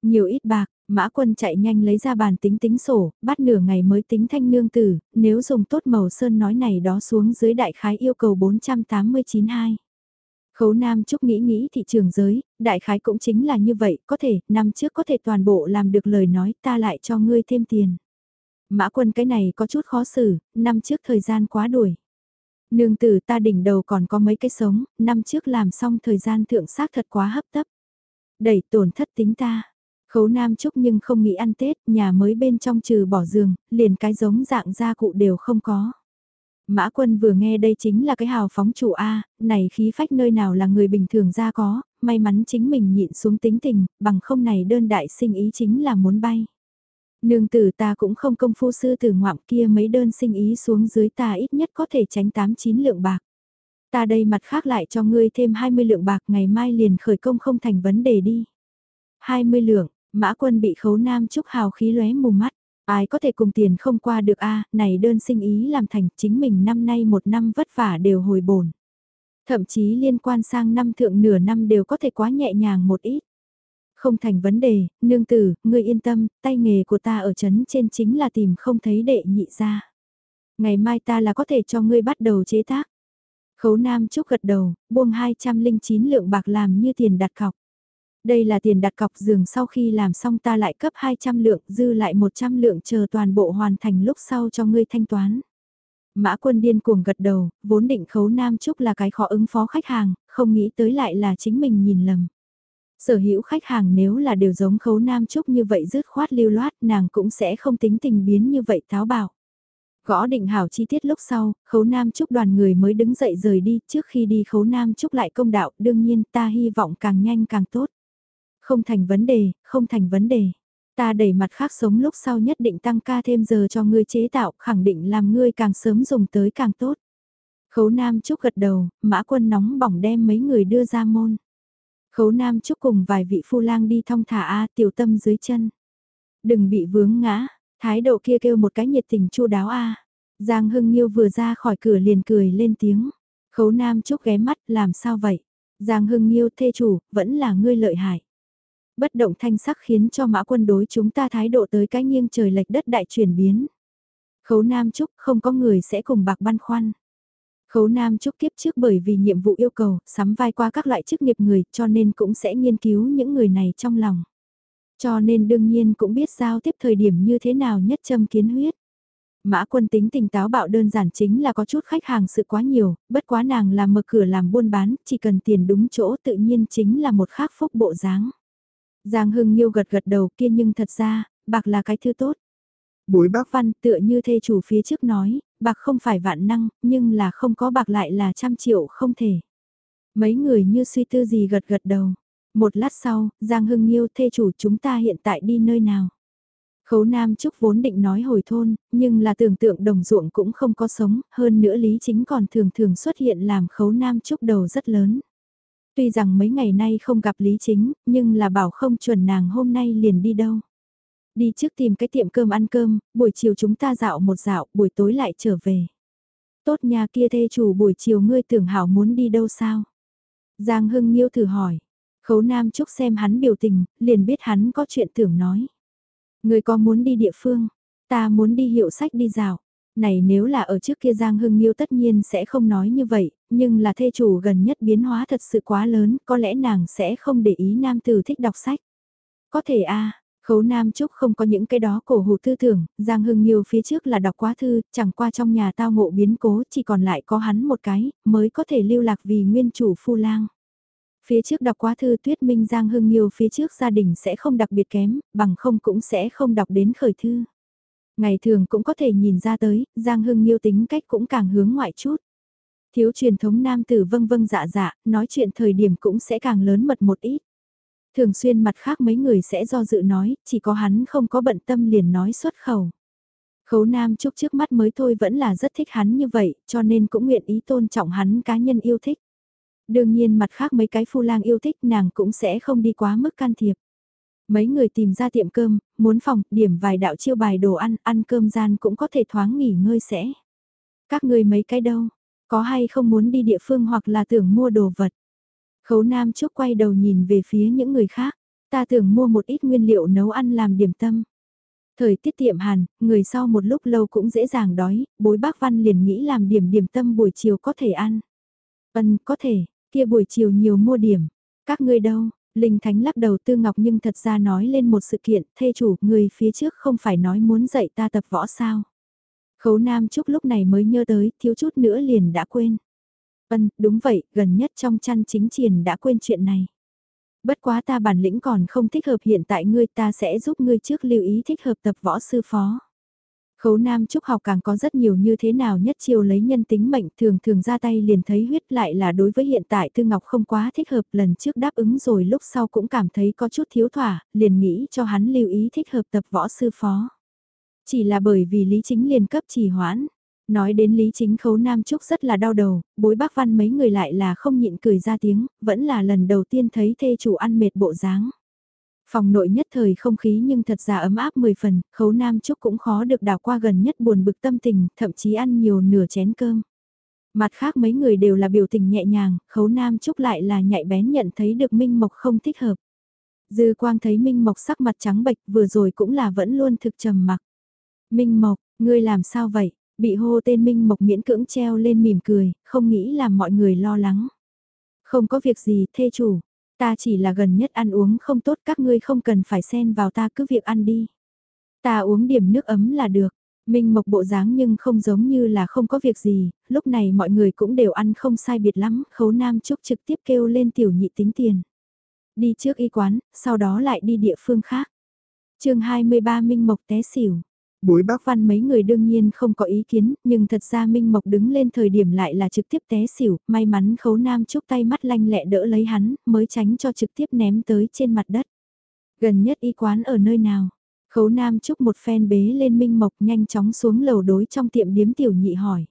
Nhiều ít bạc, Mã Quân chạy nhanh lấy ra bàn tính tính sổ, bắt nửa ngày mới tính thanh nương tử, nếu dùng tốt màu sơn nói này đó xuống dưới đại khái yêu cầu 489 hai. Khấu Nam Trúc nghĩ nghĩ thị trường giới, đại khái cũng chính là như vậy, có thể, năm trước có thể toàn bộ làm được lời nói ta lại cho ngươi thêm tiền. Mã quân cái này có chút khó xử, năm trước thời gian quá đuổi. Nương tử ta đỉnh đầu còn có mấy cái sống, năm trước làm xong thời gian thượng xác thật quá hấp tấp. Đẩy tổn thất tính ta. Khấu Nam Trúc nhưng không nghĩ ăn Tết, nhà mới bên trong trừ bỏ giường, liền cái giống dạng gia cụ đều không có. Mã quân vừa nghe đây chính là cái hào phóng chủ A, này khí phách nơi nào là người bình thường ra có, may mắn chính mình nhịn xuống tính tình, bằng không này đơn đại sinh ý chính là muốn bay. Nương tử ta cũng không công phu sư tử ngoạm kia mấy đơn sinh ý xuống dưới ta ít nhất có thể tránh 8-9 lượng bạc. Ta đây mặt khác lại cho ngươi thêm 20 lượng bạc ngày mai liền khởi công không thành vấn đề đi. 20 lượng, mã quân bị khấu nam chúc hào khí lóe mù mắt. Ai có thể cùng tiền không qua được a này đơn sinh ý làm thành chính mình năm nay một năm vất vả đều hồi bổn. Thậm chí liên quan sang năm thượng nửa năm đều có thể quá nhẹ nhàng một ít. Không thành vấn đề, nương tử, ngươi yên tâm, tay nghề của ta ở chấn trên chính là tìm không thấy đệ nhị ra. Ngày mai ta là có thể cho ngươi bắt đầu chế tác. Khấu Nam Trúc gật đầu, buông 209 lượng bạc làm như tiền đặt cọc. Đây là tiền đặt cọc giường sau khi làm xong ta lại cấp 200 lượng, dư lại 100 lượng chờ toàn bộ hoàn thành lúc sau cho ngươi thanh toán. Mã quân điên cuồng gật đầu, vốn định khấu Nam Trúc là cái khó ứng phó khách hàng, không nghĩ tới lại là chính mình nhìn lầm. Sở hữu khách hàng nếu là đều giống khấu Nam Trúc như vậy dứt khoát lưu loát nàng cũng sẽ không tính tình biến như vậy táo bạo. Gõ định hảo chi tiết lúc sau, khấu Nam Trúc đoàn người mới đứng dậy rời đi trước khi đi khấu Nam Trúc lại công đạo đương nhiên ta hy vọng càng nhanh càng tốt. Không thành vấn đề, không thành vấn đề. Ta đẩy mặt khác sống lúc sau nhất định tăng ca thêm giờ cho ngươi chế tạo, khẳng định làm ngươi càng sớm dùng tới càng tốt. Khấu Nam Trúc gật đầu, mã quân nóng bỏng đem mấy người đưa ra môn. Khấu Nam Trúc cùng vài vị phu lang đi thong thả A tiểu tâm dưới chân. Đừng bị vướng ngã, thái độ kia kêu một cái nhiệt tình chu đáo A. Giang Hưng Nhiêu vừa ra khỏi cửa liền cười lên tiếng. Khấu Nam Trúc ghé mắt làm sao vậy? Giang Hưng Nhiêu thê chủ, vẫn là ngươi lợi hại bất động thanh sắc khiến cho mã quân đối chúng ta thái độ tới cái nghiêng trời lệch đất đại chuyển biến. Khấu Nam Trúc không có người sẽ cùng bạc băn khoăn. Khấu Nam Trúc kiếp trước bởi vì nhiệm vụ yêu cầu, sắm vai qua các loại chức nghiệp người cho nên cũng sẽ nghiên cứu những người này trong lòng. Cho nên đương nhiên cũng biết giao tiếp thời điểm như thế nào nhất châm kiến huyết. Mã quân tính tình táo bạo đơn giản chính là có chút khách hàng sự quá nhiều, bất quá nàng làm mở cửa làm buôn bán, chỉ cần tiền đúng chỗ tự nhiên chính là một khắc phúc bộ dáng. Giang Hưng Nhiêu gật gật đầu kia nhưng thật ra, bạc là cái thứ tốt. Bối bác văn tựa như thê chủ phía trước nói, bạc không phải vạn năng, nhưng là không có bạc lại là trăm triệu không thể. Mấy người như suy tư gì gật gật đầu. Một lát sau, Giang Hưng Nhiêu thê chủ chúng ta hiện tại đi nơi nào. Khấu Nam Trúc vốn định nói hồi thôn, nhưng là tưởng tượng đồng ruộng cũng không có sống, hơn nữa Lý Chính còn thường thường xuất hiện làm Khấu Nam Trúc đầu rất lớn. Tuy rằng mấy ngày nay không gặp Lý Chính, nhưng là bảo không chuẩn nàng hôm nay liền đi đâu. Đi trước tìm cái tiệm cơm ăn cơm, buổi chiều chúng ta dạo một dạo, buổi tối lại trở về. Tốt nhà kia thê chủ buổi chiều ngươi tưởng hảo muốn đi đâu sao? Giang Hưng Nhiêu thử hỏi. Khấu Nam Trúc xem hắn biểu tình, liền biết hắn có chuyện tưởng nói. Người có muốn đi địa phương? Ta muốn đi hiệu sách đi dạo. Này nếu là ở trước kia Giang Hưng Nhiêu tất nhiên sẽ không nói như vậy, nhưng là thê chủ gần nhất biến hóa thật sự quá lớn, có lẽ nàng sẽ không để ý nam tử thích đọc sách. Có thể a Khấu Nam Trúc không có những cái đó cổ hủ tư tưởng, Giang Hưng Nhiêu phía trước là đọc quá thư, chẳng qua trong nhà tao ngộ biến cố chỉ còn lại có hắn một cái, mới có thể lưu lạc vì nguyên chủ phu lang. Phía trước đọc quá thư tuyết minh Giang Hưng Nhiêu phía trước gia đình sẽ không đặc biệt kém, bằng không cũng sẽ không đọc đến khởi thư. Ngày thường cũng có thể nhìn ra tới, Giang Hưng Nhiêu tính cách cũng càng hướng ngoại chút. Thiếu truyền thống nam tử vâng vâng dạ dạ, nói chuyện thời điểm cũng sẽ càng lớn mật một ít. Thường xuyên mặt khác mấy người sẽ do dự nói, chỉ có hắn không có bận tâm liền nói xuất khẩu. Khấu Nam Trúc trước mắt mới thôi vẫn là rất thích hắn như vậy, cho nên cũng nguyện ý tôn trọng hắn cá nhân yêu thích. Đương nhiên mặt khác mấy cái phu lang yêu thích nàng cũng sẽ không đi quá mức can thiệp. Mấy người tìm ra tiệm cơm, muốn phòng, điểm vài đạo chiêu bài đồ ăn, ăn cơm gian cũng có thể thoáng nghỉ ngơi sẽ. Các người mấy cái đâu, có hay không muốn đi địa phương hoặc là tưởng mua đồ vật. Khấu Nam Trúc quay đầu nhìn về phía những người khác, ta tưởng mua một ít nguyên liệu nấu ăn làm điểm tâm. Thời tiết tiệm hàn, người sau một lúc lâu cũng dễ dàng đói, bối bác văn liền nghĩ làm điểm điểm tâm buổi chiều có thể ăn. Vân, có thể, kia buổi chiều nhiều mua điểm. Các ngươi đâu? Linh Thánh lắc đầu Tư Ngọc nhưng thật ra nói lên một sự kiện, thê chủ, người phía trước không phải nói muốn dạy ta tập võ sao. Khấu Nam Trúc lúc này mới nhớ tới, thiếu chút nữa liền đã quên. Ân, đúng vậy, gần nhất trong chăn chính triển đã quên chuyện này. Bất quá ta bản lĩnh còn không thích hợp hiện tại ngươi ta sẽ giúp ngươi trước lưu ý thích hợp tập võ sư phó. Khấu Nam Trúc học càng có rất nhiều như thế nào nhất chiều lấy nhân tính mệnh thường thường ra tay liền thấy huyết lại là đối với hiện tại Tư Ngọc không quá thích hợp lần trước đáp ứng rồi lúc sau cũng cảm thấy có chút thiếu thỏa, liền nghĩ cho hắn lưu ý thích hợp tập võ sư phó. Chỉ là bởi vì Lý Chính liền cấp trì hoãn. Nói đến Lý Chính Khấu Nam Trúc rất là đau đầu, bối bác văn mấy người lại là không nhịn cười ra tiếng, vẫn là lần đầu tiên thấy thê chủ ăn mệt bộ dáng. Phòng nội nhất thời không khí nhưng thật ra ấm áp 10 phần, khấu Nam Trúc cũng khó được đào qua gần nhất buồn bực tâm tình, thậm chí ăn nhiều nửa chén cơm. Mặt khác mấy người đều là biểu tình nhẹ nhàng, khấu Nam Trúc lại là nhạy bén nhận thấy được Minh Mộc không thích hợp. Dư quang thấy Minh Mộc sắc mặt trắng bệch vừa rồi cũng là vẫn luôn thực trầm mặc. Minh Mộc, ngươi làm sao vậy? Bị hô tên Minh Mộc miễn cưỡng treo lên mỉm cười, không nghĩ làm mọi người lo lắng. Không có việc gì, thê chủ, Ta chỉ là gần nhất ăn uống không tốt các ngươi không cần phải xen vào ta cứ việc ăn đi. Ta uống điểm nước ấm là được. Minh Mộc bộ dáng nhưng không giống như là không có việc gì, lúc này mọi người cũng đều ăn không sai biệt lắm, khấu nam trúc trực tiếp kêu lên tiểu nhị tính tiền. Đi trước y quán, sau đó lại đi địa phương khác. chương 23 Minh Mộc té xỉu. Bối bác văn mấy người đương nhiên không có ý kiến, nhưng thật ra Minh Mộc đứng lên thời điểm lại là trực tiếp té xỉu, may mắn khấu nam chúc tay mắt lanh lẹ đỡ lấy hắn, mới tránh cho trực tiếp ném tới trên mặt đất. Gần nhất y quán ở nơi nào? Khấu nam chúc một phen bế lên Minh Mộc nhanh chóng xuống lầu đối trong tiệm điếm tiểu nhị hỏi.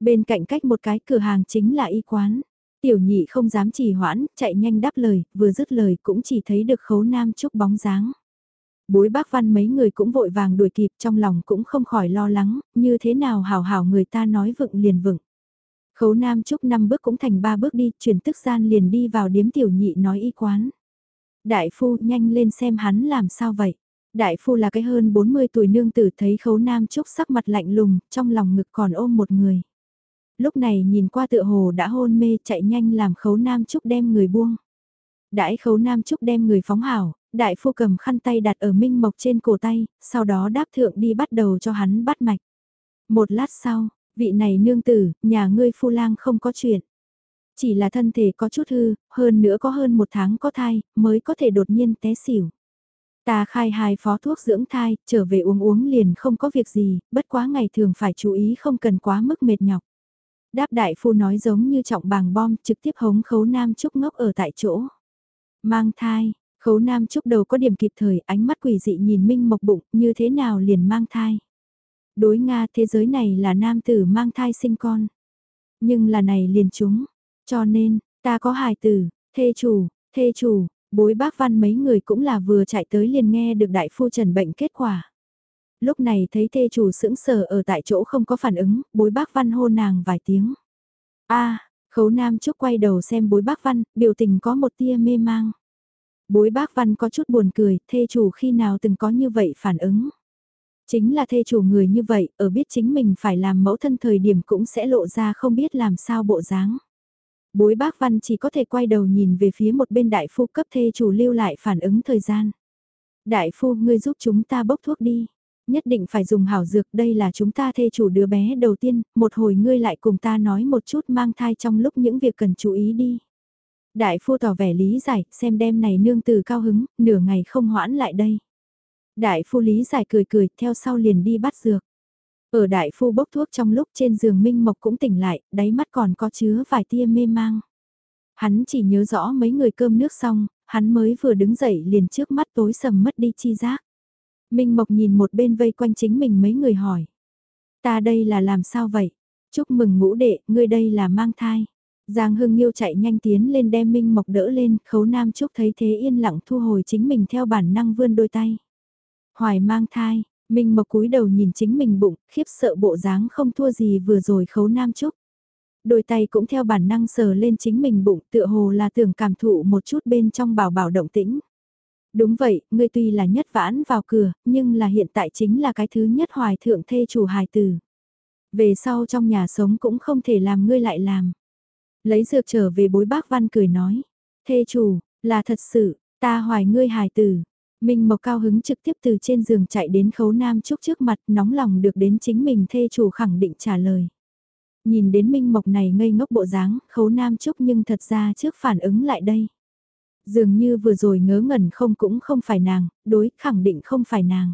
Bên cạnh cách một cái cửa hàng chính là y quán. Tiểu nhị không dám trì hoãn, chạy nhanh đáp lời, vừa dứt lời cũng chỉ thấy được khấu nam chúc bóng dáng bối bác văn mấy người cũng vội vàng đuổi kịp trong lòng cũng không khỏi lo lắng, như thế nào hảo hảo người ta nói vựng liền vựng. Khấu Nam Trúc năm bước cũng thành ba bước đi, chuyển tức gian liền đi vào điếm tiểu nhị nói y quán. Đại phu nhanh lên xem hắn làm sao vậy. Đại phu là cái hơn 40 tuổi nương tử thấy khấu Nam Trúc sắc mặt lạnh lùng, trong lòng ngực còn ôm một người. Lúc này nhìn qua tựa hồ đã hôn mê chạy nhanh làm khấu Nam Trúc đem người buông. Đãi khấu Nam Trúc đem người phóng hảo, đại phu cầm khăn tay đặt ở Minh Mộc trên cổ tay, sau đó đáp thượng đi bắt đầu cho hắn bắt mạch. Một lát sau, vị này nương tử, nhà ngươi phu lang không có chuyện. Chỉ là thân thể có chút hư, hơn nữa có hơn một tháng có thai, mới có thể đột nhiên té xỉu. Ta khai hai phó thuốc dưỡng thai, trở về uống uống liền không có việc gì, bất quá ngày thường phải chú ý không cần quá mức mệt nhọc. Đáp đại phu nói giống như trọng bàng bom trực tiếp hống khấu nam trúc ngốc ở tại chỗ. Mang thai, khấu nam chúc đầu có điểm kịp thời ánh mắt quỷ dị nhìn minh mộc bụng như thế nào liền mang thai. Đối Nga thế giới này là nam tử mang thai sinh con. Nhưng là này liền chúng, cho nên, ta có hài tử, thê chủ, thê chủ, bối bác văn mấy người cũng là vừa chạy tới liền nghe được đại phu trần bệnh kết quả. Lúc này thấy thê chủ sững sờ ở tại chỗ không có phản ứng, bối bác văn hô nàng vài tiếng. a khấu nam trúc quay đầu xem bối bác văn, biểu tình có một tia mê mang. Bối bác văn có chút buồn cười, thê chủ khi nào từng có như vậy phản ứng. Chính là thê chủ người như vậy, ở biết chính mình phải làm mẫu thân thời điểm cũng sẽ lộ ra không biết làm sao bộ dáng. Bối bác văn chỉ có thể quay đầu nhìn về phía một bên đại phu cấp thê chủ lưu lại phản ứng thời gian. Đại phu, ngươi giúp chúng ta bốc thuốc đi. Nhất định phải dùng hảo dược, đây là chúng ta thê chủ đứa bé đầu tiên, một hồi ngươi lại cùng ta nói một chút mang thai trong lúc những việc cần chú ý đi. Đại phu tỏ vẻ lý giải, xem đêm này nương từ cao hứng, nửa ngày không hoãn lại đây. Đại phu lý giải cười cười, theo sau liền đi bắt dược. Ở đại phu bốc thuốc trong lúc trên giường Minh Mộc cũng tỉnh lại, đáy mắt còn có chứa vài tia mê mang. Hắn chỉ nhớ rõ mấy người cơm nước xong, hắn mới vừa đứng dậy liền trước mắt tối sầm mất đi chi giác. Minh Mộc nhìn một bên vây quanh chính mình mấy người hỏi. Ta đây là làm sao vậy? Chúc mừng ngũ đệ, ngươi đây là mang thai. Giang Hưng Nhiêu chạy nhanh tiến lên đem Minh Mộc đỡ lên, khấu nam chúc thấy thế yên lặng thu hồi chính mình theo bản năng vươn đôi tay. Hoài mang thai, Minh Mộc cúi đầu nhìn chính mình bụng, khiếp sợ bộ dáng không thua gì vừa rồi khấu nam Chúc. Đôi tay cũng theo bản năng sờ lên chính mình bụng tựa hồ là tưởng cảm thụ một chút bên trong bảo bảo động tĩnh. Đúng vậy, ngươi tuy là nhất vãn vào cửa, nhưng là hiện tại chính là cái thứ nhất hoài thượng thê chủ hài tử. Về sau trong nhà sống cũng không thể làm ngươi lại làm. Lấy dược trở về bối bác văn cười nói. Thê chủ, là thật sự, ta hoài ngươi hài tử. Minh Mộc cao hứng trực tiếp từ trên giường chạy đến khấu nam trúc trước mặt nóng lòng được đến chính mình thê chủ khẳng định trả lời. Nhìn đến Minh Mộc này ngây ngốc bộ dáng, khấu nam trúc nhưng thật ra trước phản ứng lại đây. Dường như vừa rồi ngớ ngẩn không cũng không phải nàng, đối khẳng định không phải nàng.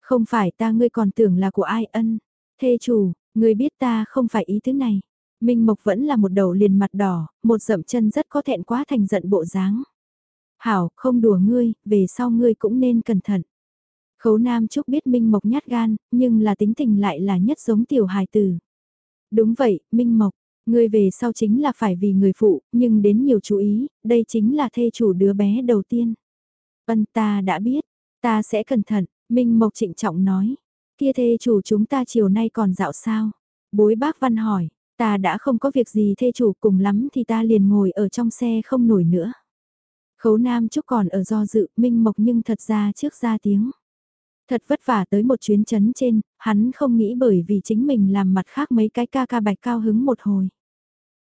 Không phải ta ngươi còn tưởng là của ai ân. Thê chủ, ngươi biết ta không phải ý thứ này. Minh Mộc vẫn là một đầu liền mặt đỏ, một dậm chân rất có thẹn quá thành giận bộ dáng. Hảo, không đùa ngươi, về sau ngươi cũng nên cẩn thận. Khấu Nam Trúc biết Minh Mộc nhát gan, nhưng là tính tình lại là nhất giống tiểu hài tử. Đúng vậy, Minh Mộc, ngươi về sau chính là phải vì người phụ, nhưng đến nhiều chú ý, đây chính là thê chủ đứa bé đầu tiên. vân ta đã biết, ta sẽ cẩn thận, Minh Mộc trịnh trọng nói. Kia thê chủ chúng ta chiều nay còn dạo sao? Bối bác văn hỏi, ta đã không có việc gì thê chủ cùng lắm thì ta liền ngồi ở trong xe không nổi nữa. Khấu Nam Trúc còn ở do dự, Minh Mộc nhưng thật ra trước ra tiếng. Thật vất vả tới một chuyến chấn trên, hắn không nghĩ bởi vì chính mình làm mặt khác mấy cái ca ca bạch cao hứng một hồi.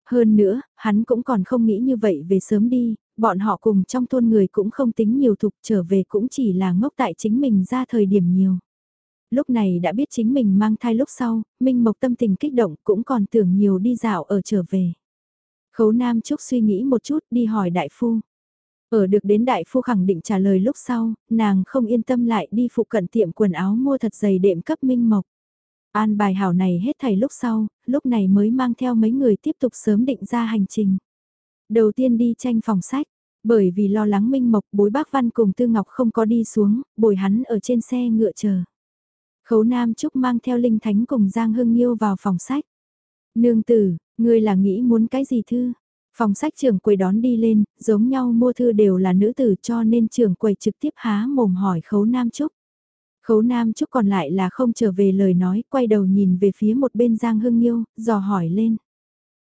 Hơn nữa, hắn cũng còn không nghĩ như vậy về sớm đi, bọn họ cùng trong thôn người cũng không tính nhiều thục trở về cũng chỉ là ngốc tại chính mình ra thời điểm nhiều. Lúc này đã biết chính mình mang thai lúc sau, Minh Mộc tâm tình kích động cũng còn tưởng nhiều đi dạo ở trở về. Khấu Nam Trúc suy nghĩ một chút đi hỏi đại phu. Ở được đến đại phu khẳng định trả lời lúc sau, nàng không yên tâm lại đi phụ cận tiệm quần áo mua thật dày đệm cấp minh mộc. An bài hảo này hết thầy lúc sau, lúc này mới mang theo mấy người tiếp tục sớm định ra hành trình. Đầu tiên đi tranh phòng sách, bởi vì lo lắng minh mộc bối bác văn cùng tư ngọc không có đi xuống, bồi hắn ở trên xe ngựa chờ. Khấu Nam Trúc mang theo Linh Thánh cùng Giang Hưng Nhiêu vào phòng sách. Nương tử, ngươi là nghĩ muốn cái gì thư? Phòng sách trưởng quầy đón đi lên, giống nhau mua thư đều là nữ tử cho nên trưởng quầy trực tiếp há mồm hỏi khấu Nam Trúc. Khấu Nam Trúc còn lại là không trở về lời nói, quay đầu nhìn về phía một bên Giang Hưng Nhiêu, dò hỏi lên.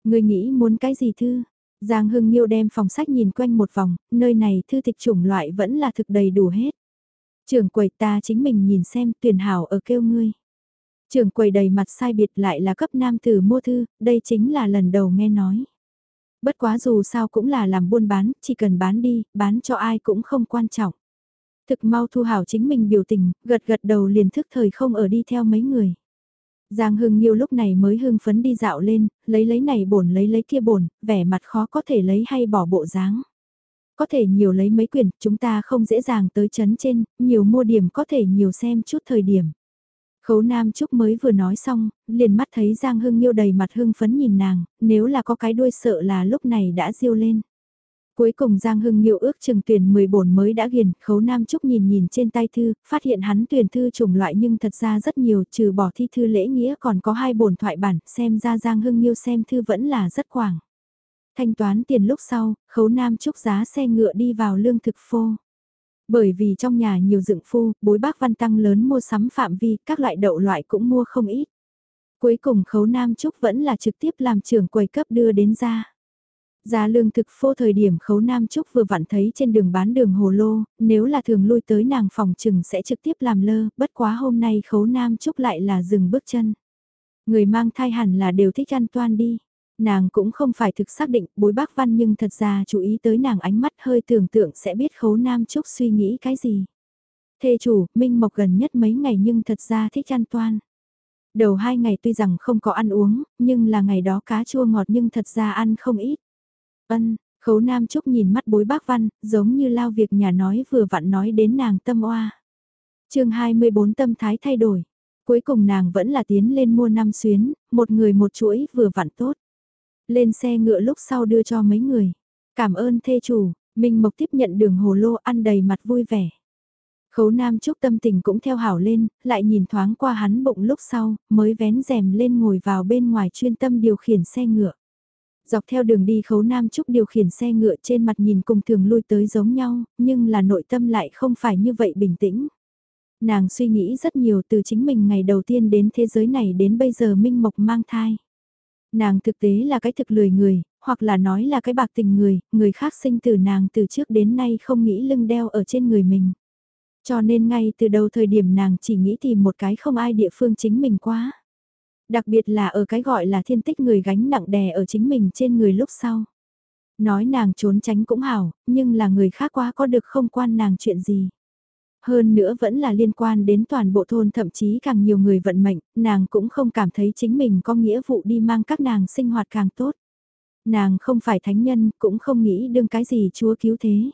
Người nghĩ muốn cái gì thư? Giang Hưng Nhiêu đem phòng sách nhìn quanh một vòng, nơi này thư tịch chủng loại vẫn là thực đầy đủ hết. Trưởng quầy ta chính mình nhìn xem tuyển hảo ở kêu ngươi. Trưởng quầy đầy mặt sai biệt lại là cấp nam tử mua thư, đây chính là lần đầu nghe nói. Bất quá dù sao cũng là làm buôn bán, chỉ cần bán đi, bán cho ai cũng không quan trọng. Thực mau thu hảo chính mình biểu tình, gật gật đầu liền thức thời không ở đi theo mấy người. Giang Hưng Nhiêu lúc này mới hưng phấn đi dạo lên, lấy lấy này bổn lấy lấy kia bổn, vẻ mặt khó có thể lấy hay bỏ bộ dáng. Có thể nhiều lấy mấy quyển, chúng ta không dễ dàng tới chấn trên, nhiều mua điểm có thể nhiều xem chút thời điểm. Khấu Nam Trúc mới vừa nói xong, liền mắt thấy Giang Hưng Nhiêu đầy mặt hưng phấn nhìn nàng, nếu là có cái đuôi sợ là lúc này đã diêu lên. Cuối cùng Giang Hưng Nhiêu ước chừng tuyển 10 bổn mới đã ghiền, Khấu Nam Trúc nhìn nhìn trên tay thư, phát hiện hắn tuyển thư chủng loại nhưng thật ra rất nhiều, trừ bỏ thi thư lễ nghĩa còn có hai bổn thoại bản, xem ra Giang Hưng Nhiêu xem thư vẫn là rất quảng. Thanh toán tiền lúc sau, Khấu Nam Trúc giá xe ngựa đi vào lương thực phô. Bởi vì trong nhà nhiều dựng phu, bối bác văn tăng lớn mua sắm phạm vi, các loại đậu loại cũng mua không ít. Cuối cùng khấu Nam Trúc vẫn là trực tiếp làm trưởng quầy cấp đưa đến ra. giá lương thực phô thời điểm khấu Nam Trúc vừa vặn thấy trên đường bán đường hồ lô, nếu là thường lui tới nàng phòng trừng sẽ trực tiếp làm lơ, bất quá hôm nay khấu Nam Trúc lại là dừng bước chân. Người mang thai hẳn là đều thích ăn toan đi. Nàng cũng không phải thực xác định bối bác văn nhưng thật ra chú ý tới nàng ánh mắt hơi tưởng tượng sẽ biết khấu Nam Trúc suy nghĩ cái gì. Thê chủ, Minh Mộc gần nhất mấy ngày nhưng thật ra thích ăn toan. Đầu hai ngày tuy rằng không có ăn uống, nhưng là ngày đó cá chua ngọt nhưng thật ra ăn không ít. Ân, khấu Nam Trúc nhìn mắt bối bác văn, giống như lao việc nhà nói vừa vặn nói đến nàng tâm oa. chương 24 tâm thái thay đổi. Cuối cùng nàng vẫn là tiến lên mua năm xuyến, một người một chuỗi vừa vặn tốt. Lên xe ngựa lúc sau đưa cho mấy người. Cảm ơn thê chủ, Minh Mộc tiếp nhận đường hồ lô ăn đầy mặt vui vẻ. Khấu Nam Trúc tâm tình cũng theo hảo lên, lại nhìn thoáng qua hắn bụng lúc sau, mới vén rèm lên ngồi vào bên ngoài chuyên tâm điều khiển xe ngựa. Dọc theo đường đi khấu Nam Trúc điều khiển xe ngựa trên mặt nhìn cùng thường lui tới giống nhau, nhưng là nội tâm lại không phải như vậy bình tĩnh. Nàng suy nghĩ rất nhiều từ chính mình ngày đầu tiên đến thế giới này đến bây giờ Minh Mộc mang thai. Nàng thực tế là cái thực lười người, hoặc là nói là cái bạc tình người, người khác sinh từ nàng từ trước đến nay không nghĩ lưng đeo ở trên người mình. Cho nên ngay từ đầu thời điểm nàng chỉ nghĩ tìm một cái không ai địa phương chính mình quá. Đặc biệt là ở cái gọi là thiên tích người gánh nặng đè ở chính mình trên người lúc sau. Nói nàng trốn tránh cũng hảo, nhưng là người khác quá có được không quan nàng chuyện gì. Hơn nữa vẫn là liên quan đến toàn bộ thôn thậm chí càng nhiều người vận mệnh, nàng cũng không cảm thấy chính mình có nghĩa vụ đi mang các nàng sinh hoạt càng tốt. Nàng không phải thánh nhân, cũng không nghĩ đương cái gì chúa cứu thế.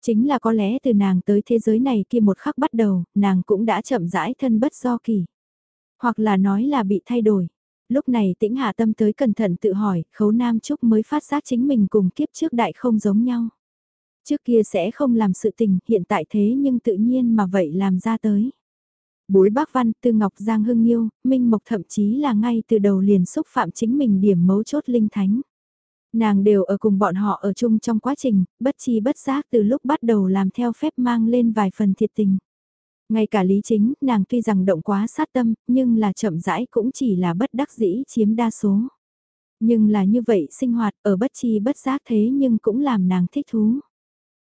Chính là có lẽ từ nàng tới thế giới này kia một khắc bắt đầu, nàng cũng đã chậm rãi thân bất do kỳ. Hoặc là nói là bị thay đổi. Lúc này tĩnh hạ tâm tới cẩn thận tự hỏi, khấu nam trúc mới phát giác chính mình cùng kiếp trước đại không giống nhau. Trước kia sẽ không làm sự tình, hiện tại thế nhưng tự nhiên mà vậy làm ra tới. Bối bác văn, tư ngọc giang hưng yêu, minh mộc thậm chí là ngay từ đầu liền xúc phạm chính mình điểm mấu chốt linh thánh. Nàng đều ở cùng bọn họ ở chung trong quá trình, bất chi bất giác từ lúc bắt đầu làm theo phép mang lên vài phần thiệt tình. Ngay cả lý chính, nàng tuy rằng động quá sát tâm, nhưng là chậm rãi cũng chỉ là bất đắc dĩ chiếm đa số. Nhưng là như vậy sinh hoạt ở bất chi bất giác thế nhưng cũng làm nàng thích thú.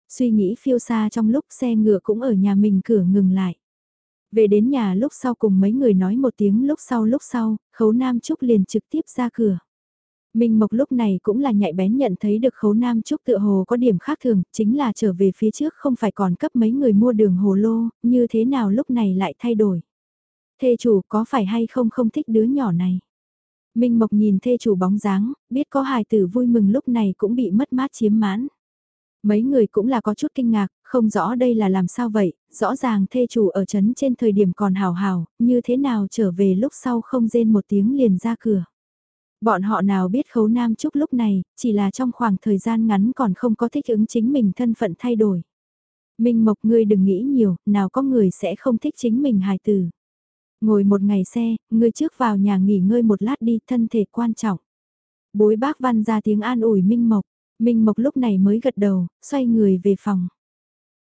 Suy nghĩ phiêu xa trong lúc xe ngựa cũng ở nhà mình cửa ngừng lại. Về đến nhà lúc sau cùng mấy người nói một tiếng lúc sau lúc sau, khấu nam trúc liền trực tiếp ra cửa. Minh Mộc lúc này cũng là nhạy bén nhận thấy được khấu nam trúc tựa hồ có điểm khác thường, chính là trở về phía trước không phải còn cấp mấy người mua đường hồ lô, như thế nào lúc này lại thay đổi. Thê chủ có phải hay không không thích đứa nhỏ này. Minh Mộc nhìn thê chủ bóng dáng, biết có hài tử vui mừng lúc này cũng bị mất mát chiếm mãn. Mấy người cũng là có chút kinh ngạc, không rõ đây là làm sao vậy, rõ ràng thê chủ ở chấn trên thời điểm còn hào hào, như thế nào trở về lúc sau không rên một tiếng liền ra cửa. Bọn họ nào biết khấu nam trúc lúc này, chỉ là trong khoảng thời gian ngắn còn không có thích ứng chính mình thân phận thay đổi. Minh Mộc ngươi đừng nghĩ nhiều, nào có người sẽ không thích chính mình hài tử. Ngồi một ngày xe, ngươi trước vào nhà nghỉ ngơi một lát đi, thân thể quan trọng. Bối bác văn ra tiếng an ủi Minh Mộc, Minh Mộc lúc này mới gật đầu, xoay người về phòng.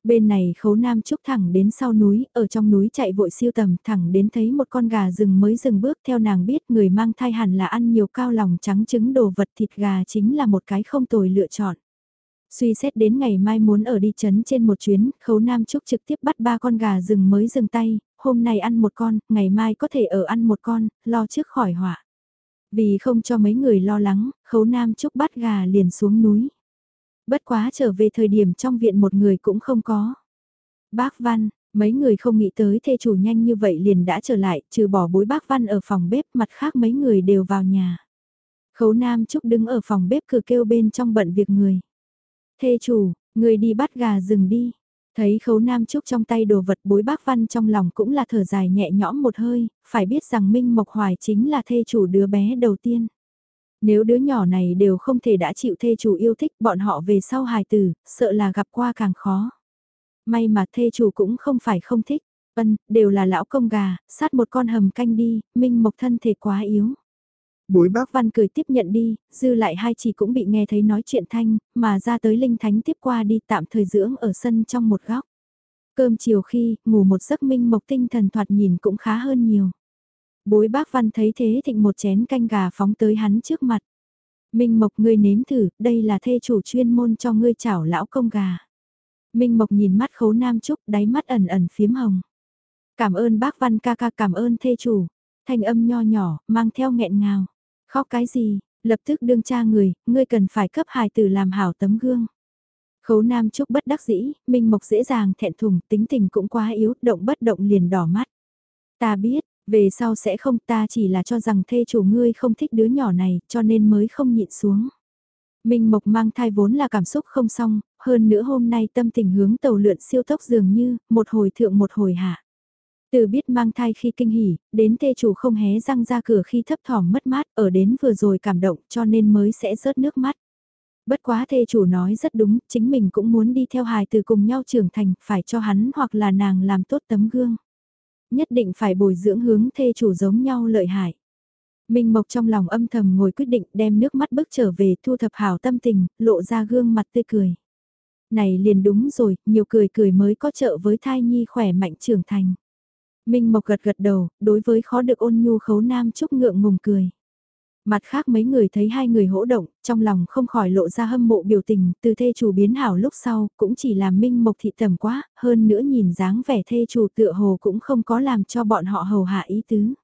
Bên này khấu nam trúc thẳng đến sau núi, ở trong núi chạy vội siêu tầm thẳng đến thấy một con gà rừng mới dừng bước theo nàng biết người mang thai hẳn là ăn nhiều cao lòng trắng trứng đồ vật thịt gà chính là một cái không tồi lựa chọn. Suy xét đến ngày mai muốn ở đi chấn trên một chuyến, khấu nam trúc trực tiếp bắt ba con gà rừng mới dừng tay, hôm nay ăn một con, ngày mai có thể ở ăn một con, lo trước khỏi họa. Vì không cho mấy người lo lắng, khấu nam trúc bắt gà liền xuống núi. Bất quá trở về thời điểm trong viện một người cũng không có. Bác Văn, Mấy người không nghĩ tới thê chủ nhanh như vậy liền đã trở lại, trừ bỏ bối bác văn ở phòng bếp, mặt khác mấy người đều vào nhà. Khấu Nam Trúc đứng ở phòng bếp cửa kêu bên trong bận việc người. Thê chủ, người đi bắt gà rừng đi. Thấy khấu Nam Trúc trong tay đồ vật bối bác văn trong lòng cũng là thở dài nhẹ nhõm một hơi, phải biết rằng Minh Mộc Hoài chính là thê chủ đứa bé đầu tiên. Nếu đứa nhỏ này đều không thể đã chịu thê chủ yêu thích bọn họ về sau hài tử, sợ là gặp qua càng khó. May mà thê chủ cũng không phải không thích, ân, đều là lão công gà, sát một con hầm canh đi, Minh Mộc thân thể quá yếu. Bối bác văn cười tiếp nhận đi, dư lại hai chị cũng bị nghe thấy nói chuyện thanh, mà ra tới linh thánh tiếp qua đi tạm thời dưỡng ở sân trong một góc. Cơm chiều khi, ngủ một giấc minh mộc tinh thần thoạt nhìn cũng khá hơn nhiều. Bối bác văn thấy thế thịnh một chén canh gà phóng tới hắn trước mặt. Minh mộc ngươi nếm thử, đây là thê chủ chuyên môn cho ngươi chảo lão công gà. Minh mộc nhìn mắt khấu nam trúc, đáy mắt ẩn ẩn phiếm hồng. Cảm ơn bác văn ca ca cảm ơn thê chủ. Thanh âm nho nhỏ, mang theo nghẹn ngào. Khóc cái gì, lập tức đương cha người, ngươi cần phải cấp hài tử làm hảo tấm gương. Khấu Nam Trúc bất đắc dĩ, Minh Mộc dễ dàng thẹn thùng, tính tình cũng quá yếu, động bất động liền đỏ mắt. Ta biết, về sau sẽ không ta chỉ là cho rằng thê chủ ngươi không thích đứa nhỏ này, cho nên mới không nhịn xuống. Minh Mộc mang thai vốn là cảm xúc không xong, hơn nữa hôm nay tâm tình hướng tàu lượn siêu tốc dường như, một hồi thượng một hồi hạ. Từ biết mang thai khi kinh hỉ, đến tê chủ không hé răng ra cửa khi thấp thỏm mất mát, ở đến vừa rồi cảm động cho nên mới sẽ rớt nước mắt. Bất quá thê chủ nói rất đúng, chính mình cũng muốn đi theo hài từ cùng nhau trưởng thành, phải cho hắn hoặc là nàng làm tốt tấm gương. Nhất định phải bồi dưỡng hướng thê chủ giống nhau lợi hại. Minh Mộc trong lòng âm thầm ngồi quyết định đem nước mắt bước trở về thu thập hảo tâm tình, lộ ra gương mặt tươi cười. Này liền đúng rồi, nhiều cười cười mới có trợ với thai nhi khỏe mạnh trưởng thành. Minh Mộc gật gật đầu, đối với khó được ôn nhu khấu nam chúc ngượng ngùng cười. Mặt khác mấy người thấy hai người hỗ động, trong lòng không khỏi lộ ra hâm mộ biểu tình, từ thê chủ biến hảo lúc sau, cũng chỉ làm Minh Mộc thị tầm quá, hơn nữa nhìn dáng vẻ thê chủ tựa hồ cũng không có làm cho bọn họ hầu hạ ý tứ.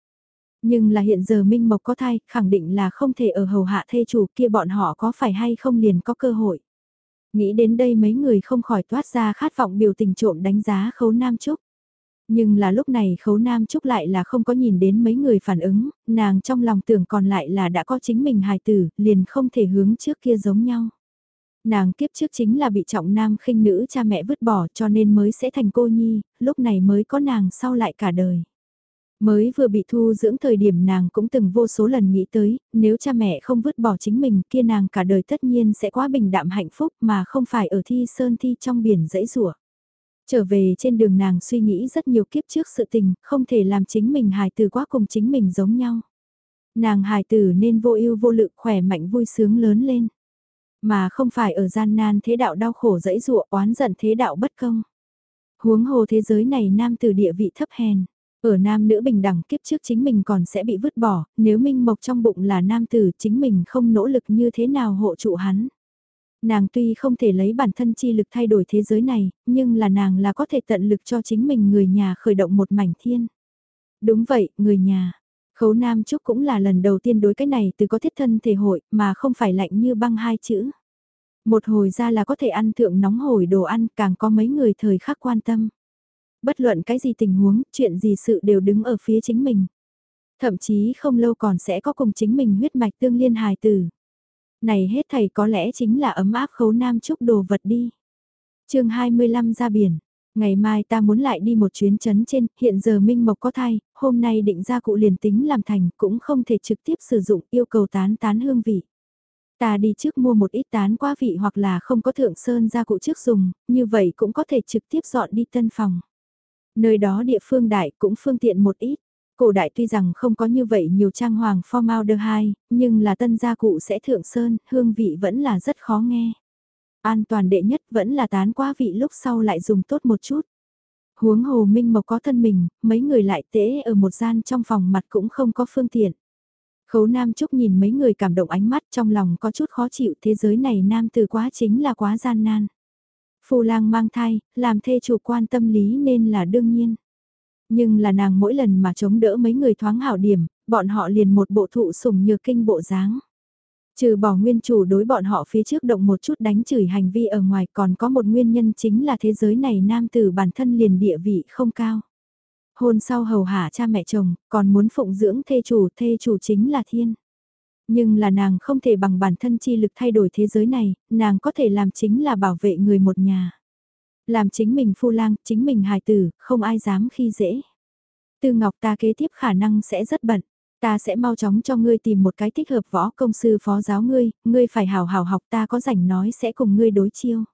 Nhưng là hiện giờ Minh Mộc có thai, khẳng định là không thể ở hầu hạ thê chủ kia bọn họ có phải hay không liền có cơ hội. Nghĩ đến đây mấy người không khỏi toát ra khát vọng biểu tình trộm đánh giá khấu nam trúc. Nhưng là lúc này khấu nam trúc lại là không có nhìn đến mấy người phản ứng, nàng trong lòng tưởng còn lại là đã có chính mình hài tử, liền không thể hướng trước kia giống nhau. Nàng kiếp trước chính là bị trọng nam khinh nữ cha mẹ vứt bỏ cho nên mới sẽ thành cô nhi, lúc này mới có nàng sau lại cả đời. Mới vừa bị thu dưỡng thời điểm nàng cũng từng vô số lần nghĩ tới, nếu cha mẹ không vứt bỏ chính mình kia nàng cả đời tất nhiên sẽ quá bình đạm hạnh phúc mà không phải ở thi sơn thi trong biển dãy rủa Trở về trên đường nàng suy nghĩ rất nhiều kiếp trước sự tình, không thể làm chính mình hài tử quá cùng chính mình giống nhau. Nàng hài tử nên vô ưu vô lự khỏe mạnh vui sướng lớn lên. Mà không phải ở gian nan thế đạo đau khổ dẫy dụa oán giận thế đạo bất công. Huống hồ thế giới này nam từ địa vị thấp hèn. Ở nam nữ bình đẳng kiếp trước chính mình còn sẽ bị vứt bỏ, nếu minh mộc trong bụng là nam tử chính mình không nỗ lực như thế nào hộ trụ hắn. Nàng tuy không thể lấy bản thân chi lực thay đổi thế giới này, nhưng là nàng là có thể tận lực cho chính mình người nhà khởi động một mảnh thiên. Đúng vậy, người nhà. Khấu Nam Trúc cũng là lần đầu tiên đối cái này từ có thiết thân thể hội mà không phải lạnh như băng hai chữ. Một hồi ra là có thể ăn thượng nóng hổi đồ ăn càng có mấy người thời khắc quan tâm. Bất luận cái gì tình huống, chuyện gì sự đều đứng ở phía chính mình. Thậm chí không lâu còn sẽ có cùng chính mình huyết mạch tương liên hài tử này hết thầy có lẽ chính là ấm áp khấu nam chúc đồ vật đi. chương 25 ra biển, ngày mai ta muốn lại đi một chuyến chấn trên, hiện giờ Minh Mộc có thai, hôm nay định ra cụ liền tính làm thành cũng không thể trực tiếp sử dụng yêu cầu tán tán hương vị. Ta đi trước mua một ít tán qua vị hoặc là không có thượng sơn ra cụ trước dùng, như vậy cũng có thể trực tiếp dọn đi tân phòng. Nơi đó địa phương đại cũng phương tiện một ít. Cổ đại tuy rằng không có như vậy nhiều trang hoàng formaldehyde, nhưng là tân gia cụ sẽ thượng sơn, hương vị vẫn là rất khó nghe. An toàn đệ nhất vẫn là tán qua vị lúc sau lại dùng tốt một chút. Huống hồ minh mộc có thân mình, mấy người lại tễ ở một gian trong phòng mặt cũng không có phương tiện. Khấu Nam Trúc nhìn mấy người cảm động ánh mắt trong lòng có chút khó chịu thế giới này nam từ quá chính là quá gian nan. Phù lang mang thai, làm thê chủ quan tâm lý nên là đương nhiên. Nhưng là nàng mỗi lần mà chống đỡ mấy người thoáng hảo điểm, bọn họ liền một bộ thụ sủng nhược kinh bộ dáng. Trừ bỏ nguyên chủ đối bọn họ phía trước động một chút đánh chửi hành vi ở ngoài còn có một nguyên nhân chính là thế giới này nam tử bản thân liền địa vị không cao. Hôn sau hầu hạ cha mẹ chồng, còn muốn phụng dưỡng thê chủ, thê chủ chính là thiên. Nhưng là nàng không thể bằng bản thân chi lực thay đổi thế giới này, nàng có thể làm chính là bảo vệ người một nhà. Làm chính mình phu lang, chính mình hài tử, không ai dám khi dễ. Tư Ngọc ta kế tiếp khả năng sẽ rất bận. Ta sẽ mau chóng cho ngươi tìm một cái thích hợp võ công sư phó giáo ngươi, ngươi phải hào hào học ta có rảnh nói sẽ cùng ngươi đối chiêu.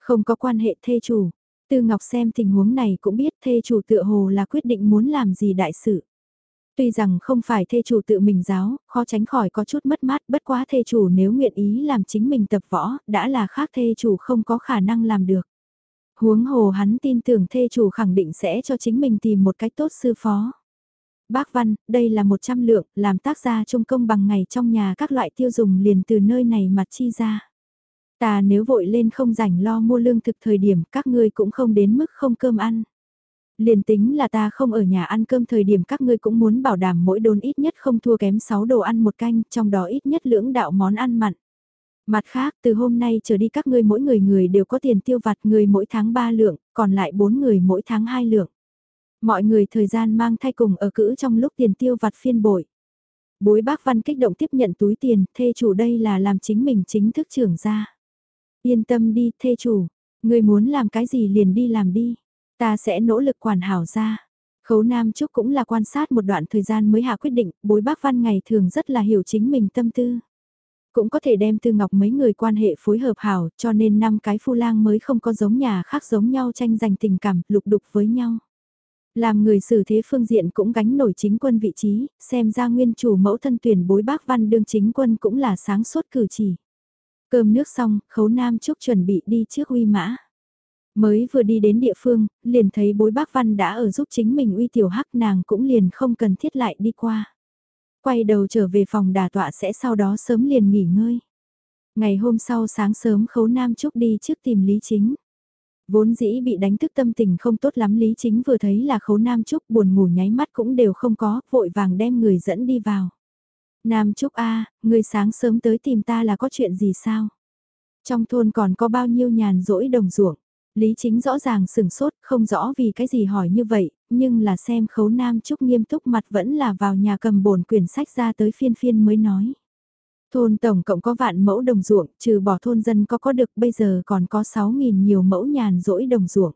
Không có quan hệ thê chủ. Tư Ngọc xem tình huống này cũng biết thê chủ tựa hồ là quyết định muốn làm gì đại sự. Tuy rằng không phải thê chủ tự mình giáo, khó tránh khỏi có chút mất mát bất quá thê chủ nếu nguyện ý làm chính mình tập võ, đã là khác thê chủ không có khả năng làm được. Huống hồ hắn tin tưởng thê chủ khẳng định sẽ cho chính mình tìm một cách tốt sư phó. Bác Văn, đây là 100 lượng, làm tác gia trung công bằng ngày trong nhà các loại tiêu dùng liền từ nơi này mặt chi ra. Ta nếu vội lên không rảnh lo mua lương thực thời điểm các ngươi cũng không đến mức không cơm ăn. Liền tính là ta không ở nhà ăn cơm thời điểm các ngươi cũng muốn bảo đảm mỗi đốn ít nhất không thua kém 6 đồ ăn một canh, trong đó ít nhất lưỡng đạo món ăn mặn. Mặt khác, từ hôm nay trở đi các ngươi mỗi người người đều có tiền tiêu vặt người mỗi tháng 3 lượng, còn lại 4 người mỗi tháng 2 lượng. Mọi người thời gian mang thay cùng ở cữ trong lúc tiền tiêu vặt phiên bội. Bối bác văn kích động tiếp nhận túi tiền, thê chủ đây là làm chính mình chính thức trưởng ra. Yên tâm đi, thê chủ, người muốn làm cái gì liền đi làm đi. Ta sẽ nỗ lực quản hảo ra. Khấu Nam Trúc cũng là quan sát một đoạn thời gian mới hạ quyết định, bối bác văn ngày thường rất là hiểu chính mình tâm tư. Cũng có thể đem Tư Ngọc mấy người quan hệ phối hợp hảo cho nên năm cái phu lang mới không có giống nhà khác giống nhau tranh giành tình cảm, lục đục với nhau. Làm người xử thế phương diện cũng gánh nổi chính quân vị trí, xem ra nguyên chủ mẫu thân tuyển bối bác văn đương chính quân cũng là sáng suốt cử chỉ. Cơm nước xong, khấu nam trúc chuẩn bị đi trước uy mã. Mới vừa đi đến địa phương, liền thấy bối bác văn đã ở giúp chính mình uy tiểu hắc nàng cũng liền không cần thiết lại đi qua. Quay đầu trở về phòng đà tọa sẽ sau đó sớm liền nghỉ ngơi. Ngày hôm sau sáng sớm khấu nam trúc đi trước tìm Lý Chính. Vốn dĩ bị đánh thức tâm tình không tốt lắm Lý Chính vừa thấy là khấu Nam Trúc buồn ngủ nháy mắt cũng đều không có, vội vàng đem người dẫn đi vào. Nam Trúc A, người sáng sớm tới tìm ta là có chuyện gì sao? Trong thôn còn có bao nhiêu nhàn rỗi đồng ruộng? Lý Chính rõ ràng sừng sốt, không rõ vì cái gì hỏi như vậy, nhưng là xem khấu Nam Trúc nghiêm túc mặt vẫn là vào nhà cầm bổn quyển sách ra tới phiên phiên mới nói. Thôn tổng cộng có vạn mẫu đồng ruộng, trừ bỏ thôn dân có có được bây giờ còn có 6.000 nhiều mẫu nhàn rỗi đồng ruộng.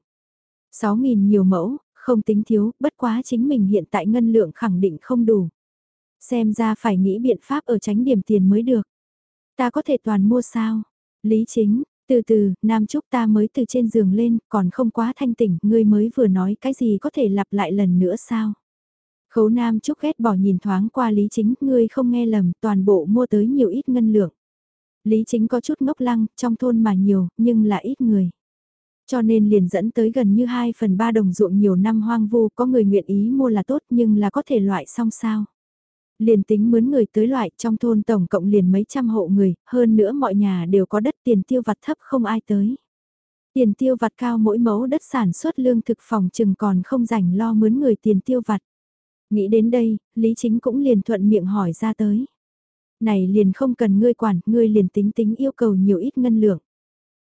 6.000 nhiều mẫu, không tính thiếu, bất quá chính mình hiện tại ngân lượng khẳng định không đủ. Xem ra phải nghĩ biện pháp ở tránh điểm tiền mới được. Ta có thể toàn mua sao? Lý chính, từ từ, Nam Trúc ta mới từ trên giường lên, còn không quá thanh tỉnh, ngươi mới vừa nói cái gì có thể lặp lại lần nữa sao? Khấu Nam Trúc ghét bỏ nhìn thoáng qua Lý Chính, ngươi không nghe lầm, toàn bộ mua tới nhiều ít ngân lượng. Lý Chính có chút ngốc lăng, trong thôn mà nhiều, nhưng là ít người. Cho nên liền dẫn tới gần như 2 phần 3 đồng ruộng nhiều năm hoang vu, có người nguyện ý mua là tốt nhưng là có thể loại xong sao. Liền tính mướn người tới loại trong thôn tổng cộng liền mấy trăm hộ người, hơn nữa mọi nhà đều có đất tiền tiêu vặt thấp không ai tới. Tiền tiêu vặt cao mỗi mẫu đất sản xuất lương thực phòng chừng còn không rảnh lo mướn người tiền tiêu vặt. Nghĩ đến đây, Lý Chính cũng liền thuận miệng hỏi ra tới. Này liền không cần ngươi quản, ngươi liền tính tính yêu cầu nhiều ít ngân lượng.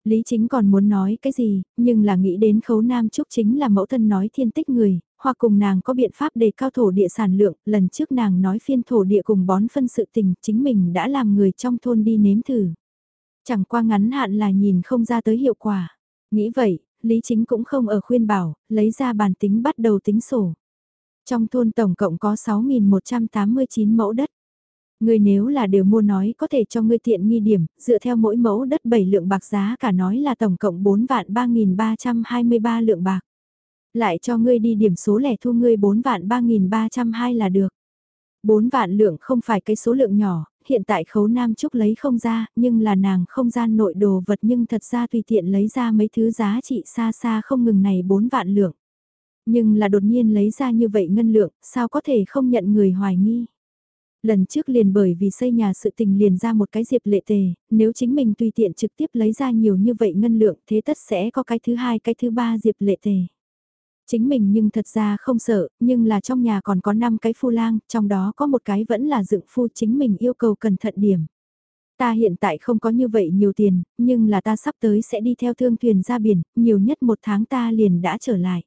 Lý Chính còn muốn nói cái gì, nhưng là nghĩ đến khấu nam trúc chính là mẫu thân nói thiên tích người, hoặc cùng nàng có biện pháp để cao thổ địa sản lượng, lần trước nàng nói phiên thổ địa cùng bón phân sự tình, chính mình đã làm người trong thôn đi nếm thử. Chẳng qua ngắn hạn là nhìn không ra tới hiệu quả. Nghĩ vậy, Lý Chính cũng không ở khuyên bảo, lấy ra bàn tính bắt đầu tính sổ. Trong thôn tổng cộng có 6.189 mẫu đất. Người nếu là đều mua nói có thể cho ngươi tiện nghi điểm, dựa theo mỗi mẫu đất 7 lượng bạc giá cả nói là tổng cộng 4 vạn 3.323 lượng bạc. Lại cho ngươi đi điểm số lẻ thu ngươi 4 vạn 3.302 là được. 4 vạn lượng không phải cái số lượng nhỏ, hiện tại khấu Nam Trúc lấy không ra, nhưng là nàng không gian nội đồ vật nhưng thật ra tùy tiện lấy ra mấy thứ giá trị xa xa không ngừng này 4 vạn lượng. Nhưng là đột nhiên lấy ra như vậy ngân lượng, sao có thể không nhận người hoài nghi. Lần trước liền bởi vì xây nhà sự tình liền ra một cái diệp lệ tề, nếu chính mình tùy tiện trực tiếp lấy ra nhiều như vậy ngân lượng thế tất sẽ có cái thứ hai cái thứ ba diệp lệ tề. Chính mình nhưng thật ra không sợ, nhưng là trong nhà còn có 5 cái phu lang, trong đó có một cái vẫn là dựng phu chính mình yêu cầu cẩn thận điểm. Ta hiện tại không có như vậy nhiều tiền, nhưng là ta sắp tới sẽ đi theo thương thuyền ra biển, nhiều nhất một tháng ta liền đã trở lại.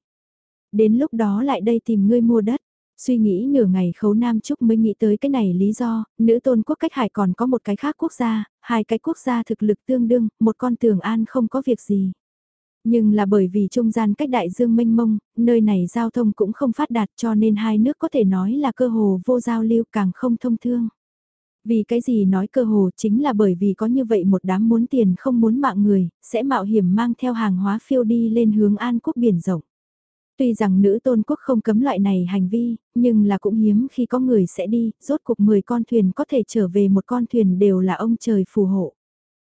Đến lúc đó lại đây tìm ngươi mua đất. Suy nghĩ nửa ngày khấu Nam Trúc mới nghĩ tới cái này lý do, nữ tôn quốc cách hải còn có một cái khác quốc gia, hai cái quốc gia thực lực tương đương, một con tường an không có việc gì. Nhưng là bởi vì trung gian cách đại dương mênh mông, nơi này giao thông cũng không phát đạt cho nên hai nước có thể nói là cơ hồ vô giao lưu càng không thông thương. Vì cái gì nói cơ hồ chính là bởi vì có như vậy một đám muốn tiền không muốn mạng người, sẽ mạo hiểm mang theo hàng hóa phiêu đi lên hướng an quốc biển rộng. Tuy rằng nữ tôn quốc không cấm loại này hành vi, nhưng là cũng hiếm khi có người sẽ đi, rốt cuộc 10 con thuyền có thể trở về một con thuyền đều là ông trời phù hộ.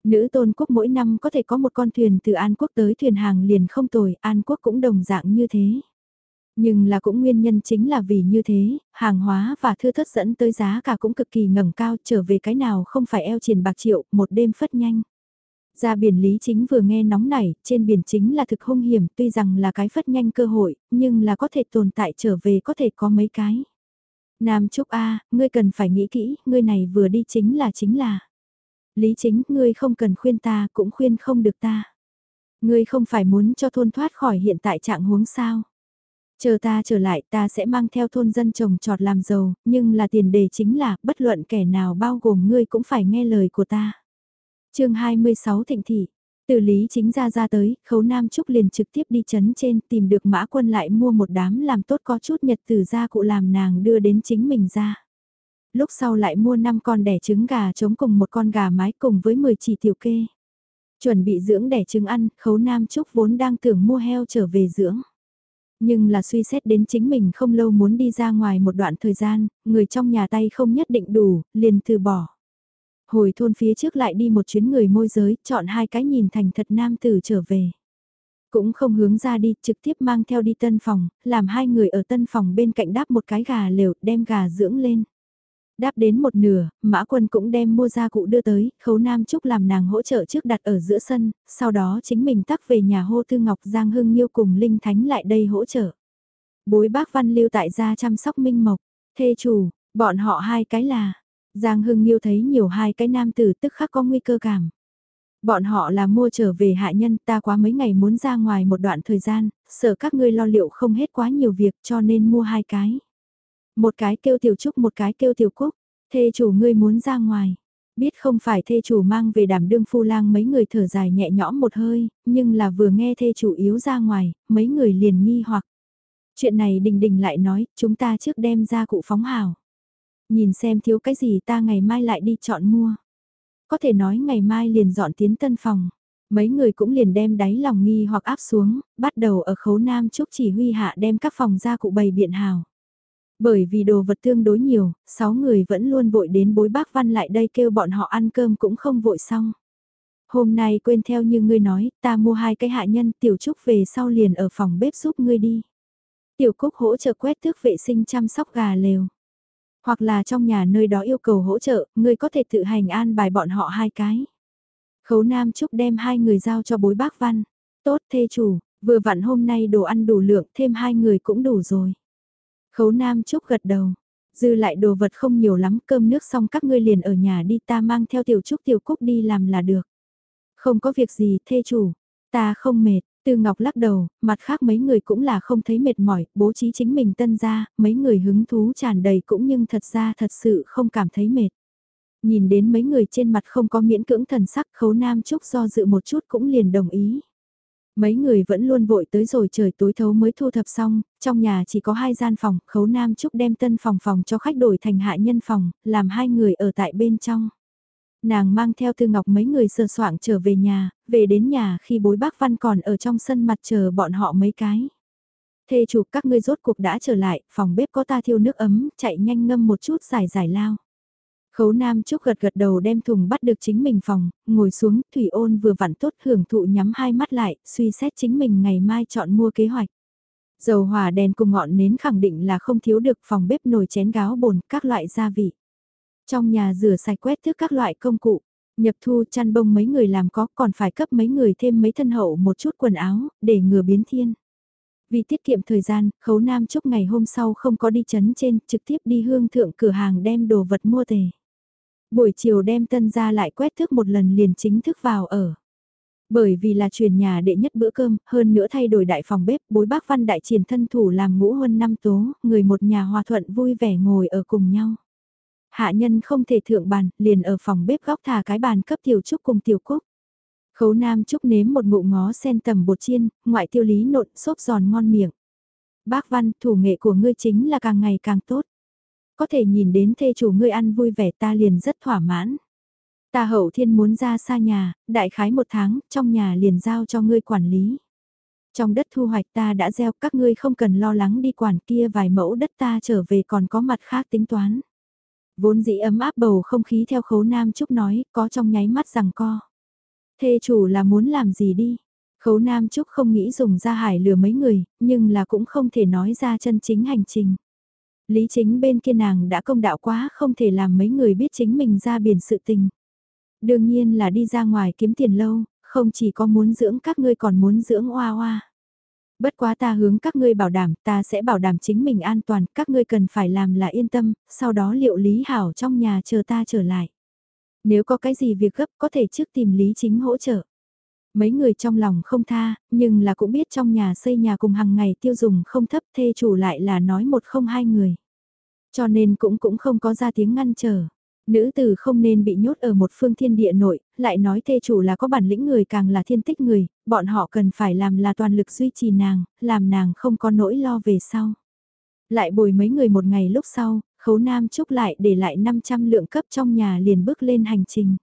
Nữ tôn quốc mỗi năm có thể có một con thuyền từ An quốc tới thuyền hàng liền không tồi, An quốc cũng đồng dạng như thế. Nhưng là cũng nguyên nhân chính là vì như thế, hàng hóa và thư thất dẫn tới giá cả cũng cực kỳ ngẩng cao trở về cái nào không phải eo triển bạc triệu, một đêm phất nhanh. Ra biển Lý Chính vừa nghe nóng nảy, trên biển chính là thực hung hiểm, tuy rằng là cái phất nhanh cơ hội, nhưng là có thể tồn tại trở về có thể có mấy cái. Nam Trúc A, ngươi cần phải nghĩ kỹ, ngươi này vừa đi chính là chính là. Lý Chính, ngươi không cần khuyên ta, cũng khuyên không được ta. Ngươi không phải muốn cho thôn thoát khỏi hiện tại trạng huống sao. Chờ ta trở lại ta sẽ mang theo thôn dân trồng trọt làm giàu, nhưng là tiền đề chính là bất luận kẻ nào bao gồm ngươi cũng phải nghe lời của ta chương 26 Thịnh Thị từ lý chính ra ra tới, khấu Nam Trúc liền trực tiếp đi chấn trên tìm được mã quân lại mua một đám làm tốt có chút nhật từ gia cụ làm nàng đưa đến chính mình ra. Lúc sau lại mua 5 con đẻ trứng gà chống cùng một con gà mái cùng với 10 chỉ tiểu kê. Chuẩn bị dưỡng đẻ trứng ăn, khấu Nam Trúc vốn đang tưởng mua heo trở về dưỡng. Nhưng là suy xét đến chính mình không lâu muốn đi ra ngoài một đoạn thời gian, người trong nhà tay không nhất định đủ, liền từ bỏ. Hồi thôn phía trước lại đi một chuyến người môi giới, chọn hai cái nhìn thành thật nam tử trở về. Cũng không hướng ra đi, trực tiếp mang theo đi tân phòng, làm hai người ở tân phòng bên cạnh đáp một cái gà lều, đem gà dưỡng lên. Đáp đến một nửa, mã quân cũng đem mua gia cụ đưa tới, khấu nam trúc làm nàng hỗ trợ trước đặt ở giữa sân, sau đó chính mình tắc về nhà hô tư ngọc Giang Hưng Nhiêu cùng Linh Thánh lại đây hỗ trợ. Bối bác văn lưu tại gia chăm sóc minh mộc, thê chủ, bọn họ hai cái là, Giang Hưng Nhiêu thấy nhiều hai cái nam tử tức khắc có nguy cơ cảm. Bọn họ là mua trở về hạ nhân ta quá mấy ngày muốn ra ngoài một đoạn thời gian, sợ các ngươi lo liệu không hết quá nhiều việc cho nên mua hai cái. Một cái kêu tiểu trúc một cái kêu tiểu cúc, thê chủ ngươi muốn ra ngoài. Biết không phải thê chủ mang về đảm đương phu lang mấy người thở dài nhẹ nhõm một hơi, nhưng là vừa nghe thê chủ yếu ra ngoài, mấy người liền nghi hoặc. Chuyện này đình đình lại nói, chúng ta trước đem ra cụ phóng hào. Nhìn xem thiếu cái gì ta ngày mai lại đi chọn mua. Có thể nói ngày mai liền dọn tiến tân phòng. Mấy người cũng liền đem đáy lòng nghi hoặc áp xuống, bắt đầu ở khấu nam trúc chỉ huy hạ đem các phòng ra cụ bày biện hào. Bởi vì đồ vật tương đối nhiều, sáu người vẫn luôn vội đến bối bác văn lại đây kêu bọn họ ăn cơm cũng không vội xong. Hôm nay quên theo như ngươi nói, ta mua hai cái hạ nhân tiểu trúc về sau liền ở phòng bếp giúp ngươi đi. Tiểu cúc hỗ trợ quét thước vệ sinh chăm sóc gà lều. Hoặc là trong nhà nơi đó yêu cầu hỗ trợ, ngươi có thể tự hành an bài bọn họ hai cái. Khấu Nam Trúc đem hai người giao cho bối bác văn. Tốt thê chủ, vừa vặn hôm nay đồ ăn đủ lượng, thêm hai người cũng đủ rồi. Khấu Nam Trúc gật đầu. Dư lại đồ vật không nhiều lắm, cơm nước xong các ngươi liền ở nhà đi ta mang theo tiểu trúc tiểu cúc đi làm là được. Không có việc gì, thê chủ. Ta không mệt, Tư Ngọc lắc đầu, mặt khác mấy người cũng là không thấy mệt mỏi, bố trí chính mình tân ra, mấy người hứng thú tràn đầy cũng nhưng thật ra thật sự không cảm thấy mệt. Nhìn đến mấy người trên mặt không có miễn cưỡng thần sắc khấu nam trúc do dự một chút cũng liền đồng ý. Mấy người vẫn luôn vội tới rồi trời tối thấu mới thu thập xong, trong nhà chỉ có hai gian phòng, khấu nam trúc đem tân phòng phòng cho khách đổi thành hạ nhân phòng, làm hai người ở tại bên trong. Nàng mang theo Tư Ngọc mấy người sơ soạng trở về nhà, về đến nhà khi bối bác văn còn ở trong sân mặt chờ bọn họ mấy cái. Thê chủ các ngươi rốt cuộc đã trở lại, phòng bếp có ta thiêu nước ấm, chạy nhanh ngâm một chút giải giải lao. Khấu Nam Trúc gật gật đầu đem thùng bắt được chính mình phòng, ngồi xuống, Thủy ôn vừa vặn tốt hưởng thụ nhắm hai mắt lại, suy xét chính mình ngày mai chọn mua kế hoạch. Dầu hỏa đèn cùng ngọn nến khẳng định là không thiếu được phòng bếp nồi chén gáo bồn, các loại gia vị. Trong nhà rửa sạch quét thước các loại công cụ, nhập thu chăn bông mấy người làm có còn phải cấp mấy người thêm mấy thân hậu một chút quần áo, để ngừa biến thiên. Vì tiết kiệm thời gian, khấu nam chúc ngày hôm sau không có đi chấn trên, trực tiếp đi hương thượng cửa hàng đem đồ vật mua tề. Buổi chiều đem tân ra lại quét thức một lần liền chính thức vào ở. Bởi vì là truyền nhà đệ nhất bữa cơm, hơn nữa thay đổi đại phòng bếp, bối bác văn đại triển thân thủ làm ngũ huân năm tố, người một nhà hòa thuận vui vẻ ngồi ở cùng nhau. Hạ nhân không thể thượng bàn, liền ở phòng bếp góc thả cái bàn cấp tiểu trúc cùng tiểu cúc. Khấu nam trúc nếm một ngụ ngó sen tầm bột chiên, ngoại tiêu lý nộn, xốp giòn ngon miệng. Bác văn, thủ nghệ của ngươi chính là càng ngày càng tốt. Có thể nhìn đến thê chủ ngươi ăn vui vẻ ta liền rất thỏa mãn. Ta hậu thiên muốn ra xa nhà, đại khái một tháng, trong nhà liền giao cho ngươi quản lý. Trong đất thu hoạch ta đã gieo các ngươi không cần lo lắng đi quản kia vài mẫu đất ta trở về còn có mặt khác tính toán. Vốn dĩ ấm áp bầu không khí theo khấu nam trúc nói, có trong nháy mắt rằng co. Thê chủ là muốn làm gì đi? Khấu nam trúc không nghĩ dùng ra hải lừa mấy người, nhưng là cũng không thể nói ra chân chính hành trình. Lý chính bên kia nàng đã công đạo quá không thể làm mấy người biết chính mình ra biển sự tình. Đương nhiên là đi ra ngoài kiếm tiền lâu, không chỉ có muốn dưỡng các ngươi còn muốn dưỡng oa oa. Bất quá ta hướng các ngươi bảo đảm, ta sẽ bảo đảm chính mình an toàn, các ngươi cần phải làm là yên tâm, sau đó liệu Lý Hảo trong nhà chờ ta trở lại. Nếu có cái gì việc gấp có thể trước tìm Lý Chính hỗ trợ. Mấy người trong lòng không tha, nhưng là cũng biết trong nhà xây nhà cùng hàng ngày tiêu dùng không thấp thê chủ lại là nói một không hai người. Cho nên cũng cũng không có ra tiếng ngăn trở. Nữ tử không nên bị nhốt ở một phương thiên địa nội, lại nói thê chủ là có bản lĩnh người càng là thiên tích người, bọn họ cần phải làm là toàn lực duy trì nàng, làm nàng không có nỗi lo về sau. Lại bồi mấy người một ngày lúc sau, khấu nam chúc lại để lại 500 lượng cấp trong nhà liền bước lên hành trình.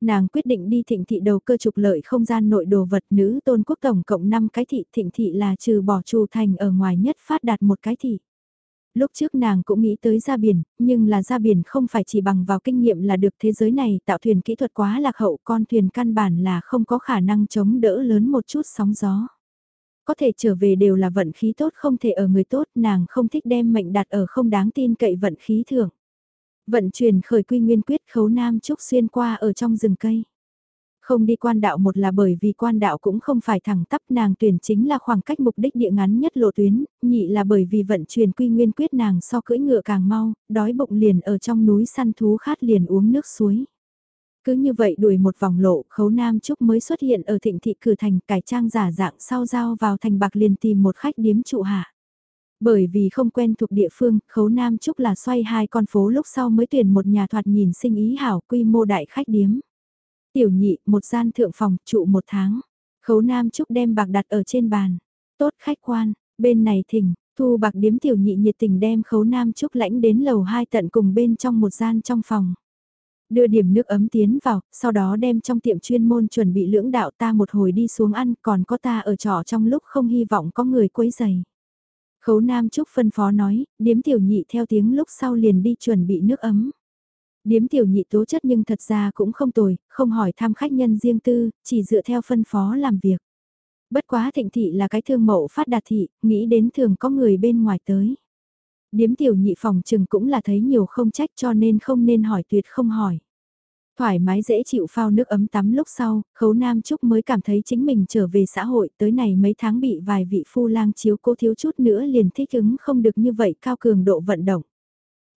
Nàng quyết định đi thịnh thị đầu cơ trục lợi không gian nội đồ vật nữ tôn quốc tổng cộng 5 cái thị thịnh thị là trừ bỏ trù thành ở ngoài nhất phát đạt một cái thị. Lúc trước nàng cũng nghĩ tới ra biển, nhưng là ra biển không phải chỉ bằng vào kinh nghiệm là được thế giới này tạo thuyền kỹ thuật quá lạc hậu con thuyền căn bản là không có khả năng chống đỡ lớn một chút sóng gió. Có thể trở về đều là vận khí tốt không thể ở người tốt nàng không thích đem mệnh đặt ở không đáng tin cậy vận khí thường. Vận chuyển khởi quy nguyên quyết khấu nam trúc xuyên qua ở trong rừng cây. Không đi quan đạo một là bởi vì quan đạo cũng không phải thẳng tắp nàng tuyển chính là khoảng cách mục đích địa ngắn nhất lộ tuyến, nhị là bởi vì vận chuyển quy nguyên quyết nàng so cưỡi ngựa càng mau, đói bụng liền ở trong núi săn thú khát liền uống nước suối. Cứ như vậy đuổi một vòng lộ, khấu nam trúc mới xuất hiện ở thịnh thị cử thành cải trang giả dạng sau giao vào thành bạc liền tìm một khách điếm trụ hạ. Bởi vì không quen thuộc địa phương, khấu nam trúc là xoay hai con phố lúc sau mới tuyển một nhà thoạt nhìn sinh ý hảo quy mô đại khách điếm. Tiểu nhị, một gian thượng phòng, trụ một tháng. Khấu Nam Trúc đem bạc đặt ở trên bàn. Tốt khách quan, bên này thỉnh, thu bạc điếm tiểu nhị nhiệt tình đem khấu Nam Trúc lãnh đến lầu hai tận cùng bên trong một gian trong phòng. Đưa điểm nước ấm tiến vào, sau đó đem trong tiệm chuyên môn chuẩn bị lưỡng đạo ta một hồi đi xuống ăn, còn có ta ở trọ trong lúc không hy vọng có người quấy giày. Khấu Nam Trúc phân phó nói, điếm tiểu nhị theo tiếng lúc sau liền đi chuẩn bị nước ấm. Điếm tiểu nhị tố chất nhưng thật ra cũng không tồi, không hỏi thăm khách nhân riêng tư, chỉ dựa theo phân phó làm việc. Bất quá thịnh thị là cái thương mẫu phát đạt thị, nghĩ đến thường có người bên ngoài tới. Điếm tiểu nhị phòng trừng cũng là thấy nhiều không trách cho nên không nên hỏi tuyệt không hỏi. Thoải mái dễ chịu phao nước ấm tắm lúc sau, khấu nam trúc mới cảm thấy chính mình trở về xã hội tới này mấy tháng bị vài vị phu lang chiếu cố thiếu chút nữa liền thích ứng không được như vậy cao cường độ vận động.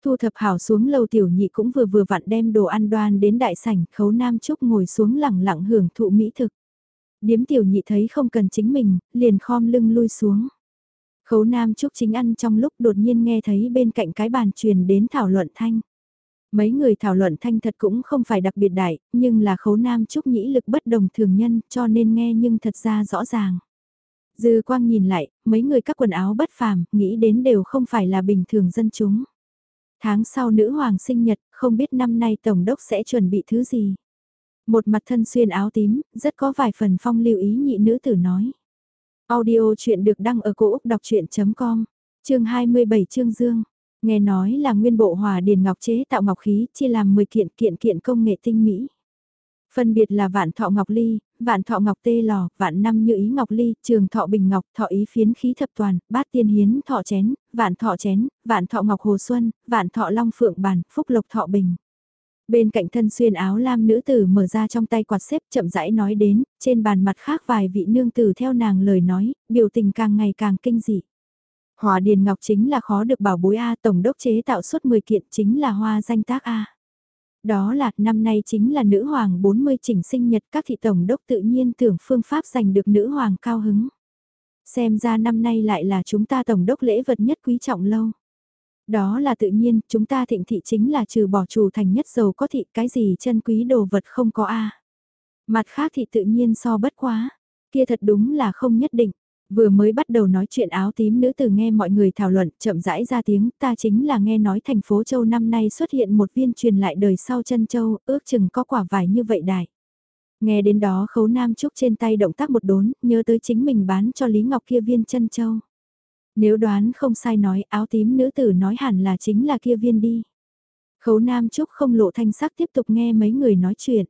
Thu thập hảo xuống lầu tiểu nhị cũng vừa vừa vặn đem đồ ăn đoan đến đại sảnh, khấu nam trúc ngồi xuống lẳng lặng hưởng thụ mỹ thực. Điếm tiểu nhị thấy không cần chính mình, liền khom lưng lui xuống. Khấu nam trúc chính ăn trong lúc đột nhiên nghe thấy bên cạnh cái bàn truyền đến thảo luận thanh. Mấy người thảo luận thanh thật cũng không phải đặc biệt đại, nhưng là khấu nam trúc nhĩ lực bất đồng thường nhân cho nên nghe nhưng thật ra rõ ràng. Dư quang nhìn lại, mấy người các quần áo bất phàm, nghĩ đến đều không phải là bình thường dân chúng. Tháng sau nữ hoàng sinh nhật, không biết năm nay Tổng đốc sẽ chuẩn bị thứ gì. Một mặt thân xuyên áo tím, rất có vài phần phong lưu ý nhị nữ tử nói. Audio chuyện được đăng ở cổ Úc đọc chuyện.com, chương 27 chương Dương. Nghe nói là nguyên bộ hòa điền ngọc chế tạo ngọc khí, chia làm 10 kiện kiện kiện công nghệ tinh mỹ. Phân biệt là vạn thọ ngọc ly, vạn thọ ngọc tê lò, vạn năm như ý ngọc ly, trường thọ bình ngọc, thọ ý phiến khí thập toàn, bát tiên hiến thọ chén, vạn thọ chén, vạn thọ ngọc hồ xuân, vạn thọ long phượng bàn, phúc lộc thọ bình. Bên cạnh thân xuyên áo lam nữ tử mở ra trong tay quạt xếp chậm rãi nói đến, trên bàn mặt khác vài vị nương tử theo nàng lời nói, biểu tình càng ngày càng kinh dị. Hòa Điền Ngọc chính là khó được bảo bối A tổng đốc chế tạo suốt 10 kiện chính là hoa danh tác A. Đó là năm nay chính là nữ hoàng 40 chỉnh sinh nhật các thị tổng đốc tự nhiên tưởng phương pháp giành được nữ hoàng cao hứng. Xem ra năm nay lại là chúng ta tổng đốc lễ vật nhất quý trọng lâu. Đó là tự nhiên, chúng ta thịnh thị chính là trừ bỏ chủ thành nhất giàu có thị cái gì chân quý đồ vật không có a Mặt khác thì tự nhiên so bất quá, kia thật đúng là không nhất định. Vừa mới bắt đầu nói chuyện áo tím nữ tử nghe mọi người thảo luận chậm rãi ra tiếng ta chính là nghe nói thành phố châu năm nay xuất hiện một viên truyền lại đời sau chân châu ước chừng có quả vải như vậy đại. Nghe đến đó khấu nam trúc trên tay động tác một đốn nhớ tới chính mình bán cho Lý Ngọc kia viên chân châu. Nếu đoán không sai nói áo tím nữ tử nói hẳn là chính là kia viên đi. Khấu nam trúc không lộ thanh sắc tiếp tục nghe mấy người nói chuyện.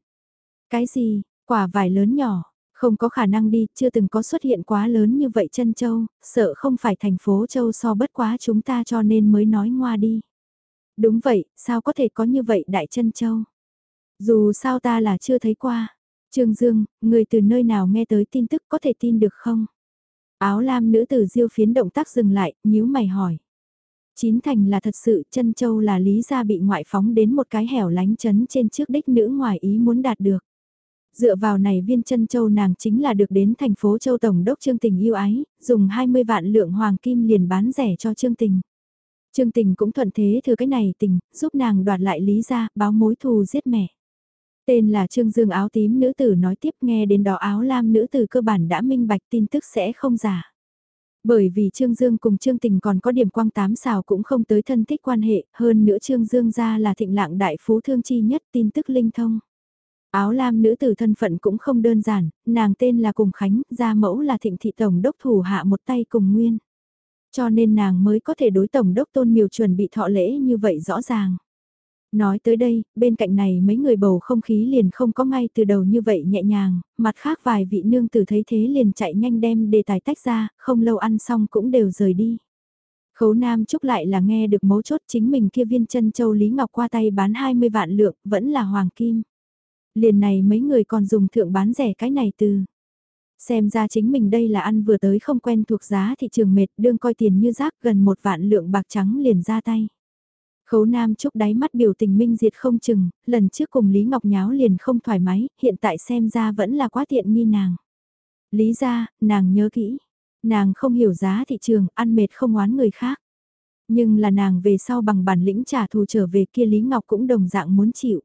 Cái gì, quả vải lớn nhỏ, không có khả năng đi, chưa từng có xuất hiện quá lớn như vậy chân châu, sợ không phải thành phố châu so bất quá chúng ta cho nên mới nói ngoa đi. Đúng vậy, sao có thể có như vậy đại chân châu? Dù sao ta là chưa thấy qua. Trương Dương, người từ nơi nào nghe tới tin tức có thể tin được không? Áo lam nữ tử diêu phiến động tác dừng lại, nhíu mày hỏi. Chín thành là thật sự chân châu là lý gia bị ngoại phóng đến một cái hẻo lánh chấn trên trước đích nữ ngoài ý muốn đạt được. Dựa vào này viên chân châu nàng chính là được đến thành phố châu tổng đốc Trương Tình yêu ái, dùng 20 vạn lượng hoàng kim liền bán rẻ cho Trương Tình. Trương Tình cũng thuận thế thừa cái này tình, giúp nàng đoạt lại lý ra, báo mối thù giết mẹ. Tên là Trương Dương áo tím nữ tử nói tiếp nghe đến đó áo lam nữ tử cơ bản đã minh bạch tin tức sẽ không giả. Bởi vì Trương Dương cùng Trương Tình còn có điểm quang tám xào cũng không tới thân thích quan hệ, hơn nữa Trương Dương ra là thịnh lạng đại phú thương chi nhất tin tức linh thông. Áo lam nữ tử thân phận cũng không đơn giản, nàng tên là Cùng Khánh, gia mẫu là thịnh thị tổng đốc thủ hạ một tay cùng nguyên. Cho nên nàng mới có thể đối tổng đốc tôn miều chuẩn bị thọ lễ như vậy rõ ràng. Nói tới đây, bên cạnh này mấy người bầu không khí liền không có ngay từ đầu như vậy nhẹ nhàng, mặt khác vài vị nương tử thấy thế liền chạy nhanh đem đề tài tách ra, không lâu ăn xong cũng đều rời đi. Khấu Nam Trúc lại là nghe được mấu chốt chính mình kia viên chân châu Lý Ngọc qua tay bán 20 vạn lượng, vẫn là hoàng kim. Liền này mấy người còn dùng thượng bán rẻ cái này từ. Xem ra chính mình đây là ăn vừa tới không quen thuộc giá thị trường mệt đương coi tiền như rác gần một vạn lượng bạc trắng liền ra tay. Khấu Nam chúc đáy mắt biểu tình minh diệt không chừng, lần trước cùng Lý Ngọc nháo liền không thoải mái, hiện tại xem ra vẫn là quá tiện nghi nàng. Lý ra, nàng nhớ kỹ, nàng không hiểu giá thị trường, ăn mệt không oán người khác. Nhưng là nàng về sau bằng bản lĩnh trả thù trở về kia Lý Ngọc cũng đồng dạng muốn chịu.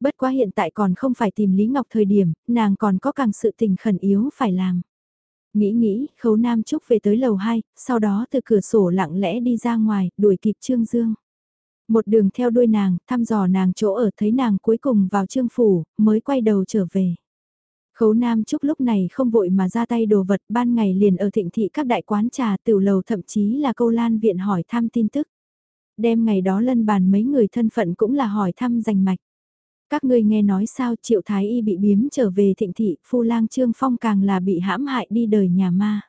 Bất quá hiện tại còn không phải tìm Lý Ngọc thời điểm, nàng còn có càng sự tình khẩn yếu phải làm. Nghĩ nghĩ, khấu Nam Trúc về tới lầu 2, sau đó từ cửa sổ lặng lẽ đi ra ngoài, đuổi kịp Trương Dương. Một đường theo đuôi nàng, thăm dò nàng chỗ ở thấy nàng cuối cùng vào trương phủ, mới quay đầu trở về. Khấu Nam Trúc lúc này không vội mà ra tay đồ vật ban ngày liền ở thịnh thị các đại quán trà tiểu lầu thậm chí là câu lan viện hỏi thăm tin tức. Đêm ngày đó lân bàn mấy người thân phận cũng là hỏi thăm giành mạch. Các ngươi nghe nói sao triệu thái y bị biếm trở về thịnh thị, phu lang trương phong càng là bị hãm hại đi đời nhà ma.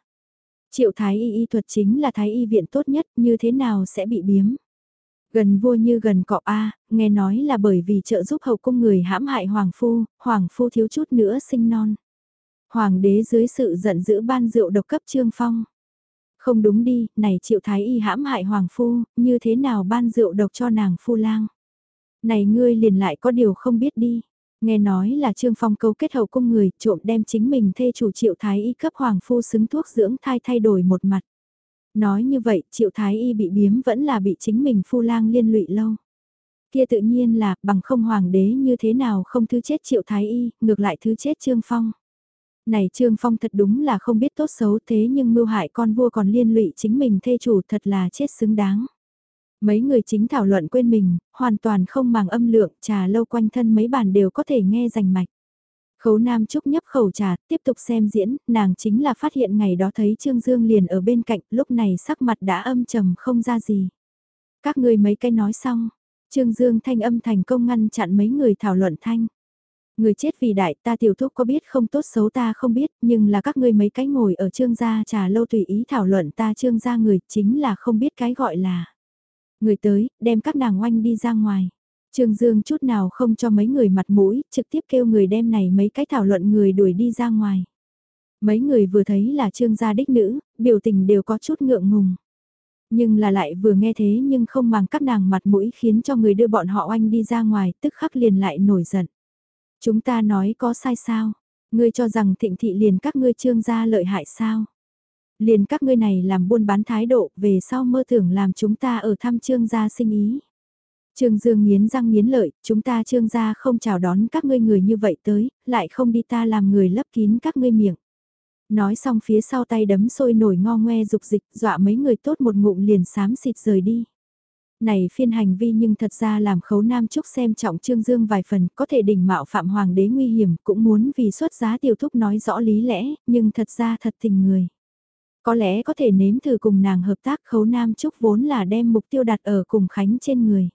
Triệu thái y y thuật chính là thái y viện tốt nhất như thế nào sẽ bị biếm. Gần vua như gần cọ A, nghe nói là bởi vì trợ giúp hậu cung người hãm hại Hoàng Phu, Hoàng Phu thiếu chút nữa sinh non. Hoàng đế dưới sự giận dữ ban rượu độc cấp Trương Phong. Không đúng đi, này triệu thái y hãm hại Hoàng Phu, như thế nào ban rượu độc cho nàng Phu lang. Này ngươi liền lại có điều không biết đi. Nghe nói là Trương Phong cấu kết hậu cung người trộm đem chính mình thê chủ triệu thái y cấp Hoàng Phu xứng thuốc dưỡng thai thay đổi một mặt. Nói như vậy, triệu thái y bị biếm vẫn là bị chính mình phu lang liên lụy lâu. Kia tự nhiên là, bằng không hoàng đế như thế nào không thứ chết triệu thái y, ngược lại thứ chết trương phong. Này trương phong thật đúng là không biết tốt xấu thế nhưng mưu hại con vua còn liên lụy chính mình thê chủ thật là chết xứng đáng. Mấy người chính thảo luận quên mình, hoàn toàn không màng âm lượng, trà lâu quanh thân mấy bàn đều có thể nghe rành mạch. Khấu Nam Trúc nhấp khẩu trà, tiếp tục xem diễn, nàng chính là phát hiện ngày đó thấy Trương Dương liền ở bên cạnh, lúc này sắc mặt đã âm trầm không ra gì. Các người mấy cái nói xong, Trương Dương thanh âm thành công ngăn chặn mấy người thảo luận thanh. Người chết vì đại ta tiểu thúc có biết không tốt xấu ta không biết, nhưng là các ngươi mấy cái ngồi ở trương gia trà lâu tùy ý thảo luận ta trương gia người chính là không biết cái gọi là. Người tới, đem các nàng oanh đi ra ngoài. Trương Dương chút nào không cho mấy người mặt mũi, trực tiếp kêu người đem này mấy cái thảo luận người đuổi đi ra ngoài. Mấy người vừa thấy là Trương gia đích nữ, biểu tình đều có chút ngượng ngùng. Nhưng là lại vừa nghe thế nhưng không màng các nàng mặt mũi khiến cho người đưa bọn họ oanh đi ra ngoài tức khắc liền lại nổi giận. Chúng ta nói có sai sao? Ngươi cho rằng thịnh thị liền các ngươi trương gia lợi hại sao? Liền các ngươi này làm buôn bán thái độ về sau mơ tưởng làm chúng ta ở thăm trương gia sinh ý. Trương Dương nghiến răng nghiến lợi, chúng ta trương gia không chào đón các ngươi người như vậy tới, lại không đi ta làm người lấp kín các ngươi miệng. Nói xong phía sau tay đấm sôi nổi ngo ngoe dục dịch, dọa mấy người tốt một ngụm liền xám xịt rời đi. Này phiên hành vi nhưng thật ra làm khấu nam trúc xem trọng Trương Dương vài phần, có thể đỉnh mạo phạm hoàng đế nguy hiểm, cũng muốn vì xuất giá tiêu thúc nói rõ lý lẽ, nhưng thật ra thật tình người. Có lẽ có thể nếm thử cùng nàng hợp tác khấu nam trúc vốn là đem mục tiêu đặt ở cùng Khánh trên người.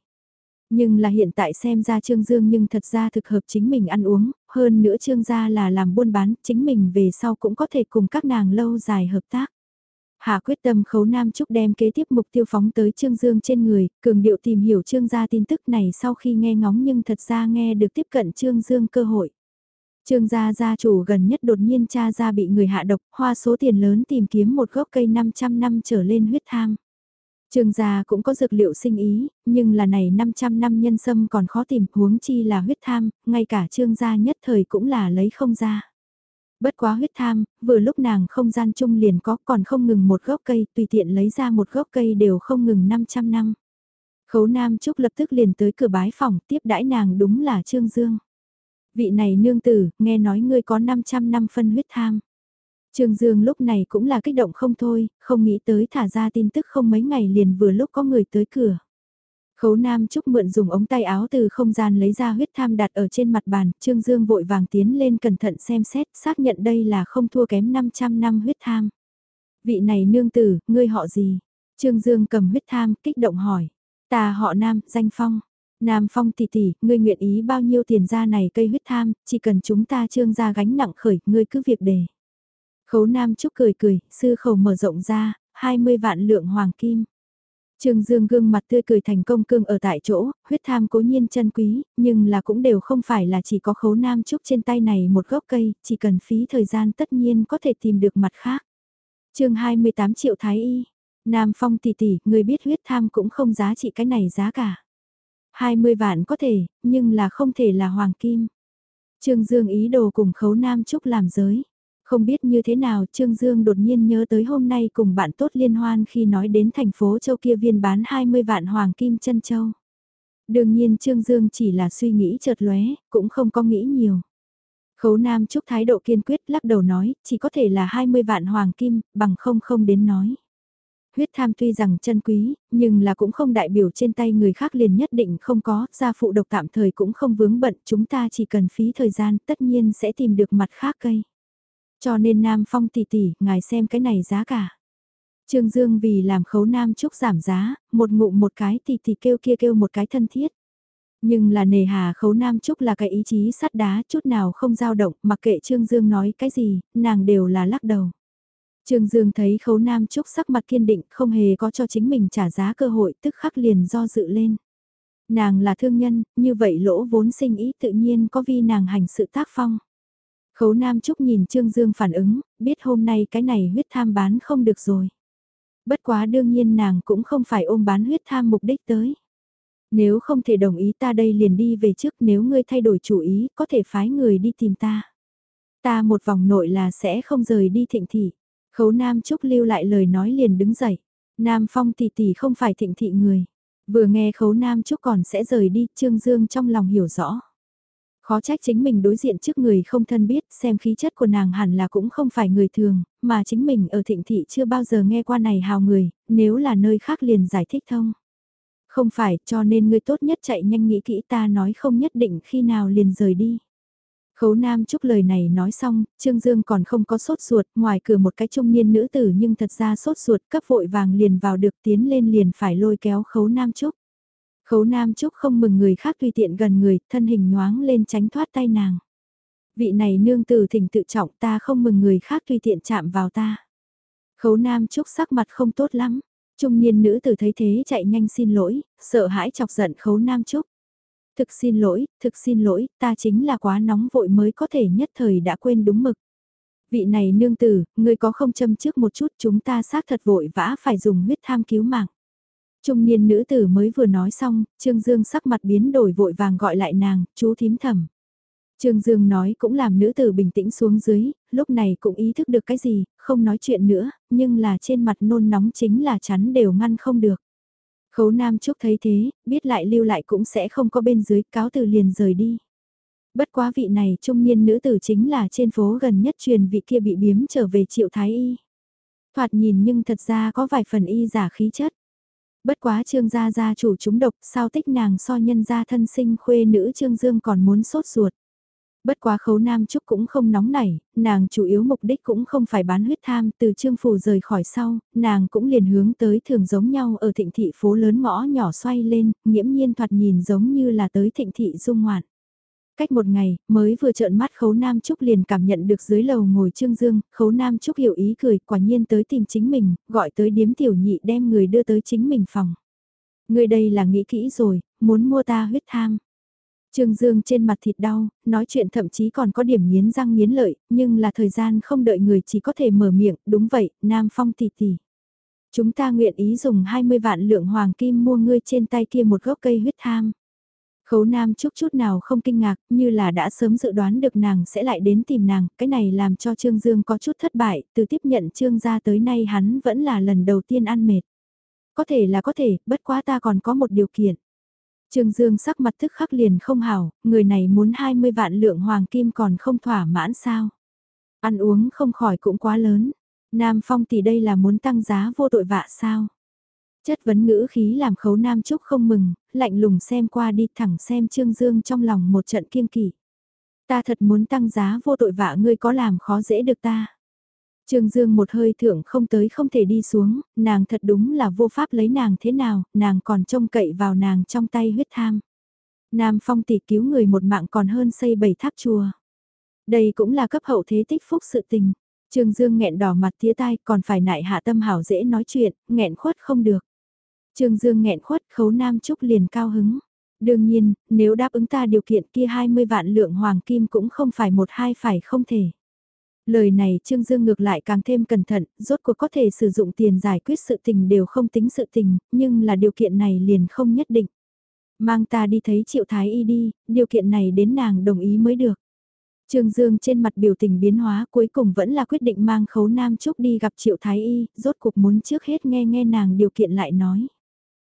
Nhưng là hiện tại xem ra Trương Dương nhưng thật ra thực hợp chính mình ăn uống, hơn nữa Trương gia là làm buôn bán, chính mình về sau cũng có thể cùng các nàng lâu dài hợp tác. hạ quyết tâm khấu Nam Trúc đem kế tiếp mục tiêu phóng tới Trương Dương trên người, cường điệu tìm hiểu Trương gia tin tức này sau khi nghe ngóng nhưng thật ra nghe được tiếp cận Trương Dương cơ hội. Trương gia gia chủ gần nhất đột nhiên cha gia bị người hạ độc, hoa số tiền lớn tìm kiếm một gốc cây 500 năm trở lên huyết tham. Trương gia cũng có dược liệu sinh ý, nhưng là này 500 năm nhân sâm còn khó tìm huống chi là huyết tham, ngay cả trương gia nhất thời cũng là lấy không ra. Bất quá huyết tham, vừa lúc nàng không gian chung liền có còn không ngừng một gốc cây, tùy tiện lấy ra một gốc cây đều không ngừng 500 năm. Khấu Nam Trúc lập tức liền tới cửa bái phòng tiếp đãi nàng đúng là Trương Dương. Vị này nương tử, nghe nói ngươi có 500 năm phân huyết tham. Trương Dương lúc này cũng là kích động không thôi, không nghĩ tới thả ra tin tức không mấy ngày liền vừa lúc có người tới cửa. Khấu Nam Trúc mượn dùng ống tay áo từ không gian lấy ra huyết tham đặt ở trên mặt bàn, Trương Dương vội vàng tiến lên cẩn thận xem xét, xác nhận đây là không thua kém 500 năm huyết tham. Vị này nương tử, ngươi họ gì? Trương Dương cầm huyết tham, kích động hỏi. Ta họ Nam, danh Phong. Nam Phong tỷ tỷ, ngươi nguyện ý bao nhiêu tiền ra này cây huyết tham, chỉ cần chúng ta trương ra gánh nặng khởi, ngươi cứ việc đề. Khấu Nam Trúc cười cười, sư khẩu mở rộng ra, 20 vạn lượng hoàng kim. Trương Dương gương mặt tươi cười thành công cương ở tại chỗ, huyết tham cố nhiên chân quý, nhưng là cũng đều không phải là chỉ có khấu nam trúc trên tay này một gốc cây, chỉ cần phí thời gian tất nhiên có thể tìm được mặt khác. chương 28 triệu thái y, Nam Phong tỷ tỷ, người biết huyết tham cũng không giá trị cái này giá cả. 20 vạn có thể, nhưng là không thể là hoàng kim. Trương Dương ý đồ cùng khấu nam trúc làm giới. Không biết như thế nào Trương Dương đột nhiên nhớ tới hôm nay cùng bạn tốt liên hoan khi nói đến thành phố châu kia viên bán 20 vạn hoàng kim chân châu. Đương nhiên Trương Dương chỉ là suy nghĩ chợt lóe, cũng không có nghĩ nhiều. Khấu Nam Trúc thái độ kiên quyết lắc đầu nói, chỉ có thể là 20 vạn hoàng kim, bằng không không đến nói. Huyết tham tuy rằng chân quý, nhưng là cũng không đại biểu trên tay người khác liền nhất định không có, gia phụ độc tạm thời cũng không vướng bận, chúng ta chỉ cần phí thời gian tất nhiên sẽ tìm được mặt khác cây. Cho nên Nam Phong tỷ tỷ, ngài xem cái này giá cả. Trương Dương vì làm khấu Nam Trúc giảm giá, một ngụ một cái tỷ tỷ kêu kia kêu một cái thân thiết. Nhưng là nề hà khấu Nam Trúc là cái ý chí sắt đá chút nào không dao động, mặc kệ Trương Dương nói cái gì, nàng đều là lắc đầu. Trương Dương thấy khấu Nam Trúc sắc mặt kiên định không hề có cho chính mình trả giá cơ hội tức khắc liền do dự lên. Nàng là thương nhân, như vậy lỗ vốn sinh ý tự nhiên có vi nàng hành sự tác phong. Khấu Nam Trúc nhìn Trương Dương phản ứng, biết hôm nay cái này huyết tham bán không được rồi. Bất quá đương nhiên nàng cũng không phải ôm bán huyết tham mục đích tới. Nếu không thể đồng ý ta đây liền đi về trước nếu ngươi thay đổi chủ ý có thể phái người đi tìm ta. Ta một vòng nội là sẽ không rời đi thịnh thị. Khấu Nam Trúc lưu lại lời nói liền đứng dậy. Nam Phong tỷ tỷ không phải thịnh thị người. Vừa nghe khấu Nam Trúc còn sẽ rời đi, Trương Dương trong lòng hiểu rõ. Khó trách chính mình đối diện trước người không thân biết, xem khí chất của nàng hẳn là cũng không phải người thường, mà chính mình ở thịnh thị chưa bao giờ nghe qua này hào người, nếu là nơi khác liền giải thích thông. Không phải, cho nên người tốt nhất chạy nhanh nghĩ kỹ ta nói không nhất định khi nào liền rời đi. Khấu Nam chúc lời này nói xong, Trương Dương còn không có sốt ruột, ngoài cửa một cái trung niên nữ tử nhưng thật ra sốt ruột cấp vội vàng liền vào được tiến lên liền phải lôi kéo Khấu Nam Trúc. Khấu Nam Trúc không mừng người khác tùy tiện gần người, thân hình nhoáng lên tránh thoát tay nàng. Vị này nương tử thỉnh tự trọng ta không mừng người khác tùy tiện chạm vào ta. Khấu Nam Trúc sắc mặt không tốt lắm. Trung niên nữ tử thấy thế chạy nhanh xin lỗi, sợ hãi chọc giận Khấu Nam Trúc. Thực xin lỗi, thực xin lỗi, ta chính là quá nóng vội mới có thể nhất thời đã quên đúng mực. Vị này nương tử, ngươi có không châm trước một chút chúng ta xác thật vội vã phải dùng huyết tham cứu mạng. Trung niên nữ tử mới vừa nói xong, Trương Dương sắc mặt biến đổi vội vàng gọi lại nàng, chú thím thầm. Trương Dương nói cũng làm nữ tử bình tĩnh xuống dưới, lúc này cũng ý thức được cái gì, không nói chuyện nữa, nhưng là trên mặt nôn nóng chính là chắn đều ngăn không được. Khấu Nam Trúc thấy thế, biết lại lưu lại cũng sẽ không có bên dưới, cáo từ liền rời đi. Bất quá vị này trung niên nữ tử chính là trên phố gần nhất truyền vị kia bị biếm trở về triệu thái y. Thoạt nhìn nhưng thật ra có vài phần y giả khí chất. Bất quá trương gia gia chủ chúng độc sao tích nàng so nhân gia thân sinh khuê nữ trương dương còn muốn sốt ruột. Bất quá khấu nam trúc cũng không nóng nảy, nàng chủ yếu mục đích cũng không phải bán huyết tham từ trương phủ rời khỏi sau, nàng cũng liền hướng tới thường giống nhau ở thịnh thị phố lớn ngõ nhỏ xoay lên, nghiễm nhiên thoạt nhìn giống như là tới thịnh thị dung ngoạn. Cách một ngày, mới vừa trợn mắt Khấu Nam Trúc liền cảm nhận được dưới lầu ngồi Trương Dương, Khấu Nam Trúc hiểu ý cười, quả nhiên tới tìm chính mình, gọi tới điếm tiểu nhị đem người đưa tới chính mình phòng. Người đây là nghĩ kỹ rồi, muốn mua ta huyết tham. Trương Dương trên mặt thịt đau, nói chuyện thậm chí còn có điểm nghiến răng nghiến lợi, nhưng là thời gian không đợi người chỉ có thể mở miệng, đúng vậy, Nam Phong tỷ tỷ. Chúng ta nguyện ý dùng 20 vạn lượng hoàng kim mua ngươi trên tay kia một gốc cây huyết tham. Khấu Nam chút chút nào không kinh ngạc, như là đã sớm dự đoán được nàng sẽ lại đến tìm nàng, cái này làm cho Trương Dương có chút thất bại, từ tiếp nhận Trương gia tới nay hắn vẫn là lần đầu tiên ăn mệt. Có thể là có thể, bất quá ta còn có một điều kiện. Trương Dương sắc mặt thức khắc liền không hảo, người này muốn 20 vạn lượng hoàng kim còn không thỏa mãn sao. Ăn uống không khỏi cũng quá lớn. Nam Phong thì đây là muốn tăng giá vô tội vạ sao. Chất vấn ngữ khí làm khấu Nam Trúc không mừng, lạnh lùng xem qua đi thẳng xem Trương Dương trong lòng một trận kiêng kỵ. Ta thật muốn tăng giá vô tội vạ ngươi có làm khó dễ được ta. Trương Dương một hơi thượng không tới không thể đi xuống, nàng thật đúng là vô pháp lấy nàng thế nào, nàng còn trông cậy vào nàng trong tay huyết tham. Nam Phong tỷ cứu người một mạng còn hơn xây bảy tháp chùa. Đây cũng là cấp hậu thế tích phúc sự tình. Trương Dương nghẹn đỏ mặt tía tai còn phải nại hạ tâm hảo dễ nói chuyện, nghẹn khuất không được. Trương Dương nghẹn khuất khấu Nam Trúc liền cao hứng. Đương nhiên, nếu đáp ứng ta điều kiện kia 20 vạn lượng hoàng kim cũng không phải một hai phải không thể. Lời này Trương Dương ngược lại càng thêm cẩn thận, rốt cuộc có thể sử dụng tiền giải quyết sự tình đều không tính sự tình, nhưng là điều kiện này liền không nhất định. Mang ta đi thấy Triệu Thái Y đi, điều kiện này đến nàng đồng ý mới được. Trương Dương trên mặt biểu tình biến hóa cuối cùng vẫn là quyết định mang khấu Nam Trúc đi gặp Triệu Thái Y, rốt cuộc muốn trước hết nghe nghe nàng điều kiện lại nói.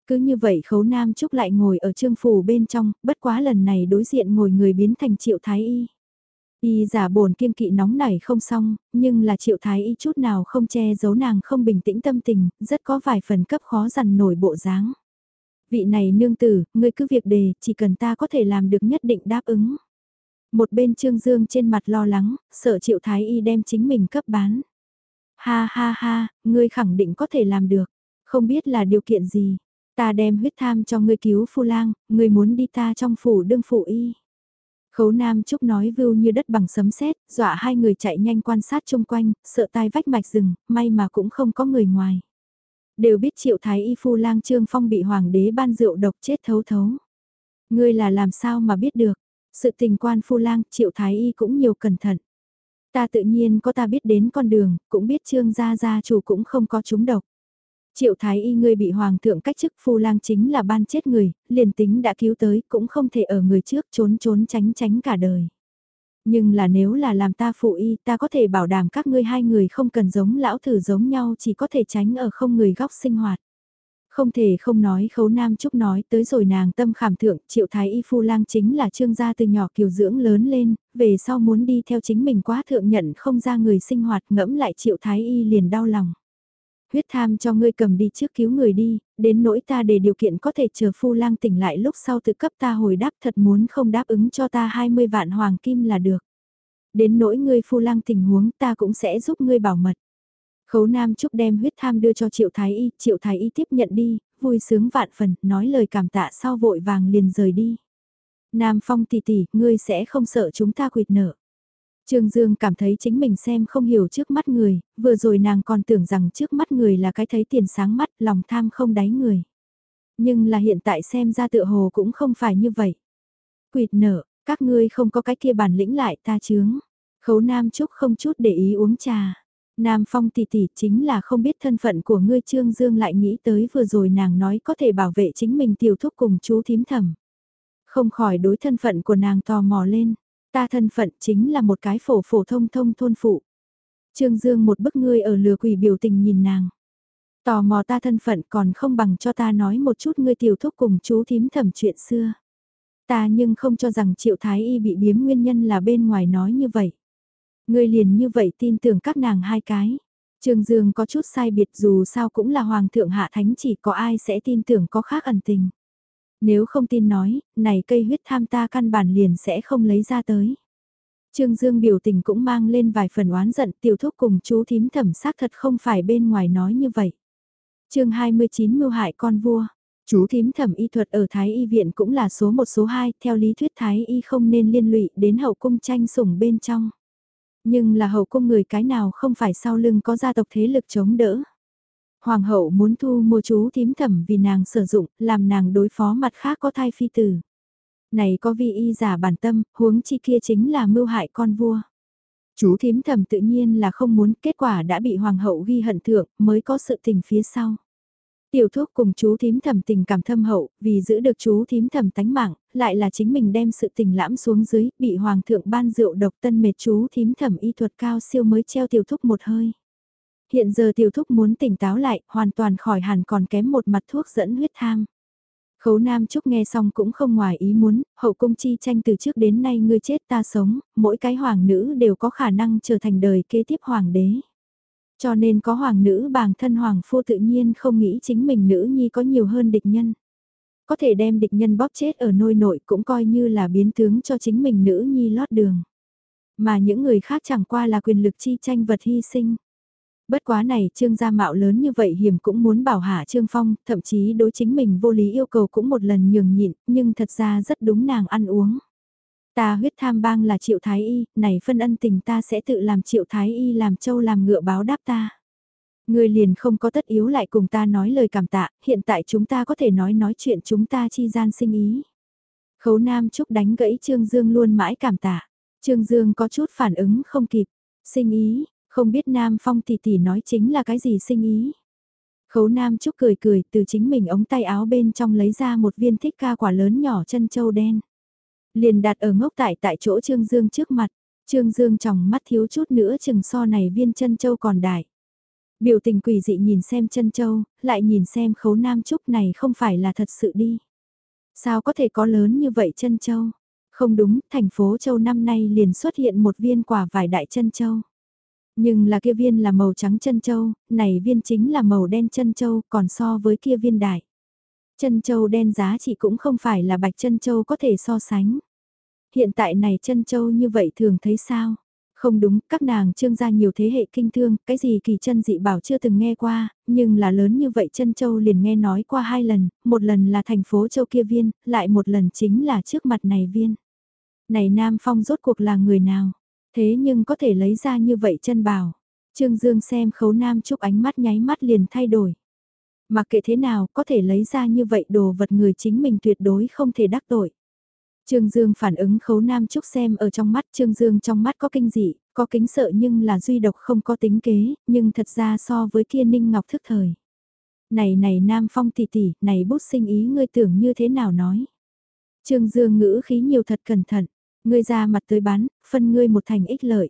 Cứ như vậy khấu Nam Trúc lại ngồi ở trương phủ bên trong, bất quá lần này đối diện ngồi người biến thành Triệu Thái Y. Y giả bồn kiên kỵ nóng nảy không xong, nhưng là triệu thái y chút nào không che giấu nàng không bình tĩnh tâm tình, rất có vài phần cấp khó dằn nổi bộ dáng. Vị này nương tử, ngươi cứ việc đề, chỉ cần ta có thể làm được nhất định đáp ứng. Một bên trương dương trên mặt lo lắng, sợ triệu thái y đem chính mình cấp bán. Ha ha ha, ngươi khẳng định có thể làm được, không biết là điều kiện gì. Ta đem huyết tham cho ngươi cứu phu lang, ngươi muốn đi ta trong phủ đương phủ y. Khấu Nam Trúc nói vưu như đất bằng sấm sét, dọa hai người chạy nhanh quan sát chung quanh, sợ tai vách mạch rừng, may mà cũng không có người ngoài. Đều biết triệu thái y phu lang trương phong bị hoàng đế ban rượu độc chết thấu thấu. Ngươi là làm sao mà biết được, sự tình quan phu lang triệu thái y cũng nhiều cẩn thận. Ta tự nhiên có ta biết đến con đường, cũng biết trương gia gia chủ cũng không có chúng độc. Triệu thái y ngươi bị hoàng thượng cách chức phu lang chính là ban chết người, liền tính đã cứu tới cũng không thể ở người trước trốn trốn tránh tránh cả đời. Nhưng là nếu là làm ta phụ y ta có thể bảo đảm các ngươi hai người không cần giống lão thử giống nhau chỉ có thể tránh ở không người góc sinh hoạt. Không thể không nói khấu nam trúc nói tới rồi nàng tâm khảm thượng triệu thái y phu lang chính là trương gia từ nhỏ kiều dưỡng lớn lên, về sau muốn đi theo chính mình quá thượng nhận không ra người sinh hoạt ngẫm lại triệu thái y liền đau lòng huyết tham cho ngươi cầm đi trước cứu người đi, đến nỗi ta để điều kiện có thể chờ phu lang tỉnh lại lúc sau tự cấp ta hồi đáp thật muốn không đáp ứng cho ta 20 vạn hoàng kim là được. Đến nỗi ngươi phu lang tình huống ta cũng sẽ giúp ngươi bảo mật. Khấu Nam Trúc đem huyết tham đưa cho Triệu Thái Y, Triệu Thái Y tiếp nhận đi, vui sướng vạn phần, nói lời cảm tạ sau vội vàng liền rời đi. Nam Phong tỷ tỷ, ngươi sẽ không sợ chúng ta quỵt nợ. Trương Dương cảm thấy chính mình xem không hiểu trước mắt người, vừa rồi nàng còn tưởng rằng trước mắt người là cái thấy tiền sáng mắt, lòng tham không đáy người. Nhưng là hiện tại xem ra tựa hồ cũng không phải như vậy. Quỵt nở, các ngươi không có cái kia bản lĩnh lại ta chướng. Khấu Nam Trúc không chút để ý uống trà. Nam Phong tỷ tỷ chính là không biết thân phận của ngươi Trương Dương lại nghĩ tới vừa rồi nàng nói có thể bảo vệ chính mình tiểu thúc cùng chú thím thầm. Không khỏi đối thân phận của nàng tò mò lên. Ta thân phận chính là một cái phổ phổ thông thông thôn phụ. Trương Dương một bức ngươi ở lừa quỷ biểu tình nhìn nàng. Tò mò ta thân phận còn không bằng cho ta nói một chút ngươi tiểu thúc cùng chú thím thẩm chuyện xưa. Ta nhưng không cho rằng triệu thái y bị biếm nguyên nhân là bên ngoài nói như vậy. Ngươi liền như vậy tin tưởng các nàng hai cái. Trương Dương có chút sai biệt dù sao cũng là hoàng thượng hạ thánh chỉ có ai sẽ tin tưởng có khác ẩn tình. Nếu không tin nói, này cây huyết tham ta căn bản liền sẽ không lấy ra tới. Trương Dương biểu tình cũng mang lên vài phần oán giận tiểu thúc cùng chú thím thẩm xác thật không phải bên ngoài nói như vậy. chương 29 mưu hại con vua, chú thím thẩm y thuật ở Thái Y viện cũng là số một số 2, theo lý thuyết Thái Y không nên liên lụy đến hậu cung tranh sủng bên trong. Nhưng là hậu cung người cái nào không phải sau lưng có gia tộc thế lực chống đỡ. Hoàng hậu muốn thu mua chú thím thẩm vì nàng sử dụng, làm nàng đối phó mặt khác có thai phi tử. Này có vi y giả bản tâm, huống chi kia chính là mưu hại con vua. Chú thím thẩm tự nhiên là không muốn, kết quả đã bị hoàng hậu ghi hận thượng, mới có sự tình phía sau. Tiểu thuốc cùng chú thím thầm tình cảm thâm hậu, vì giữ được chú thím thầm tánh mạng, lại là chính mình đem sự tình lãm xuống dưới, bị hoàng thượng ban rượu độc tân mệt chú thím thầm y thuật cao siêu mới treo tiểu thúc một hơi. Hiện giờ tiểu thúc muốn tỉnh táo lại, hoàn toàn khỏi hẳn còn kém một mặt thuốc dẫn huyết tham. Khấu Nam Trúc nghe xong cũng không ngoài ý muốn, hậu cung chi tranh từ trước đến nay ngươi chết ta sống, mỗi cái hoàng nữ đều có khả năng trở thành đời kế tiếp hoàng đế. Cho nên có hoàng nữ bàng thân hoàng phu tự nhiên không nghĩ chính mình nữ nhi có nhiều hơn địch nhân. Có thể đem địch nhân bóp chết ở nôi nội cũng coi như là biến tướng cho chính mình nữ nhi lót đường. Mà những người khác chẳng qua là quyền lực chi tranh vật hy sinh. Bất quá này trương gia mạo lớn như vậy hiểm cũng muốn bảo hạ trương phong, thậm chí đối chính mình vô lý yêu cầu cũng một lần nhường nhịn, nhưng thật ra rất đúng nàng ăn uống. Ta huyết tham bang là triệu thái y, này phân ân tình ta sẽ tự làm triệu thái y làm châu làm ngựa báo đáp ta. Người liền không có tất yếu lại cùng ta nói lời cảm tạ, hiện tại chúng ta có thể nói nói chuyện chúng ta chi gian sinh ý. Khấu Nam Trúc đánh gãy Trương Dương luôn mãi cảm tạ. Trương Dương có chút phản ứng không kịp. Sinh ý, không biết Nam Phong tỷ tỷ nói chính là cái gì sinh ý. Khấu Nam Trúc cười cười từ chính mình ống tay áo bên trong lấy ra một viên thích ca quả lớn nhỏ chân châu đen. Liền đặt ở ngốc tại tại chỗ Trương Dương trước mặt. Trương Dương trong mắt thiếu chút nữa chừng so này viên chân châu còn đại. Biểu tình quỷ dị nhìn xem chân châu, lại nhìn xem khấu nam trúc này không phải là thật sự đi. Sao có thể có lớn như vậy chân châu? Không đúng, thành phố châu năm nay liền xuất hiện một viên quả vải đại chân châu. Nhưng là kia viên là màu trắng chân châu, này viên chính là màu đen chân châu, còn so với kia viên đại. Chân châu đen giá trị cũng không phải là bạch chân châu có thể so sánh. Hiện tại này chân châu như vậy thường thấy sao? Không đúng, các nàng trương gia nhiều thế hệ kinh thương, cái gì kỳ chân dị bảo chưa từng nghe qua, nhưng là lớn như vậy chân châu liền nghe nói qua hai lần, một lần là thành phố châu kia viên, lại một lần chính là trước mặt này viên. Này Nam Phong rốt cuộc là người nào? Thế nhưng có thể lấy ra như vậy chân bào Trương Dương xem khấu Nam Trúc ánh mắt nháy mắt liền thay đổi. Mà kệ thế nào, có thể lấy ra như vậy đồ vật người chính mình tuyệt đối không thể đắc tội. Trương Dương phản ứng khấu nam trúc xem ở trong mắt Trương Dương trong mắt có kinh dị, có kính sợ nhưng là duy độc không có tính kế, nhưng thật ra so với kia ninh ngọc thức thời. Này này nam phong tỷ tỷ, này bút sinh ý ngươi tưởng như thế nào nói. Trương Dương ngữ khí nhiều thật cẩn thận, ngươi ra mặt tới bán, phân ngươi một thành ích lợi.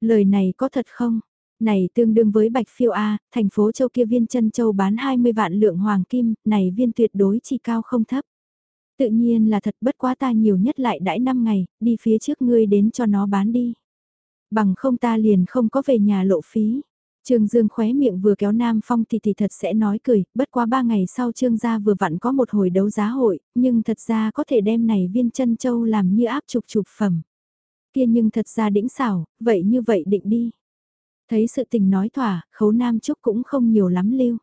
Lời này có thật không? Này tương đương với bạch phiêu A, thành phố châu kia viên chân châu bán 20 vạn lượng hoàng kim, này viên tuyệt đối chỉ cao không thấp. Tự nhiên là thật bất quá ta nhiều nhất lại đãi 5 ngày, đi phía trước ngươi đến cho nó bán đi. Bằng không ta liền không có về nhà lộ phí. Trương Dương khóe miệng vừa kéo Nam Phong thì thì thật sẽ nói cười, bất quá ba ngày sau Trương gia vừa vặn có một hồi đấu giá hội, nhưng thật ra có thể đem này viên chân châu làm như áp trục chụp phẩm. Kia nhưng thật ra đĩnh xảo, vậy như vậy định đi. Thấy sự tình nói thỏa, khấu Nam Trúc cũng không nhiều lắm lưu.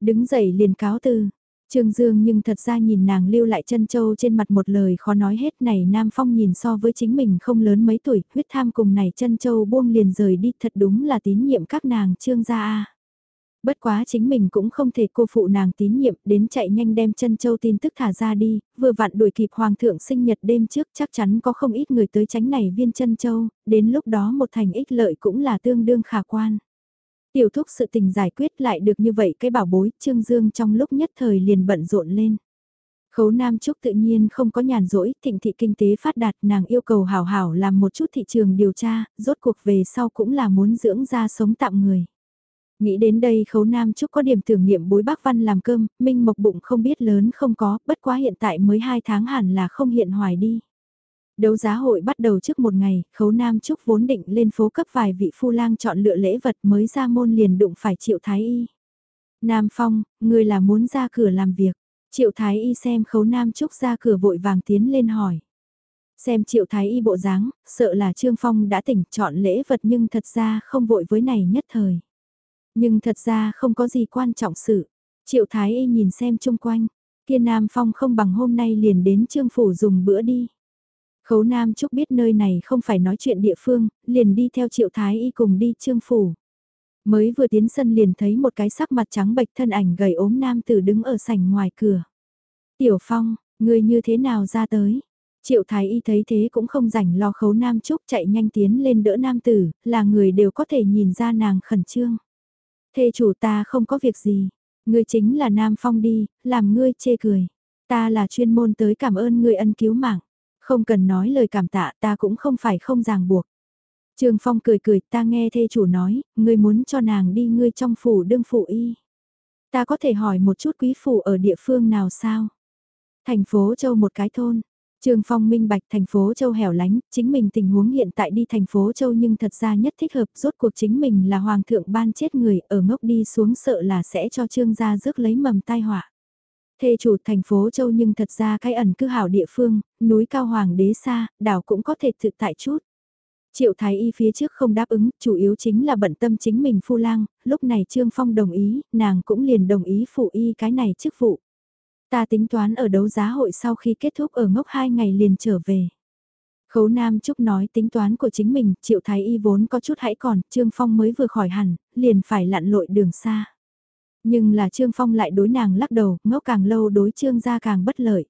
Đứng dậy liền cáo từ, Trương Dương nhưng thật ra nhìn nàng lưu lại chân châu trên mặt một lời khó nói hết này Nam Phong nhìn so với chính mình không lớn mấy tuổi, huyết tham cùng này chân châu buông liền rời đi thật đúng là tín nhiệm các nàng Trương gia a. Bất quá chính mình cũng không thể cô phụ nàng tín nhiệm đến chạy nhanh đem chân châu tin tức thả ra đi, vừa vặn đuổi kịp hoàng thượng sinh nhật đêm trước chắc chắn có không ít người tới tránh này viên chân châu, đến lúc đó một thành ích lợi cũng là tương đương khả quan. Tiểu thúc sự tình giải quyết lại được như vậy cái bảo bối, Trương Dương trong lúc nhất thời liền bận rộn lên. Khấu Nam Trúc tự nhiên không có nhàn rỗi, thịnh thị kinh tế phát đạt nàng yêu cầu hảo hảo làm một chút thị trường điều tra, rốt cuộc về sau cũng là muốn dưỡng ra sống tạm người. Nghĩ đến đây khấu Nam Trúc có điểm tưởng niệm bối bác văn làm cơm, Minh Mộc bụng không biết lớn không có, bất quá hiện tại mới 2 tháng hẳn là không hiện hoài đi. Đấu giá hội bắt đầu trước một ngày, khấu Nam Trúc vốn định lên phố cấp vài vị phu lang chọn lựa lễ vật mới ra môn liền đụng phải triệu thái y. Nam Phong, người là muốn ra cửa làm việc. Triệu Thái Y xem khấu Nam Trúc ra cửa vội vàng tiến lên hỏi. Xem Triệu Thái Y bộ dáng, sợ là Trương Phong đã tỉnh chọn lễ vật nhưng thật ra không vội với này nhất thời. Nhưng thật ra không có gì quan trọng sự. Triệu Thái Y nhìn xem chung quanh, kia Nam Phong không bằng hôm nay liền đến Trương Phủ dùng bữa đi. Khấu Nam Trúc biết nơi này không phải nói chuyện địa phương, liền đi theo Triệu Thái Y cùng đi Trương Phủ. Mới vừa tiến sân liền thấy một cái sắc mặt trắng bệch thân ảnh gầy ốm nam tử đứng ở sảnh ngoài cửa. Tiểu Phong, người như thế nào ra tới? Triệu Thái Y thấy thế cũng không rảnh lo khấu Nam Trúc chạy nhanh tiến lên đỡ Nam Tử, là người đều có thể nhìn ra nàng khẩn trương. Thê chủ ta không có việc gì, ngươi chính là Nam Phong đi, làm ngươi chê cười. Ta là chuyên môn tới cảm ơn ngươi ân cứu mạng. Không cần nói lời cảm tạ ta cũng không phải không ràng buộc. Trường Phong cười cười ta nghe thê chủ nói, ngươi muốn cho nàng đi ngươi trong phủ đương phụ y. Ta có thể hỏi một chút quý phủ ở địa phương nào sao? Thành phố Châu một cái thôn. Trường Phong minh bạch thành phố Châu hẻo lánh, chính mình tình huống hiện tại đi thành phố Châu nhưng thật ra nhất thích hợp rốt cuộc chính mình là hoàng thượng ban chết người ở ngốc đi xuống sợ là sẽ cho trương gia rước lấy mầm tai họa. Thê chủ thành phố Châu nhưng thật ra cái ẩn cư hảo địa phương, núi cao hoàng đế xa, đảo cũng có thể thực tại chút. Triệu Thái Y phía trước không đáp ứng, chủ yếu chính là bận tâm chính mình phu lang, lúc này Trương Phong đồng ý, nàng cũng liền đồng ý phụ y cái này chức vụ. Ta tính toán ở đấu giá hội sau khi kết thúc ở ngốc hai ngày liền trở về. Khấu Nam Trúc nói tính toán của chính mình, Triệu Thái Y vốn có chút hãy còn, Trương Phong mới vừa khỏi hẳn, liền phải lặn lội đường xa. Nhưng là Trương Phong lại đối nàng lắc đầu, ngốc càng lâu đối Trương gia càng bất lợi.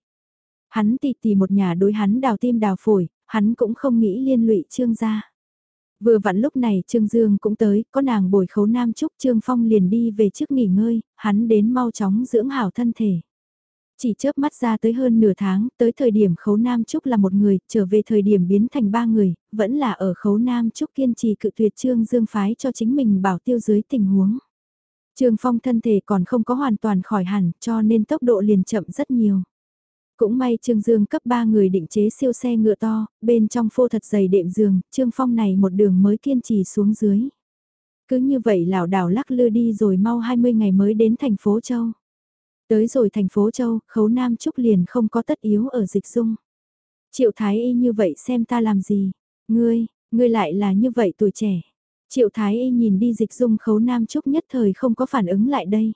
Hắn tì tì một nhà đối hắn đào tim đào phổi, hắn cũng không nghĩ liên lụy Trương gia. Vừa vặn lúc này Trương Dương cũng tới, có nàng bồi khấu Nam Trúc Trương Phong liền đi về trước nghỉ ngơi, hắn đến mau chóng dưỡng hảo thân thể. Chỉ chớp mắt ra tới hơn nửa tháng, tới thời điểm khấu Nam Trúc là một người, trở về thời điểm biến thành ba người, vẫn là ở khấu Nam Trúc kiên trì cự tuyệt Trương Dương phái cho chính mình bảo tiêu dưới tình huống. Trương Phong thân thể còn không có hoàn toàn khỏi hẳn cho nên tốc độ liền chậm rất nhiều. Cũng may Trương Dương cấp 3 người định chế siêu xe ngựa to, bên trong phô thật dày đệm giường, Trương Phong này một đường mới kiên trì xuống dưới. Cứ như vậy lảo đảo lắc lư đi rồi mau 20 ngày mới đến thành phố Châu. Tới rồi thành phố Châu, khấu Nam Trúc liền không có tất yếu ở dịch dung. Triệu Thái Y như vậy xem ta làm gì? Ngươi, ngươi lại là như vậy tuổi trẻ. Triệu Thái Y nhìn đi dịch dung khấu Nam Trúc nhất thời không có phản ứng lại đây.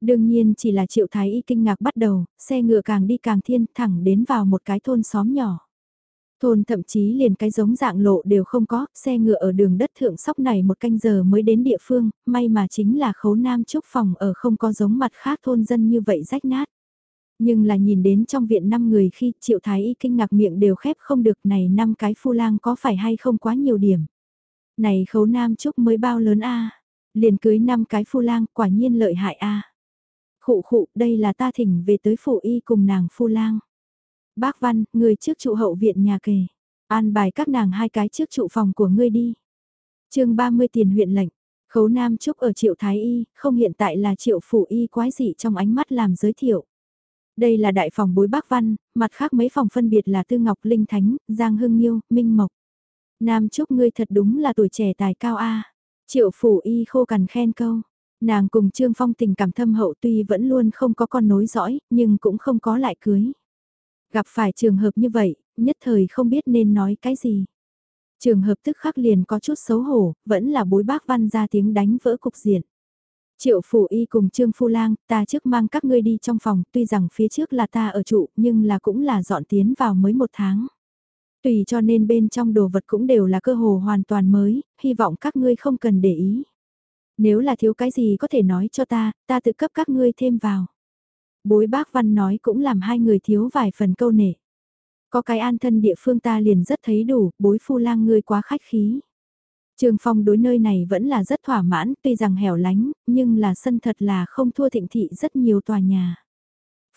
Đương nhiên chỉ là Triệu Thái Y kinh ngạc bắt đầu, xe ngựa càng đi càng thiên thẳng đến vào một cái thôn xóm nhỏ. Thôn thậm chí liền cái giống dạng lộ đều không có, xe ngựa ở đường đất thượng sóc này một canh giờ mới đến địa phương, may mà chính là khấu nam trúc phòng ở không có giống mặt khác thôn dân như vậy rách nát. Nhưng là nhìn đến trong viện năm người khi triệu thái y kinh ngạc miệng đều khép không được này năm cái phu lang có phải hay không quá nhiều điểm. Này khấu nam trúc mới bao lớn a liền cưới năm cái phu lang quả nhiên lợi hại a Khụ khụ đây là ta thỉnh về tới phủ y cùng nàng phu lang. Bác Văn, người trước trụ hậu viện nhà kề. An bài các nàng hai cái trước trụ phòng của ngươi đi. chương 30 tiền huyện lệnh. Khấu Nam Trúc ở triệu Thái Y, không hiện tại là triệu phủ y quái dị trong ánh mắt làm giới thiệu. Đây là đại phòng bối bác văn, mặt khác mấy phòng phân biệt là Tư Ngọc Linh Thánh, Giang Hưng Nhiêu, Minh Mộc. Nam Trúc ngươi thật đúng là tuổi trẻ tài cao A. Triệu phủ y khô cằn khen câu. Nàng cùng Trương Phong tình cảm thâm hậu tuy vẫn luôn không có con nối dõi, nhưng cũng không có lại cưới. Gặp phải trường hợp như vậy, nhất thời không biết nên nói cái gì. Trường hợp tức khắc liền có chút xấu hổ, vẫn là bối bác văn ra tiếng đánh vỡ cục diện. Triệu phủ y cùng Trương Phu Lang, ta trước mang các ngươi đi trong phòng, tuy rằng phía trước là ta ở trụ, nhưng là cũng là dọn tiến vào mới một tháng. Tùy cho nên bên trong đồ vật cũng đều là cơ hồ hoàn toàn mới, hy vọng các ngươi không cần để ý. Nếu là thiếu cái gì có thể nói cho ta, ta tự cấp các ngươi thêm vào. Bối bác văn nói cũng làm hai người thiếu vài phần câu nể. Có cái an thân địa phương ta liền rất thấy đủ, bối phu lang ngươi quá khách khí. Trường Phong đối nơi này vẫn là rất thỏa mãn, tuy rằng hẻo lánh, nhưng là sân thật là không thua thịnh thị rất nhiều tòa nhà.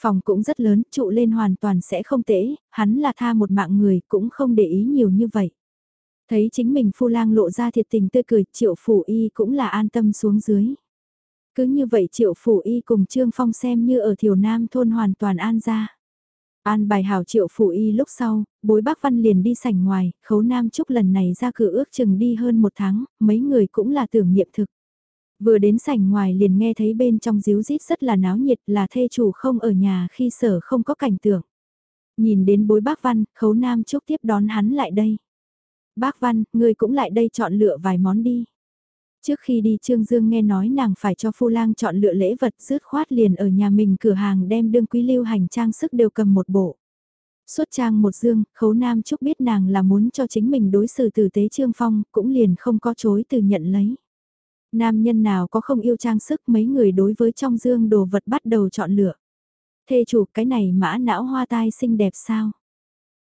Phòng cũng rất lớn, trụ lên hoàn toàn sẽ không tễ, hắn là tha một mạng người cũng không để ý nhiều như vậy. Thấy chính mình phu lang lộ ra thiệt tình tươi cười, triệu phủ y cũng là an tâm xuống dưới. Cứ như vậy triệu phủ y cùng Trương Phong xem như ở thiểu nam thôn hoàn toàn an ra. An bài hảo triệu phủ y lúc sau, bối bác văn liền đi sảnh ngoài, khấu nam chúc lần này ra cửa ước chừng đi hơn một tháng, mấy người cũng là tưởng nghiệm thực. Vừa đến sảnh ngoài liền nghe thấy bên trong díu rít rất là náo nhiệt là thê chủ không ở nhà khi sở không có cảnh tượng. Nhìn đến bối bác văn, khấu nam chúc tiếp đón hắn lại đây. Bác văn, người cũng lại đây chọn lựa vài món đi. Trước khi đi Trương Dương nghe nói nàng phải cho Phu Lang chọn lựa lễ vật rứt khoát liền ở nhà mình cửa hàng đem đương quý lưu hành trang sức đều cầm một bộ. Suốt trang một dương, khấu nam chúc biết nàng là muốn cho chính mình đối xử tử tế Trương Phong, cũng liền không có chối từ nhận lấy. Nam nhân nào có không yêu trang sức mấy người đối với trong dương đồ vật bắt đầu chọn lựa. Thê chủ cái này mã não hoa tai xinh đẹp sao?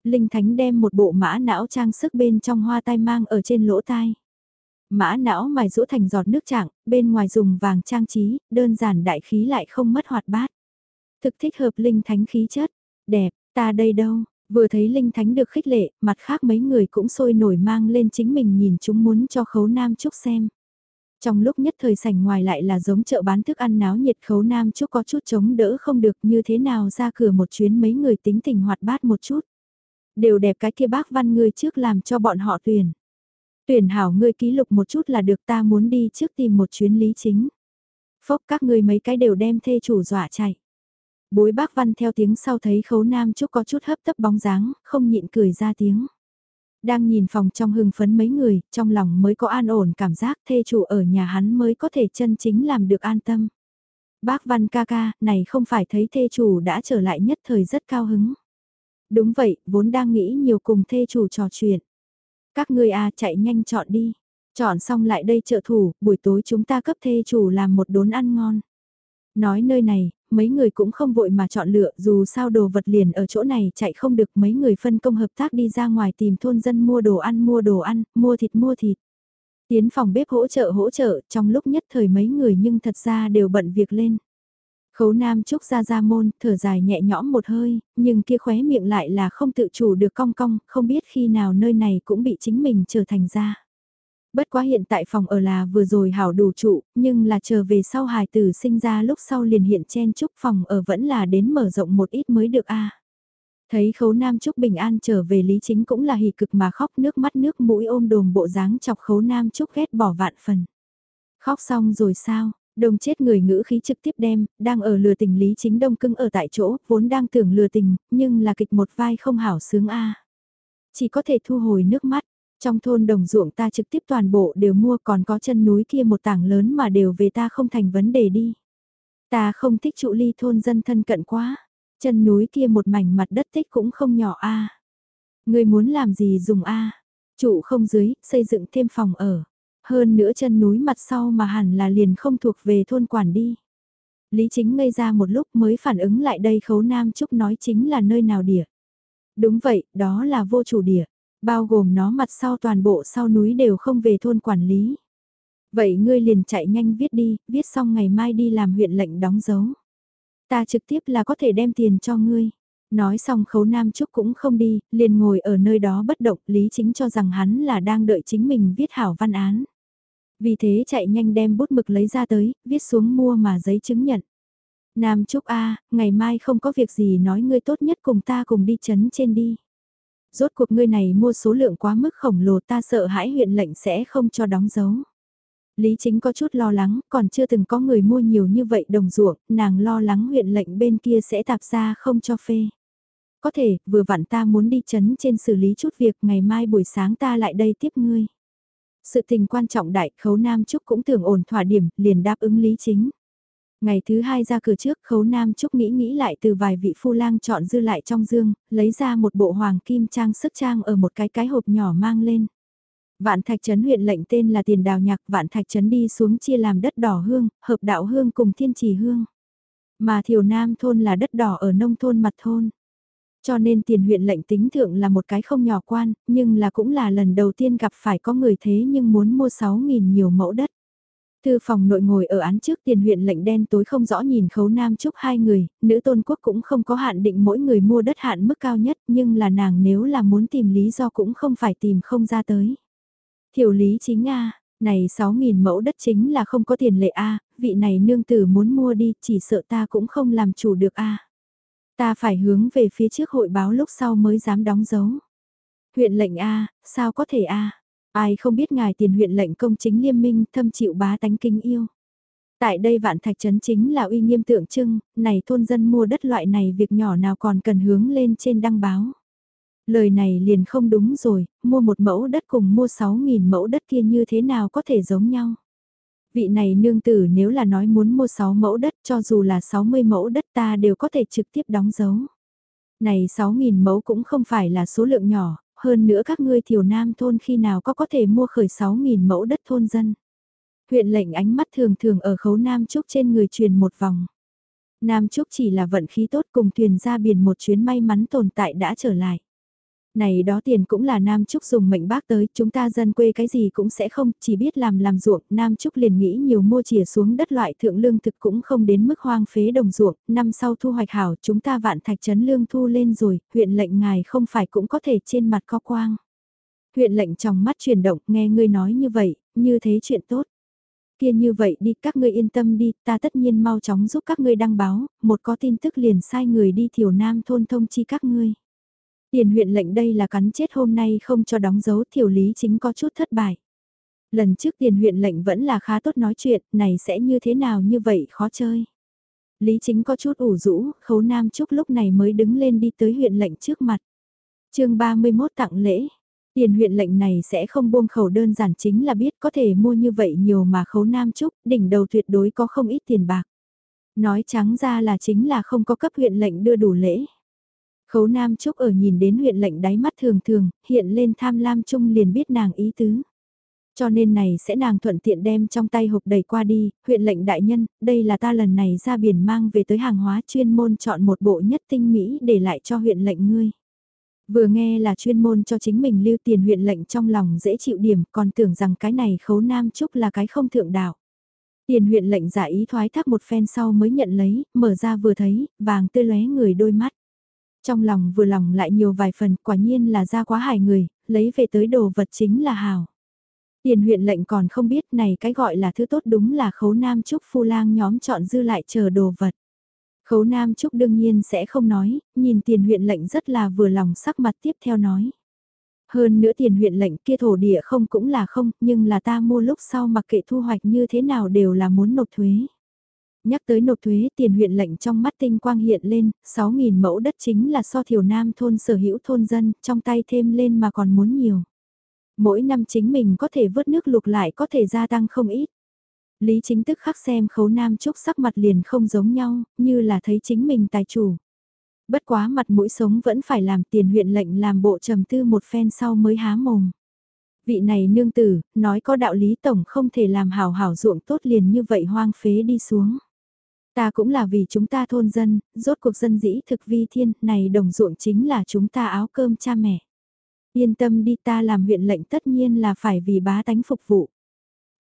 Linh Thánh đem một bộ mã não trang sức bên trong hoa tai mang ở trên lỗ tai. Mã não mài rũ thành giọt nước trạng, bên ngoài dùng vàng trang trí, đơn giản đại khí lại không mất hoạt bát. Thực thích hợp Linh Thánh khí chất, đẹp, ta đây đâu, vừa thấy Linh Thánh được khích lệ, mặt khác mấy người cũng sôi nổi mang lên chính mình nhìn chúng muốn cho khấu nam chúc xem. Trong lúc nhất thời sảnh ngoài lại là giống chợ bán thức ăn náo nhiệt khấu nam chúc có chút chống đỡ không được như thế nào ra cửa một chuyến mấy người tính tình hoạt bát một chút. Đều đẹp cái kia bác văn người trước làm cho bọn họ tuyển. Tuyển hảo ngươi ký lục một chút là được ta muốn đi trước tìm một chuyến lý chính. Phốc các ngươi mấy cái đều đem thê chủ dọa chạy. Bối bác văn theo tiếng sau thấy khấu nam chúc có chút hấp tấp bóng dáng, không nhịn cười ra tiếng. Đang nhìn phòng trong hưng phấn mấy người, trong lòng mới có an ổn cảm giác thê chủ ở nhà hắn mới có thể chân chính làm được an tâm. Bác văn ca ca, này không phải thấy thê chủ đã trở lại nhất thời rất cao hứng. Đúng vậy, vốn đang nghĩ nhiều cùng thê chủ trò chuyện. Các ngươi à chạy nhanh chọn đi. Chọn xong lại đây trợ thủ, buổi tối chúng ta cấp thê chủ làm một đốn ăn ngon. Nói nơi này, mấy người cũng không vội mà chọn lựa dù sao đồ vật liền ở chỗ này chạy không được mấy người phân công hợp tác đi ra ngoài tìm thôn dân mua đồ ăn mua đồ ăn, mua thịt mua thịt. Tiến phòng bếp hỗ trợ hỗ trợ trong lúc nhất thời mấy người nhưng thật ra đều bận việc lên. Khấu Nam Trúc ra ra môn, thở dài nhẹ nhõm một hơi, nhưng kia khóe miệng lại là không tự chủ được cong cong, không biết khi nào nơi này cũng bị chính mình trở thành ra. Bất quá hiện tại phòng ở là vừa rồi hảo đủ trụ, nhưng là chờ về sau hài tử sinh ra lúc sau liền hiện chen chúc phòng ở vẫn là đến mở rộng một ít mới được a. Thấy khấu nam trúc bình an trở về lý chính cũng là hỉ cực mà khóc nước mắt nước mũi ôm đồm bộ dáng chọc khấu nam trúc ghét bỏ vạn phần. Khóc xong rồi sao, đồng chết người ngữ khí trực tiếp đem, đang ở lừa tình Lý Chính Đông cưng ở tại chỗ, vốn đang tưởng lừa tình, nhưng là kịch một vai không hảo sướng a. Chỉ có thể thu hồi nước mắt, trong thôn đồng ruộng ta trực tiếp toàn bộ đều mua còn có chân núi kia một tảng lớn mà đều về ta không thành vấn đề đi. Ta không thích trụ ly thôn dân thân cận quá, chân núi kia một mảnh mặt đất tích cũng không nhỏ a. Người muốn làm gì dùng a? Trụ không dưới, xây dựng thêm phòng ở. Hơn nữa chân núi mặt sau mà hẳn là liền không thuộc về thôn quản đi. Lý chính ngây ra một lúc mới phản ứng lại đây khấu Nam Trúc nói chính là nơi nào địa. Đúng vậy, đó là vô chủ địa, bao gồm nó mặt sau toàn bộ sau núi đều không về thôn quản lý. Vậy ngươi liền chạy nhanh viết đi, viết xong ngày mai đi làm huyện lệnh đóng dấu. Ta trực tiếp là có thể đem tiền cho ngươi. Nói xong khấu Nam Trúc cũng không đi, liền ngồi ở nơi đó bất động, Lý Chính cho rằng hắn là đang đợi chính mình viết hảo văn án. Vì thế chạy nhanh đem bút mực lấy ra tới, viết xuống mua mà giấy chứng nhận. Nam Trúc A, ngày mai không có việc gì nói ngươi tốt nhất cùng ta cùng đi chấn trên đi. Rốt cuộc ngươi này mua số lượng quá mức khổng lồ ta sợ hãi huyện lệnh sẽ không cho đóng dấu. Lý chính có chút lo lắng, còn chưa từng có người mua nhiều như vậy đồng ruộng, nàng lo lắng huyện lệnh bên kia sẽ tạp ra không cho phê. Có thể, vừa vặn ta muốn đi chấn trên xử lý chút việc, ngày mai buổi sáng ta lại đây tiếp ngươi. Sự tình quan trọng đại khấu Nam Trúc cũng tưởng ổn thỏa điểm, liền đáp ứng lý chính. Ngày thứ hai ra cửa trước khấu Nam Trúc nghĩ nghĩ lại từ vài vị phu lang chọn dư lại trong dương, lấy ra một bộ hoàng kim trang sức trang ở một cái cái hộp nhỏ mang lên. Vạn Thạch Trấn huyện lệnh tên là Tiền Đào Nhạc, Vạn Thạch Trấn đi xuống chia làm đất đỏ hương, hợp đạo hương cùng thiên trì hương. Mà Thiều Nam thôn là đất đỏ ở nông thôn mặt thôn. Cho nên tiền huyện lệnh tính thượng là một cái không nhỏ quan, nhưng là cũng là lần đầu tiên gặp phải có người thế nhưng muốn mua 6.000 nhiều mẫu đất. Thư phòng nội ngồi ở án trước tiền huyện lệnh đen tối không rõ nhìn khấu nam chúc hai người, nữ tôn quốc cũng không có hạn định mỗi người mua đất hạn mức cao nhất nhưng là nàng nếu là muốn tìm lý do cũng không phải tìm không ra tới. Thiểu lý chính A, này 6.000 mẫu đất chính là không có tiền lệ A, vị này nương tử muốn mua đi chỉ sợ ta cũng không làm chủ được A. Ta phải hướng về phía trước hội báo lúc sau mới dám đóng dấu. Huyện lệnh A, sao có thể A? Ai không biết ngài tiền huyện lệnh công chính liêm minh thâm chịu bá tánh kinh yêu. Tại đây vạn thạch trấn chính là uy nghiêm tượng trưng, này thôn dân mua đất loại này việc nhỏ nào còn cần hướng lên trên đăng báo. Lời này liền không đúng rồi, mua một mẫu đất cùng mua 6.000 mẫu đất kia như thế nào có thể giống nhau. Vị này nương tử nếu là nói muốn mua 6 mẫu đất cho dù là 60 mẫu đất ta đều có thể trực tiếp đóng dấu. Này 6.000 mẫu cũng không phải là số lượng nhỏ, hơn nữa các ngươi thiểu nam thôn khi nào có có thể mua khởi 6.000 mẫu đất thôn dân. Huyện lệnh ánh mắt thường thường ở khấu Nam Trúc trên người truyền một vòng. Nam Trúc chỉ là vận khí tốt cùng thuyền ra biển một chuyến may mắn tồn tại đã trở lại. Này đó tiền cũng là Nam Trúc dùng mệnh bác tới, chúng ta dân quê cái gì cũng sẽ không, chỉ biết làm làm ruộng, Nam Trúc liền nghĩ nhiều mua chìa xuống đất loại thượng lương thực cũng không đến mức hoang phế đồng ruộng, năm sau thu hoạch hảo chúng ta vạn thạch trấn lương thu lên rồi, huyện lệnh ngài không phải cũng có thể trên mặt có quang. Huyện lệnh trong mắt chuyển động, nghe ngươi nói như vậy, như thế chuyện tốt. Kia như vậy đi, các ngươi yên tâm đi, ta tất nhiên mau chóng giúp các ngươi đăng báo, một có tin tức liền sai người đi thiểu nam thôn thông chi các ngươi. Tiền huyện lệnh đây là cắn chết hôm nay không cho đóng dấu thiểu lý chính có chút thất bại. Lần trước tiền huyện lệnh vẫn là khá tốt nói chuyện, này sẽ như thế nào như vậy khó chơi. Lý chính có chút ủ rũ, khấu nam chúc lúc này mới đứng lên đi tới huyện lệnh trước mặt. chương 31 tặng lễ. Tiền huyện lệnh này sẽ không buông khẩu đơn giản chính là biết có thể mua như vậy nhiều mà khấu nam chúc, đỉnh đầu tuyệt đối có không ít tiền bạc. Nói trắng ra là chính là không có cấp huyện lệnh đưa đủ lễ. Khấu Nam Trúc ở nhìn đến huyện lệnh đáy mắt thường thường, hiện lên tham lam chung liền biết nàng ý tứ. Cho nên này sẽ nàng thuận tiện đem trong tay hộp đầy qua đi, huyện lệnh đại nhân, đây là ta lần này ra biển mang về tới hàng hóa chuyên môn chọn một bộ nhất tinh mỹ để lại cho huyện lệnh ngươi. Vừa nghe là chuyên môn cho chính mình lưu tiền huyện lệnh trong lòng dễ chịu điểm, còn tưởng rằng cái này khấu nam trúc là cái không thượng đạo. Tiền huyện lệnh giả ý thoái thác một phen sau mới nhận lấy, mở ra vừa thấy, vàng tươi lóe người đôi mắt. Trong lòng vừa lòng lại nhiều vài phần, quả nhiên là ra quá hài người, lấy về tới đồ vật chính là hào. Tiền huyện lệnh còn không biết này cái gọi là thứ tốt đúng là khấu nam trúc phu lang nhóm chọn dư lại chờ đồ vật. Khấu nam trúc đương nhiên sẽ không nói, nhìn tiền huyện lệnh rất là vừa lòng sắc mặt tiếp theo nói. Hơn nữa tiền huyện lệnh kia thổ địa không cũng là không, nhưng là ta mua lúc sau mặc kệ thu hoạch như thế nào đều là muốn nộp thuế. Nhắc tới nộp thuế tiền huyện lệnh trong mắt tinh quang hiện lên, 6.000 mẫu đất chính là so thiểu nam thôn sở hữu thôn dân, trong tay thêm lên mà còn muốn nhiều. Mỗi năm chính mình có thể vớt nước lục lại có thể gia tăng không ít. Lý chính tức khắc xem khấu nam trúc sắc mặt liền không giống nhau, như là thấy chính mình tài chủ. Bất quá mặt mũi sống vẫn phải làm tiền huyện lệnh làm bộ trầm tư một phen sau mới há mồm. Vị này nương tử, nói có đạo lý tổng không thể làm hảo hảo ruộng tốt liền như vậy hoang phế đi xuống. Ta cũng là vì chúng ta thôn dân, rốt cuộc dân dĩ thực vi thiên, này đồng ruộng chính là chúng ta áo cơm cha mẹ. Yên tâm đi ta làm huyện lệnh tất nhiên là phải vì bá tánh phục vụ.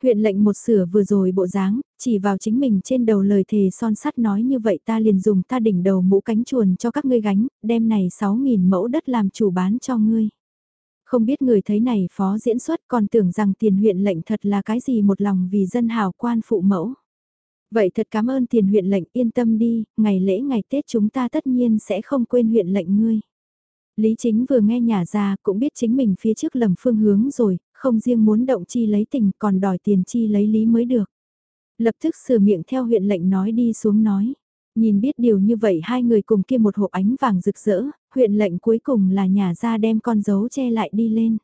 Huyện lệnh một sửa vừa rồi bộ dáng, chỉ vào chính mình trên đầu lời thề son sắt nói như vậy ta liền dùng ta đỉnh đầu mũ cánh chuồn cho các ngươi gánh, đem này 6.000 mẫu đất làm chủ bán cho ngươi. Không biết người thấy này phó diễn xuất còn tưởng rằng tiền huyện lệnh thật là cái gì một lòng vì dân hào quan phụ mẫu. Vậy thật cảm ơn tiền huyện lệnh yên tâm đi, ngày lễ ngày Tết chúng ta tất nhiên sẽ không quên huyện lệnh ngươi. Lý chính vừa nghe nhà ra cũng biết chính mình phía trước lầm phương hướng rồi, không riêng muốn động chi lấy tình còn đòi tiền chi lấy lý mới được. Lập tức sửa miệng theo huyện lệnh nói đi xuống nói. Nhìn biết điều như vậy hai người cùng kia một hộp ánh vàng rực rỡ, huyện lệnh cuối cùng là nhà ra đem con dấu che lại đi lên.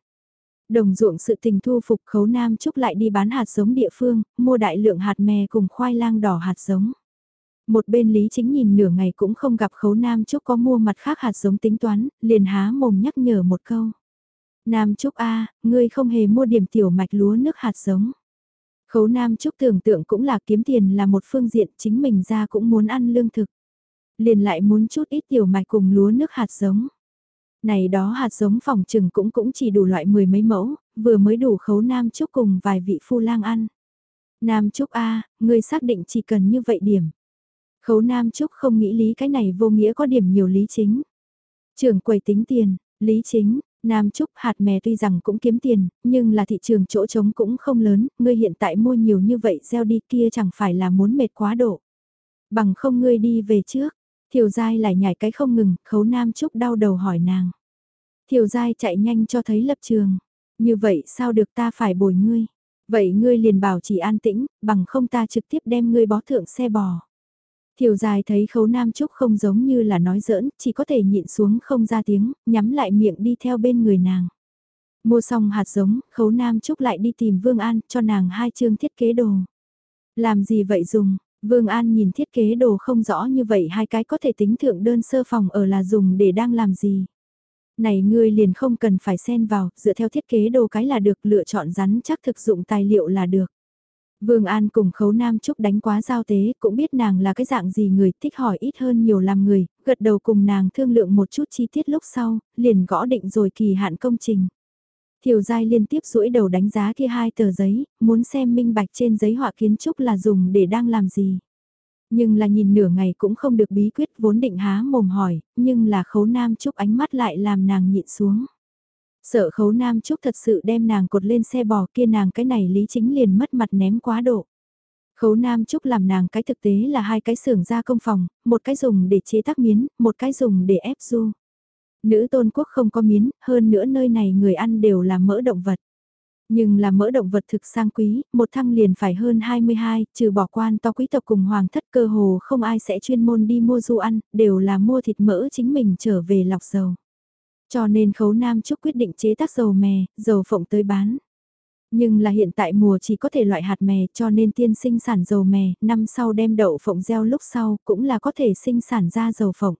Đồng ruộng sự tình thu phục khấu nam trúc lại đi bán hạt giống địa phương, mua đại lượng hạt mè cùng khoai lang đỏ hạt giống. Một bên Lý Chính nhìn nửa ngày cũng không gặp khấu nam trúc có mua mặt khác hạt giống tính toán, liền há mồm nhắc nhở một câu. Nam Trúc A, ngươi không hề mua điểm tiểu mạch lúa nước hạt giống. Khấu Nam Trúc tưởng tượng cũng là kiếm tiền là một phương diện chính mình ra cũng muốn ăn lương thực. Liền lại muốn chút ít tiểu mạch cùng lúa nước hạt giống. Này đó hạt giống phòng trừng cũng cũng chỉ đủ loại mười mấy mẫu, vừa mới đủ khấu Nam Trúc cùng vài vị phu lang ăn. Nam Trúc A, ngươi xác định chỉ cần như vậy điểm. Khấu Nam Trúc không nghĩ lý cái này vô nghĩa có điểm nhiều lý chính. Trường quầy tính tiền, lý chính, Nam Trúc hạt mè tuy rằng cũng kiếm tiền, nhưng là thị trường chỗ trống cũng không lớn, ngươi hiện tại mua nhiều như vậy gieo đi kia chẳng phải là muốn mệt quá độ. Bằng không ngươi đi về trước, Thiều dai lại nhảy cái không ngừng, khấu Nam Trúc đau đầu hỏi nàng. Thiều dai chạy nhanh cho thấy lập trường, như vậy sao được ta phải bồi ngươi. Vậy ngươi liền bảo chỉ an tĩnh, bằng không ta trực tiếp đem ngươi bó thượng xe bò. Thiều dài thấy khấu nam trúc không giống như là nói giỡn, chỉ có thể nhịn xuống không ra tiếng, nhắm lại miệng đi theo bên người nàng. Mua xong hạt giống, khấu nam trúc lại đi tìm Vương An, cho nàng hai chương thiết kế đồ. Làm gì vậy dùng, Vương An nhìn thiết kế đồ không rõ như vậy hai cái có thể tính thượng đơn sơ phòng ở là dùng để đang làm gì. Này ngươi liền không cần phải xen vào, dựa theo thiết kế đồ cái là được lựa chọn rắn chắc thực dụng tài liệu là được. Vương An cùng khấu Nam Trúc đánh quá giao tế, cũng biết nàng là cái dạng gì người thích hỏi ít hơn nhiều làm người, gật đầu cùng nàng thương lượng một chút chi tiết lúc sau, liền gõ định rồi kỳ hạn công trình. Thiều Giai liên tiếp duỗi đầu đánh giá kia hai tờ giấy, muốn xem minh bạch trên giấy họa kiến trúc là dùng để đang làm gì. Nhưng là nhìn nửa ngày cũng không được bí quyết vốn định há mồm hỏi, nhưng là khấu Nam Trúc ánh mắt lại làm nàng nhịn xuống. Sợ khấu nam trúc thật sự đem nàng cột lên xe bò kia nàng cái này lý chính liền mất mặt ném quá độ. Khấu Nam Trúc làm nàng cái thực tế là hai cái xưởng gia công phòng, một cái dùng để chế tác miến, một cái dùng để ép du. Nữ tôn quốc không có miến, hơn nữa nơi này người ăn đều là mỡ động vật. Nhưng là mỡ động vật thực sang quý, một thăng liền phải hơn 22, trừ bỏ quan to quý tộc cùng hoàng thất cơ hồ không ai sẽ chuyên môn đi mua du ăn, đều là mua thịt mỡ chính mình trở về lọc dầu. Cho nên khấu Nam Trúc quyết định chế tác dầu mè, dầu phộng tới bán. Nhưng là hiện tại mùa chỉ có thể loại hạt mè cho nên tiên sinh sản dầu mè, năm sau đem đậu phộng gieo lúc sau cũng là có thể sinh sản ra dầu phộng.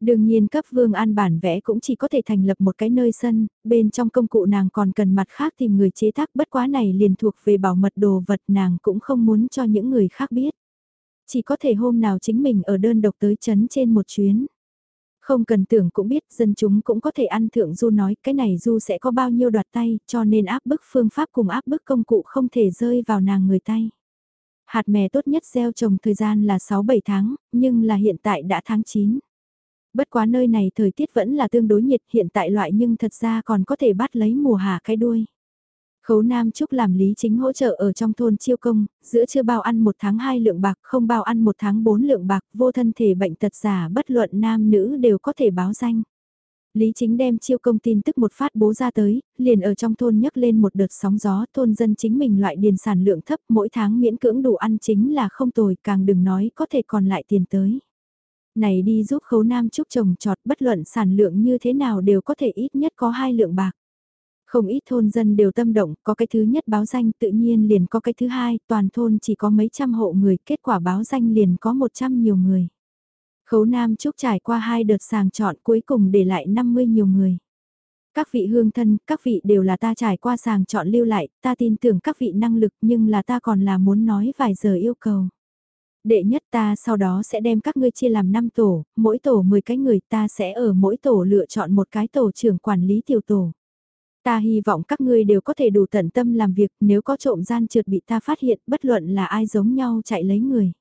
Đương nhiên cấp vương an bản vẽ cũng chỉ có thể thành lập một cái nơi sân, bên trong công cụ nàng còn cần mặt khác tìm người chế tác bất quá này liền thuộc về bảo mật đồ vật nàng cũng không muốn cho những người khác biết. Chỉ có thể hôm nào chính mình ở đơn độc tới chấn trên một chuyến. Không cần tưởng cũng biết dân chúng cũng có thể ăn thượng du nói cái này du sẽ có bao nhiêu đoạt tay cho nên áp bức phương pháp cùng áp bức công cụ không thể rơi vào nàng người tay. Hạt mè tốt nhất gieo trồng thời gian là 6-7 tháng, nhưng là hiện tại đã tháng 9. Bất quá nơi này thời tiết vẫn là tương đối nhiệt hiện tại loại nhưng thật ra còn có thể bắt lấy mùa hạ cái đuôi. Khấu Nam Trúc làm lý chính hỗ trợ ở trong thôn chiêu công, giữa chưa bao ăn một tháng hai lượng bạc, không bao ăn một tháng bốn lượng bạc, vô thân thể bệnh tật giả bất luận nam nữ đều có thể báo danh. Lý chính đem chiêu công tin tức một phát bố ra tới, liền ở trong thôn nhấc lên một đợt sóng gió thôn dân chính mình loại điền sản lượng thấp mỗi tháng miễn cưỡng đủ ăn chính là không tồi càng đừng nói có thể còn lại tiền tới. Này đi giúp khấu nam trúc trồng trọt bất luận sản lượng như thế nào đều có thể ít nhất có hai lượng bạc. Không ít thôn dân đều tâm động, có cái thứ nhất báo danh tự nhiên liền có cái thứ hai, toàn thôn chỉ có mấy trăm hộ người, kết quả báo danh liền có một trăm nhiều người. Khấu Nam Trúc trải qua hai đợt sàng chọn cuối cùng để lại 50 nhiều người. Các vị hương thân, các vị đều là ta trải qua sàng chọn lưu lại, ta tin tưởng các vị năng lực nhưng là ta còn là muốn nói vài giờ yêu cầu. Đệ nhất ta sau đó sẽ đem các ngươi chia làm 5 tổ, mỗi tổ 10 cái người ta sẽ ở mỗi tổ lựa chọn một cái tổ trưởng quản lý tiểu tổ. Ta hy vọng các ngươi đều có thể đủ tận tâm làm việc nếu có trộm gian trượt bị ta phát hiện bất luận là ai giống nhau chạy lấy người.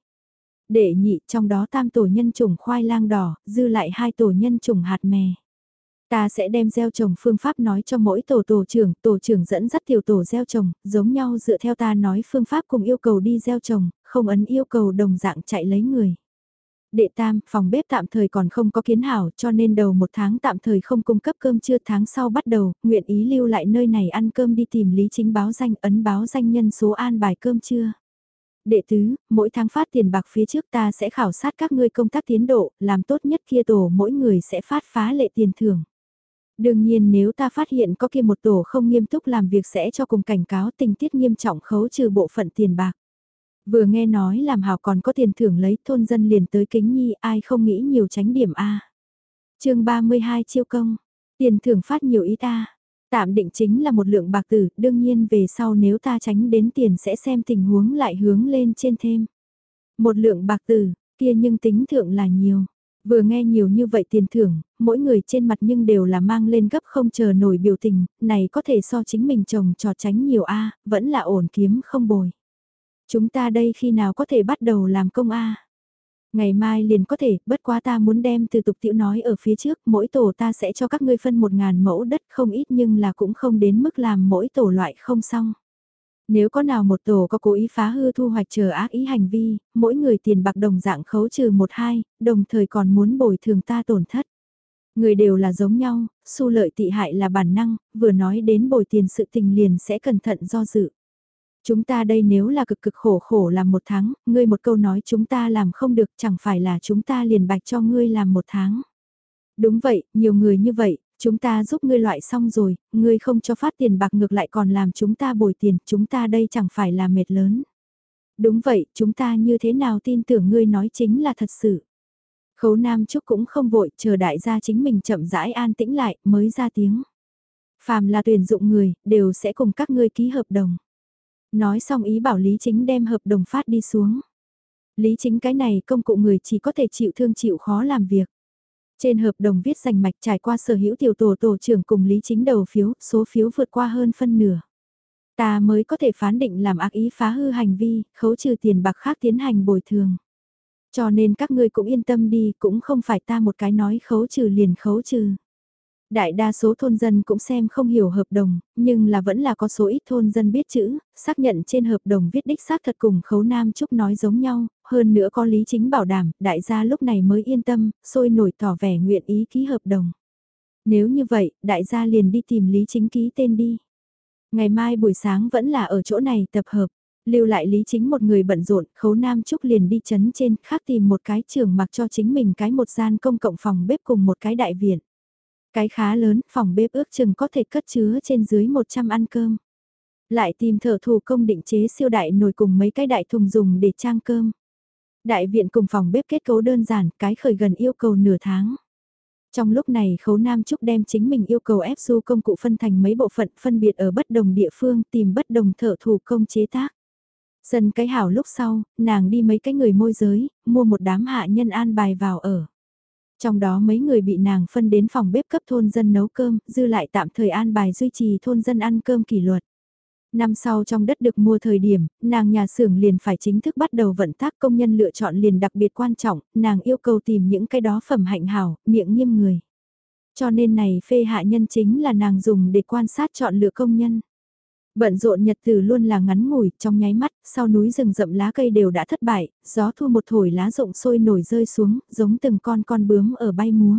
Để nhị trong đó tam tổ nhân trùng khoai lang đỏ, dư lại hai tổ nhân trùng hạt mè. Ta sẽ đem gieo trồng phương pháp nói cho mỗi tổ tổ trưởng, tổ trưởng dẫn dắt tiểu tổ gieo trồng, giống nhau dựa theo ta nói phương pháp cùng yêu cầu đi gieo trồng, không ấn yêu cầu đồng dạng chạy lấy người. Đệ tam, phòng bếp tạm thời còn không có kiến hảo cho nên đầu một tháng tạm thời không cung cấp cơm trưa tháng sau bắt đầu, nguyện ý lưu lại nơi này ăn cơm đi tìm lý chính báo danh ấn báo danh nhân số an bài cơm trưa. Đệ tứ, mỗi tháng phát tiền bạc phía trước ta sẽ khảo sát các ngươi công tác tiến độ, làm tốt nhất kia tổ mỗi người sẽ phát phá lệ tiền thưởng. Đương nhiên nếu ta phát hiện có kia một tổ không nghiêm túc làm việc sẽ cho cùng cảnh cáo tình tiết nghiêm trọng khấu trừ bộ phận tiền bạc. Vừa nghe nói làm hảo còn có tiền thưởng lấy thôn dân liền tới kính nhi ai không nghĩ nhiều tránh điểm A. chương 32 chiêu công, tiền thưởng phát nhiều ý ta. Tạm định chính là một lượng bạc tử, đương nhiên về sau nếu ta tránh đến tiền sẽ xem tình huống lại hướng lên trên thêm. Một lượng bạc tử, kia nhưng tính thượng là nhiều. Vừa nghe nhiều như vậy tiền thưởng, mỗi người trên mặt nhưng đều là mang lên gấp không chờ nổi biểu tình, này có thể so chính mình chồng trò tránh nhiều a vẫn là ổn kiếm không bồi. Chúng ta đây khi nào có thể bắt đầu làm công a Ngày mai liền có thể, bất quá ta muốn đem từ tục tiểu nói ở phía trước, mỗi tổ ta sẽ cho các ngươi phân một ngàn mẫu đất không ít nhưng là cũng không đến mức làm mỗi tổ loại không xong. Nếu có nào một tổ có cố ý phá hư thu hoạch chờ ác ý hành vi, mỗi người tiền bạc đồng dạng khấu trừ một hai, đồng thời còn muốn bồi thường ta tổn thất. Người đều là giống nhau, su lợi tị hại là bản năng, vừa nói đến bồi tiền sự tình liền sẽ cẩn thận do dự. Chúng ta đây nếu là cực cực khổ khổ làm một tháng, ngươi một câu nói chúng ta làm không được chẳng phải là chúng ta liền bạch cho ngươi làm một tháng. Đúng vậy, nhiều người như vậy, chúng ta giúp ngươi loại xong rồi, ngươi không cho phát tiền bạc ngược lại còn làm chúng ta bồi tiền, chúng ta đây chẳng phải là mệt lớn. Đúng vậy, chúng ta như thế nào tin tưởng ngươi nói chính là thật sự. Khấu Nam Trúc cũng không vội, chờ đại gia chính mình chậm rãi an tĩnh lại, mới ra tiếng. Phàm là tuyển dụng người, đều sẽ cùng các ngươi ký hợp đồng. Nói xong ý bảo Lý Chính đem hợp đồng phát đi xuống. Lý Chính cái này công cụ người chỉ có thể chịu thương chịu khó làm việc. Trên hợp đồng viết rành mạch trải qua sở hữu tiểu tổ tổ trưởng cùng Lý Chính đầu phiếu, số phiếu vượt qua hơn phân nửa. Ta mới có thể phán định làm ác ý phá hư hành vi, khấu trừ tiền bạc khác tiến hành bồi thường. Cho nên các ngươi cũng yên tâm đi, cũng không phải ta một cái nói khấu trừ liền khấu trừ. Đại đa số thôn dân cũng xem không hiểu hợp đồng, nhưng là vẫn là có số ít thôn dân biết chữ, xác nhận trên hợp đồng viết đích xác thật cùng khấu nam trúc nói giống nhau, hơn nữa có lý chính bảo đảm, đại gia lúc này mới yên tâm, sôi nổi tỏ vẻ nguyện ý ký hợp đồng. Nếu như vậy, đại gia liền đi tìm lý chính ký tên đi. Ngày mai buổi sáng vẫn là ở chỗ này tập hợp, lưu lại lý chính một người bận rộn, khấu nam trúc liền đi chấn trên, khác tìm một cái trường mặc cho chính mình cái một gian công cộng phòng bếp cùng một cái đại viện. Cái khá lớn, phòng bếp ước chừng có thể cất chứa trên dưới 100 ăn cơm. Lại tìm thợ thủ công định chế siêu đại nồi cùng mấy cái đại thùng dùng để trang cơm. Đại viện cùng phòng bếp kết cấu đơn giản, cái khởi gần yêu cầu nửa tháng. Trong lúc này Khấu Nam Trúc đem chính mình yêu cầu ép du công cụ phân thành mấy bộ phận phân biệt ở bất đồng địa phương tìm bất đồng thợ thủ công chế tác. Dần cái hảo lúc sau, nàng đi mấy cái người môi giới, mua một đám hạ nhân an bài vào ở. Trong đó mấy người bị nàng phân đến phòng bếp cấp thôn dân nấu cơm, dư lại tạm thời an bài duy trì thôn dân ăn cơm kỷ luật. Năm sau trong đất được mua thời điểm, nàng nhà xưởng liền phải chính thức bắt đầu vận tác công nhân lựa chọn liền đặc biệt quan trọng, nàng yêu cầu tìm những cái đó phẩm hạnh hảo, miệng nghiêm người. Cho nên này phê hạ nhân chính là nàng dùng để quan sát chọn lựa công nhân. Bận rộn nhật từ luôn là ngắn ngủi, trong nháy mắt, sau núi rừng rậm lá cây đều đã thất bại, gió thu một thổi lá rộng sôi nổi rơi xuống, giống từng con con bướm ở bay múa.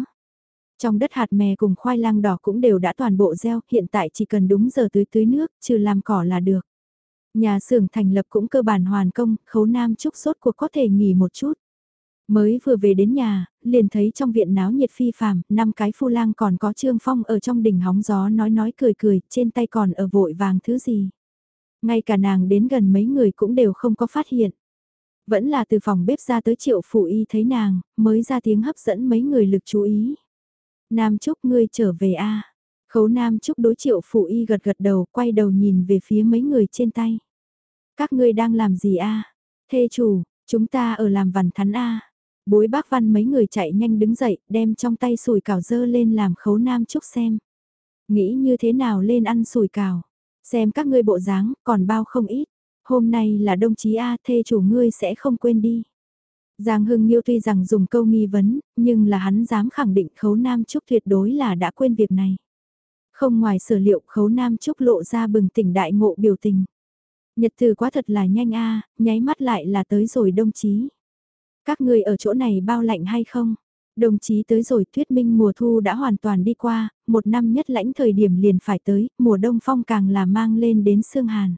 Trong đất hạt mè cùng khoai lang đỏ cũng đều đã toàn bộ gieo, hiện tại chỉ cần đúng giờ tưới tưới nước, trừ làm cỏ là được. Nhà xưởng thành lập cũng cơ bản hoàn công, khấu nam chúc sốt cuộc có thể nghỉ một chút. Mới vừa về đến nhà, liền thấy trong viện náo nhiệt phi phàm, năm cái phu lang còn có Trương Phong ở trong đỉnh hóng gió nói nói cười cười, trên tay còn ở vội vàng thứ gì. Ngay cả nàng đến gần mấy người cũng đều không có phát hiện. Vẫn là từ phòng bếp ra tới triệu phụ y thấy nàng, mới ra tiếng hấp dẫn mấy người lực chú ý. Nam Trúc ngươi trở về a Khấu Nam Trúc đối triệu phụ y gật gật đầu, quay đầu nhìn về phía mấy người trên tay. Các ngươi đang làm gì a Thê chủ, chúng ta ở làm vằn thắn a Bối bác văn mấy người chạy nhanh đứng dậy, đem trong tay sùi cảo dơ lên làm khấu nam chúc xem. Nghĩ như thế nào lên ăn sùi cảo. Xem các ngươi bộ dáng, còn bao không ít. Hôm nay là đồng chí A thê chủ ngươi sẽ không quên đi. Giang Hưng Nhiêu tuy rằng dùng câu nghi vấn, nhưng là hắn dám khẳng định khấu nam trúc tuyệt đối là đã quên việc này. Không ngoài sở liệu khấu nam trúc lộ ra bừng tỉnh đại ngộ biểu tình. Nhật từ quá thật là nhanh a nháy mắt lại là tới rồi đồng chí. Các người ở chỗ này bao lạnh hay không? Đồng chí tới rồi thuyết minh mùa thu đã hoàn toàn đi qua, một năm nhất lãnh thời điểm liền phải tới, mùa đông phong càng là mang lên đến xương hàn.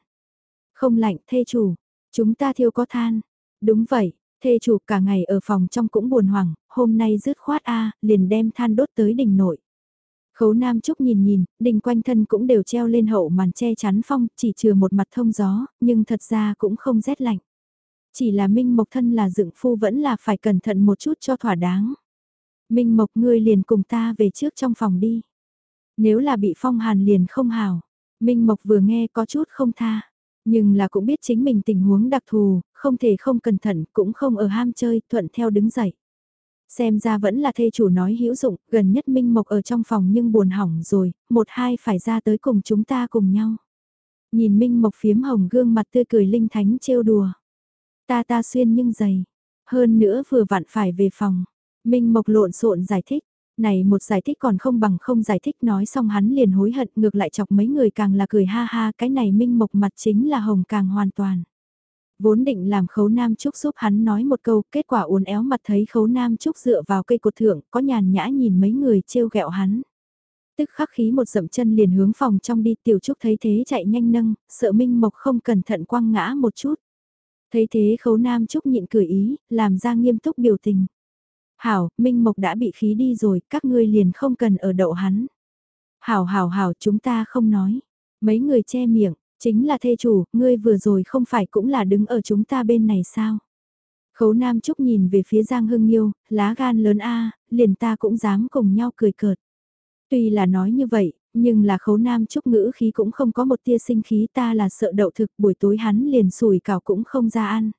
Không lạnh, thê chủ, chúng ta thiêu có than. Đúng vậy, thê chủ cả ngày ở phòng trong cũng buồn hoảng, hôm nay rứt khoát a liền đem than đốt tới đỉnh nội. Khấu Nam Trúc nhìn nhìn, đỉnh quanh thân cũng đều treo lên hậu màn che chắn phong, chỉ trừ một mặt thông gió, nhưng thật ra cũng không rét lạnh. Chỉ là Minh Mộc thân là dựng phu vẫn là phải cẩn thận một chút cho thỏa đáng. Minh Mộc ngươi liền cùng ta về trước trong phòng đi. Nếu là bị phong hàn liền không hào. Minh Mộc vừa nghe có chút không tha. Nhưng là cũng biết chính mình tình huống đặc thù, không thể không cẩn thận, cũng không ở ham chơi, thuận theo đứng dậy. Xem ra vẫn là thê chủ nói hữu dụng, gần nhất Minh Mộc ở trong phòng nhưng buồn hỏng rồi, một hai phải ra tới cùng chúng ta cùng nhau. Nhìn Minh Mộc phiếm hồng gương mặt tươi cười linh thánh trêu đùa. Ta ta xuyên nhưng dày. Hơn nữa vừa vặn phải về phòng. Minh Mộc lộn xộn giải thích. Này một giải thích còn không bằng không giải thích nói xong hắn liền hối hận ngược lại chọc mấy người càng là cười ha ha cái này Minh Mộc mặt chính là hồng càng hoàn toàn. Vốn định làm khấu nam trúc giúp hắn nói một câu, kết quả uốn éo mặt thấy khấu nam trúc dựa vào cây cột thượng, có nhàn nhã nhìn mấy người trêu ghẹo hắn. Tức khắc khí một dậm chân liền hướng phòng trong đi tiểu trúc thấy thế chạy nhanh nâng, sợ Minh Mộc không cẩn thận quăng ngã một chút. Thấy thế khấu nam trúc nhịn cười ý, làm ra nghiêm túc biểu tình. Hảo, Minh Mộc đã bị khí đi rồi, các ngươi liền không cần ở đậu hắn. Hảo hảo hảo chúng ta không nói. Mấy người che miệng, chính là thê chủ, ngươi vừa rồi không phải cũng là đứng ở chúng ta bên này sao? Khấu Nam Trúc nhìn về phía Giang Hưng Nhiêu, lá gan lớn a, liền ta cũng dám cùng nhau cười cợt. Tuy là nói như vậy, nhưng là khấu Nam Trúc ngữ khí cũng không có một tia sinh khí ta là sợ đậu thực buổi tối hắn liền sủi cảo cũng không ra ăn.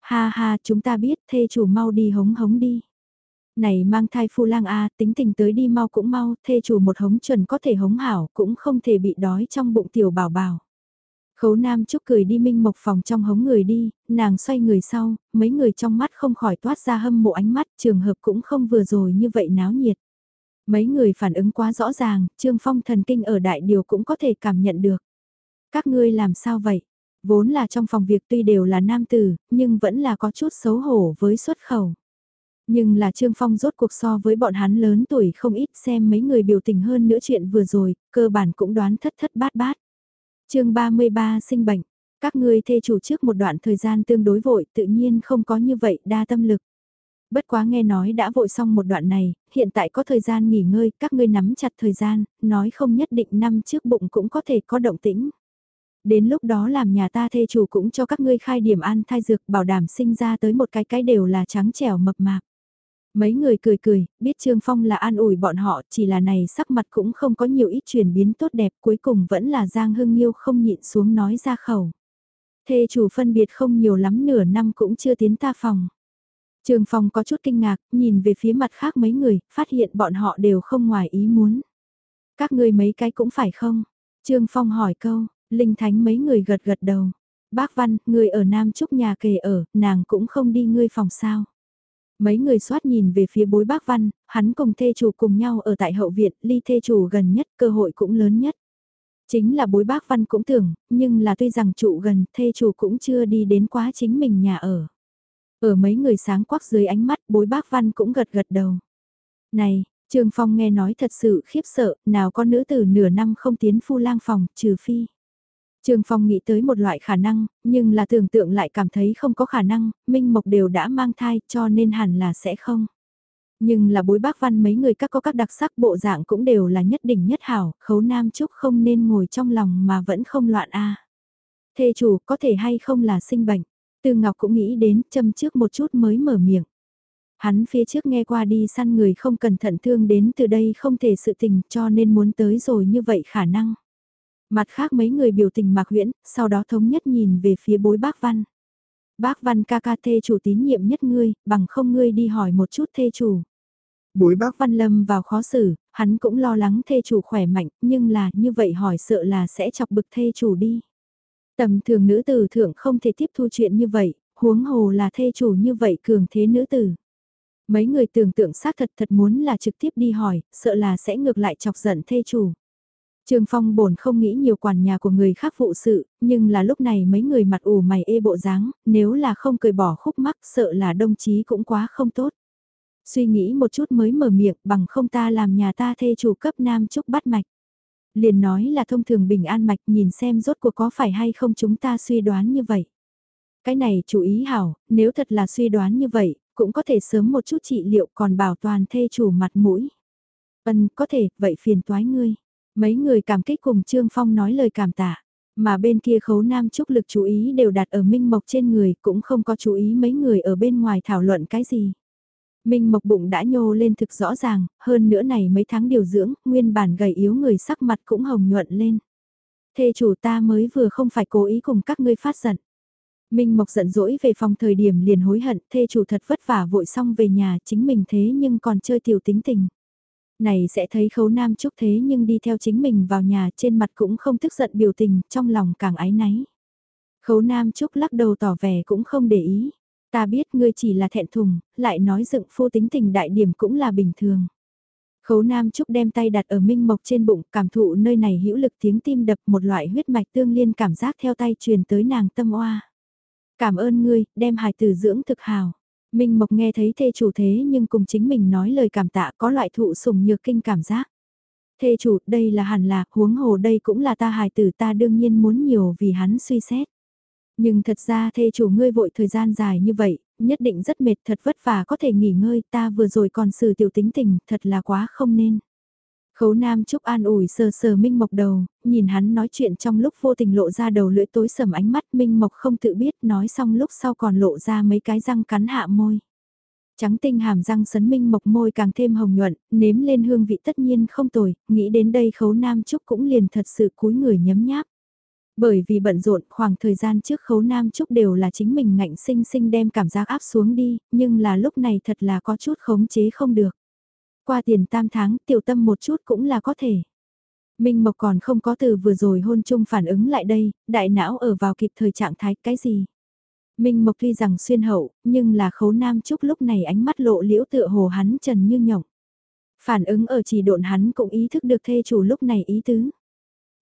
Ha ha chúng ta biết thê chủ mau đi hống hống đi. Này mang thai phu lang a tính tình tới đi mau cũng mau, thê chủ một hống chuẩn có thể hống hảo, cũng không thể bị đói trong bụng tiểu bảo bảo. Khấu Nam Trúc cười đi minh mộc phòng trong hống người đi, nàng xoay người sau, mấy người trong mắt không khỏi toát ra hâm mộ ánh mắt, trường hợp cũng không vừa rồi như vậy náo nhiệt. Mấy người phản ứng quá rõ ràng, Trương Phong thần kinh ở đại điều cũng có thể cảm nhận được. Các ngươi làm sao vậy? Vốn là trong phòng việc tuy đều là nam tử, nhưng vẫn là có chút xấu hổ với xuất khẩu. Nhưng là Trương Phong rốt cuộc so với bọn hắn lớn tuổi không ít xem mấy người biểu tình hơn nữa chuyện vừa rồi, cơ bản cũng đoán thất thất bát bát. chương 33 sinh bệnh, các ngươi thê chủ trước một đoạn thời gian tương đối vội tự nhiên không có như vậy đa tâm lực. Bất quá nghe nói đã vội xong một đoạn này, hiện tại có thời gian nghỉ ngơi, các ngươi nắm chặt thời gian, nói không nhất định năm trước bụng cũng có thể có động tĩnh. Đến lúc đó làm nhà ta thê chủ cũng cho các ngươi khai điểm ăn thai dược bảo đảm sinh ra tới một cái cái đều là trắng trẻo mập mạp. Mấy người cười cười, biết Trương Phong là an ủi bọn họ, chỉ là này sắc mặt cũng không có nhiều ít chuyển biến tốt đẹp, cuối cùng vẫn là Giang Hưng Nhiêu không nhịn xuống nói ra khẩu. Thê chủ phân biệt không nhiều lắm nửa năm cũng chưa tiến ta phòng. Trương Phong có chút kinh ngạc, nhìn về phía mặt khác mấy người, phát hiện bọn họ đều không ngoài ý muốn. Các ngươi mấy cái cũng phải không? Trương Phong hỏi câu, Linh Thánh mấy người gật gật đầu. Bác Văn, người ở Nam Trúc nhà kề ở, nàng cũng không đi ngươi phòng sao. Mấy người soát nhìn về phía bối bác văn, hắn cùng thê chủ cùng nhau ở tại hậu viện, ly thê chủ gần nhất, cơ hội cũng lớn nhất. Chính là bối bác văn cũng tưởng, nhưng là tuy rằng trụ gần, thê chủ cũng chưa đi đến quá chính mình nhà ở. Ở mấy người sáng quắc dưới ánh mắt, bối bác văn cũng gật gật đầu. Này, Trương Phong nghe nói thật sự khiếp sợ, nào có nữ tử nửa năm không tiến phu lang phòng, trừ phi. Trương Phong nghĩ tới một loại khả năng, nhưng là tưởng tượng lại cảm thấy không có khả năng, Minh Mộc đều đã mang thai cho nên hẳn là sẽ không. Nhưng là bối bác văn mấy người các có các đặc sắc bộ dạng cũng đều là nhất đỉnh nhất hảo, khấu nam trúc không nên ngồi trong lòng mà vẫn không loạn a Thê chủ có thể hay không là sinh bệnh, Tư Ngọc cũng nghĩ đến châm trước một chút mới mở miệng. Hắn phía trước nghe qua đi săn người không cẩn thận thương đến từ đây không thể sự tình cho nên muốn tới rồi như vậy khả năng. Mặt khác mấy người biểu tình mạc huyễn, sau đó thống nhất nhìn về phía bối bác văn. Bác văn ca ca thê chủ tín nhiệm nhất ngươi, bằng không ngươi đi hỏi một chút thê chủ. Bối bác văn lâm vào khó xử, hắn cũng lo lắng thê chủ khỏe mạnh, nhưng là như vậy hỏi sợ là sẽ chọc bực thê chủ đi. Tầm thường nữ tử thượng không thể tiếp thu chuyện như vậy, huống hồ là thê chủ như vậy cường thế nữ tử. Mấy người tưởng tượng xác thật thật muốn là trực tiếp đi hỏi, sợ là sẽ ngược lại chọc giận thê chủ. Trương Phong bổn không nghĩ nhiều quản nhà của người khác phụ sự, nhưng là lúc này mấy người mặt ủ mày ê bộ dáng, nếu là không cười bỏ khúc mắc sợ là đồng chí cũng quá không tốt. Suy nghĩ một chút mới mở miệng bằng không ta làm nhà ta thê chủ cấp nam trúc bắt mạch. Liền nói là thông thường bình an mạch nhìn xem rốt cuộc có phải hay không chúng ta suy đoán như vậy. Cái này chú ý hảo, nếu thật là suy đoán như vậy, cũng có thể sớm một chút trị liệu còn bảo toàn thê chủ mặt mũi. Ân, có thể, vậy phiền toái ngươi. Mấy người cảm kích cùng Trương Phong nói lời cảm tạ, mà bên kia khấu nam chúc lực chú ý đều đặt ở Minh Mộc trên người cũng không có chú ý mấy người ở bên ngoài thảo luận cái gì. Minh Mộc bụng đã nhô lên thực rõ ràng, hơn nữa này mấy tháng điều dưỡng, nguyên bản gầy yếu người sắc mặt cũng hồng nhuận lên. Thê chủ ta mới vừa không phải cố ý cùng các ngươi phát giận. Minh Mộc giận dỗi về phòng thời điểm liền hối hận, thê chủ thật vất vả vội xong về nhà, chính mình thế nhưng còn chơi tiểu tính tình. Này sẽ thấy khấu nam chúc thế nhưng đi theo chính mình vào nhà trên mặt cũng không tức giận biểu tình, trong lòng càng ái náy. Khấu nam chúc lắc đầu tỏ vẻ cũng không để ý. Ta biết ngươi chỉ là thẹn thùng, lại nói dựng phu tính tình đại điểm cũng là bình thường. Khấu Nam Trúc đem tay đặt ở Minh Mộc trên bụng, cảm thụ nơi này hữu lực tiếng tim đập một loại huyết mạch tương liên cảm giác theo tay truyền tới nàng tâm oa. Cảm ơn ngươi, đem hài tử dưỡng thực hào. Minh Mộc nghe thấy thê chủ thế nhưng cùng chính mình nói lời cảm tạ có loại thụ sủng nhược kinh cảm giác. Thê chủ, đây là hẳn là, huống hồ đây cũng là ta hài tử ta đương nhiên muốn nhiều vì hắn suy xét. Nhưng thật ra thê chủ ngươi vội thời gian dài như vậy, nhất định rất mệt thật vất vả có thể nghỉ ngơi ta vừa rồi còn xử tiểu tính tình, thật là quá không nên. Khấu Nam Trúc an ủi sờ sờ Minh Mộc đầu, nhìn hắn nói chuyện trong lúc vô tình lộ ra đầu lưỡi tối sầm ánh mắt Minh Mộc không tự biết nói xong lúc sau còn lộ ra mấy cái răng cắn hạ môi. Trắng tinh hàm răng sấn Minh Mộc môi càng thêm hồng nhuận, nếm lên hương vị tất nhiên không tồi, nghĩ đến đây Khấu Nam Trúc cũng liền thật sự cúi người nhấm nháp. Bởi vì bận rộn khoảng thời gian trước khấu nam trúc đều là chính mình ngạnh sinh sinh đem cảm giác áp xuống đi, nhưng là lúc này thật là có chút khống chế không được. Qua tiền tam tháng tiểu tâm một chút cũng là có thể. Minh Mộc còn không có từ vừa rồi hôn chung phản ứng lại đây, đại não ở vào kịp thời trạng thái cái gì. Minh Mộc tuy rằng xuyên hậu, nhưng là khấu nam trúc lúc này ánh mắt lộ liễu tựa hồ hắn trần như nhộng. Phản ứng ở chỉ độn hắn cũng ý thức được thê chủ lúc này ý tứ.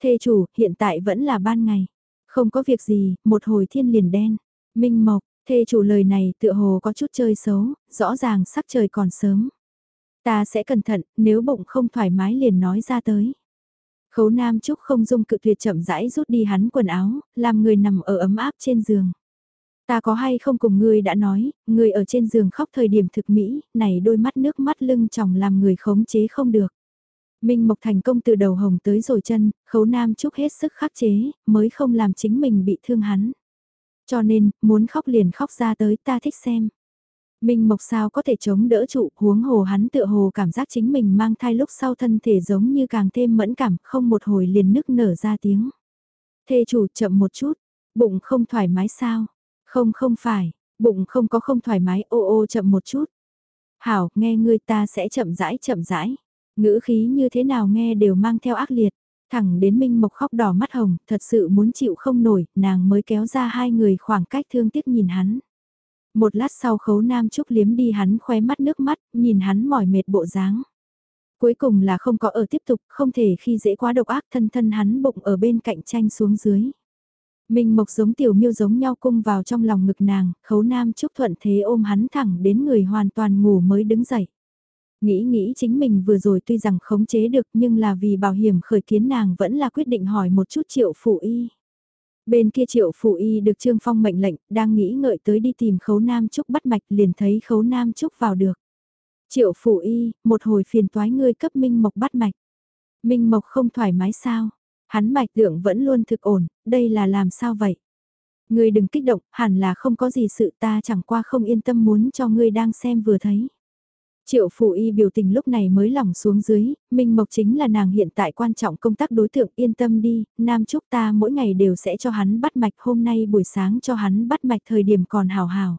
Thê chủ, hiện tại vẫn là ban ngày. Không có việc gì, một hồi thiên liền đen. Minh Mộc, thê chủ lời này tựa hồ có chút chơi xấu, rõ ràng sắc trời còn sớm. Ta sẽ cẩn thận, nếu bụng không thoải mái liền nói ra tới. Khấu Nam Trúc không dung cự tuyệt chậm rãi rút đi hắn quần áo, làm người nằm ở ấm áp trên giường. Ta có hay không cùng ngươi đã nói, ngươi ở trên giường khóc thời điểm thực mỹ, này đôi mắt nước mắt lưng tròng làm người khống chế không được. Minh Mộc thành công từ đầu hồng tới rồi chân, khấu nam chúc hết sức khắc chế, mới không làm chính mình bị thương hắn. Cho nên, muốn khóc liền khóc ra tới ta thích xem. Minh Mộc sao có thể chống đỡ trụ, huống hồ hắn tựa hồ cảm giác chính mình mang thai lúc sau thân thể giống như càng thêm mẫn cảm, không một hồi liền nức nở ra tiếng. Thê chủ chậm một chút, bụng không thoải mái sao? Không không phải, bụng không có không thoải mái ô ô chậm một chút. Hảo, nghe ngươi ta sẽ chậm rãi chậm rãi. Ngữ khí như thế nào nghe đều mang theo ác liệt. Thẳng đến Minh Mộc khóc đỏ mắt hồng, thật sự muốn chịu không nổi, nàng mới kéo ra hai người khoảng cách thương tiếc nhìn hắn. Một lát sau khấu nam trúc liếm đi hắn khóe mắt nước mắt, nhìn hắn mỏi mệt bộ dáng. Cuối cùng là không có ở tiếp tục, không thể khi dễ quá độc ác thân thân hắn bụng ở bên cạnh tranh xuống dưới. Minh Mộc giống tiểu miêu giống nhau cung vào trong lòng ngực nàng, khấu nam trúc thuận thế ôm hắn thẳng đến người hoàn toàn ngủ mới đứng dậy. Nghĩ nghĩ chính mình vừa rồi tuy rằng khống chế được nhưng là vì bảo hiểm khởi kiến nàng vẫn là quyết định hỏi một chút triệu phụ y. Bên kia triệu phụ y được Trương Phong mệnh lệnh, đang nghĩ ngợi tới đi tìm khấu nam trúc bắt mạch liền thấy khấu nam trúc vào được. Triệu phụ y, một hồi phiền toái ngươi cấp Minh Mộc bắt mạch. Minh Mộc không thoải mái sao? Hắn mạch tượng vẫn luôn thực ổn, đây là làm sao vậy? Ngươi đừng kích động, hẳn là không có gì sự ta chẳng qua không yên tâm muốn cho ngươi đang xem vừa thấy. Triệu phủ y biểu tình lúc này mới lỏng xuống dưới, Minh Mộc chính là nàng hiện tại quan trọng công tác đối tượng yên tâm đi, Nam Trúc ta mỗi ngày đều sẽ cho hắn bắt mạch hôm nay buổi sáng cho hắn bắt mạch thời điểm còn hào hào.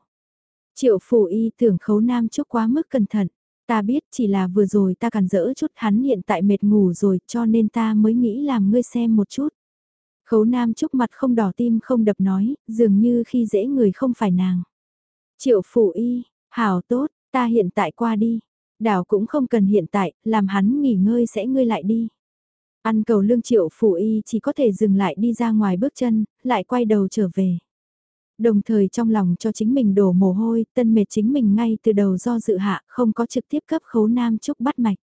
Triệu phủ y tưởng khấu Nam Trúc quá mức cẩn thận, ta biết chỉ là vừa rồi ta cần dỡ chút hắn hiện tại mệt ngủ rồi cho nên ta mới nghĩ làm ngươi xem một chút. Khấu Nam Trúc mặt không đỏ tim không đập nói, dường như khi dễ người không phải nàng. Triệu phủ y, hào tốt, Ta hiện tại qua đi. Đảo cũng không cần hiện tại, làm hắn nghỉ ngơi sẽ ngươi lại đi. Ăn cầu lương triệu phủ y chỉ có thể dừng lại đi ra ngoài bước chân, lại quay đầu trở về. Đồng thời trong lòng cho chính mình đổ mồ hôi, tân mệt chính mình ngay từ đầu do dự hạ, không có trực tiếp cấp khấu nam trúc bắt mạch.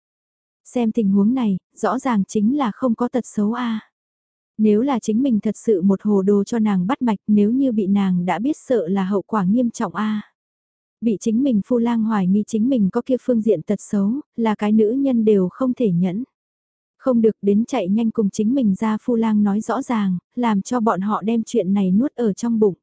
Xem tình huống này, rõ ràng chính là không có tật xấu a. Nếu là chính mình thật sự một hồ đồ cho nàng bắt mạch nếu như bị nàng đã biết sợ là hậu quả nghiêm trọng a. Bị chính mình phu lang hoài nghi chính mình có kia phương diện tật xấu, là cái nữ nhân đều không thể nhẫn. Không được đến chạy nhanh cùng chính mình ra phu lang nói rõ ràng, làm cho bọn họ đem chuyện này nuốt ở trong bụng.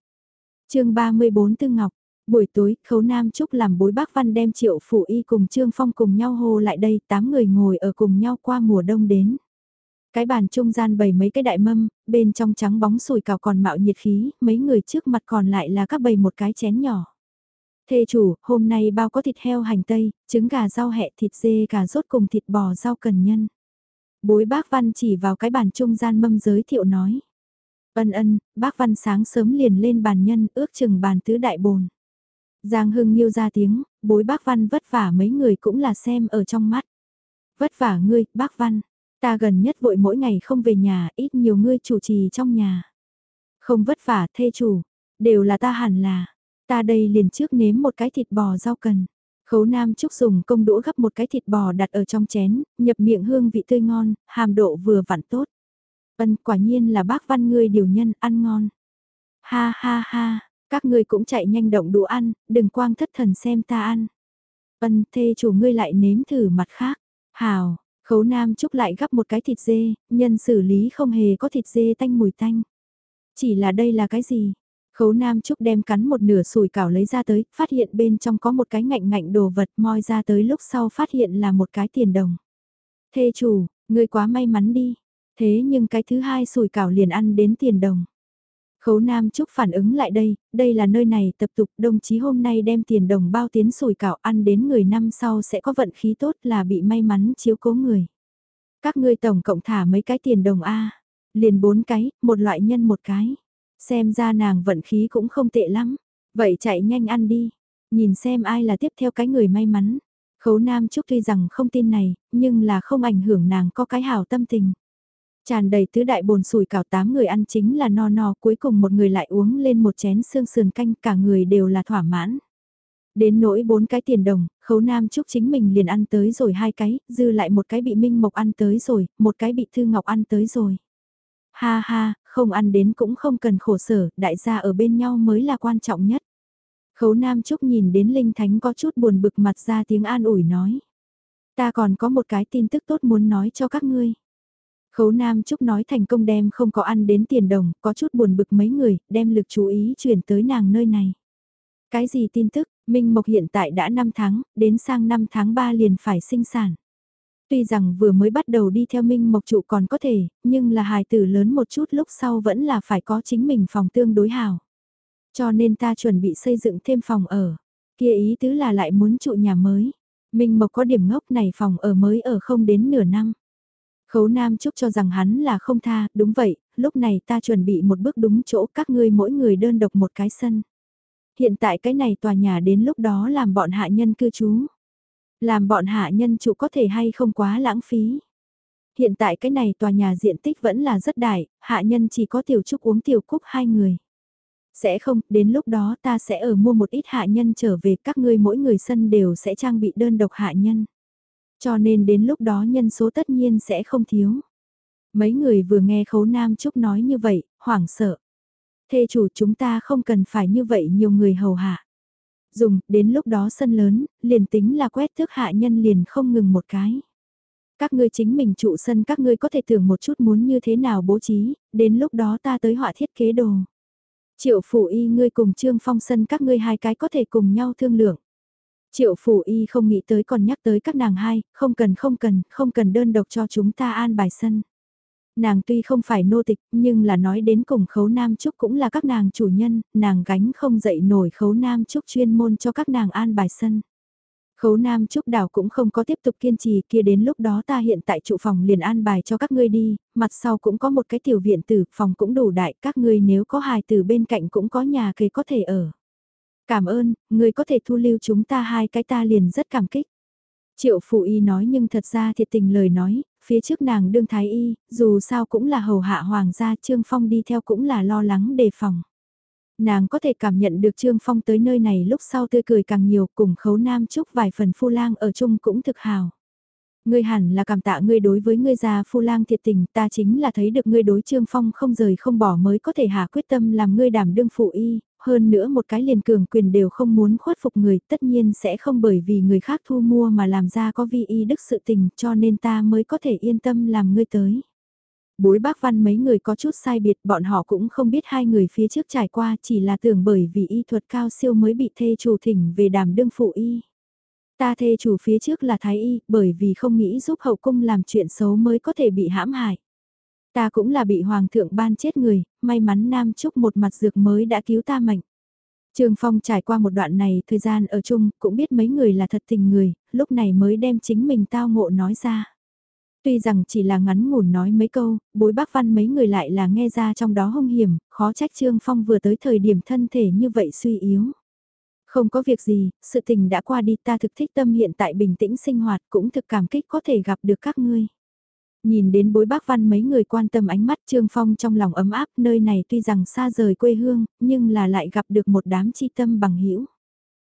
chương 34 Tư Ngọc Buổi tối, Khấu Nam Trúc làm bối bác văn đem Triệu Phủ Y cùng Trương Phong cùng nhau hô lại đây, tám người ngồi ở cùng nhau qua mùa đông đến. Cái bàn trung gian bày mấy cái đại mâm, bên trong trắng bóng sùi cào còn mạo nhiệt khí, mấy người trước mặt còn lại là các bầy một cái chén nhỏ. Thê chủ, hôm nay bao có thịt heo hành tây, trứng gà rau hẹ thịt dê gà rốt cùng thịt bò rau cần nhân. Bối bác văn chỉ vào cái bàn trung gian mâm giới thiệu nói. Ân ân, bác văn sáng sớm liền lên bàn nhân ước chừng bàn tứ đại bồn. Giang Hưng Nhiêu ra tiếng, bối bác Văn vất vả mấy người cũng là xem ở trong mắt. Vất vả ngươi, bác Văn, ta gần nhất vội mỗi ngày không về nhà, ít nhiều ngươi chủ trì trong nhà. Không vất vả thê chủ, đều là ta hẳn là, ta đây liền trước nếm một cái thịt bò rau cần. Khấu Nam Trúc dùng công đũa gấp một cái thịt bò đặt ở trong chén, nhập miệng hương vị tươi ngon, hàm độ vừa vặn tốt. Ân quả nhiên là bác văn ngươi điều nhân ăn ngon. Ha ha ha, các ngươi cũng chạy nhanh động đũa ăn, đừng quang thất thần xem ta ăn. Ân thê chủ ngươi lại nếm thử mặt khác. Hào, khấu nam trúc lại gắp một cái thịt dê, nhân xử lý không hề có thịt dê tanh mùi tanh. Chỉ là đây là cái gì? Khấu Nam Trúc đem cắn một nửa sùi cảo lấy ra tới, phát hiện bên trong có một cái ngạnh ngạnh đồ vật moi ra tới lúc sau phát hiện là một cái tiền đồng. Thê chủ, ngươi quá may mắn đi. Thế nhưng cái thứ hai sùi cảo liền ăn đến tiền đồng. Khấu Nam Trúc phản ứng lại đây, đây là nơi này tập tục đồng chí hôm nay đem tiền đồng bao tiến sủi cảo ăn đến người năm sau sẽ có vận khí tốt là bị may mắn chiếu cố người. Các ngươi tổng cộng thả mấy cái tiền đồng A, liền bốn cái, một loại nhân một cái. Xem ra nàng vận khí cũng không tệ lắm, vậy chạy nhanh ăn đi, nhìn xem ai là tiếp theo cái người may mắn. Khấu Nam Trúc tuy rằng không tin này, nhưng là không ảnh hưởng nàng có cái hảo tâm tình. Tràn đầy tứ đại bồn sủi cảo tám người ăn chính là no no cuối cùng một người lại uống lên một chén xương sườn canh cả người đều là thỏa mãn. Đến nỗi bốn cái tiền đồng, khấu nam chúc chính mình liền ăn tới rồi hai cái, dư lại một cái bị Minh Mộc ăn tới rồi, một cái bị Thư Ngọc ăn tới rồi. Ha ha, không ăn đến cũng không cần khổ sở, đại gia ở bên nhau mới là quan trọng nhất. Khấu Nam Trúc nhìn đến Linh Thánh có chút buồn bực mặt ra tiếng an ủi nói. Ta còn có một cái tin tức tốt muốn nói cho các ngươi. Khấu Nam Trúc nói thành công đem không có ăn đến tiền đồng, có chút buồn bực mấy người, đem lực chú ý chuyển tới nàng nơi này. Cái gì tin tức, Minh Mộc hiện tại đã 5 tháng, đến sang năm tháng 3 liền phải sinh sản. Tuy rằng vừa mới bắt đầu đi theo Minh Mộc trụ còn có thể, nhưng là hài tử lớn một chút lúc sau vẫn là phải có chính mình phòng tương đối hào. Cho nên ta chuẩn bị xây dựng thêm phòng ở. Kia ý tứ là lại muốn trụ nhà mới. Minh Mộc có điểm ngốc này phòng ở mới ở không đến nửa năm. Khấu Nam Trúc cho rằng hắn là không tha, đúng vậy, lúc này ta chuẩn bị một bước đúng chỗ các ngươi mỗi người đơn độc một cái sân. Hiện tại cái này tòa nhà đến lúc đó làm bọn hạ nhân cư trú. Làm bọn hạ nhân chủ có thể hay không quá lãng phí. Hiện tại cái này tòa nhà diện tích vẫn là rất đại, hạ nhân chỉ có tiểu trúc uống tiểu cúc hai người. Sẽ không, đến lúc đó ta sẽ ở mua một ít hạ nhân trở về các ngươi mỗi người sân đều sẽ trang bị đơn độc hạ nhân. Cho nên đến lúc đó nhân số tất nhiên sẽ không thiếu. Mấy người vừa nghe khấu nam trúc nói như vậy, hoảng sợ. Thê chủ chúng ta không cần phải như vậy nhiều người hầu hạ. Dùng, đến lúc đó sân lớn, liền tính là quét thước hạ nhân liền không ngừng một cái. Các ngươi chính mình trụ sân các ngươi có thể tưởng một chút muốn như thế nào bố trí, đến lúc đó ta tới họa thiết kế đồ. Triệu phủ y ngươi cùng trương phong sân các ngươi hai cái có thể cùng nhau thương lượng. Triệu phủ y không nghĩ tới còn nhắc tới các nàng hai, không cần không cần, không cần đơn độc cho chúng ta an bài sân. Nàng tuy không phải nô tịch, nhưng là nói đến cùng khấu nam trúc cũng là các nàng chủ nhân, nàng gánh không dậy nổi khấu nam trúc chuyên môn cho các nàng an bài sân. Khấu Nam Trúc đảo cũng không có tiếp tục kiên trì kia đến lúc đó ta hiện tại trụ phòng liền an bài cho các ngươi đi, mặt sau cũng có một cái tiểu viện tử, phòng cũng đủ đại, các ngươi nếu có hài tử bên cạnh cũng có nhà kề có thể ở. Cảm ơn, người có thể thu lưu chúng ta hai cái ta liền rất cảm kích. Triệu phụ y nói nhưng thật ra thiệt tình lời nói, phía trước nàng đương thái y, dù sao cũng là hầu hạ hoàng gia Trương Phong đi theo cũng là lo lắng đề phòng. Nàng có thể cảm nhận được Trương Phong tới nơi này lúc sau tươi cười càng nhiều cùng khấu nam chúc vài phần phu lang ở chung cũng thực hào. Ngươi hẳn là cảm tạ ngươi đối với ngươi già phu lang thiệt tình ta chính là thấy được ngươi đối Trương Phong không rời không bỏ mới có thể hạ quyết tâm làm ngươi đảm đương phụ y, hơn nữa một cái liền cường quyền đều không muốn khuất phục người, tất nhiên sẽ không bởi vì người khác thu mua mà làm ra có vi y đức sự tình, cho nên ta mới có thể yên tâm làm ngươi tới. Bối bác văn mấy người có chút sai biệt, bọn họ cũng không biết hai người phía trước trải qua, chỉ là tưởng bởi vì y thuật cao siêu mới bị thê chủ thỉnh về đàm đương phụ y. Ta thê chủ phía trước là thái y, bởi vì không nghĩ giúp hậu cung làm chuyện xấu mới có thể bị hãm hại. Ta cũng là bị hoàng thượng ban chết người, may mắn Nam Trúc một mặt dược mới đã cứu ta mệnh. Trường Phong trải qua một đoạn này thời gian ở chung cũng biết mấy người là thật tình người, lúc này mới đem chính mình tao ngộ nói ra. Tuy rằng chỉ là ngắn ngủn nói mấy câu, bối bác văn mấy người lại là nghe ra trong đó hung hiểm, khó trách Trương Phong vừa tới thời điểm thân thể như vậy suy yếu. Không có việc gì, sự tình đã qua đi ta thực thích tâm hiện tại bình tĩnh sinh hoạt cũng thực cảm kích có thể gặp được các ngươi. Nhìn đến bối bác văn mấy người quan tâm ánh mắt Trương Phong trong lòng ấm áp nơi này tuy rằng xa rời quê hương, nhưng là lại gặp được một đám chi tâm bằng hữu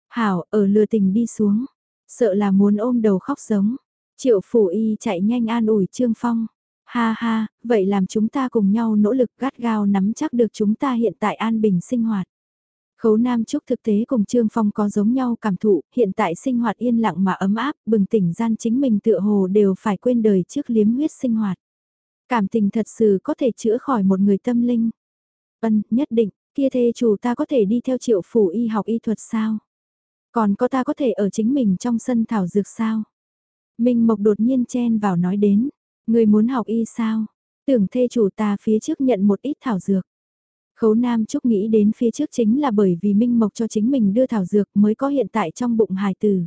Hảo, ở lừa tình đi xuống, sợ là muốn ôm đầu khóc giống. Triệu phủ y chạy nhanh an ủi Trương Phong. Ha ha, vậy làm chúng ta cùng nhau nỗ lực gắt gao nắm chắc được chúng ta hiện tại an bình sinh hoạt. Khấu Nam Trúc thực tế cùng Trương Phong có giống nhau cảm thụ, hiện tại sinh hoạt yên lặng mà ấm áp, bừng tỉnh gian chính mình tựa hồ đều phải quên đời trước liếm huyết sinh hoạt. Cảm tình thật sự có thể chữa khỏi một người tâm linh. Ân, nhất định, kia thê chủ ta có thể đi theo triệu phủ y học y thuật sao? Còn có ta có thể ở chính mình trong sân thảo dược sao? Minh Mộc đột nhiên chen vào nói đến, người muốn học y sao? Tưởng thê chủ ta phía trước nhận một ít thảo dược. Khấu Nam Trúc nghĩ đến phía trước chính là bởi vì Minh Mộc cho chính mình đưa thảo dược mới có hiện tại trong bụng hài tử.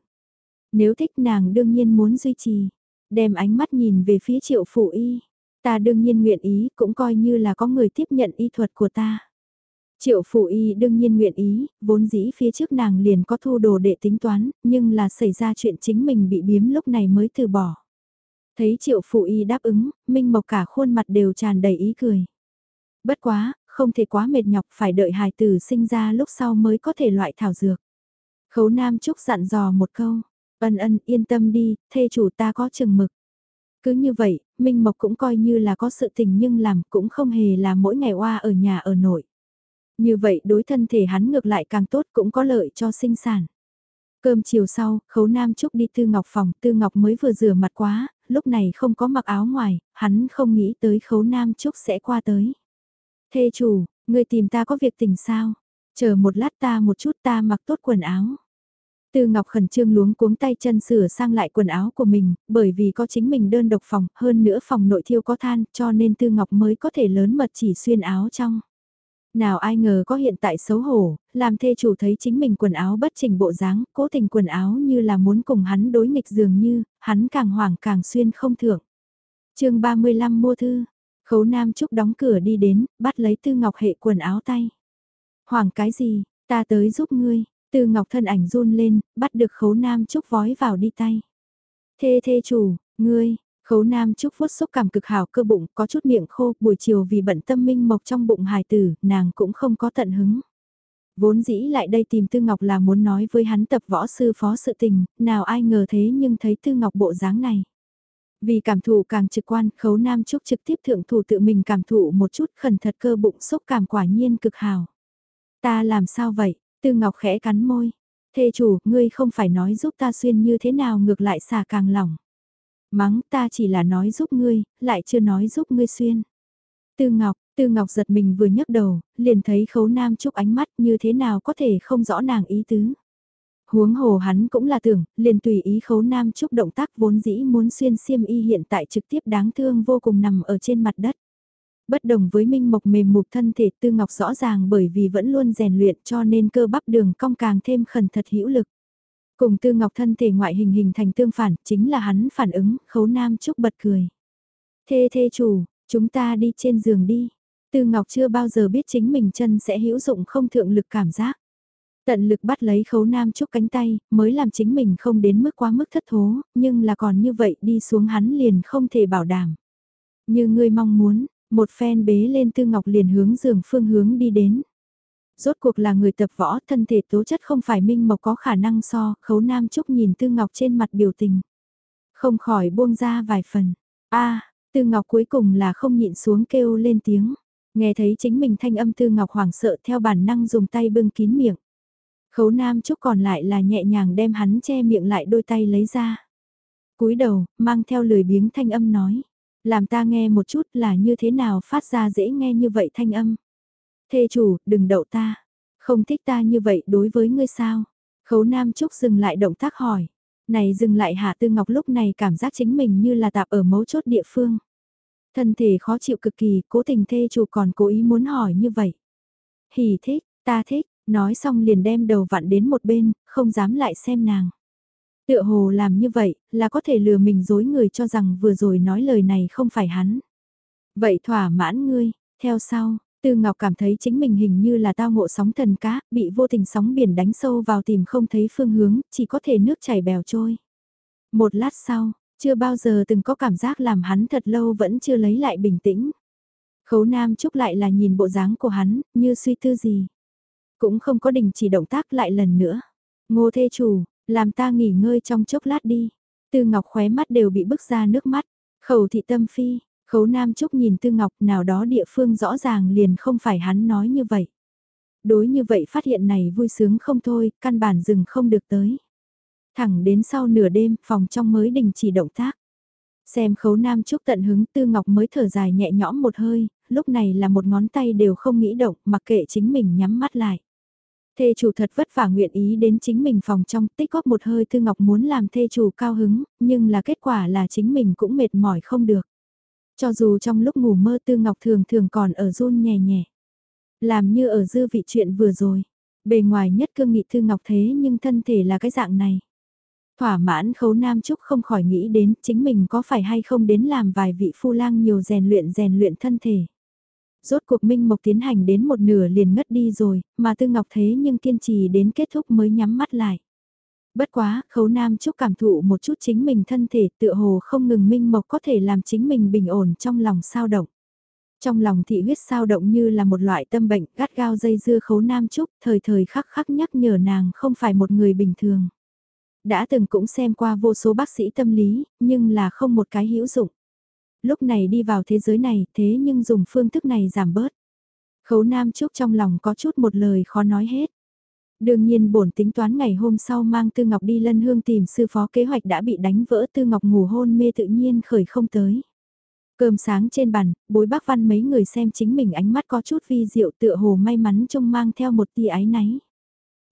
Nếu thích nàng đương nhiên muốn duy trì, đem ánh mắt nhìn về phía triệu phụ y. Ta đương nhiên nguyện ý cũng coi như là có người tiếp nhận y thuật của ta. Triệu phụ y đương nhiên nguyện ý, vốn dĩ phía trước nàng liền có thu đồ để tính toán, nhưng là xảy ra chuyện chính mình bị biếm lúc này mới từ bỏ. Thấy triệu phụ y đáp ứng, Minh Mộc cả khuôn mặt đều tràn đầy ý cười. Bất quá, không thể quá mệt nhọc phải đợi hài tử sinh ra lúc sau mới có thể loại thảo dược. Khấu Nam Trúc dặn dò một câu, ân ân yên tâm đi, thê chủ ta có chừng mực. Cứ như vậy, Minh Mộc cũng coi như là có sự tình nhưng làm cũng không hề là mỗi ngày oa ở nhà ở nội. Như vậy đối thân thể hắn ngược lại càng tốt cũng có lợi cho sinh sản. Cơm chiều sau, khấu Nam Trúc đi Tư Ngọc phòng, Tư Ngọc mới vừa rửa mặt quá, lúc này không có mặc áo ngoài, hắn không nghĩ tới khấu Nam Trúc sẽ qua tới. Thê chủ, người tìm ta có việc tình sao? Chờ một lát ta một chút ta mặc tốt quần áo. Tư Ngọc khẩn trương luống cuống tay chân sửa sang lại quần áo của mình, bởi vì có chính mình đơn độc phòng, hơn nữa phòng nội thiêu có than, cho nên Tư Ngọc mới có thể lớn mật chỉ xuyên áo trong. Nào ai ngờ có hiện tại xấu hổ, làm thê chủ thấy chính mình quần áo bất trình bộ dáng, cố tình quần áo như là muốn cùng hắn đối nghịch dường như, hắn càng hoảng càng xuyên không thượng. chương 35 mua thư, khấu nam trúc đóng cửa đi đến, bắt lấy tư ngọc hệ quần áo tay. Hoàng cái gì, ta tới giúp ngươi, tư ngọc thân ảnh run lên, bắt được khấu nam trúc vói vào đi tay. Thê thê chủ, ngươi, Khấu Nam Trúc vuốt xúc cảm cực hảo cơ bụng, có chút miệng khô, buổi chiều vì bận tâm minh mộc trong bụng hài tử, nàng cũng không có tận hứng. Vốn dĩ lại đây tìm Tư Ngọc là muốn nói với hắn tập võ sư phó sự tình, nào ai ngờ thế nhưng thấy Tư Ngọc bộ dáng này. Vì cảm thụ càng trực quan, khấu Nam Trúc trực tiếp thượng thủ tự mình cảm thụ một chút khẩn thật cơ bụng xúc cảm quả nhiên cực hảo. Ta làm sao vậy? Tư Ngọc khẽ cắn môi. Thê chủ, ngươi không phải nói giúp ta xuyên như thế nào ngược lại xà càng lỏng. Mắng ta chỉ là nói giúp ngươi, lại chưa nói giúp ngươi xuyên. Tư Ngọc, Tư Ngọc giật mình vừa nhấc đầu, liền thấy khấu nam chúc ánh mắt như thế nào có thể không rõ nàng ý tứ. Huống hồ hắn cũng là tưởng, liền tùy ý khấu nam chúc động tác vốn dĩ muốn xuyên xiêm y hiện tại trực tiếp đáng thương vô cùng nằm ở trên mặt đất. Bất đồng với minh mộc mềm mục thân thể tư ngọc rõ ràng bởi vì vẫn luôn rèn luyện cho nên cơ bắp đường cong càng thêm khẩn thật hữu lực. Cùng Tư Ngọc thân thể ngoại hình hình thành tương phản, chính là hắn phản ứng, khấu nam chúc bật cười. Thê thê chủ, chúng ta đi trên giường đi. Tư Ngọc chưa bao giờ biết chính mình chân sẽ hữu dụng không thượng lực cảm giác. Tận lực bắt lấy khấu nam chúc cánh tay, mới làm chính mình không đến mức quá mức thất thố, nhưng là còn như vậy đi xuống hắn liền không thể bảo đảm. Như ngươi mong muốn, một phen bế lên Tư Ngọc liền hướng giường phương hướng đi đến. Rốt cuộc là người tập võ, thân thể tố chất không phải minh mộc có khả năng so, khấu nam trúc nhìn Tư Ngọc trên mặt biểu tình. Không khỏi buông ra vài phần. a Tư Ngọc cuối cùng là không nhịn xuống kêu lên tiếng. Nghe thấy chính mình thanh âm Tư Ngọc hoảng sợ theo bản năng dùng tay bưng kín miệng. Khấu nam trúc còn lại là nhẹ nhàng đem hắn che miệng lại đôi tay lấy ra. cúi đầu, mang theo lười biếng thanh âm nói. Làm ta nghe một chút là như thế nào phát ra dễ nghe như vậy thanh âm. Thê chủ, đừng đậu ta. Không thích ta như vậy đối với ngươi sao? Khấu Nam Trúc dừng lại động tác hỏi. Này dừng lại Hạ Tư Ngọc lúc này cảm giác chính mình như là tạp ở mấu chốt địa phương. Thân thể khó chịu cực kỳ, cố tình thê chủ còn cố ý muốn hỏi như vậy. Hỉ thích, ta thích, nói xong liền đem đầu vặn đến một bên, không dám lại xem nàng. Tựa hồ làm như vậy, là có thể lừa mình dối người cho rằng vừa rồi nói lời này không phải hắn. Vậy thỏa mãn ngươi, theo sau, Tư Ngọc cảm thấy chính mình hình như là tao ngộ sóng thần cá, bị vô tình sóng biển đánh sâu vào tìm không thấy phương hướng, chỉ có thể nước chảy bèo trôi. Một lát sau, chưa bao giờ từng có cảm giác làm hắn thật lâu vẫn chưa lấy lại bình tĩnh. Khấu Nam Trúc lại là nhìn bộ dáng của hắn, như suy tư gì. Cũng không có đình chỉ động tác lại lần nữa. Ngô thê chủ, làm ta nghỉ ngơi trong chốc lát đi. Tư Ngọc khóe mắt đều bị bức ra nước mắt. Khẩu thị tâm phi, khấu Nam Trúc nhìn Tư Ngọc nào đó địa phương rõ ràng liền không phải hắn nói như vậy. Đối như vậy phát hiện này vui sướng không thôi, căn bản dừng không được tới. Thẳng đến sau nửa đêm, phòng trong mới đình chỉ động tác. Xem khấu nam trúc tận hứng tư ngọc mới thở dài nhẹ nhõm một hơi, lúc này là một ngón tay đều không nghĩ động, mặc kệ chính mình nhắm mắt lại. Thê chủ thật vất vả nguyện ý đến chính mình phòng trong tích góp một hơi tư ngọc muốn làm thê chủ cao hứng, nhưng là kết quả là chính mình cũng mệt mỏi không được. Cho dù trong lúc ngủ mơ tư ngọc thường thường còn ở run nhẹ nhẹ. Làm như ở dư vị chuyện vừa rồi. Bề ngoài nhất cương nghị tư ngọc thế nhưng thân thể là cái dạng này. Thỏa mãn khấu nam trúc không khỏi nghĩ đến chính mình có phải hay không đến làm vài vị phu lang nhiều rèn luyện rèn luyện thân thể. Rốt cuộc minh mộc tiến hành đến một nửa liền ngất đi rồi, mà tư ngọc thế nhưng kiên trì đến kết thúc mới nhắm mắt lại. Bất quá, khấu nam trúc cảm thụ một chút chính mình thân thể tựa hồ không ngừng minh mộc có thể làm chính mình bình ổn trong lòng sao động. Trong lòng thị huyết sao động như là một loại tâm bệnh gắt gao dây dưa khấu nam trúc, thời thời khắc khắc nhắc nhở nàng không phải một người bình thường đã từng cũng xem qua vô số bác sĩ tâm lý, nhưng là không một cái hữu dụng. Lúc này đi vào thế giới này, thế nhưng dùng phương thức này giảm bớt. Khấu Nam Trúc trong lòng có chút một lời khó nói hết. Đương nhiên bổn tính toán ngày hôm sau mang Tư Ngọc đi lân hương tìm sư phó kế hoạch đã bị đánh vỡ Tư Ngọc ngủ hôn mê tự nhiên khởi không tới. Cơm sáng trên bàn, bối bác văn mấy người xem chính mình ánh mắt có chút vi diệu tựa hồ may mắn trông mang theo một tia ái náy.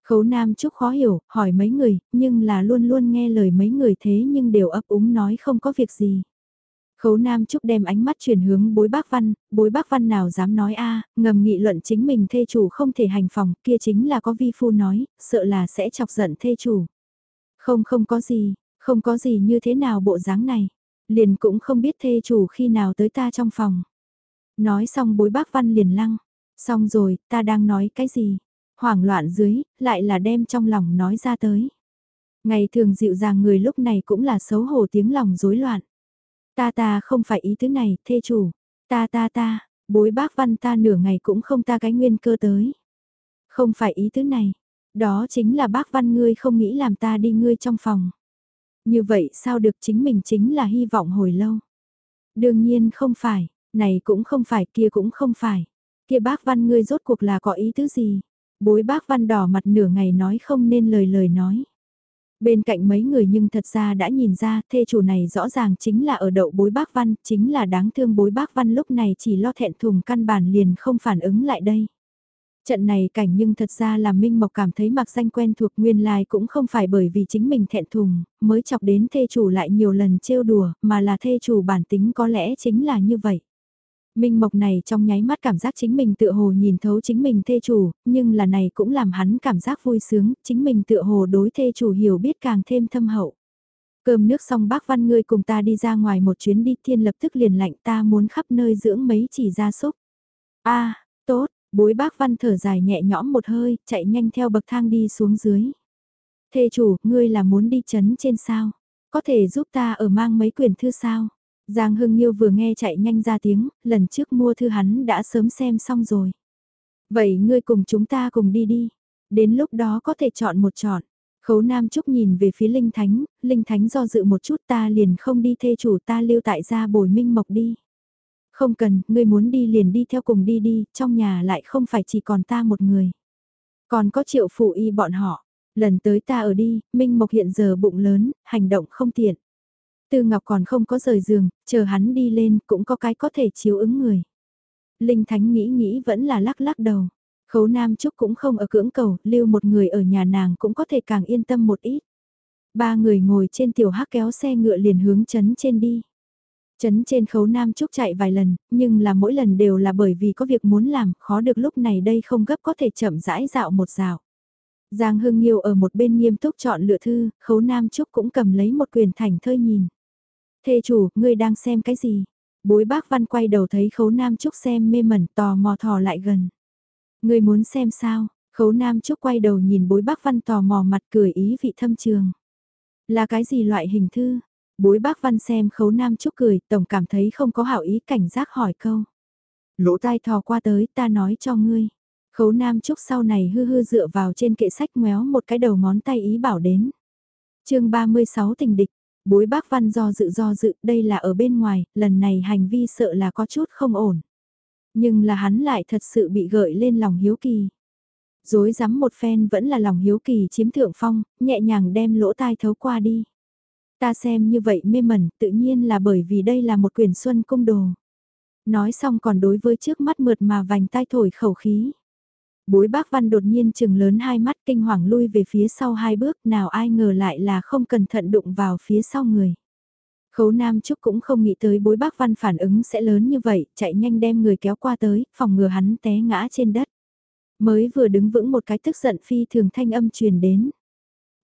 Khấu Nam Trúc khó hiểu, hỏi mấy người, nhưng là luôn luôn nghe lời mấy người thế nhưng đều ấp úng nói không có việc gì. Khấu Nam Trúc đem ánh mắt chuyển hướng bối bác văn, bối bác văn nào dám nói a ngầm nghị luận chính mình thê chủ không thể hành phòng, kia chính là có vi phu nói, sợ là sẽ chọc giận thê chủ. Không không có gì, không có gì như thế nào bộ dáng này, liền cũng không biết thê chủ khi nào tới ta trong phòng. Nói xong bối bác văn liền lăng, xong rồi, ta đang nói cái gì, hoảng loạn dưới, lại là đem trong lòng nói ra tới. Ngày thường dịu dàng người lúc này cũng là xấu hổ tiếng lòng rối loạn. Ta ta không phải ý thứ này, thê chủ. Ta ta ta, bối bác văn ta nửa ngày cũng không ta cái nguyên cơ tới. Không phải ý thứ này. Đó chính là bác văn ngươi không nghĩ làm ta đi ngươi trong phòng. Như vậy sao được chính mình chính là hy vọng hồi lâu. Đương nhiên không phải, này cũng không phải kia cũng không phải. Kia bác văn ngươi rốt cuộc là có ý tứ gì? Bối bác văn đỏ mặt nửa ngày nói không nên lời lời nói. Bên cạnh mấy người nhưng thật ra đã nhìn ra thê chủ này rõ ràng chính là ở đậu bối bác văn, chính là đáng thương bối bác văn lúc này chỉ lo thẹn thùng căn bản liền không phản ứng lại đây. Trận này cảnh nhưng thật ra là Minh Mộc cảm thấy mặc danh quen thuộc nguyên lai cũng không phải bởi vì chính mình thẹn thùng, mới chọc đến thê chủ lại nhiều lần trêu đùa, mà là thê chủ bản tính có lẽ chính là như vậy. Minh Mộc này trong nháy mắt cảm giác chính mình tựa hồ nhìn thấu chính mình thê chủ, nhưng là này cũng làm hắn cảm giác vui sướng, chính mình tựa hồ đối thê chủ hiểu biết càng thêm thâm hậu. Cơm nước xong bác văn ngươi cùng ta đi ra ngoài một chuyến đi thiên lập tức liền lạnh ta muốn khắp nơi dưỡng mấy chỉ gia súc. a tốt, bối bác văn thở dài nhẹ nhõm một hơi, chạy nhanh theo bậc thang đi xuống dưới. Thê chủ, ngươi là muốn đi chấn trên sao? Có thể giúp ta ở mang mấy quyển thư sao? Giang Hưng Nhiêu vừa nghe chạy nhanh ra tiếng, lần trước mua thư hắn đã sớm xem xong rồi. Vậy ngươi cùng chúng ta cùng đi đi, đến lúc đó có thể chọn một chọn. Khấu Nam Trúc nhìn về phía Linh Thánh, Linh Thánh do dự một chút ta liền không đi thê chủ ta lưu tại gia bồi minh mộc đi. Không cần, ngươi muốn đi liền đi theo cùng đi đi, trong nhà lại không phải chỉ còn ta một người. Còn có triệu phụ y bọn họ, lần tới ta ở đi, minh mộc hiện giờ bụng lớn, hành động không tiện. Tư Ngọc còn không có rời giường, chờ hắn đi lên cũng có cái có thể chiếu ứng người. Linh Thánh nghĩ nghĩ vẫn là lắc lắc đầu. Khấu Nam Trúc cũng không ở cưỡng cầu, lưu một người ở nhà nàng cũng có thể càng yên tâm một ít. Ba người ngồi trên tiểu hắc kéo xe ngựa liền hướng chấn trên đi. Chấn trên khấu Nam Trúc chạy vài lần, nhưng là mỗi lần đều là bởi vì có việc muốn làm, khó được lúc này đây không gấp có thể chậm rãi dạo một dạo. Giang Hưng Nhiêu ở một bên nghiêm túc chọn lựa thư, khấu Nam Trúc cũng cầm lấy một quyền thành thơi nhìn. Thê chủ, ngươi đang xem cái gì? Bối bác văn quay đầu thấy khấu Nam Trúc xem mê mẩn tò mò thò lại gần. Ngươi muốn xem sao? Khấu Nam Trúc quay đầu nhìn bối bác văn tò mò mặt cười ý vị thâm trường. Là cái gì loại hình thư? Bối bác văn xem khấu nam trúc cười, tổng cảm thấy không có hảo ý cảnh giác hỏi câu. Lỗ tai thò qua tới, ta nói cho ngươi. Khấu nam trúc sau này hư hư dựa vào trên kệ sách ngoéo một cái đầu ngón tay ý bảo đến. chương 36 tình địch, bối bác văn do dự do dự, đây là ở bên ngoài, lần này hành vi sợ là có chút không ổn. Nhưng là hắn lại thật sự bị gợi lên lòng hiếu kỳ. Dối rắm một phen vẫn là lòng hiếu kỳ chiếm thượng phong, nhẹ nhàng đem lỗ tai thấu qua đi. Ta xem như vậy mê mẩn, tự nhiên là bởi vì đây là một quyển xuân cung đồ. Nói xong còn đối với trước mắt mượt mà vành tai thổi khẩu khí. Bối bác văn đột nhiên chừng lớn hai mắt kinh hoàng lui về phía sau hai bước nào ai ngờ lại là không cẩn thận đụng vào phía sau người. Khấu Nam Trúc cũng không nghĩ tới bối bác văn phản ứng sẽ lớn như vậy, chạy nhanh đem người kéo qua tới, phòng ngừa hắn té ngã trên đất. Mới vừa đứng vững một cái tức giận phi thường thanh âm truyền đến.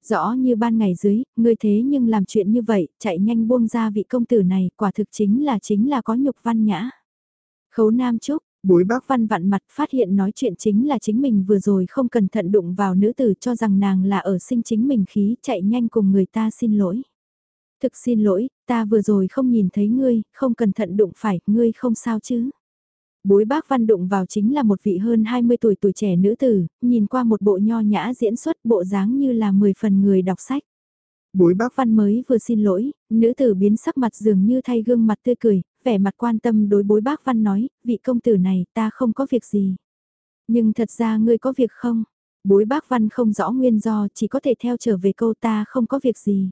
Rõ như ban ngày dưới, ngươi thế nhưng làm chuyện như vậy, chạy nhanh buông ra vị công tử này, quả thực chính là chính là có nhục văn nhã. Khấu Nam Trúc, bối bác văn vặn mặt phát hiện nói chuyện chính là chính mình vừa rồi không cẩn thận đụng vào nữ tử cho rằng nàng là ở sinh chính mình khí chạy nhanh cùng người ta xin lỗi. Thực xin lỗi, ta vừa rồi không nhìn thấy ngươi, không cẩn thận đụng phải, ngươi không sao chứ. Bối bác văn đụng vào chính là một vị hơn 20 tuổi tuổi trẻ nữ tử, nhìn qua một bộ nho nhã diễn xuất bộ dáng như là 10 phần người đọc sách. Bối bác văn mới vừa xin lỗi, nữ tử biến sắc mặt dường như thay gương mặt tươi cười, vẻ mặt quan tâm đối bối bác văn nói, vị công tử này ta không có việc gì. Nhưng thật ra ngươi có việc không? Bối bác văn không rõ nguyên do chỉ có thể theo trở về câu ta không có việc gì.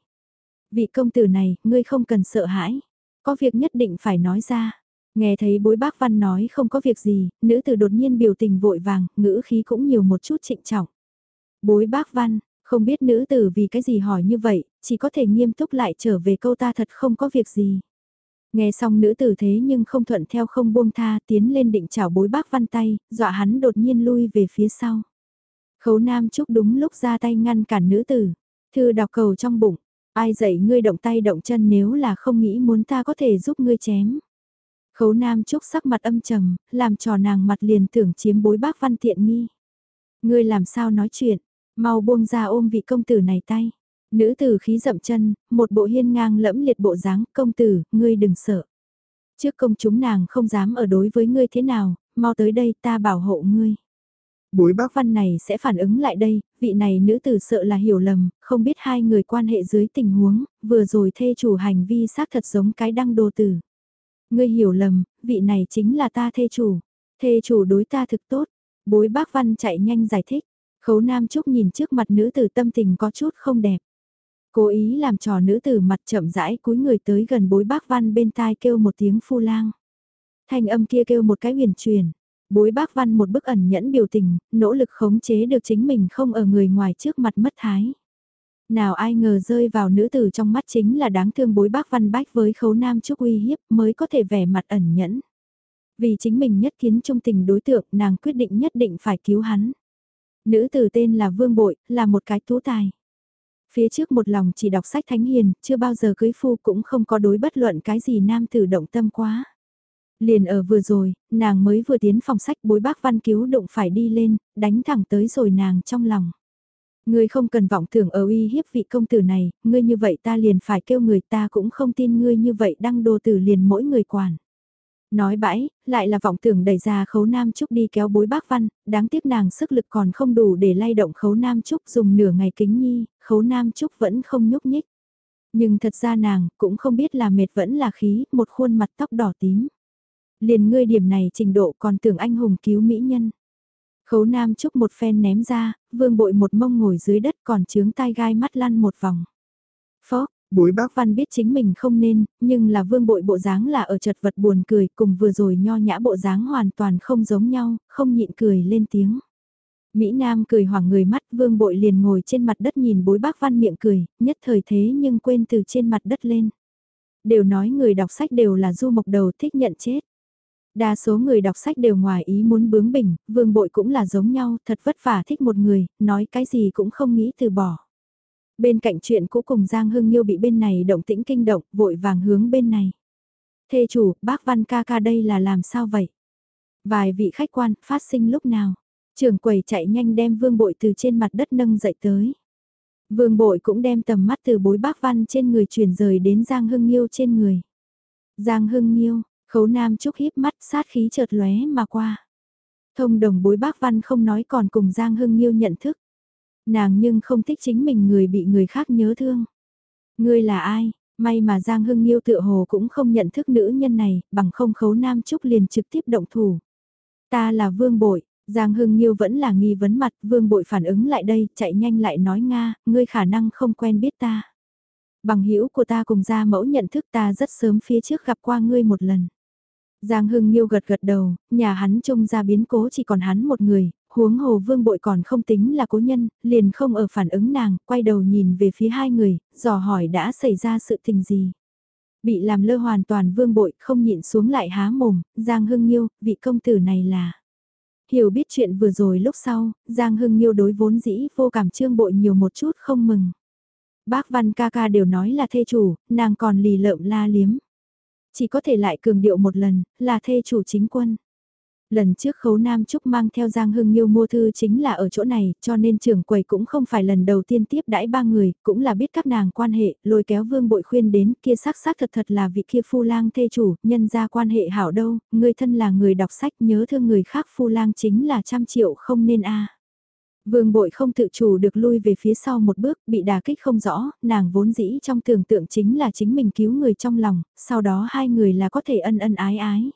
Vị công tử này, ngươi không cần sợ hãi. Có việc nhất định phải nói ra. Nghe thấy bối bác văn nói không có việc gì, nữ tử đột nhiên biểu tình vội vàng, ngữ khí cũng nhiều một chút trịnh trọng. Bối bác văn, không biết nữ tử vì cái gì hỏi như vậy, chỉ có thể nghiêm túc lại trở về câu ta thật không có việc gì. Nghe xong nữ tử thế nhưng không thuận theo không buông tha tiến lên định chảo bối bác văn tay, dọa hắn đột nhiên lui về phía sau. Khấu nam chúc đúng lúc ra tay ngăn cản nữ tử, thư đọc cầu trong bụng, ai dạy ngươi động tay động chân nếu là không nghĩ muốn ta có thể giúp ngươi chém. Khấu Nam Trúc sắc mặt âm trầm, làm trò nàng mặt liền tưởng chiếm bối bác văn tiện nghi. Ngươi làm sao nói chuyện, mau buông ra ôm vị công tử này tay. Nữ tử khí dậm chân, một bộ hiên ngang lẫm liệt bộ dáng, công tử, ngươi đừng sợ. Trước công chúng nàng không dám ở đối với ngươi thế nào, mau tới đây ta bảo hộ ngươi. Bối bác văn này sẽ phản ứng lại đây, vị này nữ tử sợ là hiểu lầm, không biết hai người quan hệ dưới tình huống, vừa rồi thê chủ hành vi xác thật giống cái đăng đồ tử. Ngươi hiểu lầm, vị này chính là ta thê chủ. Thê chủ đối ta thực tốt. Bối bác văn chạy nhanh giải thích. Khấu Nam Trúc nhìn trước mặt nữ tử tâm tình có chút không đẹp. Cố ý làm trò nữ tử mặt chậm rãi cúi người tới gần bối bác văn bên tai kêu một tiếng phu lang. Thanh âm kia kêu một cái huyền truyền. Bối bác văn một bức ẩn nhẫn biểu tình, nỗ lực khống chế được chính mình không ở người ngoài trước mặt mất thái. Nào ai ngờ rơi vào nữ tử trong mắt chính là đáng thương bối bác văn bách với khấu nam trúc uy hiếp mới có thể vẻ mặt ẩn nhẫn. Vì chính mình nhất kiến trung tình đối tượng nàng quyết định nhất định phải cứu hắn. Nữ tử tên là Vương Bội, là một cái tú tài. Phía trước một lòng chỉ đọc sách thánh hiền, chưa bao giờ cưới phu cũng không có đối bất luận cái gì nam tử động tâm quá. Liền ở vừa rồi, nàng mới vừa tiến phòng sách bối bác văn cứu đụng phải đi lên, đánh thẳng tới rồi nàng trong lòng. Ngươi không cần vọng tưởng ở uy hiếp vị công tử này, ngươi như vậy ta liền phải kêu người ta cũng không tin ngươi như vậy đăng đồ tử liền mỗi người quản. Nói bãi, lại là vọng tưởng đẩy ra khấu nam trúc đi kéo bối bác văn, đáng tiếc nàng sức lực còn không đủ để lay động khấu nam trúc dùng nửa ngày kính nhi, khấu nam trúc vẫn không nhúc nhích. Nhưng thật ra nàng cũng không biết là mệt vẫn là khí, một khuôn mặt tóc đỏ tím. Liền ngươi điểm này trình độ còn tưởng anh hùng cứu mỹ nhân. Khấu Nam Trúc một phen ném ra, vương bội một mông ngồi dưới đất còn chướng tai gai mắt lăn một vòng. Phó, Bối bác văn biết chính mình không nên, nhưng là vương bội bộ dáng là ở chật vật buồn cười cùng vừa rồi nho nhã bộ dáng hoàn toàn không giống nhau, không nhịn cười lên tiếng. Mỹ Nam cười hoảng người mắt vương bội liền ngồi trên mặt đất nhìn bối bác văn miệng cười, nhất thời thế nhưng quên từ trên mặt đất lên. Đều nói người đọc sách đều là du mộc đầu thích nhận chết. Đa số người đọc sách đều ngoài ý muốn bướng bỉnh, vương bội cũng là giống nhau, thật vất vả thích một người, nói cái gì cũng không nghĩ từ bỏ. Bên cạnh chuyện cũ cùng Giang Hưng Nhiêu bị bên này động tĩnh kinh động, vội vàng hướng bên này. Thê chủ, bác Văn ca ca đây là làm sao vậy? Vài vị khách quan, phát sinh lúc nào? Trường quầy chạy nhanh đem vương bội từ trên mặt đất nâng dậy tới. Vương bội cũng đem tầm mắt từ bối bác văn trên người chuyển rời đến Giang Hưng Nhiêu trên người. Giang Hưng Nhiêu, khấu nam trúc híp mắt sát khí chợt lóe mà qua. Thông đồng bối bác văn không nói còn cùng Giang Hưng Nhiêu nhận thức. Nàng nhưng không thích chính mình người bị người khác nhớ thương. Ngươi là ai? May mà Giang Hưng Nhiêu tựa hồ cũng không nhận thức nữ nhân này, bằng không khấu nam trúc liền trực tiếp động thủ. Ta là vương bội, Giang Hưng Nhiêu vẫn là nghi vấn mặt, vương bội phản ứng lại đây, chạy nhanh lại nói Nga, ngươi khả năng không quen biết ta. Bằng hữu của ta cùng gia mẫu nhận thức ta rất sớm phía trước gặp qua ngươi một lần. Giang Hưng Nhiêu gật gật đầu, nhà hắn trông ra biến cố chỉ còn hắn một người, huống hồ vương bội còn không tính là cố nhân, liền không ở phản ứng nàng, quay đầu nhìn về phía hai người, dò hỏi đã xảy ra sự tình gì. Bị làm lơ hoàn toàn vương bội không nhịn xuống lại há mồm, Giang Hưng Nhiêu, vị công tử này là... Hiểu biết chuyện vừa rồi lúc sau, Giang Hưng Nhiêu đối vốn dĩ vô cảm trương bội nhiều một chút không mừng. Bác Văn ca ca đều nói là thê chủ, nàng còn lì lợm la liếm. Chỉ có thể lại cường điệu một lần, là thê chủ chính quân. Lần trước khấu Nam Trúc mang theo Giang Hưng Nhiêu mua thư chính là ở chỗ này, cho nên trưởng quầy cũng không phải lần đầu tiên tiếp đãi ba người, cũng là biết các nàng quan hệ, lôi kéo vương bội khuyên đến kia xác xác thật thật là vị kia phu lang thê chủ, nhân ra quan hệ hảo đâu, người thân là người đọc sách nhớ thương người khác phu lang chính là trăm triệu không nên a Vương bội không tự chủ được lui về phía sau một bước, bị đà kích không rõ, nàng vốn dĩ trong tưởng tượng chính là chính mình cứu người trong lòng, sau đó hai người là có thể ân ân ái ái.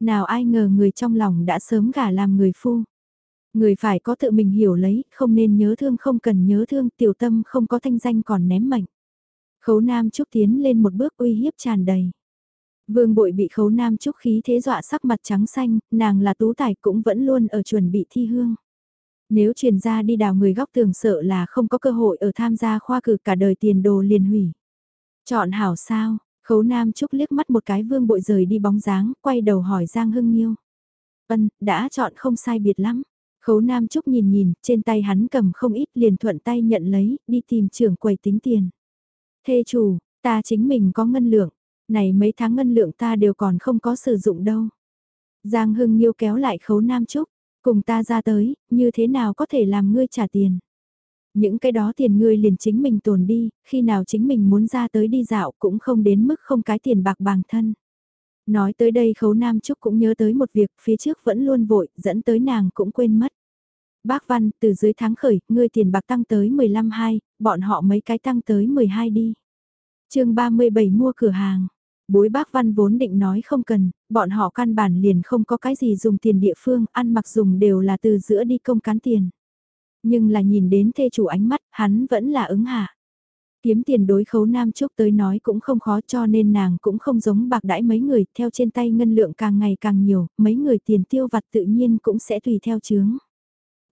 Nào ai ngờ người trong lòng đã sớm gả làm người phu. Người phải có tự mình hiểu lấy, không nên nhớ thương không cần nhớ thương, tiểu tâm không có thanh danh còn ném mệnh. Khấu Nam Trúc tiến lên một bước uy hiếp tràn đầy. Vương bội bị khấu Nam Trúc khí thế dọa sắc mặt trắng xanh, nàng là tú tài cũng vẫn luôn ở chuẩn bị thi hương. Nếu truyền ra đi đào người góc tường sợ là không có cơ hội ở tham gia khoa cử cả đời tiền đồ liền hủy. Chọn hảo sao, Khấu Nam Trúc liếc mắt một cái vương bội rời đi bóng dáng, quay đầu hỏi Giang Hưng Nhiêu. Vân, đã chọn không sai biệt lắm. Khấu Nam Trúc nhìn nhìn, trên tay hắn cầm không ít liền thuận tay nhận lấy, đi tìm trưởng quầy tính tiền. Thê chủ, ta chính mình có ngân lượng, này mấy tháng ngân lượng ta đều còn không có sử dụng đâu. Giang Hưng Nhiêu kéo lại khấu Nam Trúc, cùng ta ra tới, như thế nào có thể làm ngươi trả tiền. Những cái đó tiền ngươi liền chính mình tồn đi, khi nào chính mình muốn ra tới đi dạo cũng không đến mức không cái tiền bạc bằng thân. Nói tới đây khấu Nam Trúc cũng nhớ tới một việc phía trước vẫn luôn vội, dẫn tới nàng cũng quên mất. Bác Văn, từ dưới tháng khởi, ngươi tiền bạc tăng tới 15 hai, bọn họ mấy cái tăng tới 12 đi. chương 37 mua cửa hàng. Bối bác Văn vốn định nói không cần, bọn họ căn bản liền không có cái gì dùng tiền địa phương, ăn mặc dùng đều là từ giữa đi công cán tiền. Nhưng là nhìn đến thê chủ ánh mắt, hắn vẫn là ứng hạ. Kiếm tiền đối khấu Nam Trúc tới nói cũng không khó cho nên nàng cũng không giống bạc đãi mấy người, theo trên tay ngân lượng càng ngày càng nhiều, mấy người tiền tiêu vặt tự nhiên cũng sẽ tùy theo chướng.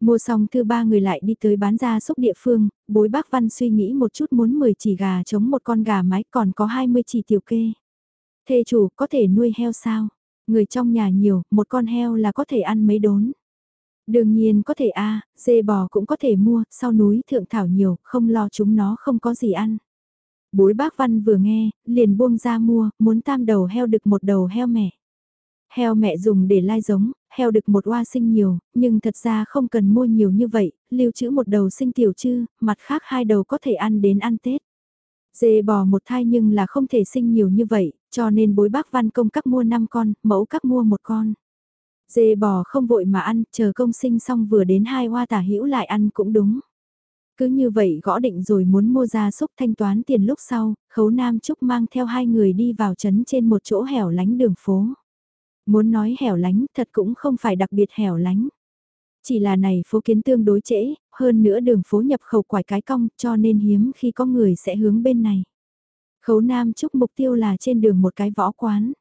Mua xong thư ba người lại đi tới bán ra xúc địa phương, bối bác văn suy nghĩ một chút muốn 10 chỉ gà chống một con gà mái còn có 20 chỉ tiểu kê. Thê chủ có thể nuôi heo sao? Người trong nhà nhiều, một con heo là có thể ăn mấy đốn. Đương nhiên có thể a dê bò cũng có thể mua, sau núi thượng thảo nhiều, không lo chúng nó không có gì ăn. Bối bác văn vừa nghe, liền buông ra mua, muốn tam đầu heo được một đầu heo mẹ. Heo mẹ dùng để lai giống, heo được một oa sinh nhiều, nhưng thật ra không cần mua nhiều như vậy, lưu trữ một đầu sinh tiểu chư, mặt khác hai đầu có thể ăn đến ăn Tết. Dê bò một thai nhưng là không thể sinh nhiều như vậy, cho nên bối bác văn công các mua 5 con, mẫu các mua một con. Dê bò không vội mà ăn, chờ công sinh xong vừa đến hai hoa tả hữu lại ăn cũng đúng. Cứ như vậy gõ định rồi muốn mua ra xúc thanh toán tiền lúc sau, khấu nam trúc mang theo hai người đi vào trấn trên một chỗ hẻo lánh đường phố. Muốn nói hẻo lánh thật cũng không phải đặc biệt hẻo lánh. Chỉ là này phố kiến tương đối trễ, hơn nữa đường phố nhập khẩu quải cái cong cho nên hiếm khi có người sẽ hướng bên này. Khấu Nam Trúc mục tiêu là trên đường một cái võ quán.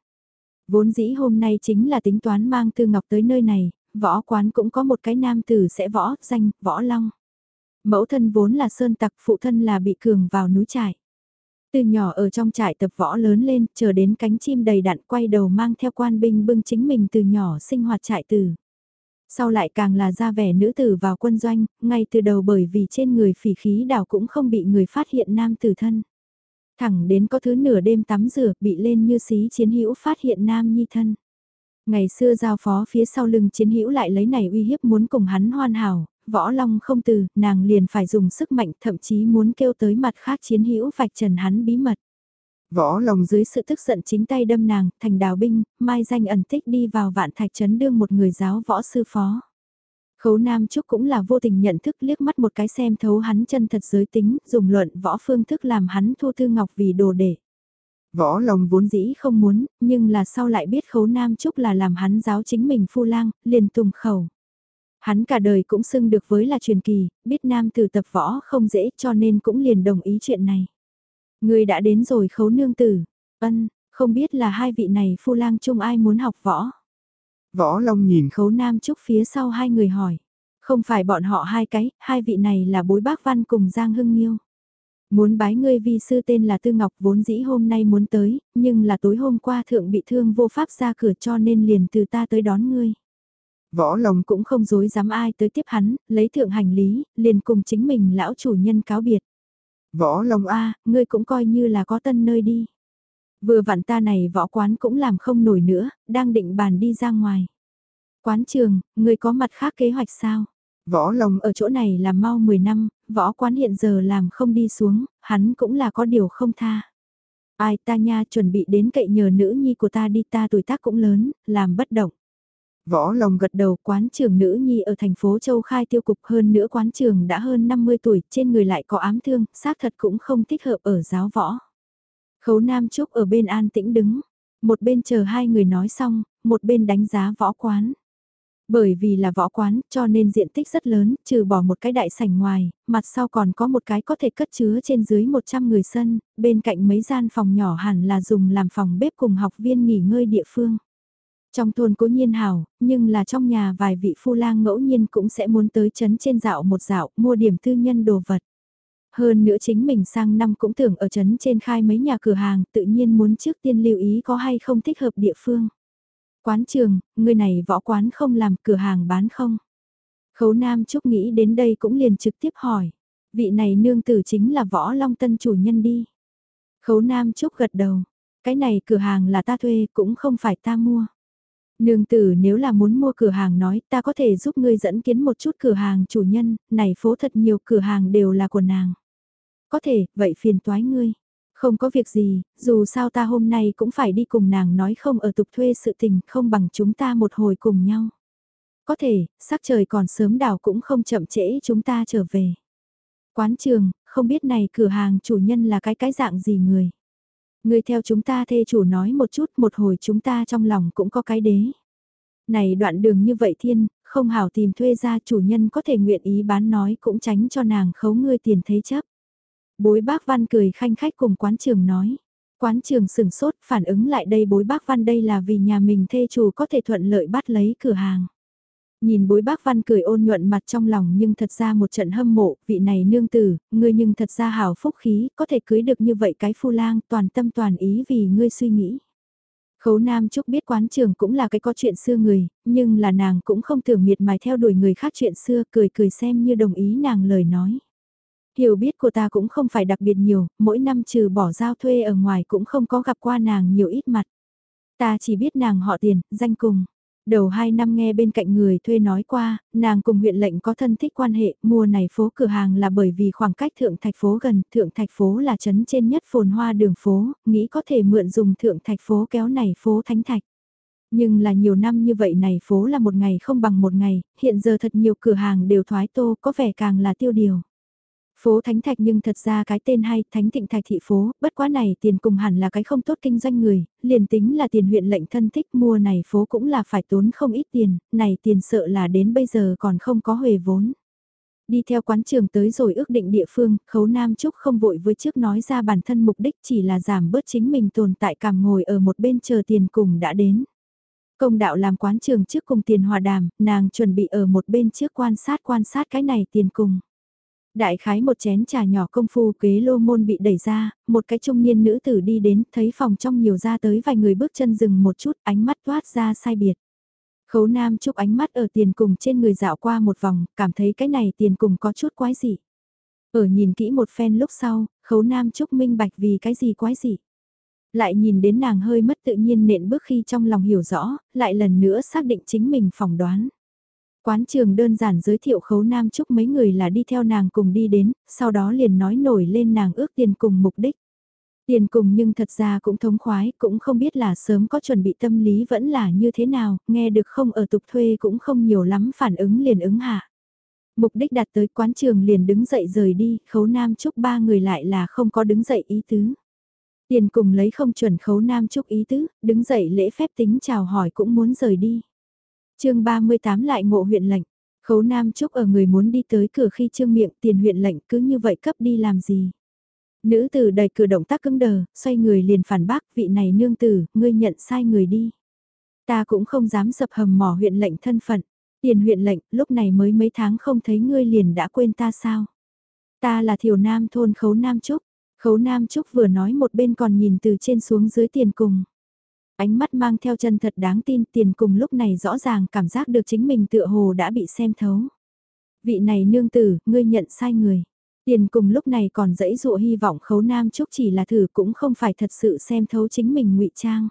Vốn dĩ hôm nay chính là tính toán mang Tư Ngọc tới nơi này, võ quán cũng có một cái nam tử sẽ võ, danh, võ long. Mẫu thân vốn là sơn tặc, phụ thân là bị cường vào núi trại. Từ nhỏ ở trong trại tập võ lớn lên, chờ đến cánh chim đầy đặn quay đầu mang theo quan binh bưng chính mình từ nhỏ sinh hoạt trại tử. Sau lại càng là ra vẻ nữ tử vào quân doanh, ngay từ đầu bởi vì trên người phỉ khí đảo cũng không bị người phát hiện nam tử thân. Thẳng đến có thứ nửa đêm tắm rửa bị lên như xí chiến hữu phát hiện nam nhi thân. Ngày xưa giao phó phía sau lưng chiến hữu lại lấy này uy hiếp muốn cùng hắn hoàn hảo, võ long không từ, nàng liền phải dùng sức mạnh thậm chí muốn kêu tới mặt khác chiến hữu vạch trần hắn bí mật. Võ Long dưới sự tức giận chính tay đâm nàng, thành đào binh, mai danh ẩn tích đi vào vạn thạch trấn đương một người giáo võ sư phó. Khấu Nam Trúc cũng là vô tình nhận thức liếc mắt một cái xem thấu hắn chân thật giới tính, dùng luận võ phương thức làm hắn thu tư ngọc vì đồ để. Võ lòng vốn dĩ không muốn, nhưng là sau lại biết khấu Nam Trúc là làm hắn giáo chính mình phu lang, liền tùng khẩu. Hắn cả đời cũng xưng được với là truyền kỳ, biết nam từ tập võ không dễ cho nên cũng liền đồng ý chuyện này. Người đã đến rồi khấu nương tử, ân, không biết là hai vị này phu lang chung ai muốn học võ. Võ Long nhìn khấu nam trúc phía sau hai người hỏi. Không phải bọn họ hai cái, hai vị này là bối bác văn cùng Giang Hưng Nhiêu. Muốn bái ngươi vi sư tên là Tư Ngọc vốn dĩ hôm nay muốn tới, nhưng là tối hôm qua thượng bị thương vô pháp ra cửa cho nên liền từ ta tới đón ngươi. Võ Long cũng không dối dám ai tới tiếp hắn, lấy thượng hành lý, liền cùng chính mình lão chủ nhân cáo biệt. Võ Long A, ngươi cũng coi như là có tân nơi đi. Vừa vặn ta này võ quán cũng làm không nổi nữa, đang định bàn đi ra ngoài. Quán trường, ngươi có mặt khác kế hoạch sao? Võ Long ở chỗ này làm mau 10 năm, võ quán hiện giờ làm không đi xuống, hắn cũng là có điều không tha. Ai ta nha chuẩn bị đến cậy nhờ nữ nhi của ta đi ta tuổi tác cũng lớn, làm bất động. Võ Long gật đầu quán trường nữ nhi ở thành phố Châu Khai tiêu cục hơn nữa quán trường đã hơn 50 tuổi, trên người lại có ám thương, xác thật cũng không thích hợp ở giáo võ. Khấu Nam Trúc ở bên an tĩnh đứng, một bên chờ hai người nói xong, một bên đánh giá võ quán. Bởi vì là võ quán, cho nên diện tích rất lớn, trừ bỏ một cái đại sảnh ngoài, mặt sau còn có một cái có thể cất chứa trên dưới 100 người sân, bên cạnh mấy gian phòng nhỏ hẳn là dùng làm phòng bếp cùng học viên nghỉ ngơi địa phương. Trong thôn cố nhiên hảo nhưng là trong nhà vài vị phu lang ngẫu nhiên cũng sẽ muốn tới chấn trên dạo một dạo, mua điểm tư nhân đồ vật. Hơn nữa chính mình sang năm cũng tưởng ở chấn trên khai mấy nhà cửa hàng, tự nhiên muốn trước tiên lưu ý có hay không thích hợp địa phương. Quán trường, người này võ quán không làm cửa hàng bán không? Khấu Nam Trúc nghĩ đến đây cũng liền trực tiếp hỏi. Vị này nương tử chính là võ long tân chủ nhân đi. Khấu Nam Trúc gật đầu. Cái này cửa hàng là ta thuê cũng không phải ta mua. Nương tử nếu là muốn mua cửa hàng nói ta có thể giúp ngươi dẫn kiến một chút cửa hàng chủ nhân, này phố thật nhiều cửa hàng đều là của nàng. Có thể, vậy phiền toái ngươi. Không có việc gì, dù sao ta hôm nay cũng phải đi cùng nàng nói không ở tục thuê sự tình không bằng chúng ta một hồi cùng nhau. Có thể, sắc trời còn sớm đảo cũng không chậm trễ chúng ta trở về. Quán trường, không biết này cửa hàng chủ nhân là cái cái dạng gì người. Người theo chúng ta thê chủ nói một chút một hồi chúng ta trong lòng cũng có cái đế. Này đoạn đường như vậy thiên, không hảo tìm thuê ra chủ nhân có thể nguyện ý bán nói cũng tránh cho nàng khấu ngươi tiền thế chấp. Bối bác văn cười khanh khách cùng quán trường nói. Quán trường sừng sốt phản ứng lại đây bối bác văn đây là vì nhà mình thê chủ có thể thuận lợi bắt lấy cửa hàng. Nhìn bối bác văn cười ôn nhuận mặt trong lòng nhưng thật ra một trận hâm mộ, vị này nương tử, ngươi nhưng thật ra hào phúc khí, có thể cưới được như vậy cái phu lang toàn tâm toàn ý vì ngươi suy nghĩ. Khấu Nam Trúc biết quán trường cũng là cái có chuyện xưa người, nhưng là nàng cũng không thường miệt mài theo đuổi người khác chuyện xưa cười cười xem như đồng ý nàng lời nói. Hiểu biết của ta cũng không phải đặc biệt nhiều, mỗi năm trừ bỏ giao thuê ở ngoài cũng không có gặp qua nàng nhiều ít mặt. Ta chỉ biết nàng họ tiền, danh cùng. Đầu hai năm nghe bên cạnh người thuê nói qua, nàng cùng huyện lệnh có thân thích quan hệ, mua này phố cửa hàng là bởi vì khoảng cách thượng thạch phố gần, thượng thạch phố là trấn trên nhất phồn hoa đường phố, nghĩ có thể mượn dùng thượng thạch phố kéo này phố thánh thạch. Nhưng là nhiều năm như vậy này phố là một ngày không bằng một ngày, hiện giờ thật nhiều cửa hàng đều thoái tô có vẻ càng là tiêu điều. Phố Thánh Thạch nhưng thật ra cái tên hay, Thánh Thịnh Thạch thị phố, bất quá này tiền cùng hẳn là cái không tốt kinh doanh người, liền tính là tiền huyện lệnh thân thích mua này phố cũng là phải tốn không ít tiền, này tiền sợ là đến bây giờ còn không có huề vốn. Đi theo quán trường tới rồi ước định địa phương, khấu Nam Trúc không vội với trước nói ra bản thân mục đích chỉ là giảm bớt chính mình tồn tại cảm ngồi ở một bên chờ tiền cùng đã đến. Công đạo làm quán trường trước cùng tiền hòa đàm, nàng chuẩn bị ở một bên trước quan sát quan sát cái này tiền cùng. Đại khái một chén trà nhỏ công phu kế lô môn bị đẩy ra, một cái trung niên nữ tử đi đến, thấy phòng trong nhiều ra tới vài người bước chân dừng một chút, ánh mắt toát ra sai biệt. Khấu Nam chúc ánh mắt ở tiền cùng trên người dạo qua một vòng, cảm thấy cái này tiền cùng có chút quái dị. Ở nhìn kỹ một phen lúc sau, khấu Nam chúc minh bạch vì cái gì quái dị. Lại nhìn đến nàng hơi mất tự nhiên nện bước khi trong lòng hiểu rõ, lại lần nữa xác định chính mình phỏng đoán. Quán trường đơn giản giới thiệu khấu nam chúc mấy người là đi theo nàng cùng đi đến, sau đó liền nói nổi lên nàng ước tiền cùng mục đích. Tiền cùng nhưng thật ra cũng thống khoái, cũng không biết là sớm có chuẩn bị tâm lý vẫn là như thế nào, nghe được không ở tục thuê cũng không nhiều lắm phản ứng liền ứng hạ. Mục đích đặt tới quán trường liền đứng dậy rời đi, khấu nam chúc ba người lại là không có đứng dậy ý tứ. Tiền cùng lấy không chuẩn khấu nam chúc ý tứ, đứng dậy lễ phép tính chào hỏi cũng muốn rời đi chương 38 lại ngộ huyện lệnh. Khấu Nam Trúc ở người muốn đi tới cửa khi trương miệng tiền huyện lệnh cứ như vậy cấp đi làm gì. Nữ tử đầy cửa động tác cứng đờ, xoay người liền phản bác vị này nương tử, ngươi nhận sai người đi. Ta cũng không dám sập hầm mỏ huyện lệnh thân phận. Tiền huyện lệnh, lúc này mới mấy tháng không thấy ngươi liền đã quên ta sao. Ta là thiểu nam thôn khấu Nam Trúc. Khấu Nam Trúc vừa nói một bên còn nhìn từ trên xuống dưới tiền cùng. Ánh mắt mang theo chân thật đáng tin tiền cùng lúc này rõ ràng cảm giác được chính mình tựa hồ đã bị xem thấu. Vị này nương tử, ngươi nhận sai người. Tiền cùng lúc này còn dẫy dụa hy vọng khấu nam chúc chỉ là thử cũng không phải thật sự xem thấu chính mình ngụy trang.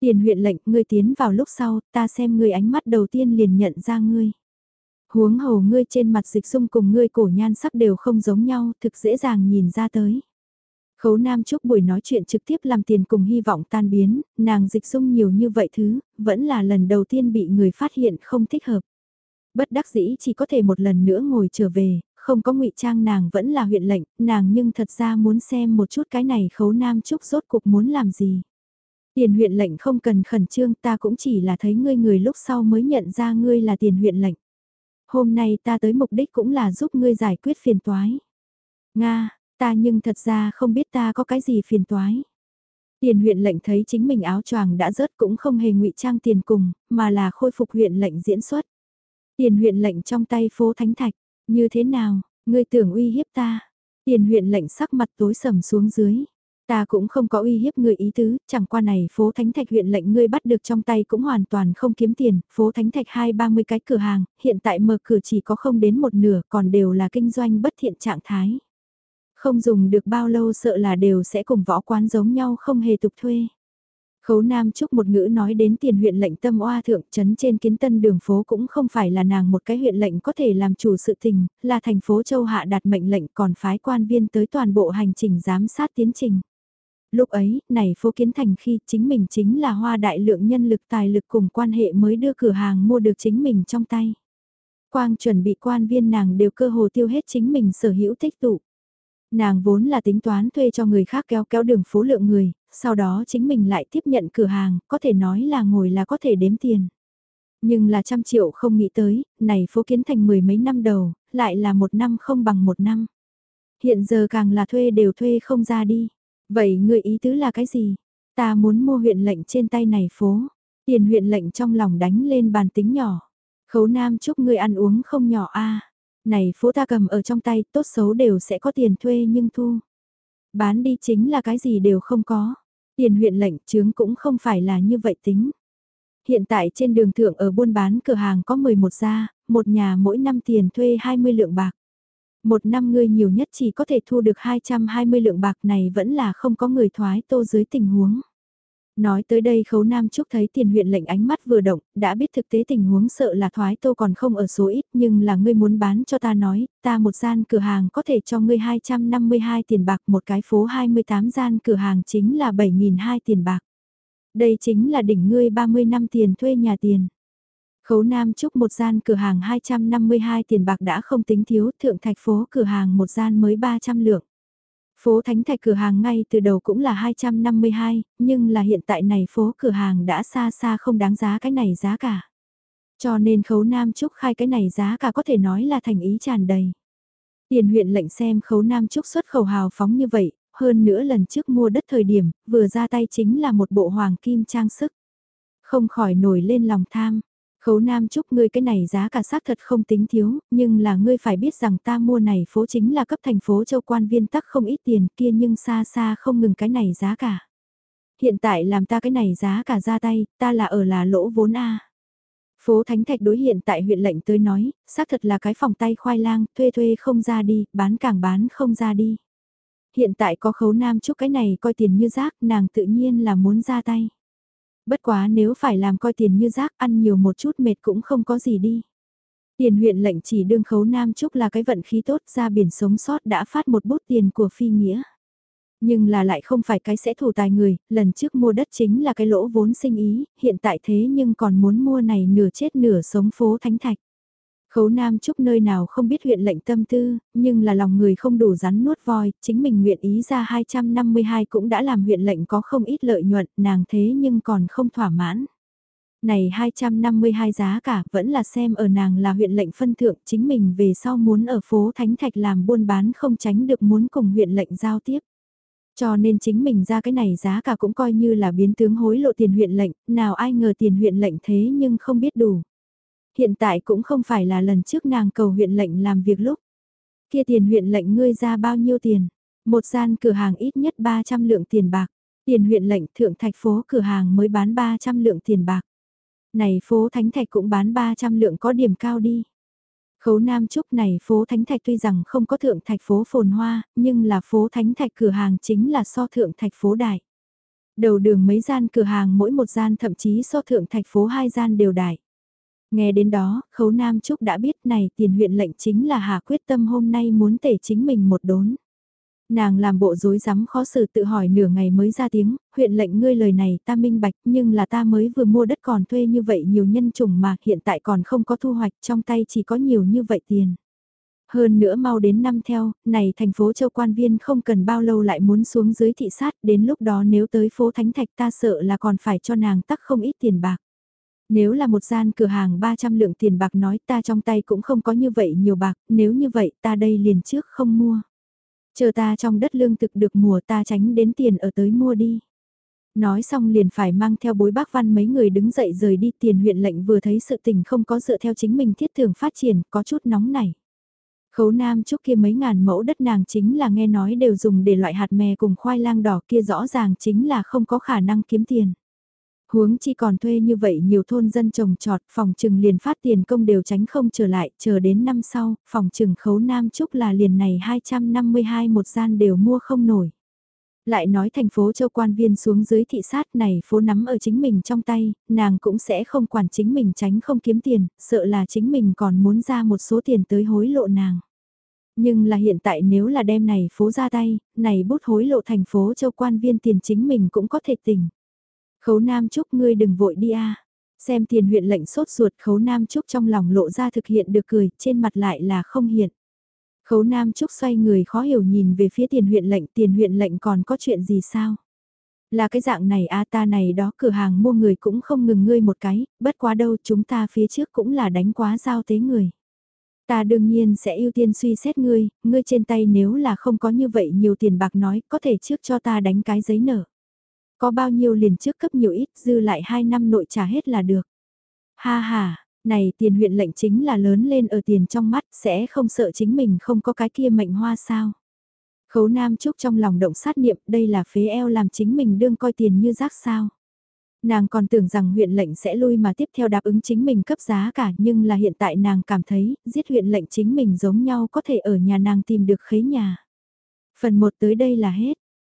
Tiền huyện lệnh, ngươi tiến vào lúc sau, ta xem ngươi ánh mắt đầu tiên liền nhận ra ngươi. Huống hồ ngươi trên mặt dịch dung cùng ngươi cổ nhan sắc đều không giống nhau, thực dễ dàng nhìn ra tới. Khấu Nam Trúc buổi nói chuyện trực tiếp làm tiền cùng hy vọng tan biến, nàng dịch dung nhiều như vậy thứ, vẫn là lần đầu tiên bị người phát hiện không thích hợp. Bất đắc dĩ chỉ có thể một lần nữa ngồi trở về, không có ngụy trang nàng vẫn là huyện lệnh, nàng nhưng thật ra muốn xem một chút cái này khấu Nam Trúc rốt cuộc muốn làm gì. Tiền huyện lệnh không cần khẩn trương ta cũng chỉ là thấy ngươi người lúc sau mới nhận ra ngươi là tiền huyện lệnh. Hôm nay ta tới mục đích cũng là giúp ngươi giải quyết phiền toái. Nga, Ta nhưng thật ra không biết ta có cái gì phiền toái. Tiền huyện lệnh thấy chính mình áo choàng đã rớt cũng không hề ngụy trang tiền cùng, mà là khôi phục huyện lệnh diễn xuất. Tiền huyện lệnh trong tay phố thánh thạch, như thế nào, ngươi tưởng uy hiếp ta. Tiền huyện lệnh sắc mặt tối sầm xuống dưới. Ta cũng không có uy hiếp người ý tứ, chẳng qua này phố Thánh Thạch huyện lệnh ngươi bắt được trong tay cũng hoàn toàn không kiếm tiền, phố Thánh Thạch hai ba mươi cái cửa hàng, hiện tại mở cửa chỉ có không đến một nửa còn đều là kinh doanh bất thiện trạng thái. Không dùng được bao lâu sợ là đều sẽ cùng võ quán giống nhau không hề tục thuê. Khấu Nam Trúc một ngữ nói đến tiền huyện lệnh tâm oa thượng trấn trên kiến tân đường phố cũng không phải là nàng một cái huyện lệnh có thể làm chủ sự tình, là thành phố Châu Hạ đạt mệnh lệnh còn phái quan viên tới toàn bộ hành trình giám sát tiến trình. Lúc ấy, này phố kiến thành khi chính mình chính là hoa đại lượng nhân lực tài lực cùng quan hệ mới đưa cửa hàng mua được chính mình trong tay. Quang chuẩn bị quan viên nàng đều cơ hồ tiêu hết chính mình sở hữu tích tụ. Nàng vốn là tính toán thuê cho người khác kéo kéo đường phố lượng người, sau đó chính mình lại tiếp nhận cửa hàng, có thể nói là ngồi là có thể đếm tiền. Nhưng là trăm triệu không nghĩ tới, này phố kiến thành mười mấy năm đầu, lại là một năm không bằng một năm. Hiện giờ càng là thuê đều thuê không ra đi. Vậy người ý tứ là cái gì? Ta muốn mua huyện lệnh trên tay này phố. Tiền huyện lệnh trong lòng đánh lên bàn tính nhỏ. Khấu Nam chúc ngươi ăn uống không nhỏ a này phố ta cầm ở trong tay, tốt xấu đều sẽ có tiền thuê nhưng thu. Bán đi chính là cái gì đều không có. Tiền huyện lệnh chướng cũng không phải là như vậy tính. Hiện tại trên đường thượng ở buôn bán cửa hàng có 11 gia, một nhà mỗi năm tiền thuê 20 lượng bạc. Một năm người nhiều nhất chỉ có thể thu được 220 lượng bạc này vẫn là không có người thoái tô dưới tình huống. Nói tới đây khấu Nam Trúc thấy tiền huyện lệnh ánh mắt vừa động, đã biết thực tế tình huống sợ là thoái tô còn không ở số ít nhưng là ngươi muốn bán cho ta nói, ta một gian cửa hàng có thể cho ngươi 252 tiền bạc một cái phố 28 gian cửa hàng chính là 7.200 tiền bạc. Đây chính là đỉnh ngươi 30 năm tiền thuê nhà tiền. Khấu Nam Trúc một gian cửa hàng 252 tiền bạc đã không tính thiếu thượng thạch phố cửa hàng một gian mới 300 lượng. Phố Thánh Thạch cửa hàng ngay từ đầu cũng là 252, nhưng là hiện tại này phố cửa hàng đã xa xa không đáng giá cái này giá cả. Cho nên khấu Nam Trúc khai cái này giá cả có thể nói là thành ý tràn đầy. Tiền huyện lệnh xem khấu Nam Trúc xuất khẩu hào phóng như vậy, hơn nữa lần trước mua đất thời điểm, vừa ra tay chính là một bộ hoàng kim trang sức. Không khỏi nổi lên lòng tham. Khấu Nam Trúc ngươi cái này giá cả xác thật không tính thiếu, nhưng là ngươi phải biết rằng ta mua này phố chính là cấp thành phố châu quan viên tắc không ít tiền kia nhưng xa xa không ngừng cái này giá cả. Hiện tại làm ta cái này giá cả ra tay, ta là ở là lỗ vốn A. Phố Thánh Thạch đối hiện tại huyện lệnh tới nói, xác thật là cái phòng tay khoai lang, thuê thuê không ra đi, bán càng bán không ra đi. Hiện tại có khấu nam chúc cái này coi tiền như rác, nàng tự nhiên là muốn ra tay. Bất quá nếu phải làm coi tiền như rác ăn nhiều một chút mệt cũng không có gì đi. Tiền huyện lệnh chỉ đương khấu nam Trúc là cái vận khí tốt ra biển sống sót đã phát một bút tiền của phi nghĩa. Nhưng là lại không phải cái sẽ thủ tài người, lần trước mua đất chính là cái lỗ vốn sinh ý, hiện tại thế nhưng còn muốn mua này nửa chết nửa sống phố Thánh Thạch. Khấu Nam Trúc nơi nào không biết huyện lệnh tâm tư, nhưng là lòng người không đủ rắn nuốt voi, chính mình nguyện ý ra 252 cũng đã làm huyện lệnh có không ít lợi nhuận, nàng thế nhưng còn không thỏa mãn. Này 252 giá cả vẫn là xem ở nàng là huyện lệnh phân thượng chính mình về sau muốn ở phố Thánh Thạch làm buôn bán không tránh được muốn cùng huyện lệnh giao tiếp. Cho nên chính mình ra cái này giá cả cũng coi như là biến tướng hối lộ tiền huyện lệnh, nào ai ngờ tiền huyện lệnh thế nhưng không biết đủ. Hiện tại cũng không phải là lần trước nàng cầu huyện lệnh làm việc lúc. Kia tiền huyện lệnh ngươi ra bao nhiêu tiền? Một gian cửa hàng ít nhất 300 lượng tiền bạc. Tiền huyện lệnh thượng thạch phố cửa hàng mới bán 300 lượng tiền bạc. Này phố Thánh Thạch cũng bán 300 lượng có điểm cao đi. Khấu Nam Trúc này phố Thánh Thạch tuy rằng không có thượng thạch phố phồn hoa, nhưng là phố Thánh Thạch cửa hàng chính là so thượng thạch phố đại. Đầu đường mấy gian cửa hàng mỗi một gian thậm chí so thượng thạch phố hai gian đều đại. Nghe đến đó, Khấu Nam Trúc đã biết này tiền huyện lệnh chính là Hà quyết tâm hôm nay muốn tể chính mình một đốn. Nàng làm bộ dối rắm khó xử tự hỏi nửa ngày mới ra tiếng, huyện lệnh ngươi lời này ta minh bạch nhưng là ta mới vừa mua đất còn thuê như vậy nhiều nhân chủng mà hiện tại còn không có thu hoạch trong tay chỉ có nhiều như vậy tiền. Hơn nữa mau đến năm theo, này thành phố châu quan viên không cần bao lâu lại muốn xuống dưới thị sát, đến lúc đó nếu tới phố Thánh Thạch ta sợ là còn phải cho nàng tắc không ít tiền bạc. Nếu là một gian cửa hàng 300 lượng tiền bạc nói ta trong tay cũng không có như vậy nhiều bạc, nếu như vậy ta đây liền trước không mua. Chờ ta trong đất lương thực được mùa ta tránh đến tiền ở tới mua đi. Nói xong liền phải mang theo bối bác văn mấy người đứng dậy rời đi tiền huyện lệnh vừa thấy sự tình không có dựa theo chính mình thiết thường phát triển, có chút nóng này. Khấu Nam Trúc kia mấy ngàn mẫu đất nàng chính là nghe nói đều dùng để loại hạt mè cùng khoai lang đỏ kia rõ ràng chính là không có khả năng kiếm tiền. Huống chi còn thuê như vậy nhiều thôn dân trồng trọt, phòng trừng liền phát tiền công đều tránh không trở lại, chờ đến năm sau, phòng trừng khấu Nam Trúc là liền này 252 một gian đều mua không nổi. Lại nói thành phố châu quan viên xuống dưới thị sát này phố nắm ở chính mình trong tay, nàng cũng sẽ không quản chính mình tránh không kiếm tiền, sợ là chính mình còn muốn ra một số tiền tới hối lộ nàng. Nhưng là hiện tại nếu là đem này phố ra tay, này bút hối lộ thành phố châu quan viên tiền chính mình cũng có thể tỉnh. Khấu Nam Trúc ngươi đừng vội đi a. Xem tiền huyện lệnh sốt ruột khấu Nam Trúc trong lòng lộ ra thực hiện được cười, trên mặt lại là không hiện. Khấu Nam Trúc xoay người khó hiểu nhìn về phía tiền huyện lệnh, tiền huyện lệnh còn có chuyện gì sao? Là cái dạng này a ta này đó cửa hàng mua người cũng không ngừng ngươi một cái, bất quá đâu chúng ta phía trước cũng là đánh quá giao tế người. Ta đương nhiên sẽ ưu tiên suy xét ngươi, ngươi trên tay nếu là không có như vậy nhiều tiền bạc nói có thể trước cho ta đánh cái giấy nợ. Có bao nhiêu liền trước cấp nhiều ít dư lại 2 năm nội trả hết là được. Ha ha, này tiền huyện lệnh chính là lớn lên ở tiền trong mắt sẽ không sợ chính mình không có cái kia mệnh hoa sao. Khấu Nam Trúc trong lòng động sát niệm đây là phế eo làm chính mình đương coi tiền như rác sao. Nàng còn tưởng rằng huyện lệnh sẽ lui mà tiếp theo đáp ứng chính mình cấp giá cả nhưng là hiện tại nàng cảm thấy giết huyện lệnh chính mình giống nhau có thể ở nhà nàng tìm được khế nhà. Phần 1 tới đây là hết.